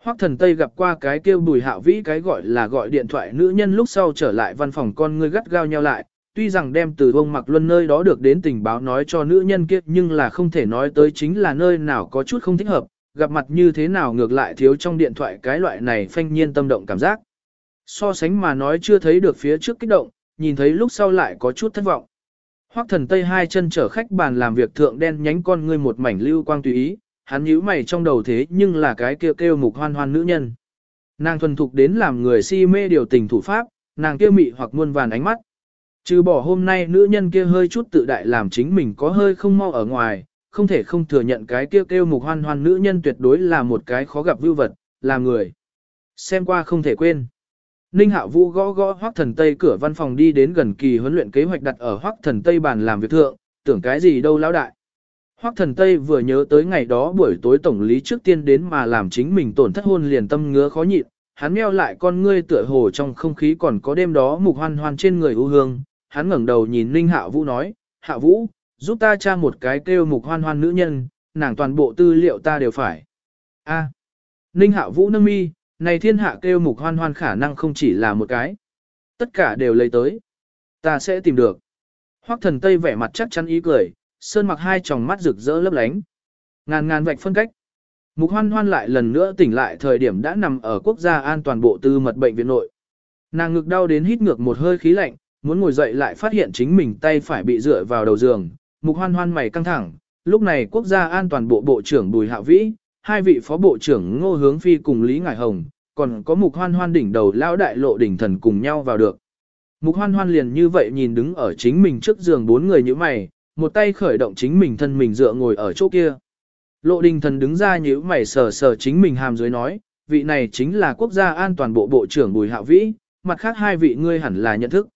Speaker 1: Hoắc thần Tây gặp qua cái kêu bùi hạo vĩ cái gọi là gọi điện thoại nữ nhân lúc sau trở lại văn phòng con người gắt gao nhau lại, tuy rằng đem từ bông mặc luân nơi đó được đến tình báo nói cho nữ nhân kia nhưng là không thể nói tới chính là nơi nào có chút không thích hợp, gặp mặt như thế nào ngược lại thiếu trong điện thoại cái loại này phanh nhiên tâm động cảm giác. So sánh mà nói chưa thấy được phía trước kích động, nhìn thấy lúc sau lại có chút thất vọng. Hoắc thần tây hai chân chở khách bàn làm việc thượng đen nhánh con ngươi một mảnh lưu quang tùy ý, hắn nhíu mày trong đầu thế nhưng là cái kêu kêu mục hoan hoan nữ nhân. Nàng thuần thục đến làm người si mê điều tình thủ pháp, nàng kêu mị hoặc muôn vàn ánh mắt. Trừ bỏ hôm nay nữ nhân kia hơi chút tự đại làm chính mình có hơi không mau ở ngoài, không thể không thừa nhận cái kêu kêu mục hoan hoan nữ nhân tuyệt đối là một cái khó gặp vưu vật, là người. Xem qua không thể quên. Ninh Hạo Vũ gõ gõ Hoắc Thần Tây cửa văn phòng đi đến gần kỳ huấn luyện kế hoạch đặt ở Hoắc Thần Tây bàn làm việc thượng, tưởng cái gì đâu lão đại. Hoắc Thần Tây vừa nhớ tới ngày đó buổi tối tổng lý trước tiên đến mà làm chính mình tổn thất hôn liền tâm ngứa khó nhịn, hắn meo lại con ngươi tựa hồ trong không khí còn có đêm đó mục hoan hoan trên người u hương, hắn ngẩng đầu nhìn Ninh Hạo Vũ nói, Hạ Vũ, giúp ta tra một cái kêu mục hoan hoan nữ nhân, nàng toàn bộ tư liệu ta đều phải. A. Ninh Hạo Vũ nâng mi, này thiên hạ kêu mục hoan hoan khả năng không chỉ là một cái. Tất cả đều lấy tới. Ta sẽ tìm được. Hoắc thần Tây vẻ mặt chắc chắn ý cười, sơn mặc hai tròng mắt rực rỡ lấp lánh. Ngàn ngàn vạch phân cách. Mục hoan hoan lại lần nữa tỉnh lại thời điểm đã nằm ở quốc gia an toàn bộ tư mật bệnh viện nội. Nàng ngực đau đến hít ngược một hơi khí lạnh, muốn ngồi dậy lại phát hiện chính mình tay phải bị dựa vào đầu giường. Mục hoan hoan mày căng thẳng, lúc này quốc gia an toàn bộ bộ trưởng Bùi Hạ Vĩ, hai vị phó bộ trưởng Ngô Hướng Phi cùng Lý Ngải Hồng, còn có mục hoan hoan đỉnh đầu lão đại lộ đỉnh thần cùng nhau vào được. Mục hoan hoan liền như vậy nhìn đứng ở chính mình trước giường bốn người như mày, một tay khởi động chính mình thân mình dựa ngồi ở chỗ kia. Lộ đình thần đứng ra như mày sờ sờ chính mình hàm dưới nói, vị này chính là quốc gia an toàn bộ bộ trưởng Bùi Hạo Vĩ, mặt khác hai vị ngươi hẳn là nhận thức.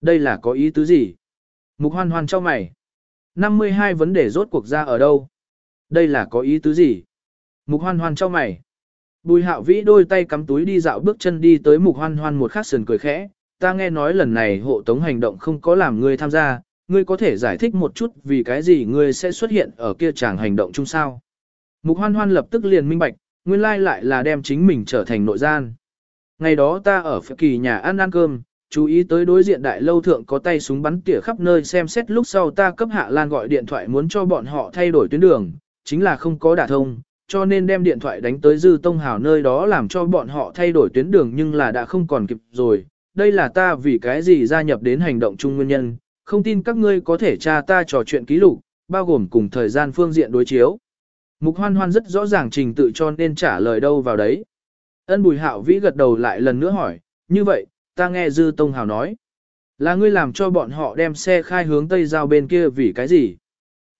Speaker 1: Đây là có ý tứ gì? Mục hoan hoan cho mày. 52 vấn đề rốt cuộc ra ở đâu? Đây là có ý tứ gì? Mục hoan hoan cho mày. Bùi hạo vĩ đôi tay cắm túi đi dạo bước chân đi tới mục hoan hoan một khắc sườn cười khẽ. Ta nghe nói lần này hộ tống hành động không có làm ngươi tham gia, ngươi có thể giải thích một chút vì cái gì ngươi sẽ xuất hiện ở kia chàng hành động chung sao. Mục hoan hoan lập tức liền minh bạch, nguyên lai lại là đem chính mình trở thành nội gian. Ngày đó ta ở phía kỳ nhà ăn ăn cơm, chú ý tới đối diện đại lâu thượng có tay súng bắn tỉa khắp nơi xem xét lúc sau ta cấp Hạ Lan gọi điện thoại muốn cho bọn họ thay đổi tuyến đường, chính là không có đả thông, cho nên đem điện thoại đánh tới Dư Tông Hào nơi đó làm cho bọn họ thay đổi tuyến đường nhưng là đã không còn kịp rồi. Đây là ta vì cái gì gia nhập đến hành động chung nguyên nhân, không tin các ngươi có thể tra ta trò chuyện ký lục, bao gồm cùng thời gian phương diện đối chiếu. Mục hoan hoan rất rõ ràng trình tự cho nên trả lời đâu vào đấy. Ân bùi hạo vĩ gật đầu lại lần nữa hỏi, như vậy, ta nghe Dư Tông Hào nói. Là ngươi làm cho bọn họ đem xe khai hướng Tây Giao bên kia vì cái gì?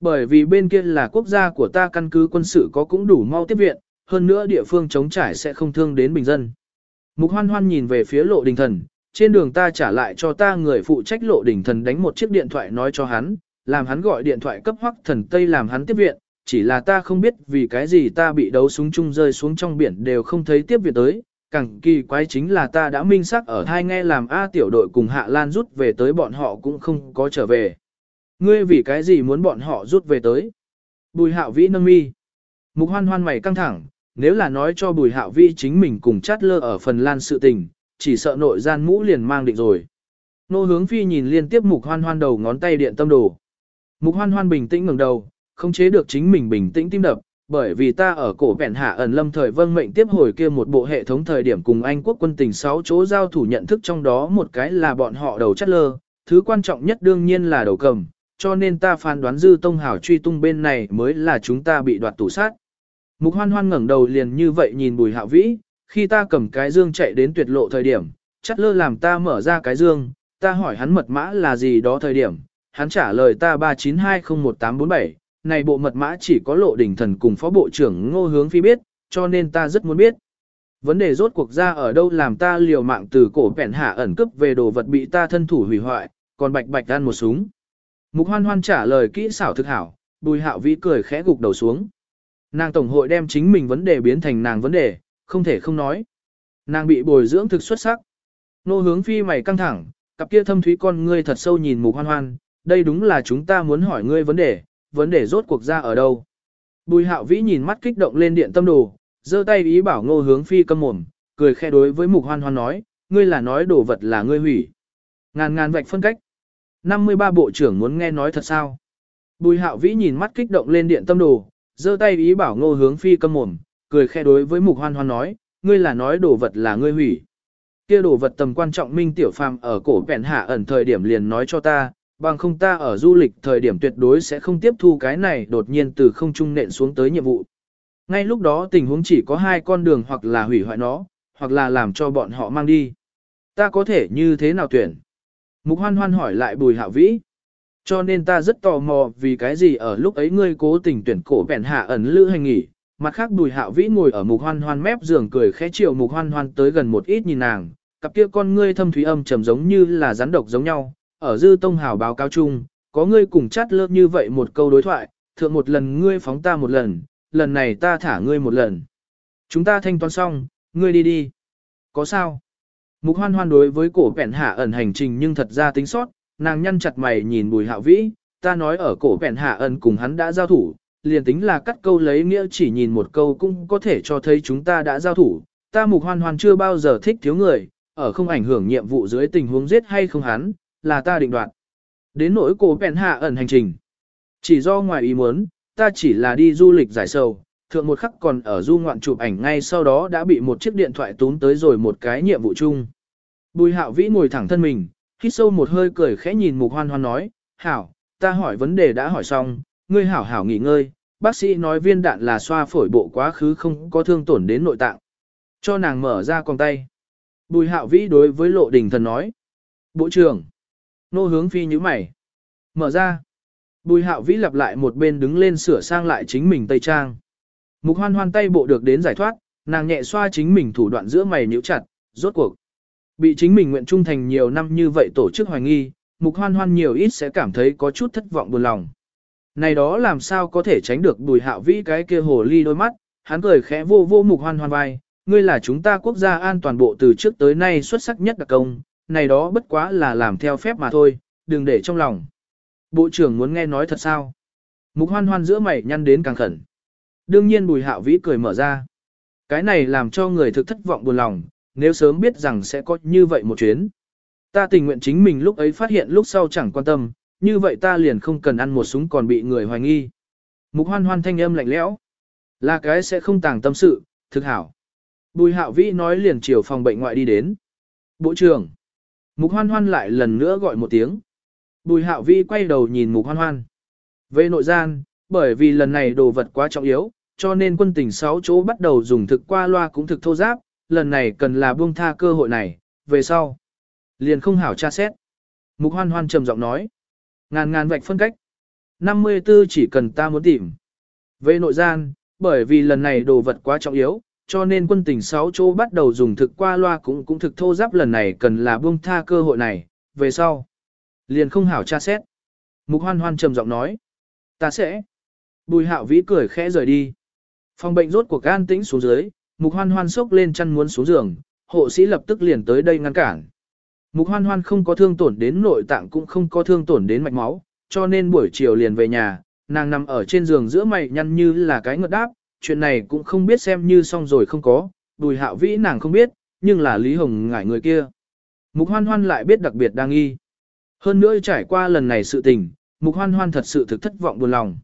Speaker 1: Bởi vì bên kia là quốc gia của ta căn cứ quân sự có cũng đủ mau tiếp viện, hơn nữa địa phương chống trải sẽ không thương đến bình dân. Mục hoan hoan nhìn về phía lộ đình thần, trên đường ta trả lại cho ta người phụ trách lộ đỉnh thần đánh một chiếc điện thoại nói cho hắn, làm hắn gọi điện thoại cấp hoắc thần Tây làm hắn tiếp viện, chỉ là ta không biết vì cái gì ta bị đấu súng chung rơi xuống trong biển đều không thấy tiếp viện tới, càng kỳ quái chính là ta đã minh xác ở thai nghe làm A tiểu đội cùng Hạ Lan rút về tới bọn họ cũng không có trở về. Ngươi vì cái gì muốn bọn họ rút về tới? Bùi hạo vĩ nâng mi. Mục hoan hoan mày căng thẳng, nếu là nói cho bùi hạo vĩ chính mình cùng chát lơ ở phần lan sự tình, chỉ sợ nội gian mũ liền mang định rồi. Nô hướng phi nhìn liên tiếp mục hoan hoan đầu ngón tay điện tâm đồ. Mục hoan hoan bình tĩnh ngẩng đầu, không chế được chính mình bình tĩnh tim đập, bởi vì ta ở cổ vẹn hạ ẩn lâm thời vâng mệnh tiếp hồi kia một bộ hệ thống thời điểm cùng Anh quốc quân tình 6 chỗ giao thủ nhận thức trong đó một cái là bọn họ đầu chất lơ, thứ quan trọng nhất đương nhiên là đầu cầm, cho nên ta phán đoán dư tông hảo truy tung bên này mới là chúng ta bị đoạt tủ sát. Mục hoan hoan ngẩng đầu liền như vậy nhìn bùi hạo vĩ, khi ta cầm cái dương chạy đến tuyệt lộ thời điểm, chất lơ làm ta mở ra cái dương, ta hỏi hắn mật mã là gì đó thời điểm, hắn trả lời ta 3920187 này bộ mật mã chỉ có lộ đỉnh thần cùng phó bộ trưởng ngô hướng phi biết, cho nên ta rất muốn biết. Vấn đề rốt cuộc ra ở đâu làm ta liều mạng từ cổ bẻn hạ ẩn cướp về đồ vật bị ta thân thủ hủy hoại, còn bạch bạch ăn một súng. Mục hoan hoan trả lời kỹ xảo thực hảo, bùi hạo vĩ cười khẽ gục đầu xuống. Nàng tổng hội đem chính mình vấn đề biến thành nàng vấn đề, không thể không nói. Nàng bị bồi dưỡng thực xuất sắc. Nô hướng phi mày căng thẳng, cặp kia thâm thúy con ngươi thật sâu nhìn mục hoan hoan, đây đúng là chúng ta muốn hỏi ngươi vấn đề, vấn đề rốt cuộc ra ở đâu. Bùi hạo vĩ nhìn mắt kích động lên điện tâm đồ, giơ tay ý bảo ngô hướng phi câm mồm, cười khe đối với mục hoan hoan nói, ngươi là nói đồ vật là ngươi hủy. Ngàn ngàn vạch phân cách. 53 bộ trưởng muốn nghe nói thật sao. Bùi hạo vĩ nhìn mắt kích động lên điện tâm đồ, giơ tay ý bảo ngô hướng phi câm mồm, cười khe đối với mục hoan hoan nói, ngươi là nói đồ vật là ngươi hủy. kia đồ vật tầm quan trọng minh tiểu phàm ở cổ vẹn hạ ẩn thời điểm liền nói cho ta, bằng không ta ở du lịch thời điểm tuyệt đối sẽ không tiếp thu cái này đột nhiên từ không trung nện xuống tới nhiệm vụ. Ngay lúc đó tình huống chỉ có hai con đường hoặc là hủy hoại nó, hoặc là làm cho bọn họ mang đi. Ta có thể như thế nào tuyển? Mục hoan hoan hỏi lại bùi hạ vĩ. Cho nên ta rất tò mò vì cái gì ở lúc ấy ngươi cố tình tuyển cổ bèn hạ ẩn lữ hành nghỉ. Mặt khác bùi hạo vĩ ngồi ở mục hoan hoan mép giường cười khẽ chiều mục hoan hoan tới gần một ít nhìn nàng. Cặp kia con ngươi thâm thúy âm trầm giống như là rắn độc giống nhau, ở dư tông hào báo cáo chung, có ngươi cùng chát lớp như vậy một câu đối thoại, thượng một lần ngươi phóng ta một lần, lần này ta thả ngươi một lần. Chúng ta thanh toán xong, ngươi đi đi. Có sao? Mục hoan hoan đối với cổ vẹn hạ ẩn hành trình nhưng thật ra tính sót, nàng nhăn chặt mày nhìn bùi hạo vĩ, ta nói ở cổ vẹn hạ ẩn cùng hắn đã giao thủ, liền tính là cắt câu lấy nghĩa chỉ nhìn một câu cũng có thể cho thấy chúng ta đã giao thủ, ta mục hoan hoan chưa bao giờ thích thiếu người, ở không ảnh hưởng nhiệm vụ dưới tình huống giết hay không hắn, là ta định đoạt. Đến nỗi cổ bèn hạ ẩn hành trình. Chỉ do ngoài ý muốn, ta chỉ là đi du lịch giải sầu, thượng một khắc còn ở du ngoạn chụp ảnh ngay sau đó đã bị một chiếc điện thoại tún tới rồi một cái nhiệm vụ chung. Bùi hạo vĩ ngồi thẳng thân mình, hít sâu một hơi cười khẽ nhìn mục hoan hoan nói, hảo, ta hỏi vấn đề đã hỏi xong, ngươi hảo hảo nghỉ ngơi, bác sĩ nói viên đạn là xoa phổi bộ quá khứ không có thương tổn đến nội tạng. Cho nàng mở ra con tay. Bùi hạo vĩ đối với lộ đình thần nói, bộ trưởng, Nô hướng phi như mày. Mở ra. Bùi hạo vĩ lặp lại một bên đứng lên sửa sang lại chính mình tây trang. Mục hoan hoan tay bộ được đến giải thoát, nàng nhẹ xoa chính mình thủ đoạn giữa mày nhíu chặt, rốt cuộc. Bị chính mình nguyện trung thành nhiều năm như vậy tổ chức hoài nghi, mục hoan hoan nhiều ít sẽ cảm thấy có chút thất vọng buồn lòng. Này đó làm sao có thể tránh được bùi hạo vĩ cái kia hồ ly đôi mắt, hắn cười khẽ vô vô mục hoan hoan vai, ngươi là chúng ta quốc gia an toàn bộ từ trước tới nay xuất sắc nhất đặc công, này đó bất quá là làm theo phép mà thôi, đừng để trong lòng. Bộ trưởng muốn nghe nói thật sao? Mục hoan hoan giữa mày nhăn đến càng khẩn. Đương nhiên bùi hạo vĩ cười mở ra. Cái này làm cho người thực thất vọng buồn lòng, nếu sớm biết rằng sẽ có như vậy một chuyến. Ta tình nguyện chính mình lúc ấy phát hiện lúc sau chẳng quan tâm, như vậy ta liền không cần ăn một súng còn bị người hoài nghi. Mục hoan hoan thanh âm lạnh lẽo. Là cái sẽ không tàng tâm sự, thực hảo. Bùi hạo vĩ nói liền chiều phòng bệnh ngoại đi đến. Bộ trưởng. Mục hoan hoan lại lần nữa gọi một tiếng. Bùi hạo vĩ quay đầu nhìn mục hoan hoan. Về nội gian, bởi vì lần này đồ vật quá trọng yếu, cho nên quân tỉnh 6 chỗ bắt đầu dùng thực qua loa cũng thực thô giáp, lần này cần là buông tha cơ hội này, về sau. Liền không hảo tra xét. Mục hoan hoan trầm giọng nói. Ngàn ngàn vạch phân cách. 54 chỉ cần ta muốn tìm. Về nội gian, bởi vì lần này đồ vật quá trọng yếu, cho nên quân tỉnh 6 chỗ bắt đầu dùng thực qua loa cũng cũng thực thô giáp lần này cần là buông tha cơ hội này, về sau. Liền không hảo tra xét. Mục hoan hoan trầm giọng nói. Ta sẽ. Bùi hạo vĩ cười khẽ rời đi. Phòng bệnh rốt cuộc gan tĩnh xuống dưới, mục hoan hoan sốc lên chăn muốn xuống giường, hộ sĩ lập tức liền tới đây ngăn cản. Mục hoan hoan không có thương tổn đến nội tạng cũng không có thương tổn đến mạch máu, cho nên buổi chiều liền về nhà, nàng nằm ở trên giường giữa mày nhăn như là cái ngợt đáp, chuyện này cũng không biết xem như xong rồi không có, Đùi hạo vĩ nàng không biết, nhưng là Lý Hồng ngại người kia. Mục hoan hoan lại biết đặc biệt đang nghi. Hơn nữa trải qua lần này sự tình, mục hoan hoan thật sự thực thất vọng buồn lòng.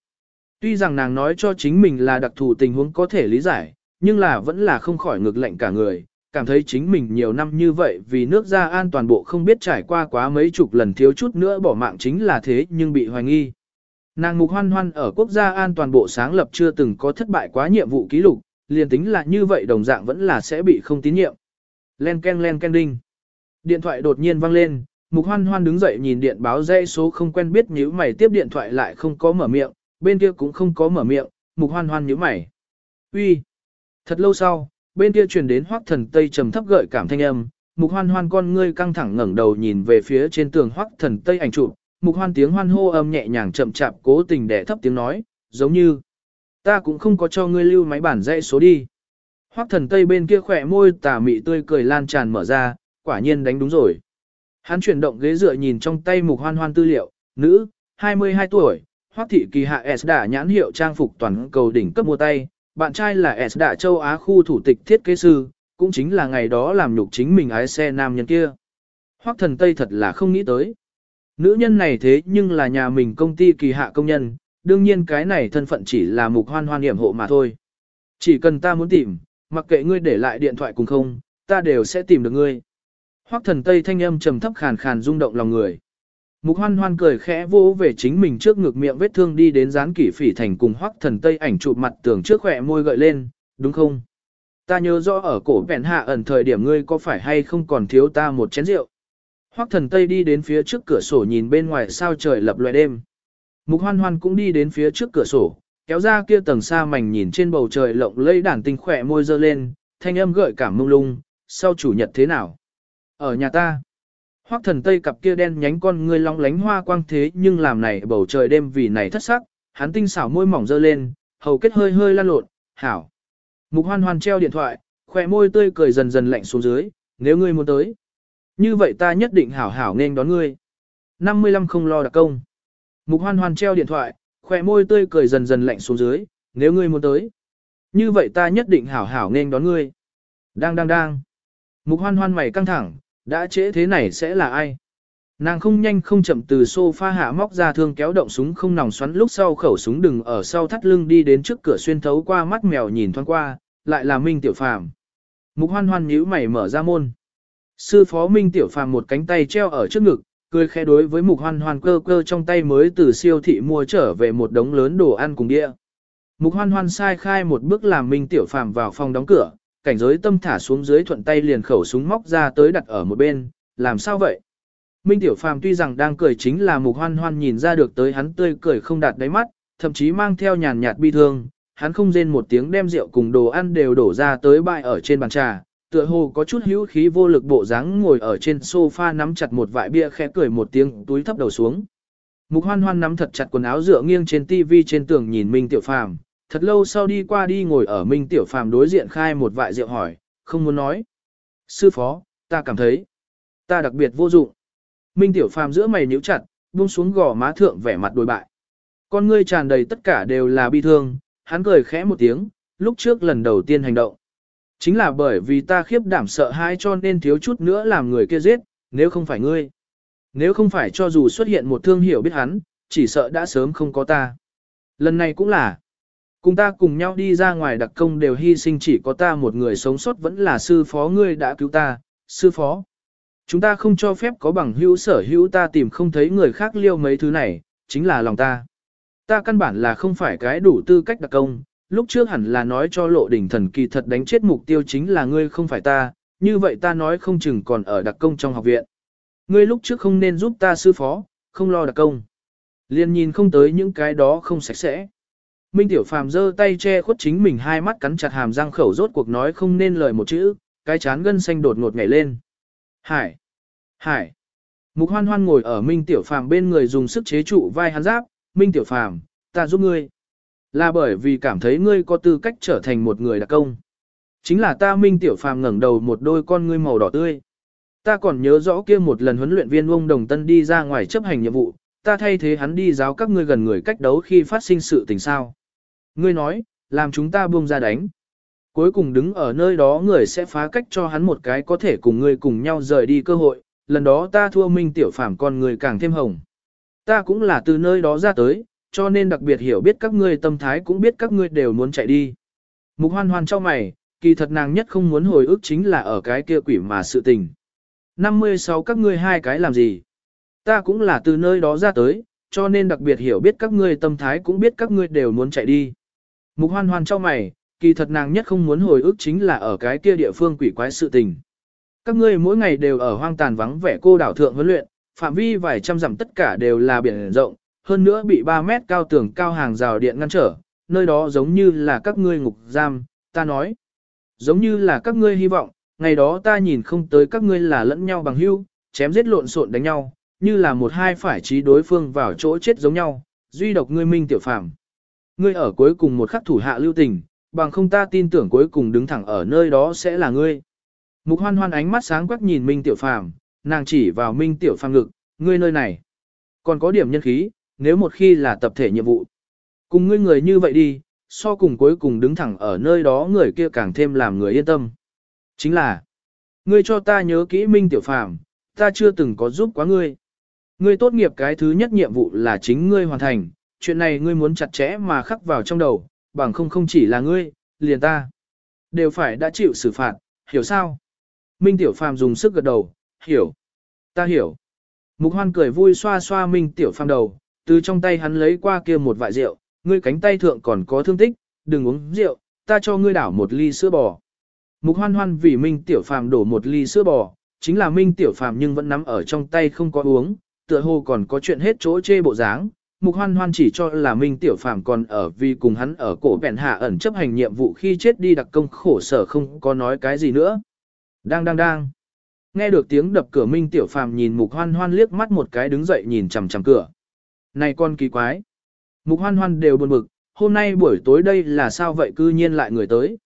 Speaker 1: Tuy rằng nàng nói cho chính mình là đặc thù tình huống có thể lý giải, nhưng là vẫn là không khỏi ngược lệnh cả người, cảm thấy chính mình nhiều năm như vậy vì nước ra an toàn bộ không biết trải qua quá mấy chục lần thiếu chút nữa bỏ mạng chính là thế nhưng bị hoài nghi. Nàng mục hoan hoan ở quốc gia an toàn bộ sáng lập chưa từng có thất bại quá nhiệm vụ ký lục, liền tính là như vậy đồng dạng vẫn là sẽ bị không tín nhiệm. Len ken len ken đinh. Điện thoại đột nhiên vang lên, mục hoan hoan đứng dậy nhìn điện báo dây số không quen biết nếu mày tiếp điện thoại lại không có mở miệng, bên kia cũng không có mở miệng, mục hoan hoan nhíu mày. Uy. Thật lâu sau, bên kia truyền đến hoắc thần tây trầm thấp gợi cảm thanh âm, mục hoan hoan con ngươi căng thẳng ngẩng đầu nhìn về phía trên tường hoắc thần tây ảnh chụp, mục hoan tiếng hoan hô âm nhẹ nhàng chậm chạp cố tình đẻ thấp tiếng nói, giống như ta cũng không có cho ngươi lưu máy bản dãy số đi. Hoắc thần tây bên kia khỏe môi tà mị tươi cười lan tràn mở ra, quả nhiên đánh đúng rồi. Hắn chuyển động ghế dựa nhìn trong tay mục hoan hoan tư liệu, nữ, 22 tuổi, Hoắc thị kỳ hạ S đã nhãn hiệu trang phục toàn cầu đỉnh cấp mua tay, bạn trai là S Đạ châu Á khu thủ tịch thiết kế sư, cũng chính là ngày đó làm nhục chính mình ái xe nam nhân kia. Hoắc thần Tây thật là không nghĩ tới. Nữ nhân này thế nhưng là nhà mình công ty kỳ hạ công nhân, đương nhiên cái này thân phận chỉ là mục hoan hoan hiểm hộ mà thôi. Chỉ cần ta muốn tìm, mặc kệ ngươi để lại điện thoại cùng không, ta đều sẽ tìm được ngươi. Hoắc thần Tây thanh âm trầm thấp khàn khàn rung động lòng người. Mục hoan hoan cười khẽ vỗ về chính mình trước ngực miệng vết thương đi đến dán kỷ phỉ thành cùng hoắc thần tây ảnh chụp mặt tưởng trước khỏe môi gợi lên, đúng không? Ta nhớ rõ ở cổ vẹn hạ ẩn thời điểm ngươi có phải hay không còn thiếu ta một chén rượu. Hoắc thần tây đi đến phía trước cửa sổ nhìn bên ngoài sao trời lập loè đêm. Mục hoan hoan cũng đi đến phía trước cửa sổ, kéo ra kia tầng xa mảnh nhìn trên bầu trời lộng lẫy đàn tinh khỏe môi dơ lên, thanh âm gợi cảm mông lung, sau chủ nhật thế nào? Ở nhà ta. Hoắc thần tây cặp kia đen nhánh con ngươi long lánh hoa quang thế nhưng làm này bầu trời đêm vì này thất sắc, hắn tinh xảo môi mỏng dơ lên, hầu kết hơi hơi lan lộn, hảo. Mục hoan hoan treo điện thoại, khỏe môi tươi cười dần dần lạnh xuống dưới, nếu ngươi muốn tới. Như vậy ta nhất định hảo hảo nên đón ngươi. 55 không lo đặc công. Mục hoan hoan treo điện thoại, khỏe môi tươi cười dần dần lạnh xuống dưới, nếu ngươi muốn tới. Như vậy ta nhất định hảo hảo nên đón ngươi. Đang đang đang. Mục hoan hoan mày căng thẳng, đã trễ thế này sẽ là ai? Nàng không nhanh không chậm từ sofa hạ móc ra thương kéo động súng không nòng xoắn lúc sau khẩu súng đừng ở sau thắt lưng đi đến trước cửa xuyên thấu qua mắt mèo nhìn thoáng qua, lại là Minh Tiểu Phàm. Mục hoan hoan nhíu mày mở ra môn. Sư phó Minh Tiểu Phàm một cánh tay treo ở trước ngực, cười khẽ đối với mục hoan hoan cơ cơ trong tay mới từ siêu thị mua trở về một đống lớn đồ ăn cùng đĩa. Mục hoan hoan sai khai một bước làm Minh Tiểu Phàm vào phòng đóng cửa, cảnh giới tâm thả xuống dưới thuận tay liền khẩu súng móc ra tới đặt ở một bên, làm sao vậy? Minh Tiểu Phàm tuy rằng đang cười chính là mục hoan hoan nhìn ra được tới hắn tươi cười không đạt đáy mắt, thậm chí mang theo nhàn nhạt bi thương, hắn không rên một tiếng đem rượu cùng đồ ăn đều đổ ra tới bại ở trên bàn trà, tựa hồ có chút hữu khí vô lực bộ dáng ngồi ở trên sofa nắm chặt một vại bia khẽ cười một tiếng túi thấp đầu xuống. Mục hoan hoan nắm thật chặt quần áo dựa nghiêng trên tivi trên tường nhìn Minh Tiểu Phàm, thật lâu sau đi qua đi ngồi ở Minh Tiểu Phàm đối diện khai một vại rượu hỏi, không muốn nói. Sư phó, ta cảm thấy, ta đặc biệt vô dụng. Minh Tiểu Phàm giữa mày nhíu chặt, buông xuống gò má thượng vẻ mặt đối bại. Con ngươi tràn đầy tất cả đều là bi thương, hắn cười khẽ một tiếng, lúc trước lần đầu tiên hành động. Chính là bởi vì ta khiếp đảm sợ hãi cho nên thiếu chút nữa làm người kia giết, nếu không phải ngươi. Nếu không phải cho dù xuất hiện một thương hiểu biết hắn, chỉ sợ đã sớm không có ta. Lần này cũng là, cùng ta cùng nhau đi ra ngoài đặc công đều hy sinh chỉ có ta một người sống sót vẫn là sư phó ngươi đã cứu ta, sư phó. Chúng ta không cho phép có bằng hữu sở hữu ta tìm không thấy người khác liêu mấy thứ này, chính là lòng ta. Ta căn bản là không phải cái đủ tư cách đặc công, lúc trước hẳn là nói cho lộ đỉnh thần kỳ thật đánh chết mục tiêu chính là ngươi không phải ta, như vậy ta nói không chừng còn ở đặc công trong học viện. Ngươi lúc trước không nên giúp ta sư phó, không lo đặc công. Liên nhìn không tới những cái đó không sạch sẽ. Minh Tiểu Phàm giơ tay che khuất chính mình hai mắt cắn chặt hàm răng khẩu rốt cuộc nói không nên lời một chữ, cái chán gân xanh đột ngột nhảy lên. Hải! Hải! Mục hoan hoan ngồi ở Minh Tiểu Phàm bên người dùng sức chế trụ vai hắn giáp, Minh Tiểu Phàm, ta giúp ngươi. Là bởi vì cảm thấy ngươi có tư cách trở thành một người đặc công. Chính là ta Minh Tiểu Phàm ngẩng đầu một đôi con ngươi màu đỏ tươi. Ta còn nhớ rõ kia một lần huấn luyện viên ông Đồng Tân đi ra ngoài chấp hành nhiệm vụ, ta thay thế hắn đi giáo các ngươi gần người cách đấu khi phát sinh sự tình sao. Ngươi nói, làm chúng ta buông ra đánh. Cuối cùng đứng ở nơi đó người sẽ phá cách cho hắn một cái có thể cùng ngươi cùng nhau rời đi cơ hội, lần đó ta thua Minh Tiểu Phàm con người càng thêm hồng. Ta cũng là từ nơi đó ra tới, cho nên đặc biệt hiểu biết các ngươi tâm thái cũng biết các ngươi đều muốn chạy đi. Mục hoan hoan cho mày, kỳ thật nàng nhất không muốn hồi ức chính là ở cái kia quỷ mà sự tình. 56 các ngươi hai cái làm gì? Ta cũng là từ nơi đó ra tới, cho nên đặc biệt hiểu biết các ngươi tâm thái cũng biết các ngươi đều muốn chạy đi. Mục hoan hoan cho mày, kỳ thật nàng nhất không muốn hồi ức chính là ở cái kia địa phương quỷ quái sự tình. Các ngươi mỗi ngày đều ở hoang tàn vắng vẻ cô đảo thượng huấn luyện, phạm vi vài trăm dặm tất cả đều là biển rộng, hơn nữa bị 3 mét cao tường cao hàng rào điện ngăn trở, nơi đó giống như là các ngươi ngục giam, ta nói. Giống như là các ngươi hy vọng, ngày đó ta nhìn không tới các ngươi là lẫn nhau bằng hữu, chém giết lộn xộn đánh nhau, như là một hai phải trí đối phương vào chỗ chết giống nhau, duy độc ngươi minh tiểu phàm. Ngươi ở cuối cùng một khắc thủ hạ lưu tình, bằng không ta tin tưởng cuối cùng đứng thẳng ở nơi đó sẽ là ngươi. Mục hoan hoan ánh mắt sáng quắc nhìn minh tiểu phàm, nàng chỉ vào minh tiểu phàm ngực, ngươi nơi này. Còn có điểm nhân khí, nếu một khi là tập thể nhiệm vụ. Cùng ngươi người như vậy đi, so cùng cuối cùng đứng thẳng ở nơi đó người kia càng thêm làm người yên tâm. Chính là, ngươi cho ta nhớ kỹ Minh Tiểu Phàm, ta chưa từng có giúp quá ngươi. Ngươi tốt nghiệp cái thứ nhất nhiệm vụ là chính ngươi hoàn thành, chuyện này ngươi muốn chặt chẽ mà khắc vào trong đầu, bằng không không chỉ là ngươi, liền ta. Đều phải đã chịu xử phạt, hiểu sao? Minh Tiểu Phàm dùng sức gật đầu, hiểu. Ta hiểu. Mục hoan cười vui xoa xoa Minh Tiểu Phàm đầu, từ trong tay hắn lấy qua kia một vại rượu, ngươi cánh tay thượng còn có thương tích, đừng uống rượu, ta cho ngươi đảo một ly sữa bò. Mục hoan hoan vì Minh Tiểu Phàm đổ một ly sữa bò, chính là Minh Tiểu Phàm nhưng vẫn nắm ở trong tay không có uống, tựa hồ còn có chuyện hết chỗ chê bộ dáng. Mục hoan hoan chỉ cho là Minh Tiểu Phàm còn ở vì cùng hắn ở cổ bèn hạ ẩn chấp hành nhiệm vụ khi chết đi đặc công khổ sở không có nói cái gì nữa. Đang đang đang. Nghe được tiếng đập cửa Minh Tiểu Phàm nhìn Mục Hoan Hoan liếc mắt một cái đứng dậy nhìn chằm chằm cửa. Này con kỳ quái. Mục Hoan Hoan đều buồn bực, hôm nay buổi tối đây là sao vậy cư nhiên lại người tới.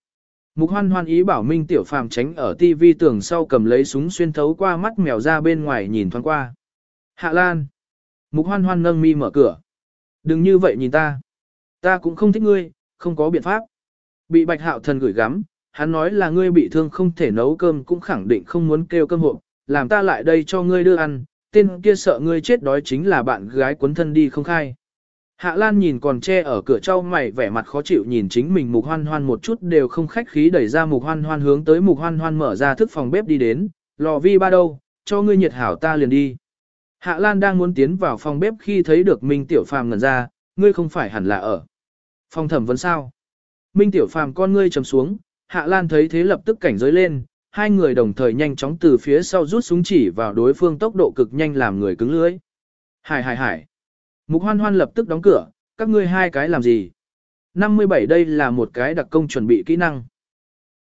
Speaker 1: Mục hoan hoan ý bảo Minh Tiểu Phàm tránh ở TV tường sau cầm lấy súng xuyên thấu qua mắt mèo ra bên ngoài nhìn thoáng qua. Hạ Lan. Mục hoan hoan nâng mi mở cửa. Đừng như vậy nhìn ta. Ta cũng không thích ngươi, không có biện pháp. Bị bạch hạo thần gửi gắm, hắn nói là ngươi bị thương không thể nấu cơm cũng khẳng định không muốn kêu cơm hộp, làm ta lại đây cho ngươi đưa ăn, tên kia sợ ngươi chết đói chính là bạn gái quấn thân đi không khai. Hạ Lan nhìn còn che ở cửa trao mày vẻ mặt khó chịu nhìn chính mình mục hoan hoan một chút đều không khách khí đẩy ra mục hoan hoan hướng tới mục hoan hoan mở ra thức phòng bếp đi đến, lò vi ba đâu, cho ngươi nhiệt hảo ta liền đi. Hạ Lan đang muốn tiến vào phòng bếp khi thấy được Minh Tiểu Phàm ngẩn ra, ngươi không phải hẳn là ở. Phòng thẩm vấn sao? Minh Tiểu Phàm con ngươi trầm xuống, Hạ Lan thấy thế lập tức cảnh giới lên, hai người đồng thời nhanh chóng từ phía sau rút súng chỉ vào đối phương tốc độ cực nhanh làm người cứng lưỡi. Hải hải hải. Mục hoan hoan lập tức đóng cửa, các ngươi hai cái làm gì? 57 đây là một cái đặc công chuẩn bị kỹ năng.